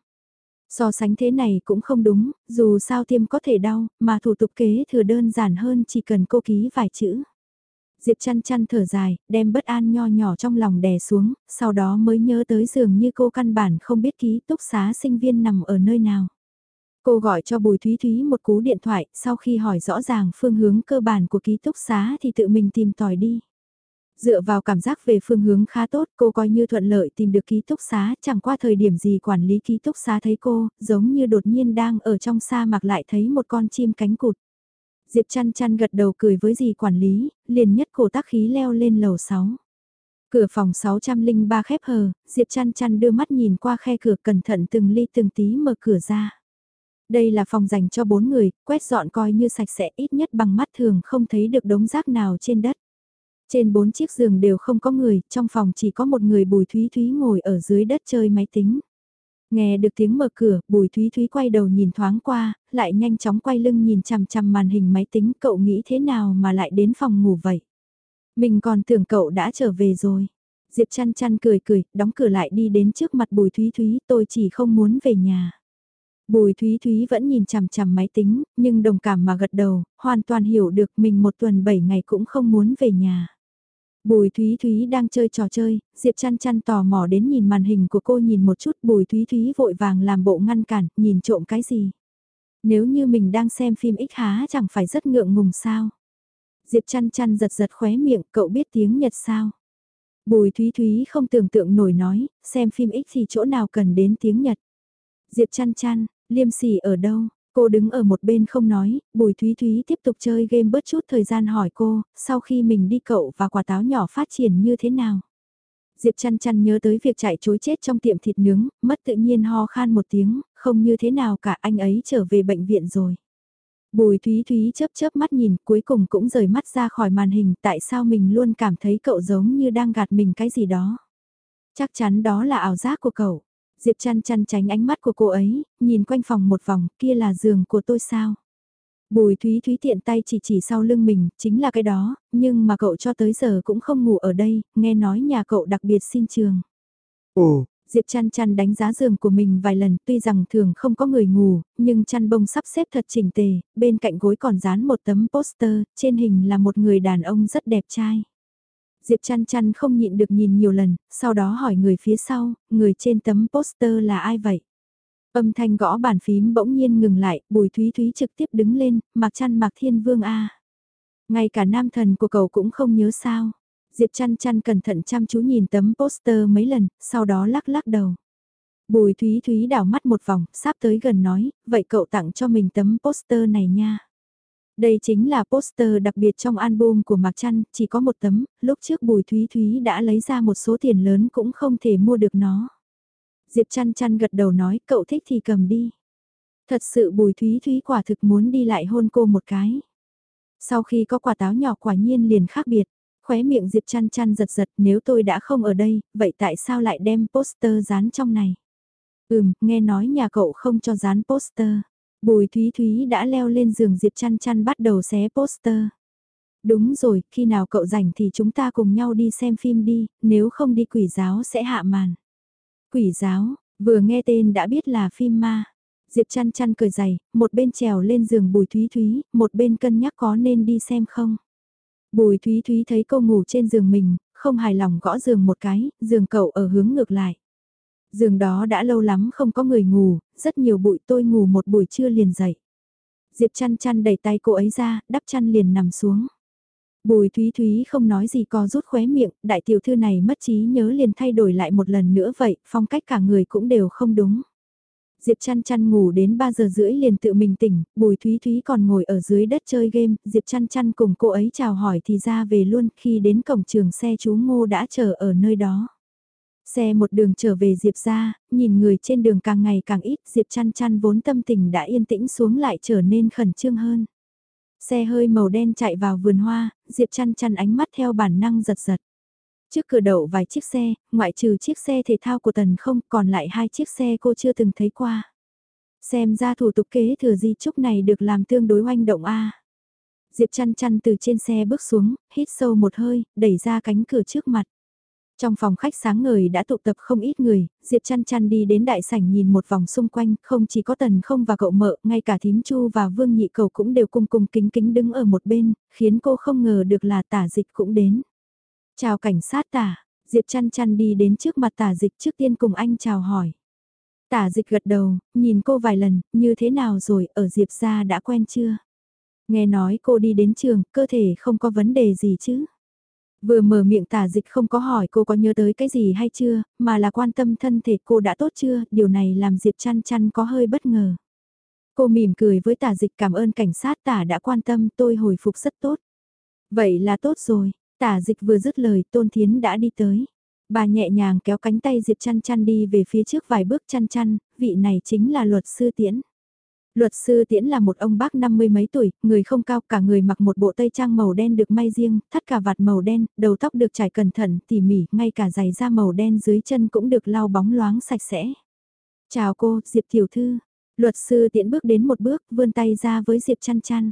S1: So sánh thế này cũng không đúng, dù sao tiêm có thể đau, mà thủ tục kế thừa đơn giản hơn chỉ cần cô ký vài chữ. Diệp chăn chăn thở dài, đem bất an nho nhỏ trong lòng đè xuống, sau đó mới nhớ tới giường như cô căn bản không biết ký túc xá sinh viên nằm ở nơi nào. Cô gọi cho Bùi Thúy Thúy một cú điện thoại, sau khi hỏi rõ ràng phương hướng cơ bản của ký túc xá thì tự mình tìm tòi đi. Dựa vào cảm giác về phương hướng khá tốt, cô coi như thuận lợi tìm được ký túc xá, chẳng qua thời điểm gì quản lý ký túc xá thấy cô, giống như đột nhiên đang ở trong sa mạc lại thấy một con chim cánh cụt. Diệp chăn chăn gật đầu cười với dì quản lý, liền nhất cổ tác khí leo lên lầu 6. Cửa phòng 603 khép hờ, Diệp chăn chăn đưa mắt nhìn qua khe cửa cẩn thận từng ly từng tí mở cửa ra. Đây là phòng dành cho bốn người, quét dọn coi như sạch sẽ ít nhất bằng mắt thường không thấy được đống rác nào trên đất. Trên bốn chiếc giường đều không có người, trong phòng chỉ có một người Bùi Thúy Thúy ngồi ở dưới đất chơi máy tính. Nghe được tiếng mở cửa, Bùi Thúy Thúy quay đầu nhìn thoáng qua, lại nhanh chóng quay lưng nhìn chằm chằm màn hình máy tính cậu nghĩ thế nào mà lại đến phòng ngủ vậy. Mình còn tưởng cậu đã trở về rồi. Diệp chăn chăn cười cười, đóng cửa lại đi đến trước mặt Bùi Thúy Thúy, tôi chỉ không muốn về nhà. Bùi Thúy Thúy vẫn nhìn chằm chằm máy tính, nhưng đồng cảm mà gật đầu, hoàn toàn hiểu được mình một tuần 7 ngày cũng không muốn về nhà. Bùi Thúy Thúy đang chơi trò chơi, Diệp chăn chăn tò mò đến nhìn màn hình của cô nhìn một chút Bùi Thúy Thúy vội vàng làm bộ ngăn cản, nhìn trộm cái gì. Nếu như mình đang xem phim ích há chẳng phải rất ngượng ngùng sao. Diệp chăn chăn giật giật khóe miệng, cậu biết tiếng Nhật sao? Bùi Thúy Thúy không tưởng tượng nổi nói, xem phim ích thì chỗ nào cần đến tiếng Nhật. Diệp chăn chăn, liêm sỉ ở đâu? Cô đứng ở một bên không nói, Bùi Thúy Thúy tiếp tục chơi game bớt chút thời gian hỏi cô, sau khi mình đi cậu và quả táo nhỏ phát triển như thế nào? Diệp chăn chăn nhớ tới việc chạy chối chết trong tiệm thịt nướng, mất tự nhiên ho khan một tiếng, không như thế nào cả anh ấy trở về bệnh viện rồi. Bùi Thúy Thúy chớp chớp mắt nhìn cuối cùng cũng rời mắt ra khỏi màn hình tại sao mình luôn cảm thấy cậu giống như đang gạt mình cái gì đó. Chắc chắn đó là ảo giác của cậu. Diệp chăn chăn tránh ánh mắt của cô ấy, nhìn quanh phòng một vòng, kia là giường của tôi sao? Bùi Thúy Thúy tiện tay chỉ chỉ sau lưng mình, chính là cái đó, nhưng mà cậu cho tới giờ cũng không ngủ ở đây, nghe nói nhà cậu đặc biệt xin trường. Ồ, Diệp chăn chăn đánh giá giường của mình vài lần, tuy rằng thường không có người ngủ, nhưng chăn bông sắp xếp thật chỉnh tề, bên cạnh gối còn dán một tấm poster, trên hình là một người đàn ông rất đẹp trai. Diệp chăn chăn không nhịn được nhìn nhiều lần, sau đó hỏi người phía sau, người trên tấm poster là ai vậy? Âm thanh gõ bàn phím bỗng nhiên ngừng lại, bùi thúy thúy trực tiếp đứng lên, mặc chăn mặc thiên vương A. Ngay cả nam thần của cậu cũng không nhớ sao. Diệp chăn chăn cẩn thận chăm chú nhìn tấm poster mấy lần, sau đó lắc lắc đầu. Bùi Thúy Thúy đảo mắt một vòng, sắp tới gần nói, vậy cậu tặng cho mình tấm poster này nha. Đây chính là poster đặc biệt trong album của Mạc Trăn, chỉ có một tấm, lúc trước Bùi Thúy Thúy đã lấy ra một số tiền lớn cũng không thể mua được nó. Diệp Trăn Trăn gật đầu nói cậu thích thì cầm đi. Thật sự Bùi Thúy Thúy quả thực muốn đi lại hôn cô một cái. Sau khi có quả táo nhỏ quả nhiên liền khác biệt, khóe miệng Diệp Trăn Trăn giật giật nếu tôi đã không ở đây, vậy tại sao lại đem poster dán trong này? Ừm, nghe nói nhà cậu không cho dán poster. Bùi Thúy Thúy đã leo lên giường Diệp chăn chăn bắt đầu xé poster. Đúng rồi, khi nào cậu rảnh thì chúng ta cùng nhau đi xem phim đi, nếu không đi quỷ giáo sẽ hạ màn. Quỷ giáo, vừa nghe tên đã biết là phim ma. Diệp chăn chăn cười dày, một bên trèo lên giường Bùi Thúy Thúy, một bên cân nhắc có nên đi xem không. Bùi Thúy Thúy thấy cô ngủ trên giường mình, không hài lòng gõ giường một cái, giường cậu ở hướng ngược lại. Giường đó đã lâu lắm không có người ngủ, rất nhiều bụi tôi ngủ một buổi trưa liền dậy. Diệp chăn chăn đẩy tay cô ấy ra, đắp chăn liền nằm xuống. Bùi Thúy Thúy không nói gì co rút khóe miệng, đại tiểu thư này mất trí nhớ liền thay đổi lại một lần nữa vậy, phong cách cả người cũng đều không đúng. Diệp chăn chăn ngủ đến 3 giờ rưỡi liền tự mình tỉnh, Bùi Thúy Thúy còn ngồi ở dưới đất chơi game, Diệp chăn chăn cùng cô ấy chào hỏi thì ra về luôn, khi đến cổng trường xe chú Ngô đã chờ ở nơi đó. Xe một đường trở về Diệp ra, nhìn người trên đường càng ngày càng ít, Diệp chăn chăn vốn tâm tình đã yên tĩnh xuống lại trở nên khẩn trương hơn. Xe hơi màu đen chạy vào vườn hoa, Diệp chăn chăn ánh mắt theo bản năng giật giật. Trước cửa đậu vài chiếc xe, ngoại trừ chiếc xe thể thao của Tần không còn lại hai chiếc xe cô chưa từng thấy qua. Xem ra thủ tục kế thừa di trúc này được làm tương đối oanh động a. Diệp chăn chăn từ trên xe bước xuống, hít sâu một hơi, đẩy ra cánh cửa trước mặt. Trong phòng khách sáng ngời đã tụ tập không ít người, Diệp chăn chăn đi đến đại sảnh nhìn một vòng xung quanh, không chỉ có tần không và cậu mợ, ngay cả thím chu và vương nhị cầu cũng đều cung cung kính kính đứng ở một bên, khiến cô không ngờ được là tả dịch cũng đến. Chào cảnh sát tả, Diệp chăn chăn đi đến trước mặt tả dịch trước tiên cùng anh chào hỏi. Tả dịch gật đầu, nhìn cô vài lần, như thế nào rồi, ở Diệp gia đã quen chưa? Nghe nói cô đi đến trường, cơ thể không có vấn đề gì chứ? Vừa mở miệng tả dịch không có hỏi cô có nhớ tới cái gì hay chưa, mà là quan tâm thân thể cô đã tốt chưa, điều này làm Diệp chăn chăn có hơi bất ngờ. Cô mỉm cười với tả dịch cảm ơn cảnh sát tả đã quan tâm tôi hồi phục rất tốt. Vậy là tốt rồi, tả dịch vừa dứt lời tôn thiến đã đi tới. Bà nhẹ nhàng kéo cánh tay Diệp chăn chăn đi về phía trước vài bước chăn chăn, vị này chính là luật sư tiễn. Luật sư Tiễn là một ông bác năm mươi mấy tuổi, người không cao cả người mặc một bộ tây trang màu đen được may riêng, thắt cà vạt màu đen, đầu tóc được trải cẩn thận, tỉ mỉ, ngay cả giày da màu đen dưới chân cũng được lau bóng loáng sạch sẽ. Chào cô, Diệp Tiểu Thư. Luật sư Tiễn bước đến một bước, vươn tay ra với Diệp chăn chăn.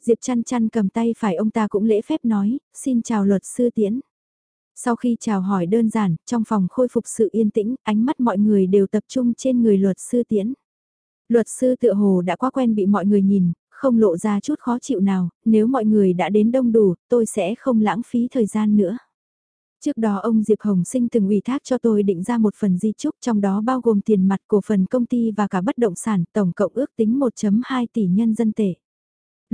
S1: Diệp chăn chăn cầm tay phải ông ta cũng lễ phép nói, xin chào luật sư Tiễn. Sau khi chào hỏi đơn giản, trong phòng khôi phục sự yên tĩnh, ánh mắt mọi người đều tập trung trên người luật sư Tiễn. Luật sư tự hồ đã quá quen bị mọi người nhìn, không lộ ra chút khó chịu nào, nếu mọi người đã đến đông đủ, tôi sẽ không lãng phí thời gian nữa. Trước đó ông Diệp Hồng Sinh từng ủy thác cho tôi định ra một phần di trúc trong đó bao gồm tiền mặt cổ phần công ty và cả bất động sản tổng cộng ước tính 1.2 tỷ nhân dân tệ.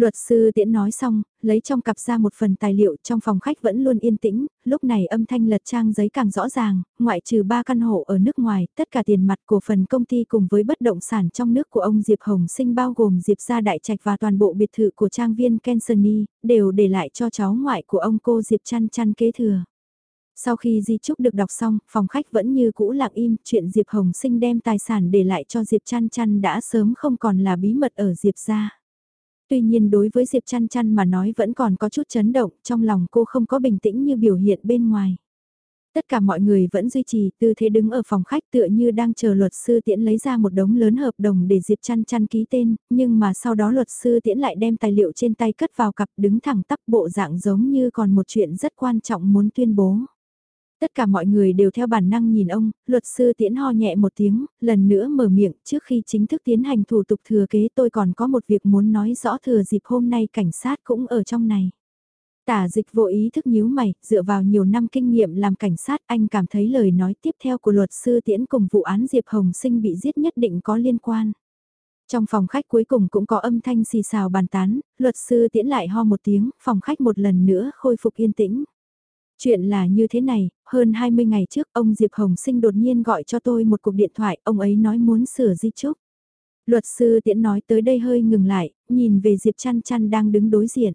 S1: Luật sư tiễn nói xong, lấy trong cặp ra một phần tài liệu trong phòng khách vẫn luôn yên tĩnh, lúc này âm thanh lật trang giấy càng rõ ràng, ngoại trừ ba căn hộ ở nước ngoài, tất cả tiền mặt của phần công ty cùng với bất động sản trong nước của ông Diệp Hồng Sinh bao gồm Diệp Gia Đại Trạch và toàn bộ biệt thự của trang viên Kensony, đều để lại cho cháu ngoại của ông cô Diệp Chăn Chăn kế thừa. Sau khi di trúc được đọc xong, phòng khách vẫn như cũ lặng im, chuyện Diệp Hồng Sinh đem tài sản để lại cho Diệp Chăn Chăn đã sớm không còn là bí mật ở Diệp Gia tuy nhiên đối với Diệp chăn chăn mà nói vẫn còn có chút chấn động, trong lòng cô không có bình tĩnh như biểu hiện bên ngoài. Tất cả mọi người vẫn duy trì tư thế đứng ở phòng khách tựa như đang chờ luật sư tiễn lấy ra một đống lớn hợp đồng để Diệp chăn chăn ký tên, nhưng mà sau đó luật sư tiễn lại đem tài liệu trên tay cất vào cặp đứng thẳng tắp bộ dạng giống như còn một chuyện rất quan trọng muốn tuyên bố. Tất cả mọi người đều theo bản năng nhìn ông, luật sư tiễn ho nhẹ một tiếng, lần nữa mở miệng trước khi chính thức tiến hành thủ tục thừa kế tôi còn có một việc muốn nói rõ thừa dịp hôm nay cảnh sát cũng ở trong này. Tả dịch vô ý thức nhíu mày, dựa vào nhiều năm kinh nghiệm làm cảnh sát anh cảm thấy lời nói tiếp theo của luật sư tiễn cùng vụ án Diệp Hồng Sinh bị giết nhất định có liên quan. Trong phòng khách cuối cùng cũng có âm thanh xì xào bàn tán, luật sư tiễn lại ho một tiếng, phòng khách một lần nữa khôi phục yên tĩnh. Chuyện là như thế này, hơn 20 ngày trước ông Diệp Hồng Sinh đột nhiên gọi cho tôi một cuộc điện thoại, ông ấy nói muốn sửa di chúc. Luật sư tiễn nói tới đây hơi ngừng lại, nhìn về Diệp Chăn Chăn đang đứng đối diện.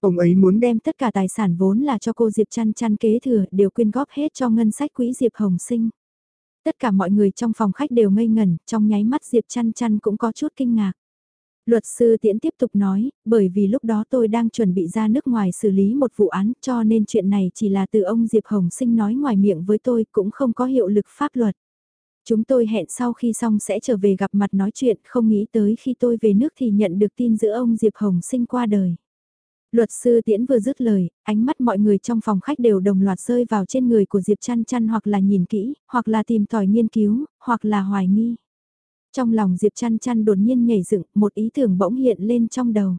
S1: Ông ấy muốn đem tất cả tài sản vốn là cho cô Diệp Chăn Chăn kế thừa đều quyên góp hết cho ngân sách quỹ Diệp Hồng Sinh. Tất cả mọi người trong phòng khách đều ngây ngẩn, trong nháy mắt Diệp Chăn Chăn cũng có chút kinh ngạc. Luật sư Tiễn tiếp tục nói, bởi vì lúc đó tôi đang chuẩn bị ra nước ngoài xử lý một vụ án cho nên chuyện này chỉ là từ ông Diệp Hồng Sinh nói ngoài miệng với tôi cũng không có hiệu lực pháp luật. Chúng tôi hẹn sau khi xong sẽ trở về gặp mặt nói chuyện không nghĩ tới khi tôi về nước thì nhận được tin giữa ông Diệp Hồng Sinh qua đời. Luật sư Tiễn vừa dứt lời, ánh mắt mọi người trong phòng khách đều đồng loạt rơi vào trên người của Diệp Chăn Chăn hoặc là nhìn kỹ, hoặc là tìm tòi nghiên cứu, hoặc là hoài nghi. Trong lòng Diệp chăn chăn đột nhiên nhảy dựng, một ý tưởng bỗng hiện lên trong đầu.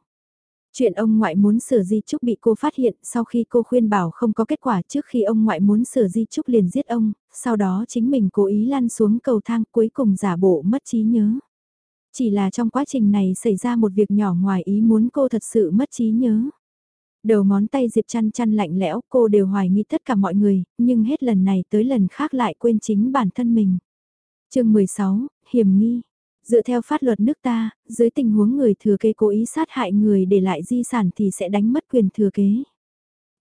S1: Chuyện ông ngoại muốn sửa di trúc bị cô phát hiện sau khi cô khuyên bảo không có kết quả trước khi ông ngoại muốn sửa di trúc liền giết ông, sau đó chính mình cố ý lăn xuống cầu thang cuối cùng giả bộ mất trí nhớ. Chỉ là trong quá trình này xảy ra một việc nhỏ ngoài ý muốn cô thật sự mất trí nhớ. Đầu ngón tay Diệp chăn chăn lạnh lẽo cô đều hoài nghi tất cả mọi người, nhưng hết lần này tới lần khác lại quên chính bản thân mình chương 16, hiểm nghi. Dựa theo pháp luật nước ta, dưới tình huống người thừa kế cố ý sát hại người để lại di sản thì sẽ đánh mất quyền thừa kế.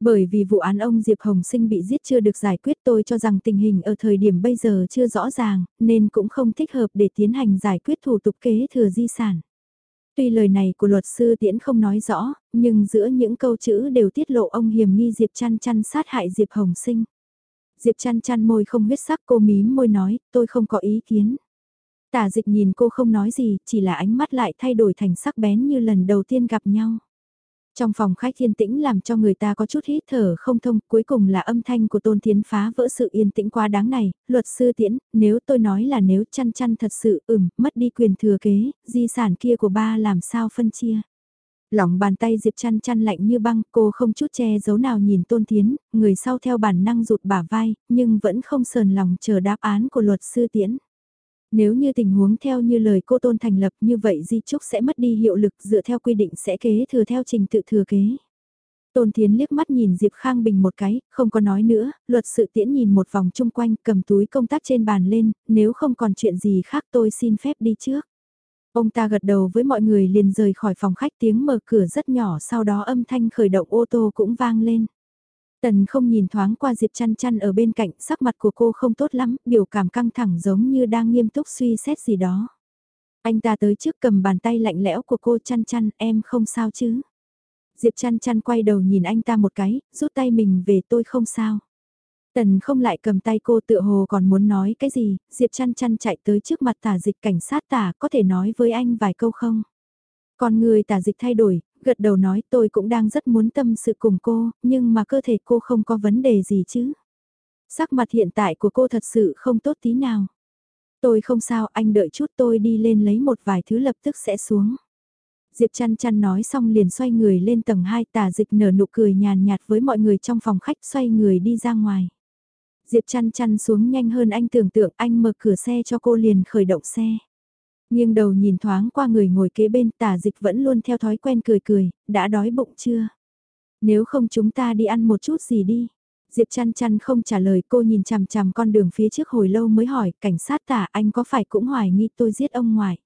S1: Bởi vì vụ án ông Diệp Hồng Sinh bị giết chưa được giải quyết tôi cho rằng tình hình ở thời điểm bây giờ chưa rõ ràng, nên cũng không thích hợp để tiến hành giải quyết thủ tục kế thừa di sản. Tuy lời này của luật sư Tiễn không nói rõ, nhưng giữa những câu chữ đều tiết lộ ông hiểm nghi Diệp chăn chăn sát hại Diệp Hồng Sinh. Diệp chăn chăn môi không huyết sắc cô mím môi nói, tôi không có ý kiến. Tả dịch nhìn cô không nói gì, chỉ là ánh mắt lại thay đổi thành sắc bén như lần đầu tiên gặp nhau. Trong phòng khách yên tĩnh làm cho người ta có chút hít thở không thông, cuối cùng là âm thanh của Tôn thiên phá vỡ sự yên tĩnh quá đáng này, luật sư tiễn, nếu tôi nói là nếu chăn chăn thật sự ừm, mất đi quyền thừa kế, di sản kia của ba làm sao phân chia. Lòng bàn tay Diệp chăn chăn lạnh như băng, cô không chút che giấu nào nhìn Tôn Thiến, người sau theo bản năng rụt bả vai, nhưng vẫn không sờn lòng chờ đáp án của luật sư tiễn. Nếu như tình huống theo như lời cô Tôn thành lập như vậy di trúc sẽ mất đi hiệu lực dựa theo quy định sẽ kế thừa theo trình tự thừa kế. Tôn Thiến liếc mắt nhìn Diệp Khang Bình một cái, không có nói nữa, luật sự tiễn nhìn một vòng chung quanh cầm túi công tác trên bàn lên, nếu không còn chuyện gì khác tôi xin phép đi trước. Ông ta gật đầu với mọi người liền rời khỏi phòng khách tiếng mở cửa rất nhỏ sau đó âm thanh khởi động ô tô cũng vang lên. Tần không nhìn thoáng qua Diệp chăn chăn ở bên cạnh, sắc mặt của cô không tốt lắm, biểu cảm căng thẳng giống như đang nghiêm túc suy xét gì đó. Anh ta tới trước cầm bàn tay lạnh lẽo của cô chăn chăn, em không sao chứ. Diệp chăn chăn quay đầu nhìn anh ta một cái, rút tay mình về tôi không sao. Tần không lại cầm tay cô tựa hồ còn muốn nói cái gì, Diệp chăn chăn chạy tới trước mặt tả dịch cảnh sát tả có thể nói với anh vài câu không? Còn người tả dịch thay đổi, gật đầu nói tôi cũng đang rất muốn tâm sự cùng cô, nhưng mà cơ thể cô không có vấn đề gì chứ. Sắc mặt hiện tại của cô thật sự không tốt tí nào. Tôi không sao, anh đợi chút tôi đi lên lấy một vài thứ lập tức sẽ xuống. Diệp chăn chăn nói xong liền xoay người lên tầng 2 tả dịch nở nụ cười nhàn nhạt với mọi người trong phòng khách xoay người đi ra ngoài. Diệp chăn chăn xuống nhanh hơn anh tưởng tượng anh mở cửa xe cho cô liền khởi động xe. Nhưng đầu nhìn thoáng qua người ngồi kế bên tả dịch vẫn luôn theo thói quen cười cười, đã đói bụng chưa? Nếu không chúng ta đi ăn một chút gì đi. Diệp chăn chăn không trả lời cô nhìn chằm chằm con đường phía trước hồi lâu mới hỏi cảnh sát tả anh có phải cũng hoài nghi tôi giết ông ngoại.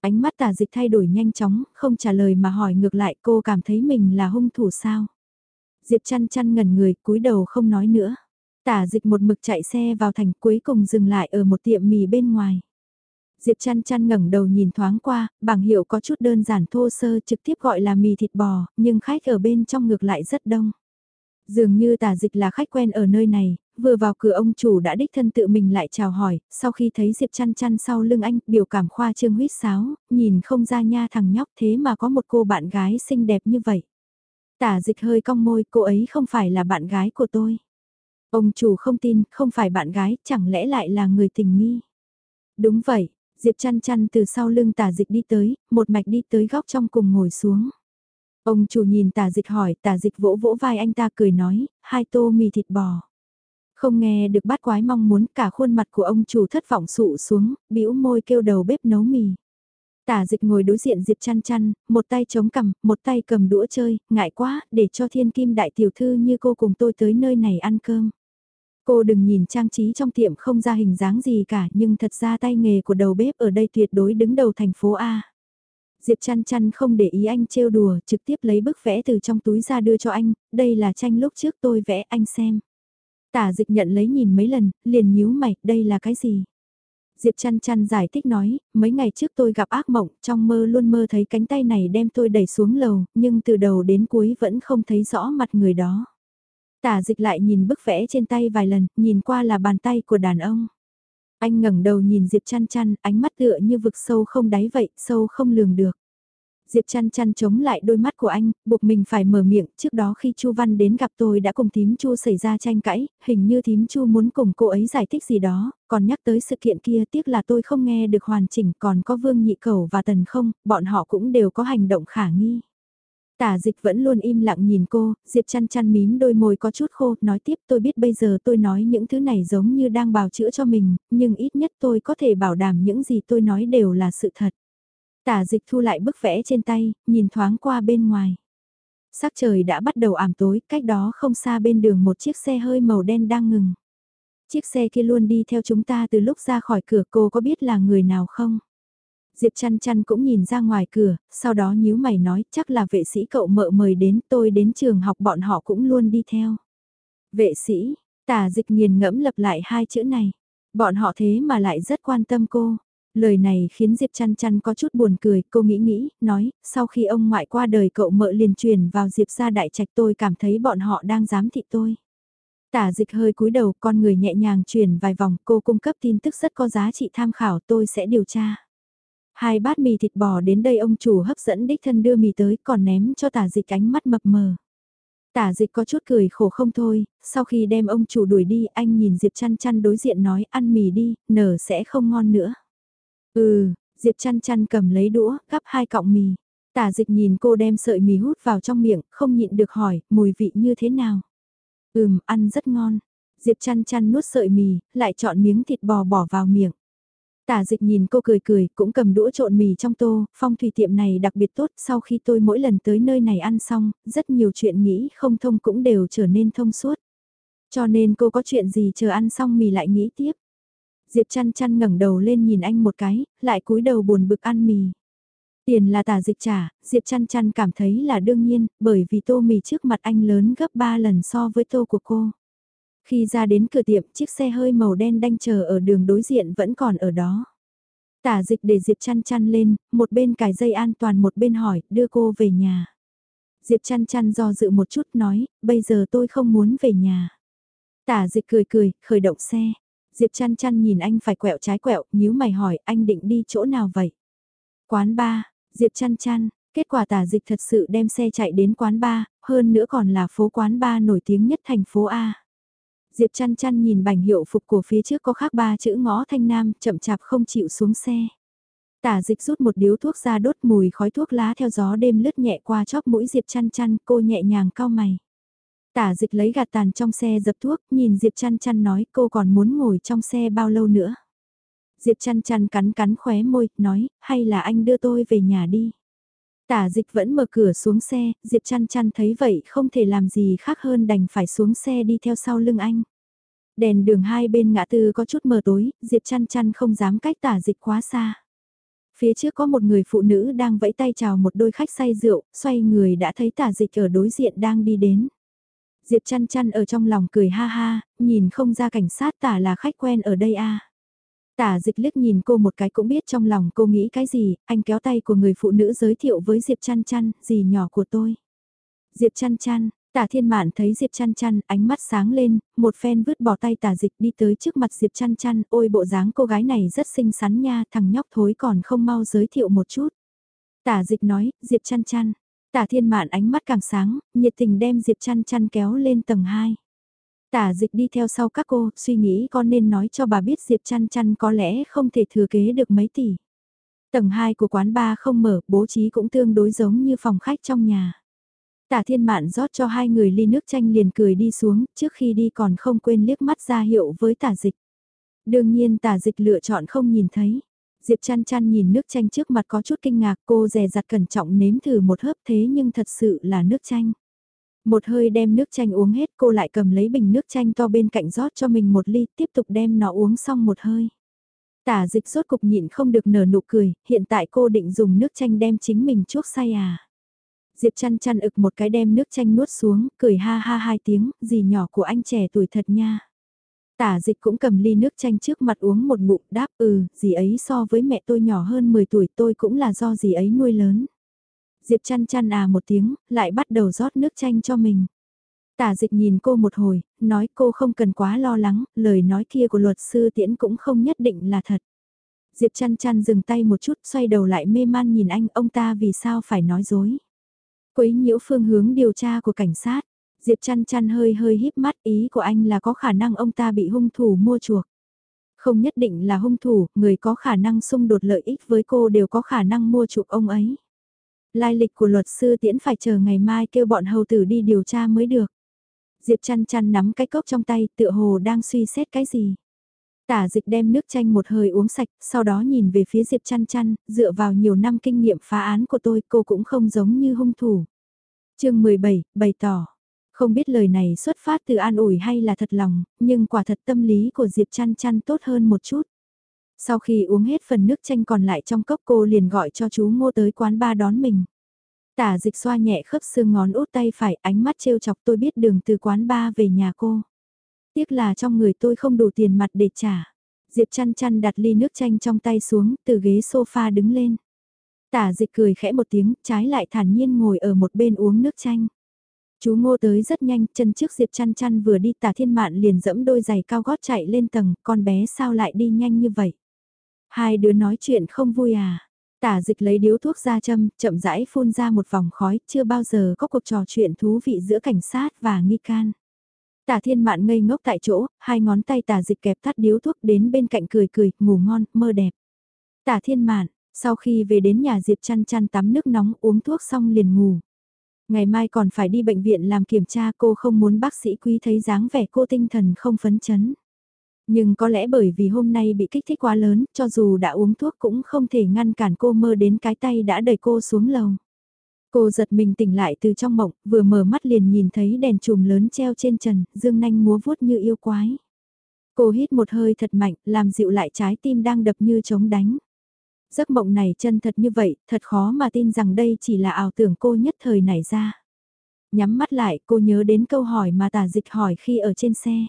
S1: Ánh mắt tả dịch thay đổi nhanh chóng, không trả lời mà hỏi ngược lại cô cảm thấy mình là hung thủ sao. Diệp chăn chăn ngẩn người cúi đầu không nói nữa. Tả dịch một mực chạy xe vào thành cuối cùng dừng lại ở một tiệm mì bên ngoài. Diệp chăn chăn ngẩng đầu nhìn thoáng qua, bảng hiệu có chút đơn giản thô sơ trực tiếp gọi là mì thịt bò, nhưng khách ở bên trong ngược lại rất đông. Dường như tả dịch là khách quen ở nơi này, vừa vào cửa ông chủ đã đích thân tự mình lại chào hỏi, sau khi thấy Diệp chăn chăn sau lưng anh, biểu cảm khoa trương huyết sáo, nhìn không ra nha thằng nhóc thế mà có một cô bạn gái xinh đẹp như vậy. Tả dịch hơi cong môi, cô ấy không phải là bạn gái của tôi. Ông chủ không tin, không phải bạn gái, chẳng lẽ lại là người tình nghi. Đúng vậy, Diệp chăn chăn từ sau lưng tả dịch đi tới, một mạch đi tới góc trong cùng ngồi xuống. Ông chủ nhìn tả dịch hỏi, tả dịch vỗ vỗ vai anh ta cười nói, hai tô mì thịt bò. Không nghe được bát quái mong muốn cả khuôn mặt của ông chủ thất vọng sụ xuống, bĩu môi kêu đầu bếp nấu mì. Tả dịch ngồi đối diện Diệp chăn chăn, một tay chống cằm, một tay cầm đũa chơi, ngại quá, để cho thiên kim đại tiểu thư như cô cùng tôi tới nơi này ăn cơm. Cô đừng nhìn trang trí trong tiệm không ra hình dáng gì cả nhưng thật ra tay nghề của đầu bếp ở đây tuyệt đối đứng đầu thành phố A. Diệp chăn chăn không để ý anh trêu đùa, trực tiếp lấy bức vẽ từ trong túi ra đưa cho anh, đây là tranh lúc trước tôi vẽ anh xem. Tả dịch nhận lấy nhìn mấy lần, liền nhíu mày, đây là cái gì? Diệp chăn chăn giải thích nói, mấy ngày trước tôi gặp ác mộng, trong mơ luôn mơ thấy cánh tay này đem tôi đẩy xuống lầu, nhưng từ đầu đến cuối vẫn không thấy rõ mặt người đó. Tả dịch lại nhìn bức vẽ trên tay vài lần, nhìn qua là bàn tay của đàn ông. Anh ngẩng đầu nhìn Diệp chăn chăn, ánh mắt tựa như vực sâu không đáy vậy, sâu không lường được. Diệp chăn chăn chống lại đôi mắt của anh, buộc mình phải mở miệng, trước đó khi Chu Văn đến gặp tôi đã cùng thím Chu xảy ra tranh cãi, hình như thím Chu muốn cùng cô ấy giải thích gì đó, còn nhắc tới sự kiện kia tiếc là tôi không nghe được hoàn chỉnh, còn có Vương Nhị Cầu và Tần không, bọn họ cũng đều có hành động khả nghi. Tả dịch vẫn luôn im lặng nhìn cô, Diệp chăn chăn mím đôi môi có chút khô, nói tiếp tôi biết bây giờ tôi nói những thứ này giống như đang bào chữa cho mình, nhưng ít nhất tôi có thể bảo đảm những gì tôi nói đều là sự thật. Tả dịch thu lại bức vẽ trên tay, nhìn thoáng qua bên ngoài. Sắc trời đã bắt đầu ảm tối, cách đó không xa bên đường một chiếc xe hơi màu đen đang ngừng. Chiếc xe kia luôn đi theo chúng ta từ lúc ra khỏi cửa cô có biết là người nào không? Diệp chăn chăn cũng nhìn ra ngoài cửa, sau đó nhíu mày nói chắc là vệ sĩ cậu mợ mời đến tôi đến trường học bọn họ cũng luôn đi theo. Vệ sĩ, tả dịch nghiền ngẫm lập lại hai chữ này. Bọn họ thế mà lại rất quan tâm cô. Lời này khiến Diệp chăn chăn có chút buồn cười, cô nghĩ nghĩ, nói, sau khi ông ngoại qua đời cậu mợ liền truyền vào Diệp ra đại trạch tôi cảm thấy bọn họ đang giám thị tôi. Tả dịch hơi cúi đầu, con người nhẹ nhàng truyền vài vòng, cô cung cấp tin tức rất có giá trị tham khảo tôi sẽ điều tra. Hai bát mì thịt bò đến đây ông chủ hấp dẫn đích thân đưa mì tới còn ném cho tả dịch ánh mắt mập mờ. Tả dịch có chút cười khổ không thôi, sau khi đem ông chủ đuổi đi anh nhìn Diệp chăn chăn đối diện nói ăn mì đi, nở sẽ không ngon nữa. Ừ, Diệp chăn chăn cầm lấy đũa, gắp hai cọng mì. Tả dịch nhìn cô đem sợi mì hút vào trong miệng, không nhịn được hỏi, mùi vị như thế nào? Ừm, ăn rất ngon. Diệp chăn chăn nuốt sợi mì, lại chọn miếng thịt bò bỏ vào miệng. Tả dịch nhìn cô cười cười, cũng cầm đũa trộn mì trong tô, phong thủy tiệm này đặc biệt tốt, sau khi tôi mỗi lần tới nơi này ăn xong, rất nhiều chuyện nghĩ không thông cũng đều trở nên thông suốt. Cho nên cô có chuyện gì chờ ăn xong mì lại nghĩ tiếp. Diệp chăn chăn ngẩng đầu lên nhìn anh một cái, lại cúi đầu buồn bực ăn mì. Tiền là tả dịch trả, Diệp chăn chăn cảm thấy là đương nhiên, bởi vì tô mì trước mặt anh lớn gấp 3 lần so với tô của cô. Khi ra đến cửa tiệm, chiếc xe hơi màu đen đanh chờ ở đường đối diện vẫn còn ở đó. Tả dịch để Diệp chăn chăn lên, một bên cài dây an toàn một bên hỏi, đưa cô về nhà. Diệp chăn chăn do dự một chút nói, bây giờ tôi không muốn về nhà. Tả dịch cười cười, khởi động xe. Diệp chăn chăn nhìn anh phải quẹo trái quẹo, nhíu mày hỏi, anh định đi chỗ nào vậy? Quán ba, Diệp chăn chăn, kết quả tả dịch thật sự đem xe chạy đến quán ba, hơn nữa còn là phố quán ba nổi tiếng nhất thành phố A. Diệp chăn chăn nhìn bảnh hiệu phục của phía trước có khác ba chữ ngõ thanh nam, chậm chạp không chịu xuống xe. Tả dịch rút một điếu thuốc ra đốt mùi khói thuốc lá theo gió đêm lướt nhẹ qua chóp mũi Diệp chăn chăn, cô nhẹ nhàng cao mày. Tả dịch lấy gạt tàn trong xe dập thuốc, nhìn Diệp chăn chăn nói cô còn muốn ngồi trong xe bao lâu nữa. Diệp chăn chăn cắn cắn khóe môi, nói, hay là anh đưa tôi về nhà đi. Tả dịch vẫn mở cửa xuống xe, Diệp chăn chăn thấy vậy không thể làm gì khác hơn đành phải xuống xe đi theo sau lưng anh. Đèn đường hai bên ngã tư có chút mờ tối, Diệp chăn chăn không dám cách tả dịch quá xa. Phía trước có một người phụ nữ đang vẫy tay chào một đôi khách say rượu, xoay người đã thấy tả dịch ở đối diện đang đi đến. Diệp chăn chăn ở trong lòng cười ha ha, nhìn không ra cảnh sát tả là khách quen ở đây à. Tả dịch liếc nhìn cô một cái cũng biết trong lòng cô nghĩ cái gì, anh kéo tay của người phụ nữ giới thiệu với Diệp chăn chăn, gì nhỏ của tôi. Diệp chăn chăn, tả thiên mạn thấy Diệp chăn chăn, ánh mắt sáng lên, một phen vứt bỏ tay tả dịch đi tới trước mặt Diệp chăn chăn, ôi bộ dáng cô gái này rất xinh xắn nha, thằng nhóc thối còn không mau giới thiệu một chút. Tả dịch nói, Diệp chăn chăn, tả thiên mạn ánh mắt càng sáng, nhiệt tình đem Diệp chăn chăn kéo lên tầng 2. Tả dịch đi theo sau các cô, suy nghĩ con nên nói cho bà biết Diệp chăn chăn có lẽ không thể thừa kế được mấy tỷ. Tầng 2 của quán bar không mở, bố trí cũng tương đối giống như phòng khách trong nhà. Tả thiên mạn rót cho hai người ly nước chanh liền cười đi xuống, trước khi đi còn không quên liếc mắt ra hiệu với tả dịch. Đương nhiên tả dịch lựa chọn không nhìn thấy. Diệp chăn chăn nhìn nước chanh trước mặt có chút kinh ngạc cô dè dặt cẩn trọng nếm thử một hớp thế nhưng thật sự là nước chanh. Một hơi đem nước chanh uống hết cô lại cầm lấy bình nước chanh to bên cạnh rót cho mình một ly tiếp tục đem nó uống xong một hơi. Tả dịch rốt cục nhịn không được nở nụ cười, hiện tại cô định dùng nước chanh đem chính mình chuốc say à. Diệp chăn chăn ực một cái đem nước chanh nuốt xuống, cười ha ha hai tiếng, gì nhỏ của anh trẻ tuổi thật nha. Tả dịch cũng cầm ly nước chanh trước mặt uống một ngụm đáp ừ, gì ấy so với mẹ tôi nhỏ hơn 10 tuổi tôi cũng là do gì ấy nuôi lớn. Diệp chăn chăn à một tiếng, lại bắt đầu rót nước chanh cho mình. Tả dịch nhìn cô một hồi, nói cô không cần quá lo lắng, lời nói kia của luật sư tiễn cũng không nhất định là thật. Diệp chăn chăn dừng tay một chút xoay đầu lại mê man nhìn anh ông ta vì sao phải nói dối. Quấy nhiễu phương hướng điều tra của cảnh sát. Diệp chăn chăn hơi hơi híp mắt ý của anh là có khả năng ông ta bị hung thủ mua chuộc. Không nhất định là hung thủ, người có khả năng xung đột lợi ích với cô đều có khả năng mua chuộc ông ấy. Lai lịch của luật sư tiễn phải chờ ngày mai kêu bọn hầu tử đi điều tra mới được. Diệp chăn chăn nắm cái cốc trong tay tựa hồ đang suy xét cái gì. Tả dịch đem nước chanh một hơi uống sạch, sau đó nhìn về phía Diệp chăn chăn, dựa vào nhiều năm kinh nghiệm phá án của tôi cô cũng không giống như hung thủ. chương 17, bày tỏ. Không biết lời này xuất phát từ an ủi hay là thật lòng, nhưng quả thật tâm lý của Diệp chăn chăn tốt hơn một chút. Sau khi uống hết phần nước chanh còn lại trong cốc cô liền gọi cho chú ngô tới quán ba đón mình. Tả dịch xoa nhẹ khớp xương ngón út tay phải ánh mắt trêu chọc tôi biết đường từ quán ba về nhà cô. Tiếc là trong người tôi không đủ tiền mặt để trả. Diệp chăn chăn đặt ly nước chanh trong tay xuống từ ghế sofa đứng lên. Tả dịch cười khẽ một tiếng, trái lại thản nhiên ngồi ở một bên uống nước chanh. Chú ngô tới rất nhanh, chân trước Diệp chăn chăn vừa đi tả thiên mạn liền dẫm đôi giày cao gót chạy lên tầng, con bé sao lại đi nhanh như vậy. Hai đứa nói chuyện không vui à. Tả dịch lấy điếu thuốc ra châm, chậm rãi phun ra một vòng khói, chưa bao giờ có cuộc trò chuyện thú vị giữa cảnh sát và nghi can. Tả thiên mạn ngây ngốc tại chỗ, hai ngón tay tả dịch kẹp tắt điếu thuốc đến bên cạnh cười cười, ngủ ngon, mơ đẹp. Tả thiên mạn, sau khi về đến nhà Diệp chăn chăn tắm nước nóng uống thuốc xong liền ngủ. Ngày mai còn phải đi bệnh viện làm kiểm tra cô không muốn bác sĩ quý thấy dáng vẻ cô tinh thần không phấn chấn. Nhưng có lẽ bởi vì hôm nay bị kích thích quá lớn, cho dù đã uống thuốc cũng không thể ngăn cản cô mơ đến cái tay đã đẩy cô xuống lầu. Cô giật mình tỉnh lại từ trong mộng, vừa mở mắt liền nhìn thấy đèn chùm lớn treo trên trần, dương nanh múa vuốt như yêu quái. Cô hít một hơi thật mạnh, làm dịu lại trái tim đang đập như trống đánh. Giấc mộng này chân thật như vậy, thật khó mà tin rằng đây chỉ là ảo tưởng cô nhất thời nảy ra. Nhắm mắt lại, cô nhớ đến câu hỏi mà tả dịch hỏi khi ở trên xe.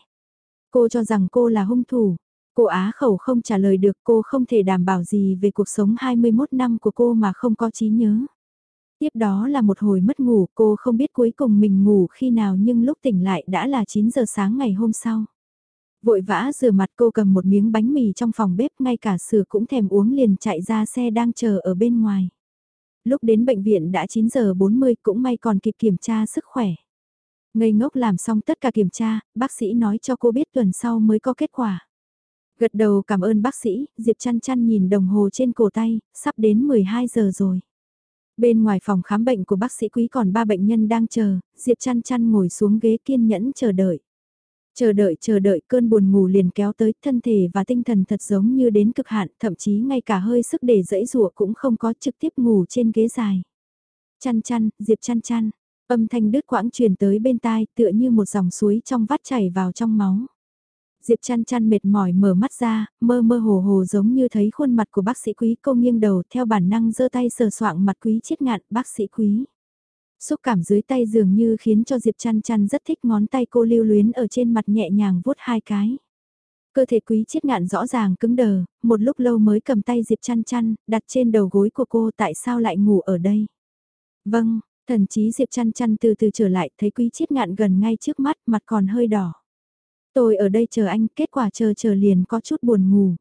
S1: Cô cho rằng cô là hung thủ. Cô á khẩu không trả lời được cô không thể đảm bảo gì về cuộc sống 21 năm của cô mà không có trí nhớ. Tiếp đó là một hồi mất ngủ, cô không biết cuối cùng mình ngủ khi nào nhưng lúc tỉnh lại đã là 9 giờ sáng ngày hôm sau. Vội vã rửa mặt cô cầm một miếng bánh mì trong phòng bếp ngay cả sửa cũng thèm uống liền chạy ra xe đang chờ ở bên ngoài. Lúc đến bệnh viện đã 9 giờ 40 cũng may còn kịp kiểm tra sức khỏe. Ngây ngốc làm xong tất cả kiểm tra, bác sĩ nói cho cô biết tuần sau mới có kết quả. Gật đầu cảm ơn bác sĩ, Diệp chăn chăn nhìn đồng hồ trên cổ tay, sắp đến 12 giờ rồi. Bên ngoài phòng khám bệnh của bác sĩ quý còn ba bệnh nhân đang chờ, Diệp chăn chăn ngồi xuống ghế kiên nhẫn chờ đợi. Chờ đợi chờ đợi cơn buồn ngủ liền kéo tới thân thể và tinh thần thật giống như đến cực hạn, thậm chí ngay cả hơi sức để dẫy rụa cũng không có trực tiếp ngủ trên ghế dài. Chăn chăn, Diệp chăn chăn, âm thanh đứt quãng truyền tới bên tai tựa như một dòng suối trong vắt chảy vào trong máu. Diệp chăn chăn mệt mỏi mở mắt ra, mơ mơ hồ hồ giống như thấy khuôn mặt của bác sĩ quý cô nghiêng đầu theo bản năng giơ tay sờ soạng mặt quý chết ngạn bác sĩ quý. Xúc cảm dưới tay dường như khiến cho Diệp chăn chăn rất thích ngón tay cô lưu luyến ở trên mặt nhẹ nhàng vuốt hai cái. Cơ thể quý chết ngạn rõ ràng cứng đờ, một lúc lâu mới cầm tay Diệp chăn chăn, đặt trên đầu gối của cô tại sao lại ngủ ở đây. Vâng, thần chí Diệp chăn chăn từ từ trở lại thấy quý chết ngạn gần ngay trước mắt mặt còn hơi đỏ. Tôi ở đây chờ anh, kết quả chờ chờ liền có chút buồn ngủ.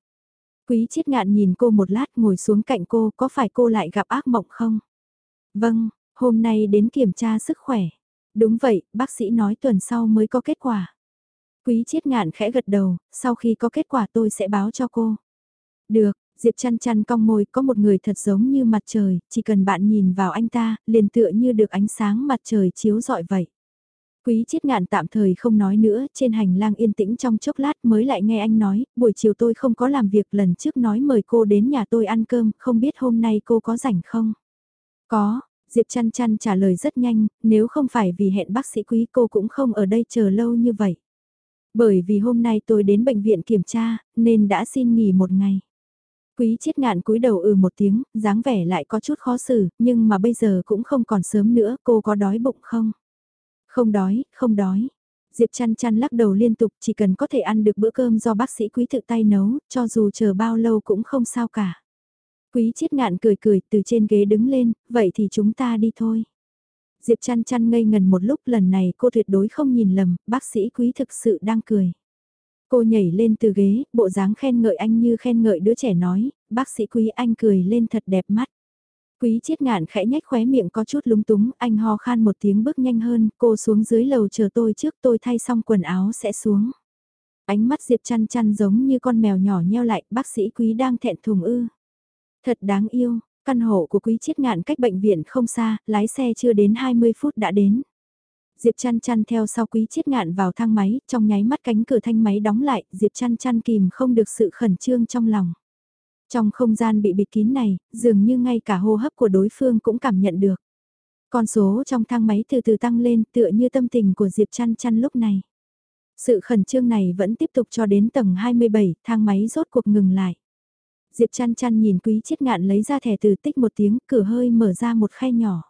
S1: Quý chiết ngạn nhìn cô một lát ngồi xuống cạnh cô, có phải cô lại gặp ác mộng không? Vâng, hôm nay đến kiểm tra sức khỏe. Đúng vậy, bác sĩ nói tuần sau mới có kết quả. Quý chiết ngạn khẽ gật đầu, sau khi có kết quả tôi sẽ báo cho cô. Được, Diệp chăn chăn cong môi có một người thật giống như mặt trời, chỉ cần bạn nhìn vào anh ta, liền tựa như được ánh sáng mặt trời chiếu rọi vậy. Quý chiết ngạn tạm thời không nói nữa, trên hành lang yên tĩnh trong chốc lát mới lại nghe anh nói, buổi chiều tôi không có làm việc lần trước nói mời cô đến nhà tôi ăn cơm, không biết hôm nay cô có rảnh không? Có, Diệp chăn chăn trả lời rất nhanh, nếu không phải vì hẹn bác sĩ quý cô cũng không ở đây chờ lâu như vậy. Bởi vì hôm nay tôi đến bệnh viện kiểm tra, nên đã xin nghỉ một ngày. Quý chiết ngạn cúi đầu ừ một tiếng, dáng vẻ lại có chút khó xử, nhưng mà bây giờ cũng không còn sớm nữa, cô có đói bụng không? Không đói, không đói. Diệp chăn chăn lắc đầu liên tục chỉ cần có thể ăn được bữa cơm do bác sĩ quý tự tay nấu, cho dù chờ bao lâu cũng không sao cả. Quý chiết ngạn cười cười từ trên ghế đứng lên, vậy thì chúng ta đi thôi. Diệp chăn chăn ngây ngần một lúc lần này cô tuyệt đối không nhìn lầm, bác sĩ quý thực sự đang cười. Cô nhảy lên từ ghế, bộ dáng khen ngợi anh như khen ngợi đứa trẻ nói, bác sĩ quý anh cười lên thật đẹp mắt. Quý chiết ngạn khẽ nhách khóe miệng có chút lúng túng, anh ho khan một tiếng bước nhanh hơn, cô xuống dưới lầu chờ tôi trước tôi thay xong quần áo sẽ xuống. Ánh mắt Diệp chăn chăn giống như con mèo nhỏ nheo lại, bác sĩ quý đang thẹn thùng ư. Thật đáng yêu, căn hộ của quý chiết ngạn cách bệnh viện không xa, lái xe chưa đến 20 phút đã đến. Diệp chăn chăn theo sau quý chiết ngạn vào thang máy, trong nháy mắt cánh cửa thanh máy đóng lại, Diệp chăn chăn kìm không được sự khẩn trương trong lòng. Trong không gian bị bịt kín này, dường như ngay cả hô hấp của đối phương cũng cảm nhận được. Con số trong thang máy từ từ tăng lên tựa như tâm tình của Diệp chăn chăn lúc này. Sự khẩn trương này vẫn tiếp tục cho đến tầng 27, thang máy rốt cuộc ngừng lại. Diệp chăn chăn nhìn quý chiết ngạn lấy ra thẻ từ tích một tiếng, cửa hơi mở ra một khe nhỏ.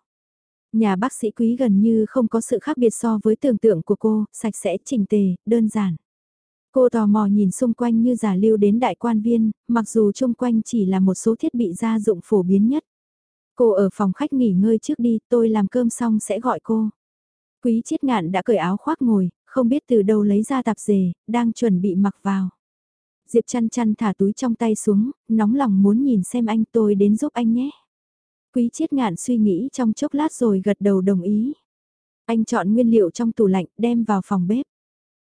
S1: Nhà bác sĩ quý gần như không có sự khác biệt so với tưởng tượng của cô, sạch sẽ, chỉnh tề, đơn giản. Cô tò mò nhìn xung quanh như giả lưu đến đại quan viên, mặc dù xung quanh chỉ là một số thiết bị gia dụng phổ biến nhất. Cô ở phòng khách nghỉ ngơi trước đi, tôi làm cơm xong sẽ gọi cô. Quý chiết ngạn đã cởi áo khoác ngồi, không biết từ đâu lấy ra tạp dề, đang chuẩn bị mặc vào. Diệp chăn chăn thả túi trong tay xuống, nóng lòng muốn nhìn xem anh tôi đến giúp anh nhé. Quý chiết ngạn suy nghĩ trong chốc lát rồi gật đầu đồng ý. Anh chọn nguyên liệu trong tủ lạnh đem vào phòng bếp.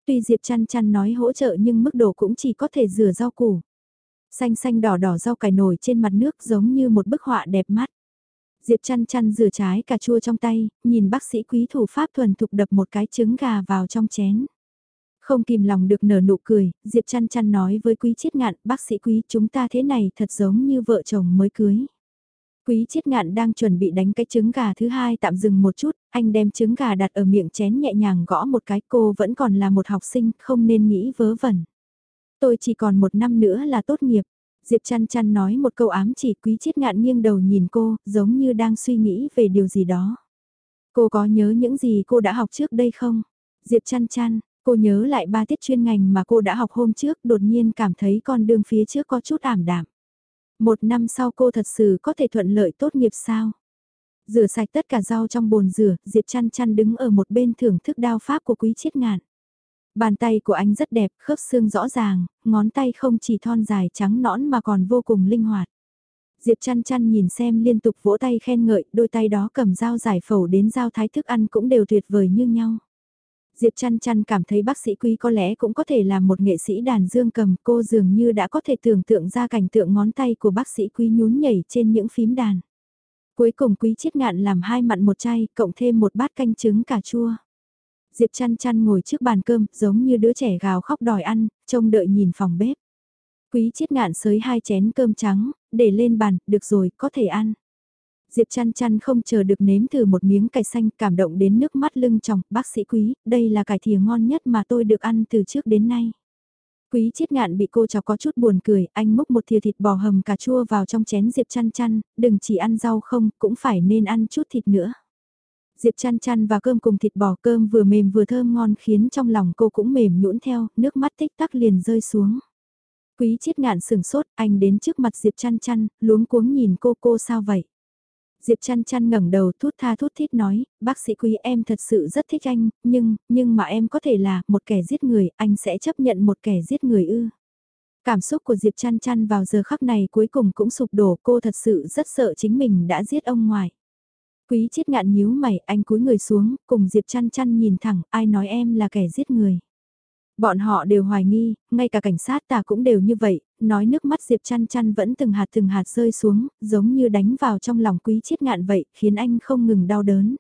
S1: Tuy Diệp chăn chăn nói hỗ trợ nhưng mức độ cũng chỉ có thể rửa rau củ. Xanh xanh đỏ đỏ rau cải nổi trên mặt nước giống như một bức họa đẹp mắt. Diệp chăn chăn rửa trái cà chua trong tay, nhìn bác sĩ quý thủ pháp thuần thục đập một cái trứng gà vào trong chén. Không kìm lòng được nở nụ cười, Diệp chăn chăn nói với quý chiết ngạn, bác sĩ quý chúng ta thế này thật giống như vợ chồng mới cưới. Quý chiết ngạn đang chuẩn bị đánh cái trứng gà thứ hai tạm dừng một chút, anh đem trứng gà đặt ở miệng chén nhẹ nhàng gõ một cái cô vẫn còn là một học sinh, không nên nghĩ vớ vẩn. Tôi chỉ còn một năm nữa là tốt nghiệp. Diệp chăn chăn nói một câu ám chỉ quý chiết ngạn nghiêng đầu nhìn cô, giống như đang suy nghĩ về điều gì đó. Cô có nhớ những gì cô đã học trước đây không? Diệp chăn chăn, cô nhớ lại ba tiết chuyên ngành mà cô đã học hôm trước, đột nhiên cảm thấy con đường phía trước có chút ảm đạm. Một năm sau cô thật sự có thể thuận lợi tốt nghiệp sao? Rửa sạch tất cả rau trong bồn rửa, Diệp chăn chăn đứng ở một bên thưởng thức đao pháp của quý chiết ngạn. Bàn tay của anh rất đẹp, khớp xương rõ ràng, ngón tay không chỉ thon dài trắng nõn mà còn vô cùng linh hoạt. Diệp chăn chăn nhìn xem liên tục vỗ tay khen ngợi, đôi tay đó cầm dao giải phẫu đến dao thái thức ăn cũng đều tuyệt vời như nhau. Diệp chăn chăn cảm thấy bác sĩ quý có lẽ cũng có thể là một nghệ sĩ đàn dương cầm, cô dường như đã có thể tưởng tượng ra cảnh tượng ngón tay của bác sĩ quý nhún nhảy trên những phím đàn. Cuối cùng quý chiết ngạn làm hai mặn một chay, cộng thêm một bát canh trứng cà chua. Diệp chăn chăn ngồi trước bàn cơm, giống như đứa trẻ gào khóc đòi ăn, trông đợi nhìn phòng bếp. Quý chiết ngạn sới hai chén cơm trắng, để lên bàn, được rồi, có thể ăn. Diệp chăn chăn không chờ được nếm thử một miếng cải xanh cảm động đến nước mắt lưng tròng, bác sĩ quý, đây là cải thìa ngon nhất mà tôi được ăn từ trước đến nay. Quý chiết ngạn bị cô cháu có chút buồn cười, anh múc một thìa thịt bò hầm cà chua vào trong chén Diệp chăn chăn, đừng chỉ ăn rau không, cũng phải nên ăn chút thịt nữa. Diệp chăn chăn và cơm cùng thịt bò cơm vừa mềm vừa thơm ngon khiến trong lòng cô cũng mềm nhũn theo, nước mắt tích tắc liền rơi xuống. Quý chiết ngạn sừng sốt, anh đến trước mặt Diệp chăn chăn, luống cuống nhìn cô cô sao vậy? Diệp chăn chăn ngẩng đầu thút tha thút thít nói, bác sĩ quý em thật sự rất thích anh, nhưng, nhưng mà em có thể là một kẻ giết người, anh sẽ chấp nhận một kẻ giết người ư. Cảm xúc của Diệp chăn chăn vào giờ khắc này cuối cùng cũng sụp đổ cô thật sự rất sợ chính mình đã giết ông ngoại. Quý chết ngạn nhíu mày, anh cúi người xuống, cùng Diệp chăn chăn nhìn thẳng, ai nói em là kẻ giết người. Bọn họ đều hoài nghi, ngay cả cảnh sát ta cũng đều như vậy, nói nước mắt Diệp chăn chăn vẫn từng hạt từng hạt rơi xuống, giống như đánh vào trong lòng quý chiết ngạn vậy, khiến anh không ngừng đau đớn.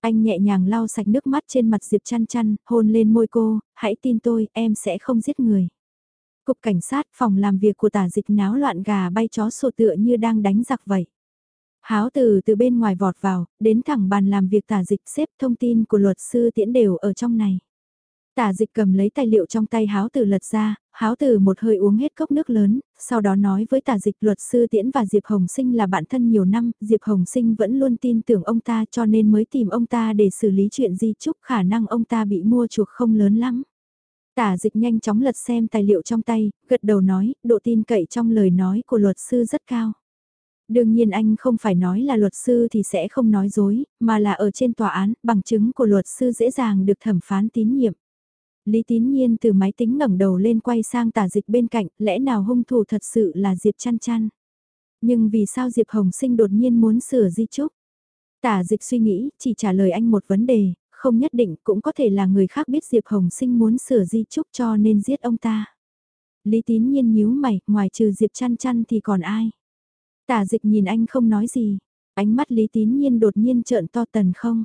S1: Anh nhẹ nhàng lau sạch nước mắt trên mặt Diệp chăn chăn, hôn lên môi cô, hãy tin tôi, em sẽ không giết người. Cục cảnh sát phòng làm việc của tả dịch náo loạn gà bay chó sổ tựa như đang đánh giặc vậy. Háo từ từ bên ngoài vọt vào, đến thẳng bàn làm việc tả dịch xếp thông tin của luật sư tiễn đều ở trong này. Tả dịch cầm lấy tài liệu trong tay háo Tử lật ra, háo Tử một hơi uống hết cốc nước lớn, sau đó nói với tả dịch luật sư tiễn và Diệp Hồng Sinh là bạn thân nhiều năm, Diệp Hồng Sinh vẫn luôn tin tưởng ông ta cho nên mới tìm ông ta để xử lý chuyện di chúc khả năng ông ta bị mua chuộc không lớn lắm. Tả dịch nhanh chóng lật xem tài liệu trong tay, gật đầu nói, độ tin cậy trong lời nói của luật sư rất cao. Đương nhiên anh không phải nói là luật sư thì sẽ không nói dối, mà là ở trên tòa án, bằng chứng của luật sư dễ dàng được thẩm phán tín nhiệm. Lý tín nhiên từ máy tính ngẩng đầu lên quay sang tả dịch bên cạnh, lẽ nào hung thủ thật sự là Diệp chăn chăn. Nhưng vì sao Diệp Hồng Sinh đột nhiên muốn sửa di chúc? Tả dịch suy nghĩ, chỉ trả lời anh một vấn đề, không nhất định cũng có thể là người khác biết Diệp Hồng Sinh muốn sửa di chúc cho nên giết ông ta. Lý tín nhiên nhíu mày, ngoài trừ Diệp chăn chăn thì còn ai? Tả dịch nhìn anh không nói gì, ánh mắt Lý tín nhiên đột nhiên trợn to tần không.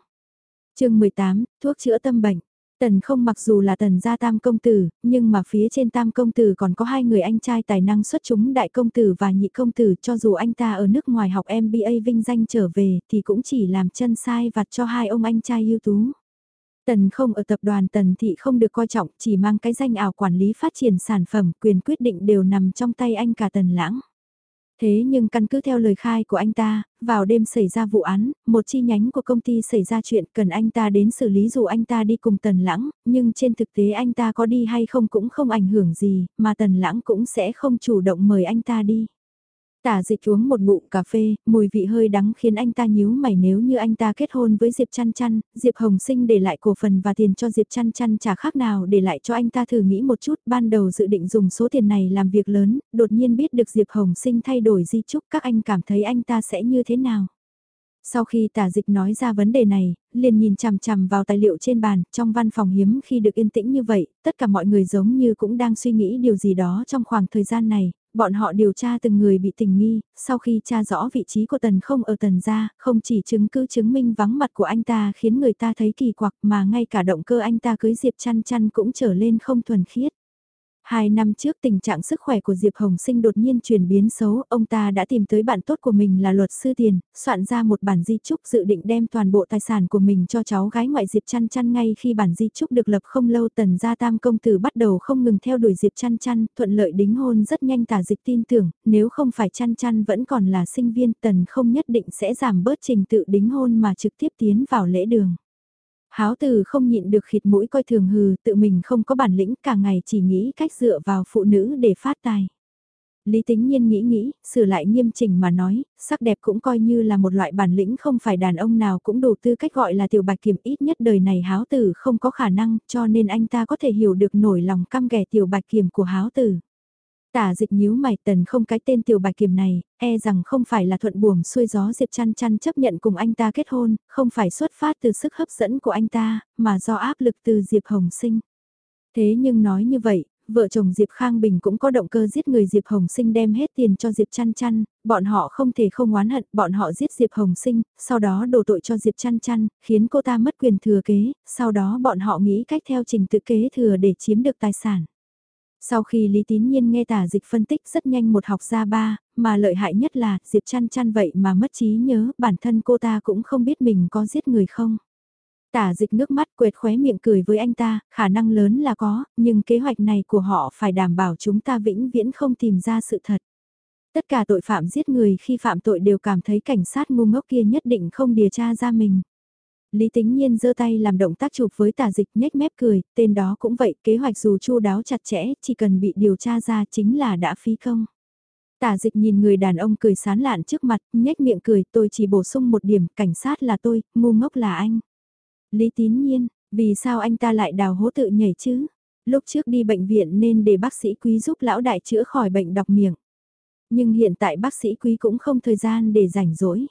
S1: chương 18, thuốc chữa tâm bệnh. Tần không mặc dù là tần gia tam công tử, nhưng mà phía trên tam công tử còn có hai người anh trai tài năng xuất chúng đại công tử và nhị công tử cho dù anh ta ở nước ngoài học MBA vinh danh trở về thì cũng chỉ làm chân sai vặt cho hai ông anh trai ưu tú. Tần không ở tập đoàn tần thị không được coi trọng chỉ mang cái danh ảo quản lý phát triển sản phẩm quyền quyết định đều nằm trong tay anh cả tần lãng. Thế nhưng căn cứ theo lời khai của anh ta, vào đêm xảy ra vụ án, một chi nhánh của công ty xảy ra chuyện cần anh ta đến xử lý dù anh ta đi cùng Tần Lãng, nhưng trên thực tế anh ta có đi hay không cũng không ảnh hưởng gì, mà Tần Lãng cũng sẽ không chủ động mời anh ta đi. Tả dịch uống một ngụm cà phê, mùi vị hơi đắng khiến anh ta nhíu mày nếu như anh ta kết hôn với Diệp Chăn Chăn, Diệp Hồng Sinh để lại cổ phần và tiền cho Diệp Chăn Chăn chả khác nào để lại cho anh ta thử nghĩ một chút, ban đầu dự định dùng số tiền này làm việc lớn, đột nhiên biết được Diệp Hồng Sinh thay đổi di chúc các anh cảm thấy anh ta sẽ như thế nào. Sau khi tả dịch nói ra vấn đề này, liền nhìn chằm chằm vào tài liệu trên bàn, trong văn phòng hiếm khi được yên tĩnh như vậy, tất cả mọi người giống như cũng đang suy nghĩ điều gì đó trong khoảng thời gian này, bọn họ điều tra từng người bị tình nghi, sau khi tra rõ vị trí của tần không ở tần gia, không chỉ chứng cứ chứng minh vắng mặt của anh ta khiến người ta thấy kỳ quặc mà ngay cả động cơ anh ta cưới Diệp chăn chăn cũng trở lên không thuần khiết. Hai năm trước tình trạng sức khỏe của Diệp Hồng Sinh đột nhiên chuyển biến xấu, ông ta đã tìm tới bạn tốt của mình là luật sư tiền, soạn ra một bản di trúc dự định đem toàn bộ tài sản của mình cho cháu gái ngoại Diệp Chăn Chăn ngay khi bản di trúc được lập không lâu tần gia tam công tử bắt đầu không ngừng theo đuổi Diệp Chăn Chăn, thuận lợi đính hôn rất nhanh tả dịch tin tưởng, nếu không phải Chăn Chăn vẫn còn là sinh viên tần không nhất định sẽ giảm bớt trình tự đính hôn mà trực tiếp tiến vào lễ đường. Háo từ không nhịn được khịt mũi coi thường hừ, tự mình không có bản lĩnh cả ngày chỉ nghĩ cách dựa vào phụ nữ để phát tài. Lý tính nhiên nghĩ nghĩ, sửa lại nghiêm chỉnh mà nói, sắc đẹp cũng coi như là một loại bản lĩnh không phải đàn ông nào cũng đủ tư cách gọi là tiểu bạch kiểm ít nhất đời này háo tử không có khả năng cho nên anh ta có thể hiểu được nổi lòng căm ghẻ tiểu bạch kiểm của háo tử. Tả dịch nhíu mày tần không cái tên tiểu bạch kiểm này, e rằng không phải là thuận buồm xuôi gió Diệp chăn chăn chấp nhận cùng anh ta kết hôn, không phải xuất phát từ sức hấp dẫn của anh ta, mà do áp lực từ Diệp Hồng Sinh. Thế nhưng nói như vậy, vợ chồng Diệp Khang Bình cũng có động cơ giết người Diệp Hồng Sinh đem hết tiền cho Diệp Chăn Chăn, bọn họ không thể không oán hận, bọn họ giết Diệp Hồng Sinh, sau đó đổ tội cho Diệp Chăn Chăn, khiến cô ta mất quyền thừa kế, sau đó bọn họ nghĩ cách theo trình tự kế thừa để chiếm được tài sản. Sau khi Lý Tín Nhiên nghe tả dịch phân tích rất nhanh một học ra ba, mà lợi hại nhất là Diệp chăn chăn vậy mà mất trí nhớ, bản thân cô ta cũng không biết mình có giết người không. Tả dịch nước mắt quệt khóe miệng cười với anh ta, khả năng lớn là có, nhưng kế hoạch này của họ phải đảm bảo chúng ta vĩnh viễn không tìm ra sự thật. Tất cả tội phạm giết người khi phạm tội đều cảm thấy cảnh sát ngu ngốc kia nhất định không điều tra ra mình. Lý Tính Nhiên giơ tay làm động tác chụp với tả dịch nhếch mép cười, tên đó cũng vậy, kế hoạch dù chu đáo chặt chẽ, chỉ cần bị điều tra ra chính là đã phí công. Tả dịch nhìn người đàn ông cười sán lạn trước mặt, nhếch miệng cười, tôi chỉ bổ sung một điểm, cảnh sát là tôi, ngu ngốc là anh. Lý Tín Nhiên, vì sao anh ta lại đào hố tự nhảy chứ? Lúc trước đi bệnh viện nên để bác sĩ quý giúp lão đại chữa khỏi bệnh đọc miệng. Nhưng hiện tại bác sĩ quý cũng không thời gian để rảnh rỗi.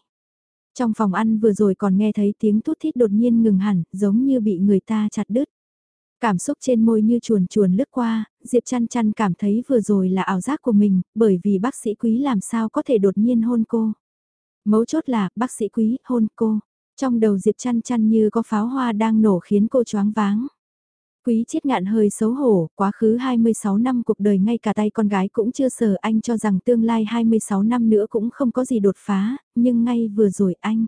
S1: Trong phòng ăn vừa rồi còn nghe thấy tiếng thút thít đột nhiên ngừng hẳn, giống như bị người ta chặt đứt. Cảm xúc trên môi như chuồn chuồn lướt qua, Diệp chăn chăn cảm thấy vừa rồi là ảo giác của mình, bởi vì bác sĩ quý làm sao có thể đột nhiên hôn cô. Mấu chốt là, bác sĩ quý, hôn cô. Trong đầu Diệp chăn chăn như có pháo hoa đang nổ khiến cô choáng váng. Quý chiết ngạn hơi xấu hổ, quá khứ 26 năm cuộc đời ngay cả tay con gái cũng chưa sờ anh cho rằng tương lai 26 năm nữa cũng không có gì đột phá, nhưng ngay vừa rồi anh.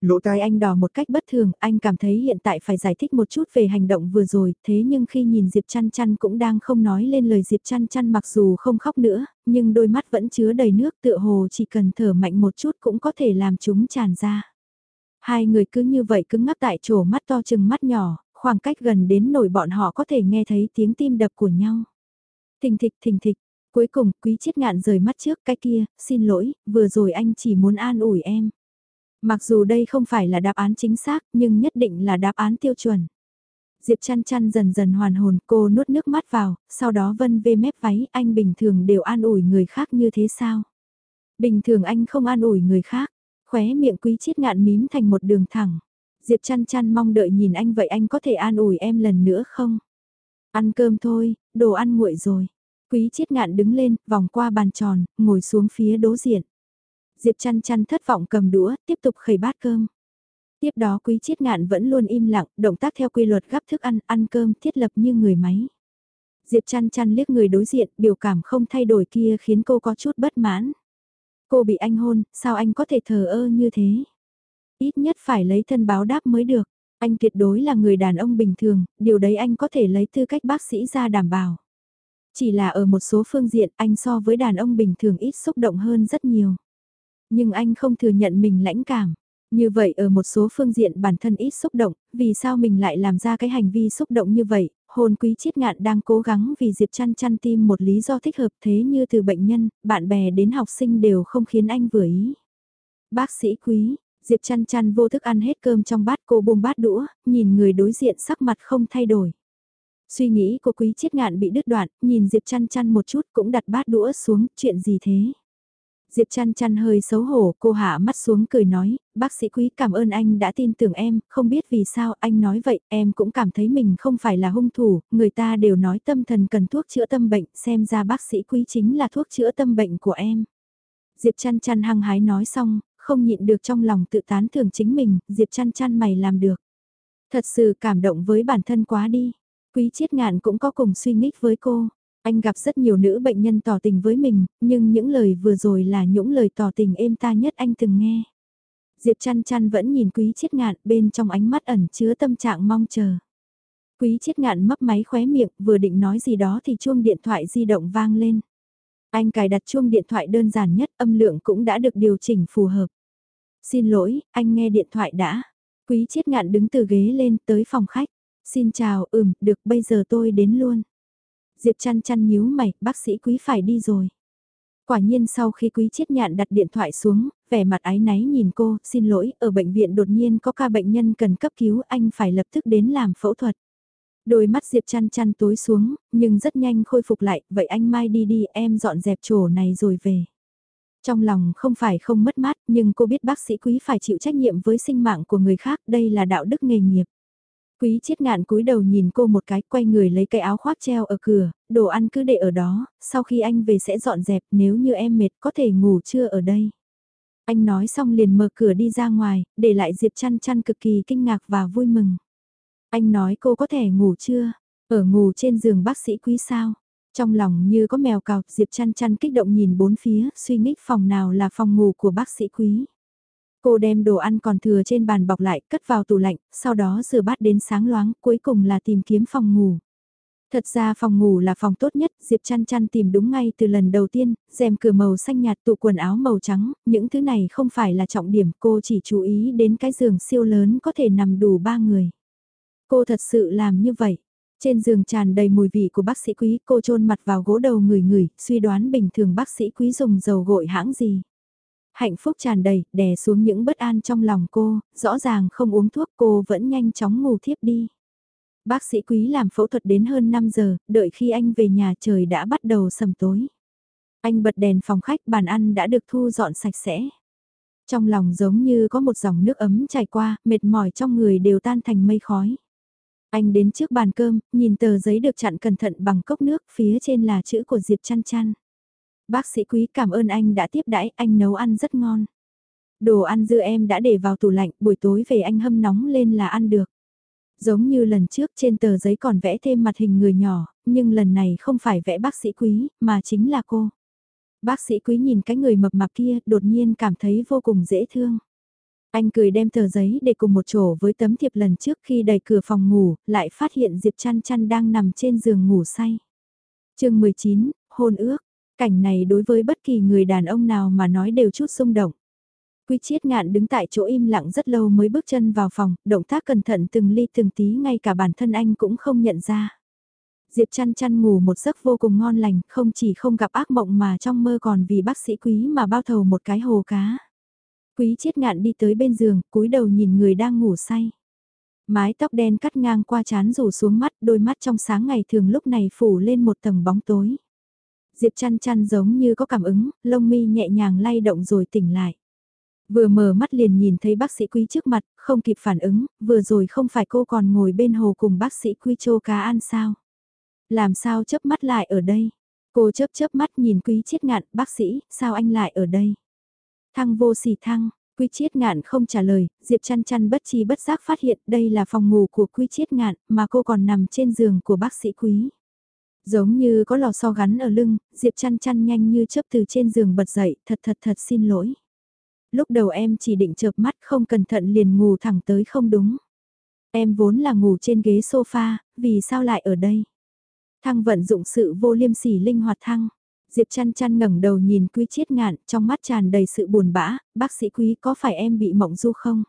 S1: Lỗ tai anh đỏ một cách bất thường, anh cảm thấy hiện tại phải giải thích một chút về hành động vừa rồi, thế nhưng khi nhìn Diệp chăn chăn cũng đang không nói lên lời Diệp chăn chăn mặc dù không khóc nữa, nhưng đôi mắt vẫn chứa đầy nước tựa hồ chỉ cần thở mạnh một chút cũng có thể làm chúng tràn ra. Hai người cứ như vậy cứ ngắp tại chỗ mắt to chừng mắt nhỏ, khoảng cách gần đến nổi bọn họ có thể nghe thấy tiếng tim đập của nhau. Thình thịch thình thịch, cuối cùng quý chiết ngạn rời mắt trước cái kia, xin lỗi, vừa rồi anh chỉ muốn an ủi em. Mặc dù đây không phải là đáp án chính xác nhưng nhất định là đáp án tiêu chuẩn. Diệp chăn chăn dần dần hoàn hồn cô nuốt nước mắt vào, sau đó vân vê mép váy anh bình thường đều an ủi người khác như thế sao? Bình thường anh không an ủi người khác, khóe miệng quý chiết ngạn mím thành một đường thẳng. Diệp chăn chăn mong đợi nhìn anh vậy anh có thể an ủi em lần nữa không? Ăn cơm thôi, đồ ăn nguội rồi. Quý chiết ngạn đứng lên, vòng qua bàn tròn, ngồi xuống phía đối diện. Diệp chăn chăn thất vọng cầm đũa, tiếp tục khẩy bát cơm. Tiếp đó quý chiết ngạn vẫn luôn im lặng, động tác theo quy luật gắp thức ăn, ăn cơm thiết lập như người máy. Diệp chăn chăn liếc người đối diện, biểu cảm không thay đổi kia khiến cô có chút bất mãn. Cô bị anh hôn, sao anh có thể thờ ơ như thế? Ít nhất phải lấy thân báo đáp mới được. Anh tuyệt đối là người đàn ông bình thường, điều đấy anh có thể lấy tư cách bác sĩ ra đảm bảo. Chỉ là ở một số phương diện anh so với đàn ông bình thường ít xúc động hơn rất nhiều. Nhưng anh không thừa nhận mình lãnh cảm. Như vậy ở một số phương diện bản thân ít xúc động, vì sao mình lại làm ra cái hành vi xúc động như vậy, Hồn quý chiết ngạn đang cố gắng vì Diệp chăn chăn tim một lý do thích hợp thế như từ bệnh nhân, bạn bè đến học sinh đều không khiến anh vừa ý. Bác sĩ quý, Diệp chăn chăn vô thức ăn hết cơm trong bát cô buông bát đũa, nhìn người đối diện sắc mặt không thay đổi. Suy nghĩ của quý chiết ngạn bị đứt đoạn, nhìn Diệp chăn chăn một chút cũng đặt bát đũa xuống, chuyện gì thế? Diệp chăn chăn hơi xấu hổ, cô hạ mắt xuống cười nói, bác sĩ quý cảm ơn anh đã tin tưởng em, không biết vì sao anh nói vậy, em cũng cảm thấy mình không phải là hung thủ, người ta đều nói tâm thần cần thuốc chữa tâm bệnh, xem ra bác sĩ quý chính là thuốc chữa tâm bệnh của em. Diệp chăn chăn hăng hái nói xong, không nhịn được trong lòng tự tán thưởng chính mình, Diệp chăn chăn mày làm được. Thật sự cảm động với bản thân quá đi. Quý chiết ngạn cũng có cùng suy nghĩ với cô. Anh gặp rất nhiều nữ bệnh nhân tỏ tình với mình, nhưng những lời vừa rồi là những lời tỏ tình êm ta nhất anh từng nghe. Diệp chăn chăn vẫn nhìn quý chiết ngạn bên trong ánh mắt ẩn chứa tâm trạng mong chờ. Quý chiết ngạn mấp máy khóe miệng vừa định nói gì đó thì chuông điện thoại di động vang lên. Anh cài đặt chuông điện thoại đơn giản nhất âm lượng cũng đã được điều chỉnh phù hợp. Xin lỗi, anh nghe điện thoại đã. Quý chiết ngạn đứng từ ghế lên tới phòng khách. Xin chào, ừm, được bây giờ tôi đến luôn. Diệp chăn chăn nhíu mày, bác sĩ quý phải đi rồi. Quả nhiên sau khi quý chiết nhạn đặt điện thoại xuống, vẻ mặt ái náy nhìn cô, xin lỗi, ở bệnh viện đột nhiên có ca bệnh nhân cần cấp cứu, anh phải lập tức đến làm phẫu thuật. Đôi mắt Diệp chăn chăn tối xuống, nhưng rất nhanh khôi phục lại, vậy anh mai đi đi, em dọn dẹp chỗ này rồi về. Trong lòng không phải không mất mát, nhưng cô biết bác sĩ quý phải chịu trách nhiệm với sinh mạng của người khác, đây là đạo đức nghề nghiệp. Quý chiết ngạn cúi đầu nhìn cô một cái, quay người lấy cái áo khoác treo ở cửa, đồ ăn cứ để ở đó, sau khi anh về sẽ dọn dẹp, nếu như em mệt có thể ngủ trưa ở đây. Anh nói xong liền mở cửa đi ra ngoài, để lại Diệp chăn chăn cực kỳ kinh ngạc và vui mừng. Anh nói cô có thể ngủ chưa? Ở ngủ trên giường bác sĩ quý sao? Trong lòng như có mèo cào, Diệp chăn chăn kích động nhìn bốn phía, suy nghĩ phòng nào là phòng ngủ của bác sĩ quý. Cô đem đồ ăn còn thừa trên bàn bọc lại, cất vào tủ lạnh, sau đó rửa bát đến sáng loáng, cuối cùng là tìm kiếm phòng ngủ. Thật ra phòng ngủ là phòng tốt nhất, Diệp chăn chăn tìm đúng ngay từ lần đầu tiên, rèm cửa màu xanh nhạt tụ quần áo màu trắng, những thứ này không phải là trọng điểm, cô chỉ chú ý đến cái giường siêu lớn có thể nằm đủ ba người. Cô thật sự làm như vậy. Trên giường tràn đầy mùi vị của bác sĩ quý, cô trôn mặt vào gỗ đầu người người, suy đoán bình thường bác sĩ quý dùng dầu gội hãng gì. Hạnh phúc tràn đầy, đè xuống những bất an trong lòng cô, rõ ràng không uống thuốc cô vẫn nhanh chóng ngủ thiếp đi. Bác sĩ quý làm phẫu thuật đến hơn 5 giờ, đợi khi anh về nhà trời đã bắt đầu sầm tối. Anh bật đèn phòng khách bàn ăn đã được thu dọn sạch sẽ. Trong lòng giống như có một dòng nước ấm chảy qua, mệt mỏi trong người đều tan thành mây khói. Anh đến trước bàn cơm, nhìn tờ giấy được chặn cẩn thận bằng cốc nước, phía trên là chữ của Diệp chăn chăn. Bác sĩ quý cảm ơn anh đã tiếp đãi, anh nấu ăn rất ngon. Đồ ăn dưa em đã để vào tủ lạnh, buổi tối về anh hâm nóng lên là ăn được. Giống như lần trước trên tờ giấy còn vẽ thêm mặt hình người nhỏ, nhưng lần này không phải vẽ bác sĩ quý, mà chính là cô. Bác sĩ quý nhìn cái người mập mạp kia, đột nhiên cảm thấy vô cùng dễ thương. Anh cười đem tờ giấy để cùng một chỗ với tấm thiệp lần trước khi đẩy cửa phòng ngủ, lại phát hiện Diệp chăn chăn đang nằm trên giường ngủ say. chương 19, hôn ước. Cảnh này đối với bất kỳ người đàn ông nào mà nói đều chút xung động. Quy chiết ngạn đứng tại chỗ im lặng rất lâu mới bước chân vào phòng, động tác cẩn thận từng ly từng tí ngay cả bản thân anh cũng không nhận ra. Diệp chăn chăn ngủ một giấc vô cùng ngon lành, không chỉ không gặp ác mộng mà trong mơ còn vì bác sĩ quý mà bao thầu một cái hồ cá. Quý chết ngạn đi tới bên giường, cúi đầu nhìn người đang ngủ say. Mái tóc đen cắt ngang qua chán rủ xuống mắt, đôi mắt trong sáng ngày thường lúc này phủ lên một tầng bóng tối. Diệp chăn chăn giống như có cảm ứng, lông mi nhẹ nhàng lay động rồi tỉnh lại. Vừa mở mắt liền nhìn thấy bác sĩ quý trước mặt, không kịp phản ứng, vừa rồi không phải cô còn ngồi bên hồ cùng bác sĩ quý chô cá ăn sao. Làm sao chớp mắt lại ở đây? Cô chớp chớp mắt nhìn quý chiết ngạn, bác sĩ, sao anh lại ở đây? Thăng vô sỉ thăng, quy chiết ngạn không trả lời, Diệp chăn chăn bất chi bất giác phát hiện đây là phòng ngủ của quy chiết ngạn, mà cô còn nằm trên giường của bác sĩ quý. Giống như có lò xo gắn ở lưng, Diệp chăn chăn nhanh như chớp từ trên giường bật dậy, thật thật thật xin lỗi. Lúc đầu em chỉ định chợp mắt không cẩn thận liền ngủ thẳng tới không đúng. Em vốn là ngủ trên ghế sofa, vì sao lại ở đây? Thăng vận dụng sự vô liêm sỉ linh hoạt thăng. Diệp chăn chăn ngẩng đầu nhìn quý chiết ngạn, trong mắt tràn đầy sự buồn bã, bác sĩ quý có phải em bị mộng du không?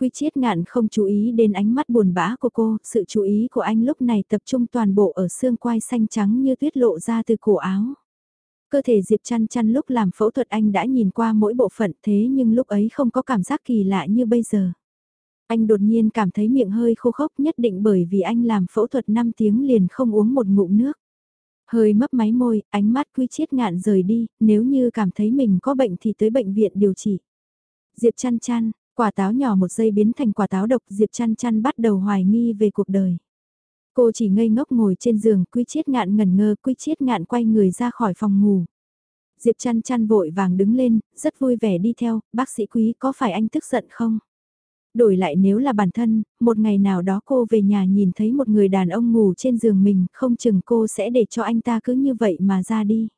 S1: Quý chiết ngạn không chú ý đến ánh mắt buồn bã của cô, sự chú ý của anh lúc này tập trung toàn bộ ở xương quai xanh trắng như tuyết lộ ra từ cổ áo. Cơ thể Diệp chăn chăn lúc làm phẫu thuật anh đã nhìn qua mỗi bộ phận thế nhưng lúc ấy không có cảm giác kỳ lạ như bây giờ. Anh đột nhiên cảm thấy miệng hơi khô khốc nhất định bởi vì anh làm phẫu thuật 5 tiếng liền không uống một ngụm nước. Hơi mấp máy môi, ánh mắt quy chiết ngạn rời đi, nếu như cảm thấy mình có bệnh thì tới bệnh viện điều trị. Diệp chăn chăn, quả táo nhỏ một giây biến thành quả táo độc Diệp chăn chăn bắt đầu hoài nghi về cuộc đời. Cô chỉ ngây ngốc ngồi trên giường, quy chiết ngạn ngẩn ngơ, quy chiết ngạn quay người ra khỏi phòng ngủ. Diệp chăn chăn vội vàng đứng lên, rất vui vẻ đi theo, bác sĩ quý có phải anh tức giận không? Đổi lại nếu là bản thân, một ngày nào đó cô về nhà nhìn thấy một người đàn ông ngủ trên giường mình, không chừng cô sẽ để cho anh ta cứ như vậy mà ra đi.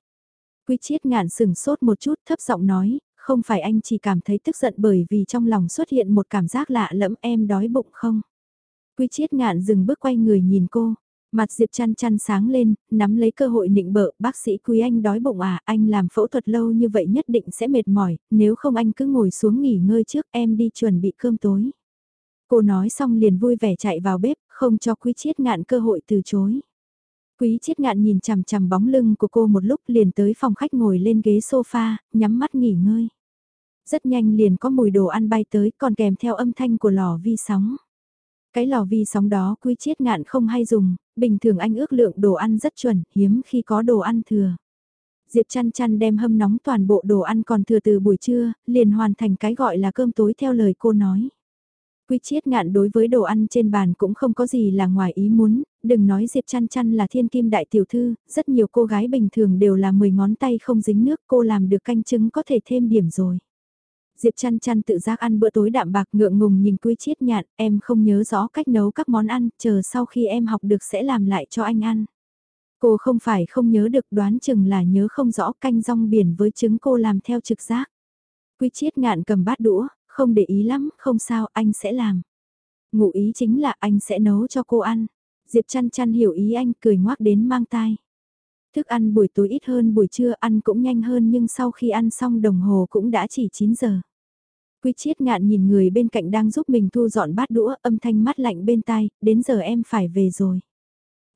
S1: quy chiết ngạn sừng sốt một chút thấp giọng nói, không phải anh chỉ cảm thấy tức giận bởi vì trong lòng xuất hiện một cảm giác lạ lẫm em đói bụng không? quy chiết ngạn dừng bước quay người nhìn cô, mặt Diệp chăn chăn sáng lên, nắm lấy cơ hội nịnh bợ, bác sĩ Quý anh đói bụng à, anh làm phẫu thuật lâu như vậy nhất định sẽ mệt mỏi, nếu không anh cứ ngồi xuống nghỉ ngơi trước em đi chuẩn bị cơm tối. Cô nói xong liền vui vẻ chạy vào bếp, không cho Quý chiết ngạn cơ hội từ chối. Quý chiết ngạn nhìn chằm chằm bóng lưng của cô một lúc liền tới phòng khách ngồi lên ghế sofa, nhắm mắt nghỉ ngơi. Rất nhanh liền có mùi đồ ăn bay tới còn kèm theo âm thanh của lò vi sóng. Cái lò vi sóng đó quy chiết ngạn không hay dùng, bình thường anh ước lượng đồ ăn rất chuẩn, hiếm khi có đồ ăn thừa. Diệp chăn chăn đem hâm nóng toàn bộ đồ ăn còn thừa từ buổi trưa, liền hoàn thành cái gọi là cơm tối theo lời cô nói. quy chiết ngạn đối với đồ ăn trên bàn cũng không có gì là ngoài ý muốn, đừng nói Diệp chăn chăn là thiên kim đại tiểu thư, rất nhiều cô gái bình thường đều là 10 ngón tay không dính nước cô làm được canh trứng có thể thêm điểm rồi. Diệp chăn chăn tự giác ăn bữa tối đạm bạc ngượng ngùng nhìn Quý Chiết Nhạn, em không nhớ rõ cách nấu các món ăn, chờ sau khi em học được sẽ làm lại cho anh ăn. Cô không phải không nhớ được đoán chừng là nhớ không rõ canh rong biển với trứng cô làm theo trực giác. Quý Chiết Ngạn cầm bát đũa, không để ý lắm, không sao, anh sẽ làm. Ngụ ý chính là anh sẽ nấu cho cô ăn. Diệp chăn chăn hiểu ý anh cười ngoác đến mang tai. Thức ăn buổi tối ít hơn buổi trưa ăn cũng nhanh hơn nhưng sau khi ăn xong đồng hồ cũng đã chỉ 9 giờ. Quy chiết ngạn nhìn người bên cạnh đang giúp mình thu dọn bát đũa âm thanh mắt lạnh bên tai, đến giờ em phải về rồi.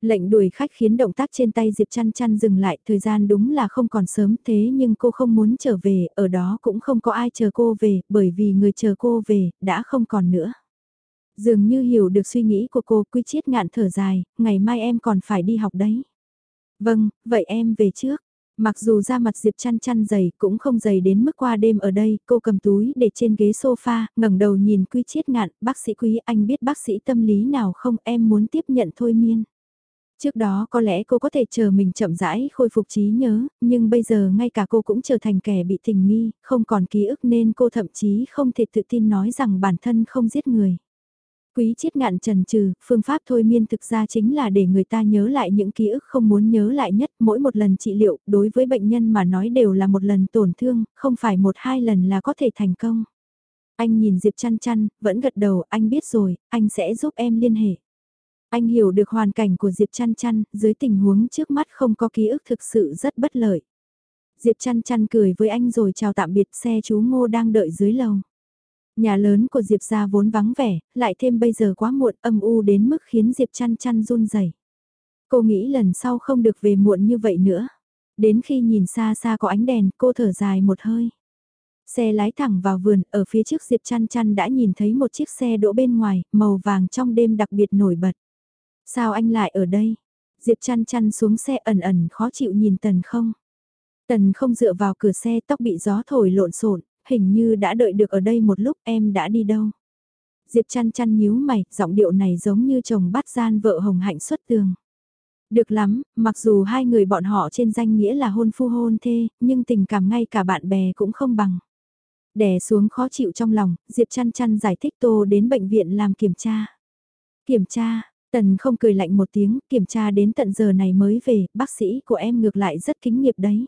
S1: Lệnh đuổi khách khiến động tác trên tay Diệp chăn chăn dừng lại, thời gian đúng là không còn sớm thế nhưng cô không muốn trở về, ở đó cũng không có ai chờ cô về, bởi vì người chờ cô về, đã không còn nữa. Dường như hiểu được suy nghĩ của cô, quy chiết ngạn thở dài, ngày mai em còn phải đi học đấy. Vâng, vậy em về trước. Mặc dù da mặt Diệp chăn chăn dày cũng không dày đến mức qua đêm ở đây, cô cầm túi để trên ghế sofa, ngẩng đầu nhìn Quý Chiết Ngạn, bác sĩ Quý anh biết bác sĩ tâm lý nào không em muốn tiếp nhận thôi miên. Trước đó có lẽ cô có thể chờ mình chậm rãi khôi phục trí nhớ, nhưng bây giờ ngay cả cô cũng trở thành kẻ bị tình nghi, không còn ký ức nên cô thậm chí không thể tự tin nói rằng bản thân không giết người. Quý chiết ngạn trần trừ, phương pháp thôi miên thực ra chính là để người ta nhớ lại những ký ức không muốn nhớ lại nhất, mỗi một lần trị liệu, đối với bệnh nhân mà nói đều là một lần tổn thương, không phải một hai lần là có thể thành công. Anh nhìn Diệp chăn chăn, vẫn gật đầu, anh biết rồi, anh sẽ giúp em liên hệ. Anh hiểu được hoàn cảnh của Diệp chăn chăn, dưới tình huống trước mắt không có ký ức thực sự rất bất lợi. Diệp chăn chăn cười với anh rồi chào tạm biệt xe chú Ngô đang đợi dưới lầu. Nhà lớn của Diệp gia vốn vắng vẻ, lại thêm bây giờ quá muộn âm u đến mức khiến Diệp chăn chăn run rẩy. Cô nghĩ lần sau không được về muộn như vậy nữa. Đến khi nhìn xa xa có ánh đèn, cô thở dài một hơi. Xe lái thẳng vào vườn, ở phía trước Diệp chăn chăn đã nhìn thấy một chiếc xe đỗ bên ngoài, màu vàng trong đêm đặc biệt nổi bật. Sao anh lại ở đây? Diệp chăn chăn xuống xe ẩn ẩn khó chịu nhìn Tần không. Tần không dựa vào cửa xe tóc bị gió thổi lộn xộn hình như đã đợi được ở đây một lúc em đã đi đâu. Diệp chăn chăn nhíu mày, giọng điệu này giống như chồng bắt gian vợ hồng hạnh xuất tường. Được lắm, mặc dù hai người bọn họ trên danh nghĩa là hôn phu hôn thê, nhưng tình cảm ngay cả bạn bè cũng không bằng. Đè xuống khó chịu trong lòng, Diệp chăn chăn giải thích tô đến bệnh viện làm kiểm tra. Kiểm tra, Tần không cười lạnh một tiếng, kiểm tra đến tận giờ này mới về, bác sĩ của em ngược lại rất kính nghiệp đấy.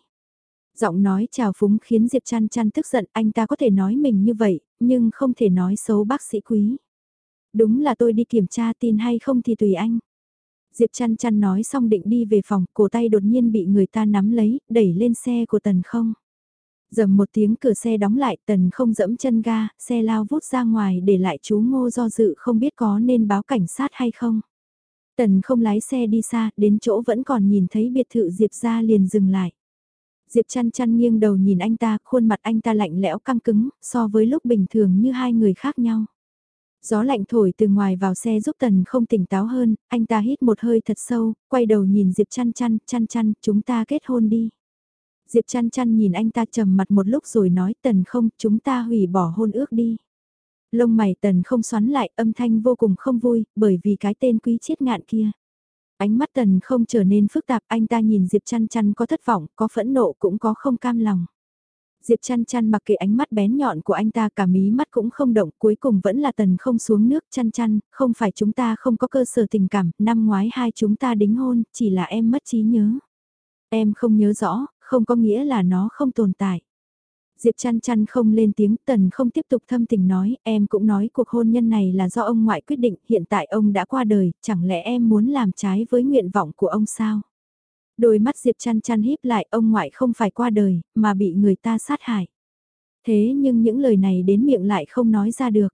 S1: Giọng nói chào phúng khiến Diệp chăn chăn tức giận anh ta có thể nói mình như vậy, nhưng không thể nói xấu bác sĩ quý. Đúng là tôi đi kiểm tra tin hay không thì tùy anh. Diệp chăn chăn nói xong định đi về phòng, cổ tay đột nhiên bị người ta nắm lấy, đẩy lên xe của tần không. Dầm một tiếng cửa xe đóng lại tần không dẫm chân ga, xe lao vút ra ngoài để lại chú ngô do dự không biết có nên báo cảnh sát hay không. Tần không lái xe đi xa, đến chỗ vẫn còn nhìn thấy biệt thự Diệp ra liền dừng lại. Diệp chăn chăn nghiêng đầu nhìn anh ta, khuôn mặt anh ta lạnh lẽo căng cứng, so với lúc bình thường như hai người khác nhau. Gió lạnh thổi từ ngoài vào xe giúp Tần không tỉnh táo hơn, anh ta hít một hơi thật sâu, quay đầu nhìn Diệp chăn chăn, chăn chăn, chúng ta kết hôn đi. Diệp chăn chăn nhìn anh ta trầm mặt một lúc rồi nói Tần không, chúng ta hủy bỏ hôn ước đi. Lông mày Tần không xoắn lại âm thanh vô cùng không vui, bởi vì cái tên quý chiết ngạn kia. Ánh mắt Tần không trở nên phức tạp, anh ta nhìn Diệp chăn chăn có thất vọng, có phẫn nộ cũng có không cam lòng. Diệp chăn chăn mặc kệ ánh mắt bén nhọn của anh ta cả mí mắt cũng không động, cuối cùng vẫn là tần không xuống nước chăn chăn, không phải chúng ta không có cơ sở tình cảm, năm ngoái hai chúng ta đính hôn, chỉ là em mất trí nhớ. Em không nhớ rõ, không có nghĩa là nó không tồn tại. Diệp chăn chăn không lên tiếng, tần không tiếp tục thâm tình nói, em cũng nói cuộc hôn nhân này là do ông ngoại quyết định, hiện tại ông đã qua đời, chẳng lẽ em muốn làm trái với nguyện vọng của ông sao? Đôi mắt Diệp chăn chăn híp lại ông ngoại không phải qua đời, mà bị người ta sát hại. Thế nhưng những lời này đến miệng lại không nói ra được.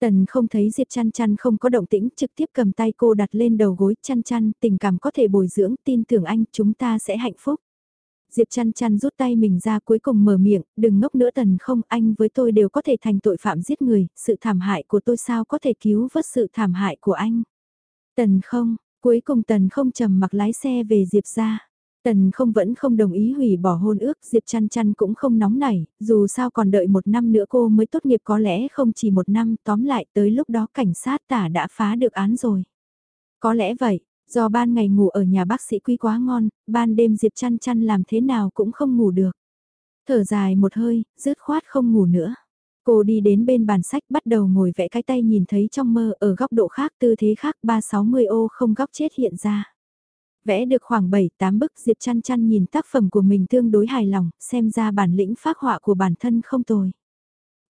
S1: Tần không thấy Diệp chăn chăn không có động tĩnh, trực tiếp cầm tay cô đặt lên đầu gối chăn chăn, tình cảm có thể bồi dưỡng, tin tưởng anh, chúng ta sẽ hạnh phúc. Diệp chăn chăn rút tay mình ra cuối cùng mở miệng, đừng ngốc nữa tần không, anh với tôi đều có thể thành tội phạm giết người, sự thảm hại của tôi sao có thể cứu vớt sự thảm hại của anh. Tần không, Cuối cùng Tần không trầm mặc lái xe về Diệp ra. Tần không vẫn không đồng ý hủy bỏ hôn ước, Diệp chăn chăn cũng không nóng nảy, dù sao còn đợi một năm nữa cô mới tốt nghiệp có lẽ không chỉ một năm, tóm lại tới lúc đó cảnh sát tả đã phá được án rồi. Có lẽ vậy, do ban ngày ngủ ở nhà bác sĩ quý quá ngon, ban đêm Diệp chăn chăn làm thế nào cũng không ngủ được. Thở dài một hơi, rứt khoát không ngủ nữa. Cô đi đến bên bàn sách bắt đầu ngồi vẽ cái tay nhìn thấy trong mơ ở góc độ khác tư thế khác 360 ô không góc chết hiện ra. Vẽ được khoảng 7-8 bức Diệp chăn chăn nhìn tác phẩm của mình tương đối hài lòng, xem ra bản lĩnh phác họa của bản thân không tồi.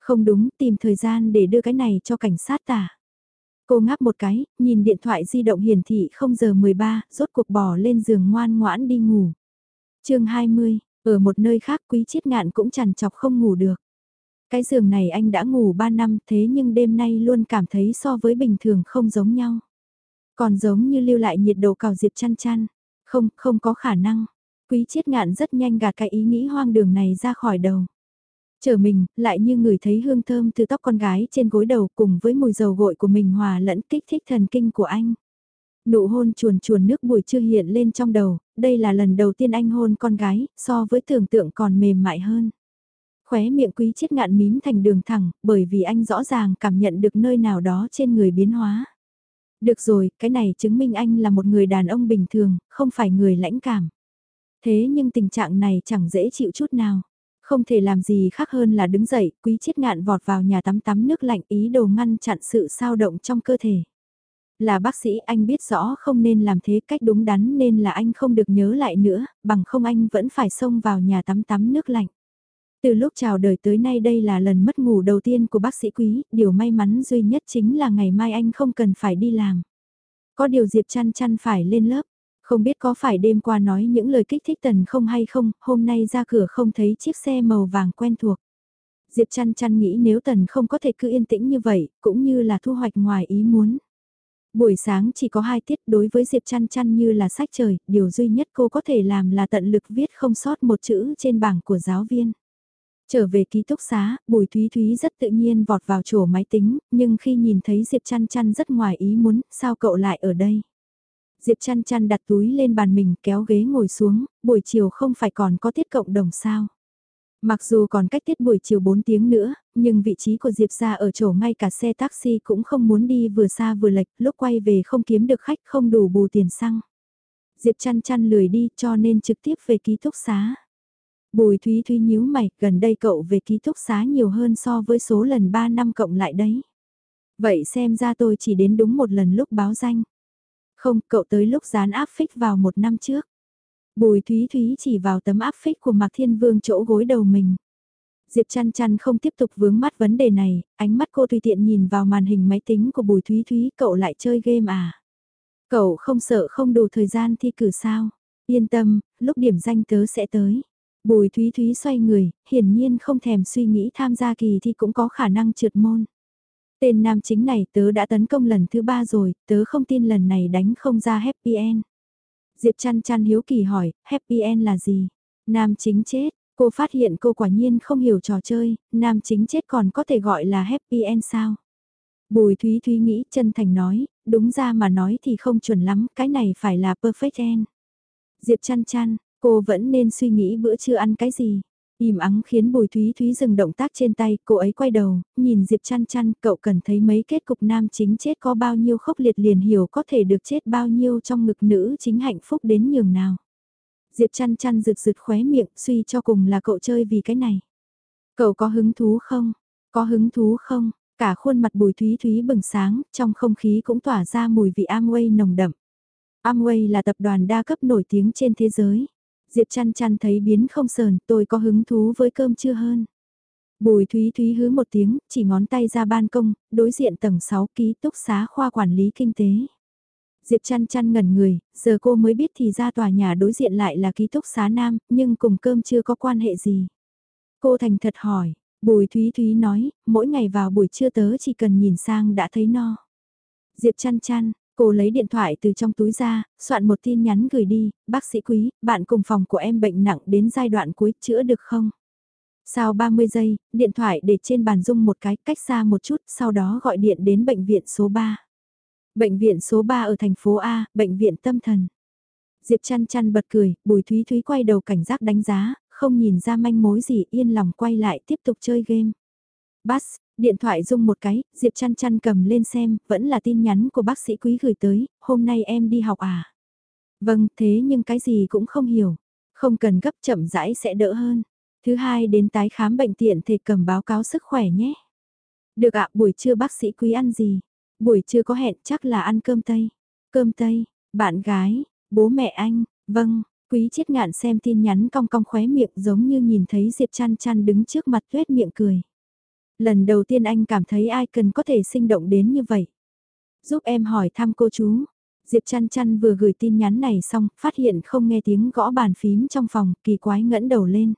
S1: Không đúng, tìm thời gian để đưa cái này cho cảnh sát tả. Cô ngáp một cái, nhìn điện thoại di động hiển thị 0 giờ 13, rốt cuộc bỏ lên giường ngoan ngoãn đi ngủ. chương 20, ở một nơi khác quý chiết ngạn cũng chằn chọc không ngủ được. Cái giường này anh đã ngủ 3 năm thế nhưng đêm nay luôn cảm thấy so với bình thường không giống nhau. Còn giống như lưu lại nhiệt độ cào diệp chăn chăn. Không, không có khả năng. Quý chiết ngạn rất nhanh gạt cái ý nghĩ hoang đường này ra khỏi đầu. Chờ mình, lại như người thấy hương thơm từ tóc con gái trên gối đầu cùng với mùi dầu gội của mình hòa lẫn kích thích thần kinh của anh. Nụ hôn chuồn chuồn nước buổi chưa hiện lên trong đầu, đây là lần đầu tiên anh hôn con gái, so với tưởng tượng còn mềm mại hơn. Khóe miệng quý chết ngạn mím thành đường thẳng, bởi vì anh rõ ràng cảm nhận được nơi nào đó trên người biến hóa. Được rồi, cái này chứng minh anh là một người đàn ông bình thường, không phải người lãnh cảm. Thế nhưng tình trạng này chẳng dễ chịu chút nào. Không thể làm gì khác hơn là đứng dậy, quý chiết ngạn vọt vào nhà tắm tắm nước lạnh ý đồ ngăn chặn sự sao động trong cơ thể. Là bác sĩ anh biết rõ không nên làm thế cách đúng đắn nên là anh không được nhớ lại nữa, bằng không anh vẫn phải xông vào nhà tắm tắm nước lạnh. Từ lúc chào đời tới nay đây là lần mất ngủ đầu tiên của bác sĩ quý, điều may mắn duy nhất chính là ngày mai anh không cần phải đi làm. Có điều Diệp chăn chăn phải lên lớp, không biết có phải đêm qua nói những lời kích thích tần không hay không, hôm nay ra cửa không thấy chiếc xe màu vàng quen thuộc. Diệp chăn chăn nghĩ nếu tần không có thể cứ yên tĩnh như vậy, cũng như là thu hoạch ngoài ý muốn. Buổi sáng chỉ có hai tiết đối với Diệp chăn chăn như là sách trời, điều duy nhất cô có thể làm là tận lực viết không sót một chữ trên bảng của giáo viên. Trở về ký túc xá, Bùi Thúy Thúy rất tự nhiên vọt vào chỗ máy tính, nhưng khi nhìn thấy Diệp Chăn Chăn rất ngoài ý muốn, sao cậu lại ở đây? Diệp Chăn Chăn đặt túi lên bàn mình kéo ghế ngồi xuống, buổi chiều không phải còn có tiết cộng đồng sao? Mặc dù còn cách tiết buổi chiều 4 tiếng nữa, nhưng vị trí của Diệp ra ở chỗ ngay cả xe taxi cũng không muốn đi vừa xa vừa lệch, lúc quay về không kiếm được khách không đủ bù tiền xăng. Diệp chăn chăn lười đi cho nên trực tiếp về ký túc xá. Bùi Thúy Thúy nhíu mày, gần đây cậu về ký túc xá nhiều hơn so với số lần 3 năm cộng lại đấy. Vậy xem ra tôi chỉ đến đúng một lần lúc báo danh. Không, cậu tới lúc dán áp phích vào một năm trước. Bùi Thúy Thúy chỉ vào tấm áp phích của Mạc Thiên Vương chỗ gối đầu mình. Diệp chăn chăn không tiếp tục vướng mắt vấn đề này, ánh mắt cô tùy tiện nhìn vào màn hình máy tính của Bùi Thúy Thúy, cậu lại chơi game à? Cậu không sợ không đủ thời gian thi cử sao? Yên tâm, lúc điểm danh tớ sẽ tới. Bùi Thúy Thúy xoay người, hiển nhiên không thèm suy nghĩ tham gia kỳ thi cũng có khả năng trượt môn. Tên nam chính này tớ đã tấn công lần thứ ba rồi, tớ không tin lần này đánh không ra happy end. Diệp chăn chăn hiếu kỳ hỏi, happy end là gì? Nam chính chết, cô phát hiện cô quả nhiên không hiểu trò chơi, nam chính chết còn có thể gọi là happy end sao? Bùi Thúy Thúy nghĩ chân thành nói, đúng ra mà nói thì không chuẩn lắm, cái này phải là perfect end. Diệp chăn chăn, cô vẫn nên suy nghĩ bữa trưa ăn cái gì. Im ắng khiến Bùi Thúy Thúy dừng động tác trên tay, cô ấy quay đầu, nhìn Diệp chăn chăn, cậu cần thấy mấy kết cục nam chính chết có bao nhiêu khốc liệt liền hiểu có thể được chết bao nhiêu trong ngực nữ chính hạnh phúc đến nhường nào. Diệp chăn chăn rực rực khóe miệng, suy cho cùng là cậu chơi vì cái này. Cậu có hứng thú không? Có hứng thú không? Cả khuôn mặt Bùi Thúy Thúy bừng sáng, trong không khí cũng tỏa ra mùi vị Amway nồng đậm. Amway là tập đoàn đa cấp nổi tiếng trên thế giới. Diệp chăn chăn thấy biến không sờn, tôi có hứng thú với cơm chưa hơn. Bùi Thúy Thúy hứ một tiếng, chỉ ngón tay ra ban công, đối diện tầng 6 ký túc xá khoa quản lý kinh tế. Diệp chăn chăn ngẩn người, giờ cô mới biết thì ra tòa nhà đối diện lại là ký túc xá nam, nhưng cùng cơm chưa có quan hệ gì. Cô thành thật hỏi, Bùi Thúy Thúy nói, mỗi ngày vào buổi trưa tớ chỉ cần nhìn sang đã thấy no. Diệp chăn chăn, Cô lấy điện thoại từ trong túi ra, soạn một tin nhắn gửi đi, bác sĩ quý, bạn cùng phòng của em bệnh nặng đến giai đoạn cuối, chữa được không? Sau 30 giây, điện thoại để trên bàn dung một cái, cách xa một chút, sau đó gọi điện đến bệnh viện số 3. Bệnh viện số 3 ở thành phố A, bệnh viện tâm thần. Diệp chăn chăn bật cười, bùi thúy thúy quay đầu cảnh giác đánh giá, không nhìn ra manh mối gì yên lòng quay lại tiếp tục chơi game. Bas, Điện thoại rung một cái, Diệp chăn chăn cầm lên xem, vẫn là tin nhắn của bác sĩ quý gửi tới, hôm nay em đi học à? Vâng, thế nhưng cái gì cũng không hiểu. Không cần gấp chậm rãi sẽ đỡ hơn. Thứ hai đến tái khám bệnh tiện thì cầm báo cáo sức khỏe nhé. Được ạ, buổi trưa bác sĩ quý ăn gì? Buổi trưa có hẹn chắc là ăn cơm Tây. Cơm Tây, bạn gái, bố mẹ anh, vâng, quý chiết ngạn xem tin nhắn cong cong khóe miệng giống như nhìn thấy Diệp chăn chăn đứng trước mặt tuyết miệng cười. Lần đầu tiên anh cảm thấy ai cần có thể sinh động đến như vậy. Giúp em hỏi thăm cô chú. Diệp chăn chăn vừa gửi tin nhắn này xong, phát hiện không nghe tiếng gõ bàn phím trong phòng, kỳ quái ngẩng đầu lên.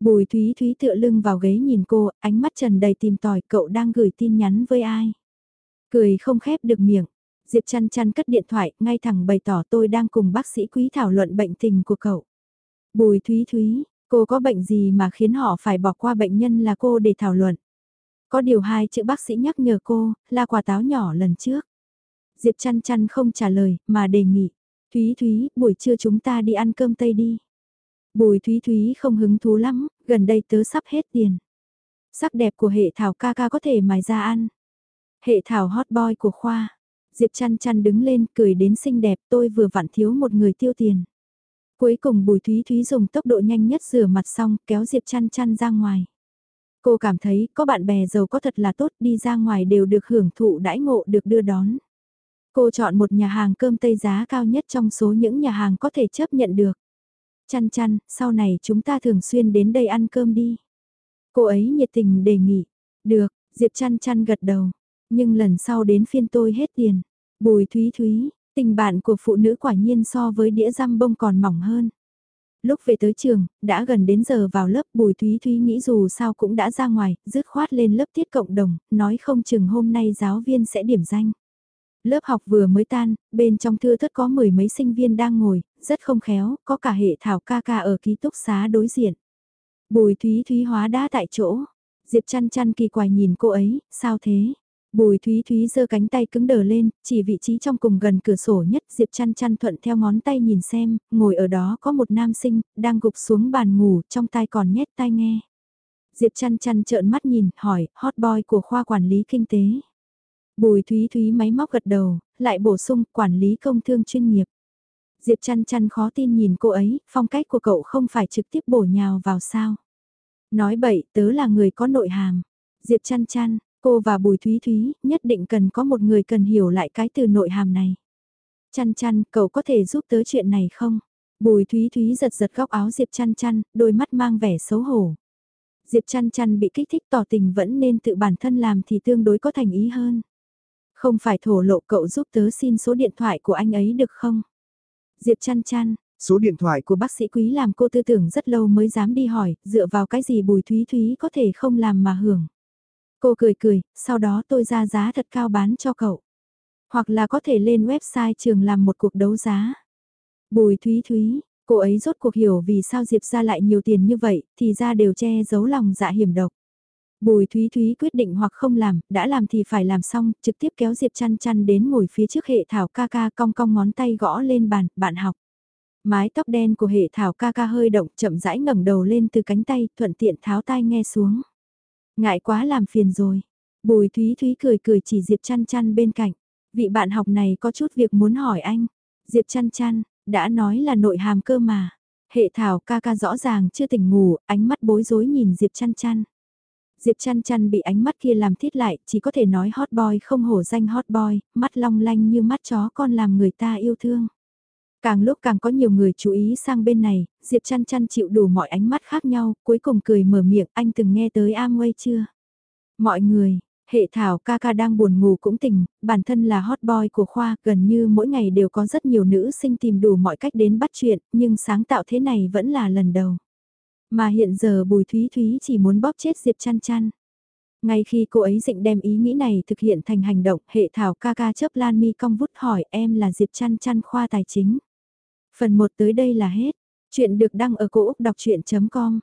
S1: Bùi Thúy Thúy tựa lưng vào ghế nhìn cô, ánh mắt trần đầy tìm tòi cậu đang gửi tin nhắn với ai. Cười không khép được miệng. Diệp chăn chăn cất điện thoại, ngay thẳng bày tỏ tôi đang cùng bác sĩ quý thảo luận bệnh tình của cậu. Bùi Thúy Thúy, cô có bệnh gì mà khiến họ phải bỏ qua bệnh nhân là cô để thảo luận. Có điều hai chữ bác sĩ nhắc nhở cô, là quả táo nhỏ lần trước. Diệp chăn chăn không trả lời, mà đề nghị. Thúy Thúy, buổi trưa chúng ta đi ăn cơm Tây đi. Bùi Thúy Thúy không hứng thú lắm, gần đây tớ sắp hết tiền. Sắc đẹp của hệ thảo ca ca có thể mài ra ăn. Hệ thảo hot boy của khoa. Diệp chăn chăn đứng lên cười đến xinh đẹp tôi vừa vặn thiếu một người tiêu tiền. Cuối cùng Bùi Thúy Thúy dùng tốc độ nhanh nhất rửa mặt xong kéo Diệp chăn chăn ra ngoài. Cô cảm thấy có bạn bè giàu có thật là tốt đi ra ngoài đều được hưởng thụ đãi ngộ được đưa đón. Cô chọn một nhà hàng cơm Tây giá cao nhất trong số những nhà hàng có thể chấp nhận được. Chăn chăn, sau này chúng ta thường xuyên đến đây ăn cơm đi. Cô ấy nhiệt tình đề nghị. Được, Diệp chăn chăn gật đầu. Nhưng lần sau đến phiên tôi hết tiền. Bùi thúy thúy, tình bạn của phụ nữ quả nhiên so với đĩa răm bông còn mỏng hơn. Lúc về tới trường, đã gần đến giờ vào lớp Bùi Thúy Thúy nghĩ dù sao cũng đã ra ngoài, dứt khoát lên lớp tiết cộng đồng, nói không chừng hôm nay giáo viên sẽ điểm danh. Lớp học vừa mới tan, bên trong thư thất có mười mấy sinh viên đang ngồi, rất không khéo, có cả hệ thảo ca ca ở ký túc xá đối diện. Bùi Thúy Thúy hóa đá tại chỗ. Diệp chăn chăn kỳ quài nhìn cô ấy, sao thế? Bùi Thúy Thúy giơ cánh tay cứng đờ lên, chỉ vị trí trong cùng gần cửa sổ nhất Diệp chăn chăn thuận theo ngón tay nhìn xem, ngồi ở đó có một nam sinh, đang gục xuống bàn ngủ, trong tay còn nhét tai nghe. Diệp chăn chăn trợn mắt nhìn, hỏi, hot boy của khoa quản lý kinh tế. Bùi Thúy Thúy máy móc gật đầu, lại bổ sung quản lý công thương chuyên nghiệp. Diệp chăn chăn khó tin nhìn cô ấy, phong cách của cậu không phải trực tiếp bổ nhào vào sao. Nói bậy, tớ là người có nội hàm. Diệp chăn chăn, Cô và Bùi Thúy Thúy nhất định cần có một người cần hiểu lại cái từ nội hàm này. Chăn chăn, cậu có thể giúp tớ chuyện này không? Bùi Thúy Thúy giật giật góc áo Diệp chăn chăn, đôi mắt mang vẻ xấu hổ. Diệp chăn chăn bị kích thích tỏ tình vẫn nên tự bản thân làm thì tương đối có thành ý hơn. Không phải thổ lộ cậu giúp tớ xin số điện thoại của anh ấy được không? Diệp chăn chăn,
S2: Số điện thoại
S1: của bác sĩ quý làm cô tư tưởng rất lâu mới dám đi hỏi, dựa vào cái gì Bùi Thúy Thúy có thể không làm mà hưởng. Cô cười cười, sau đó tôi ra giá thật cao bán cho cậu. Hoặc là có thể lên website trường làm một cuộc đấu giá. Bùi Thúy Thúy, cô ấy rốt cuộc hiểu vì sao Diệp ra lại nhiều tiền như vậy, thì ra đều che giấu lòng dạ hiểm độc. Bùi Thúy Thúy quyết định hoặc không làm, đã làm thì phải làm xong, trực tiếp kéo Diệp chăn chăn đến ngồi phía trước hệ thảo ca ca cong cong ngón tay gõ lên bàn, bạn học. Mái tóc đen của hệ thảo ca ca hơi động chậm rãi ngẩng đầu lên từ cánh tay, thuận tiện tháo tai nghe xuống. Ngại quá làm phiền rồi. Bùi Thúy Thúy cười cười chỉ Diệp chăn chăn bên cạnh. Vị bạn học này có chút việc muốn hỏi anh. Diệp chăn chăn, đã nói là nội hàm cơ mà. Hệ thảo ca ca rõ ràng chưa tỉnh ngủ, ánh mắt bối rối nhìn Diệp chăn chăn. Diệp chăn chăn bị ánh mắt kia làm thiết lại, chỉ có thể nói hot boy không hổ danh hot boy, mắt long lanh như mắt chó con làm người ta yêu thương. Càng lúc càng có nhiều người chú ý sang bên này, Diệp chăn chăn chịu đủ mọi ánh mắt khác nhau, cuối cùng cười mở miệng anh từng nghe tới Amway chưa? Mọi người, hệ thảo ca ca đang buồn ngủ cũng tỉnh, bản thân là hot boy của khoa, gần như mỗi ngày đều có rất nhiều nữ sinh tìm đủ mọi cách đến bắt chuyện, nhưng sáng tạo thế này vẫn là lần đầu. Mà hiện giờ Bùi Thúy Thúy chỉ muốn bóp chết Diệp chăn chăn. Ngay khi cô ấy định đem ý nghĩ này thực hiện thành hành động, hệ thảo ca ca chớp lan mi cong vút hỏi em là Diệp chăn chăn khoa tài chính. Phần 1 tới đây là hết. Chuyện được đăng ở cổ Úc đọc chuyện.com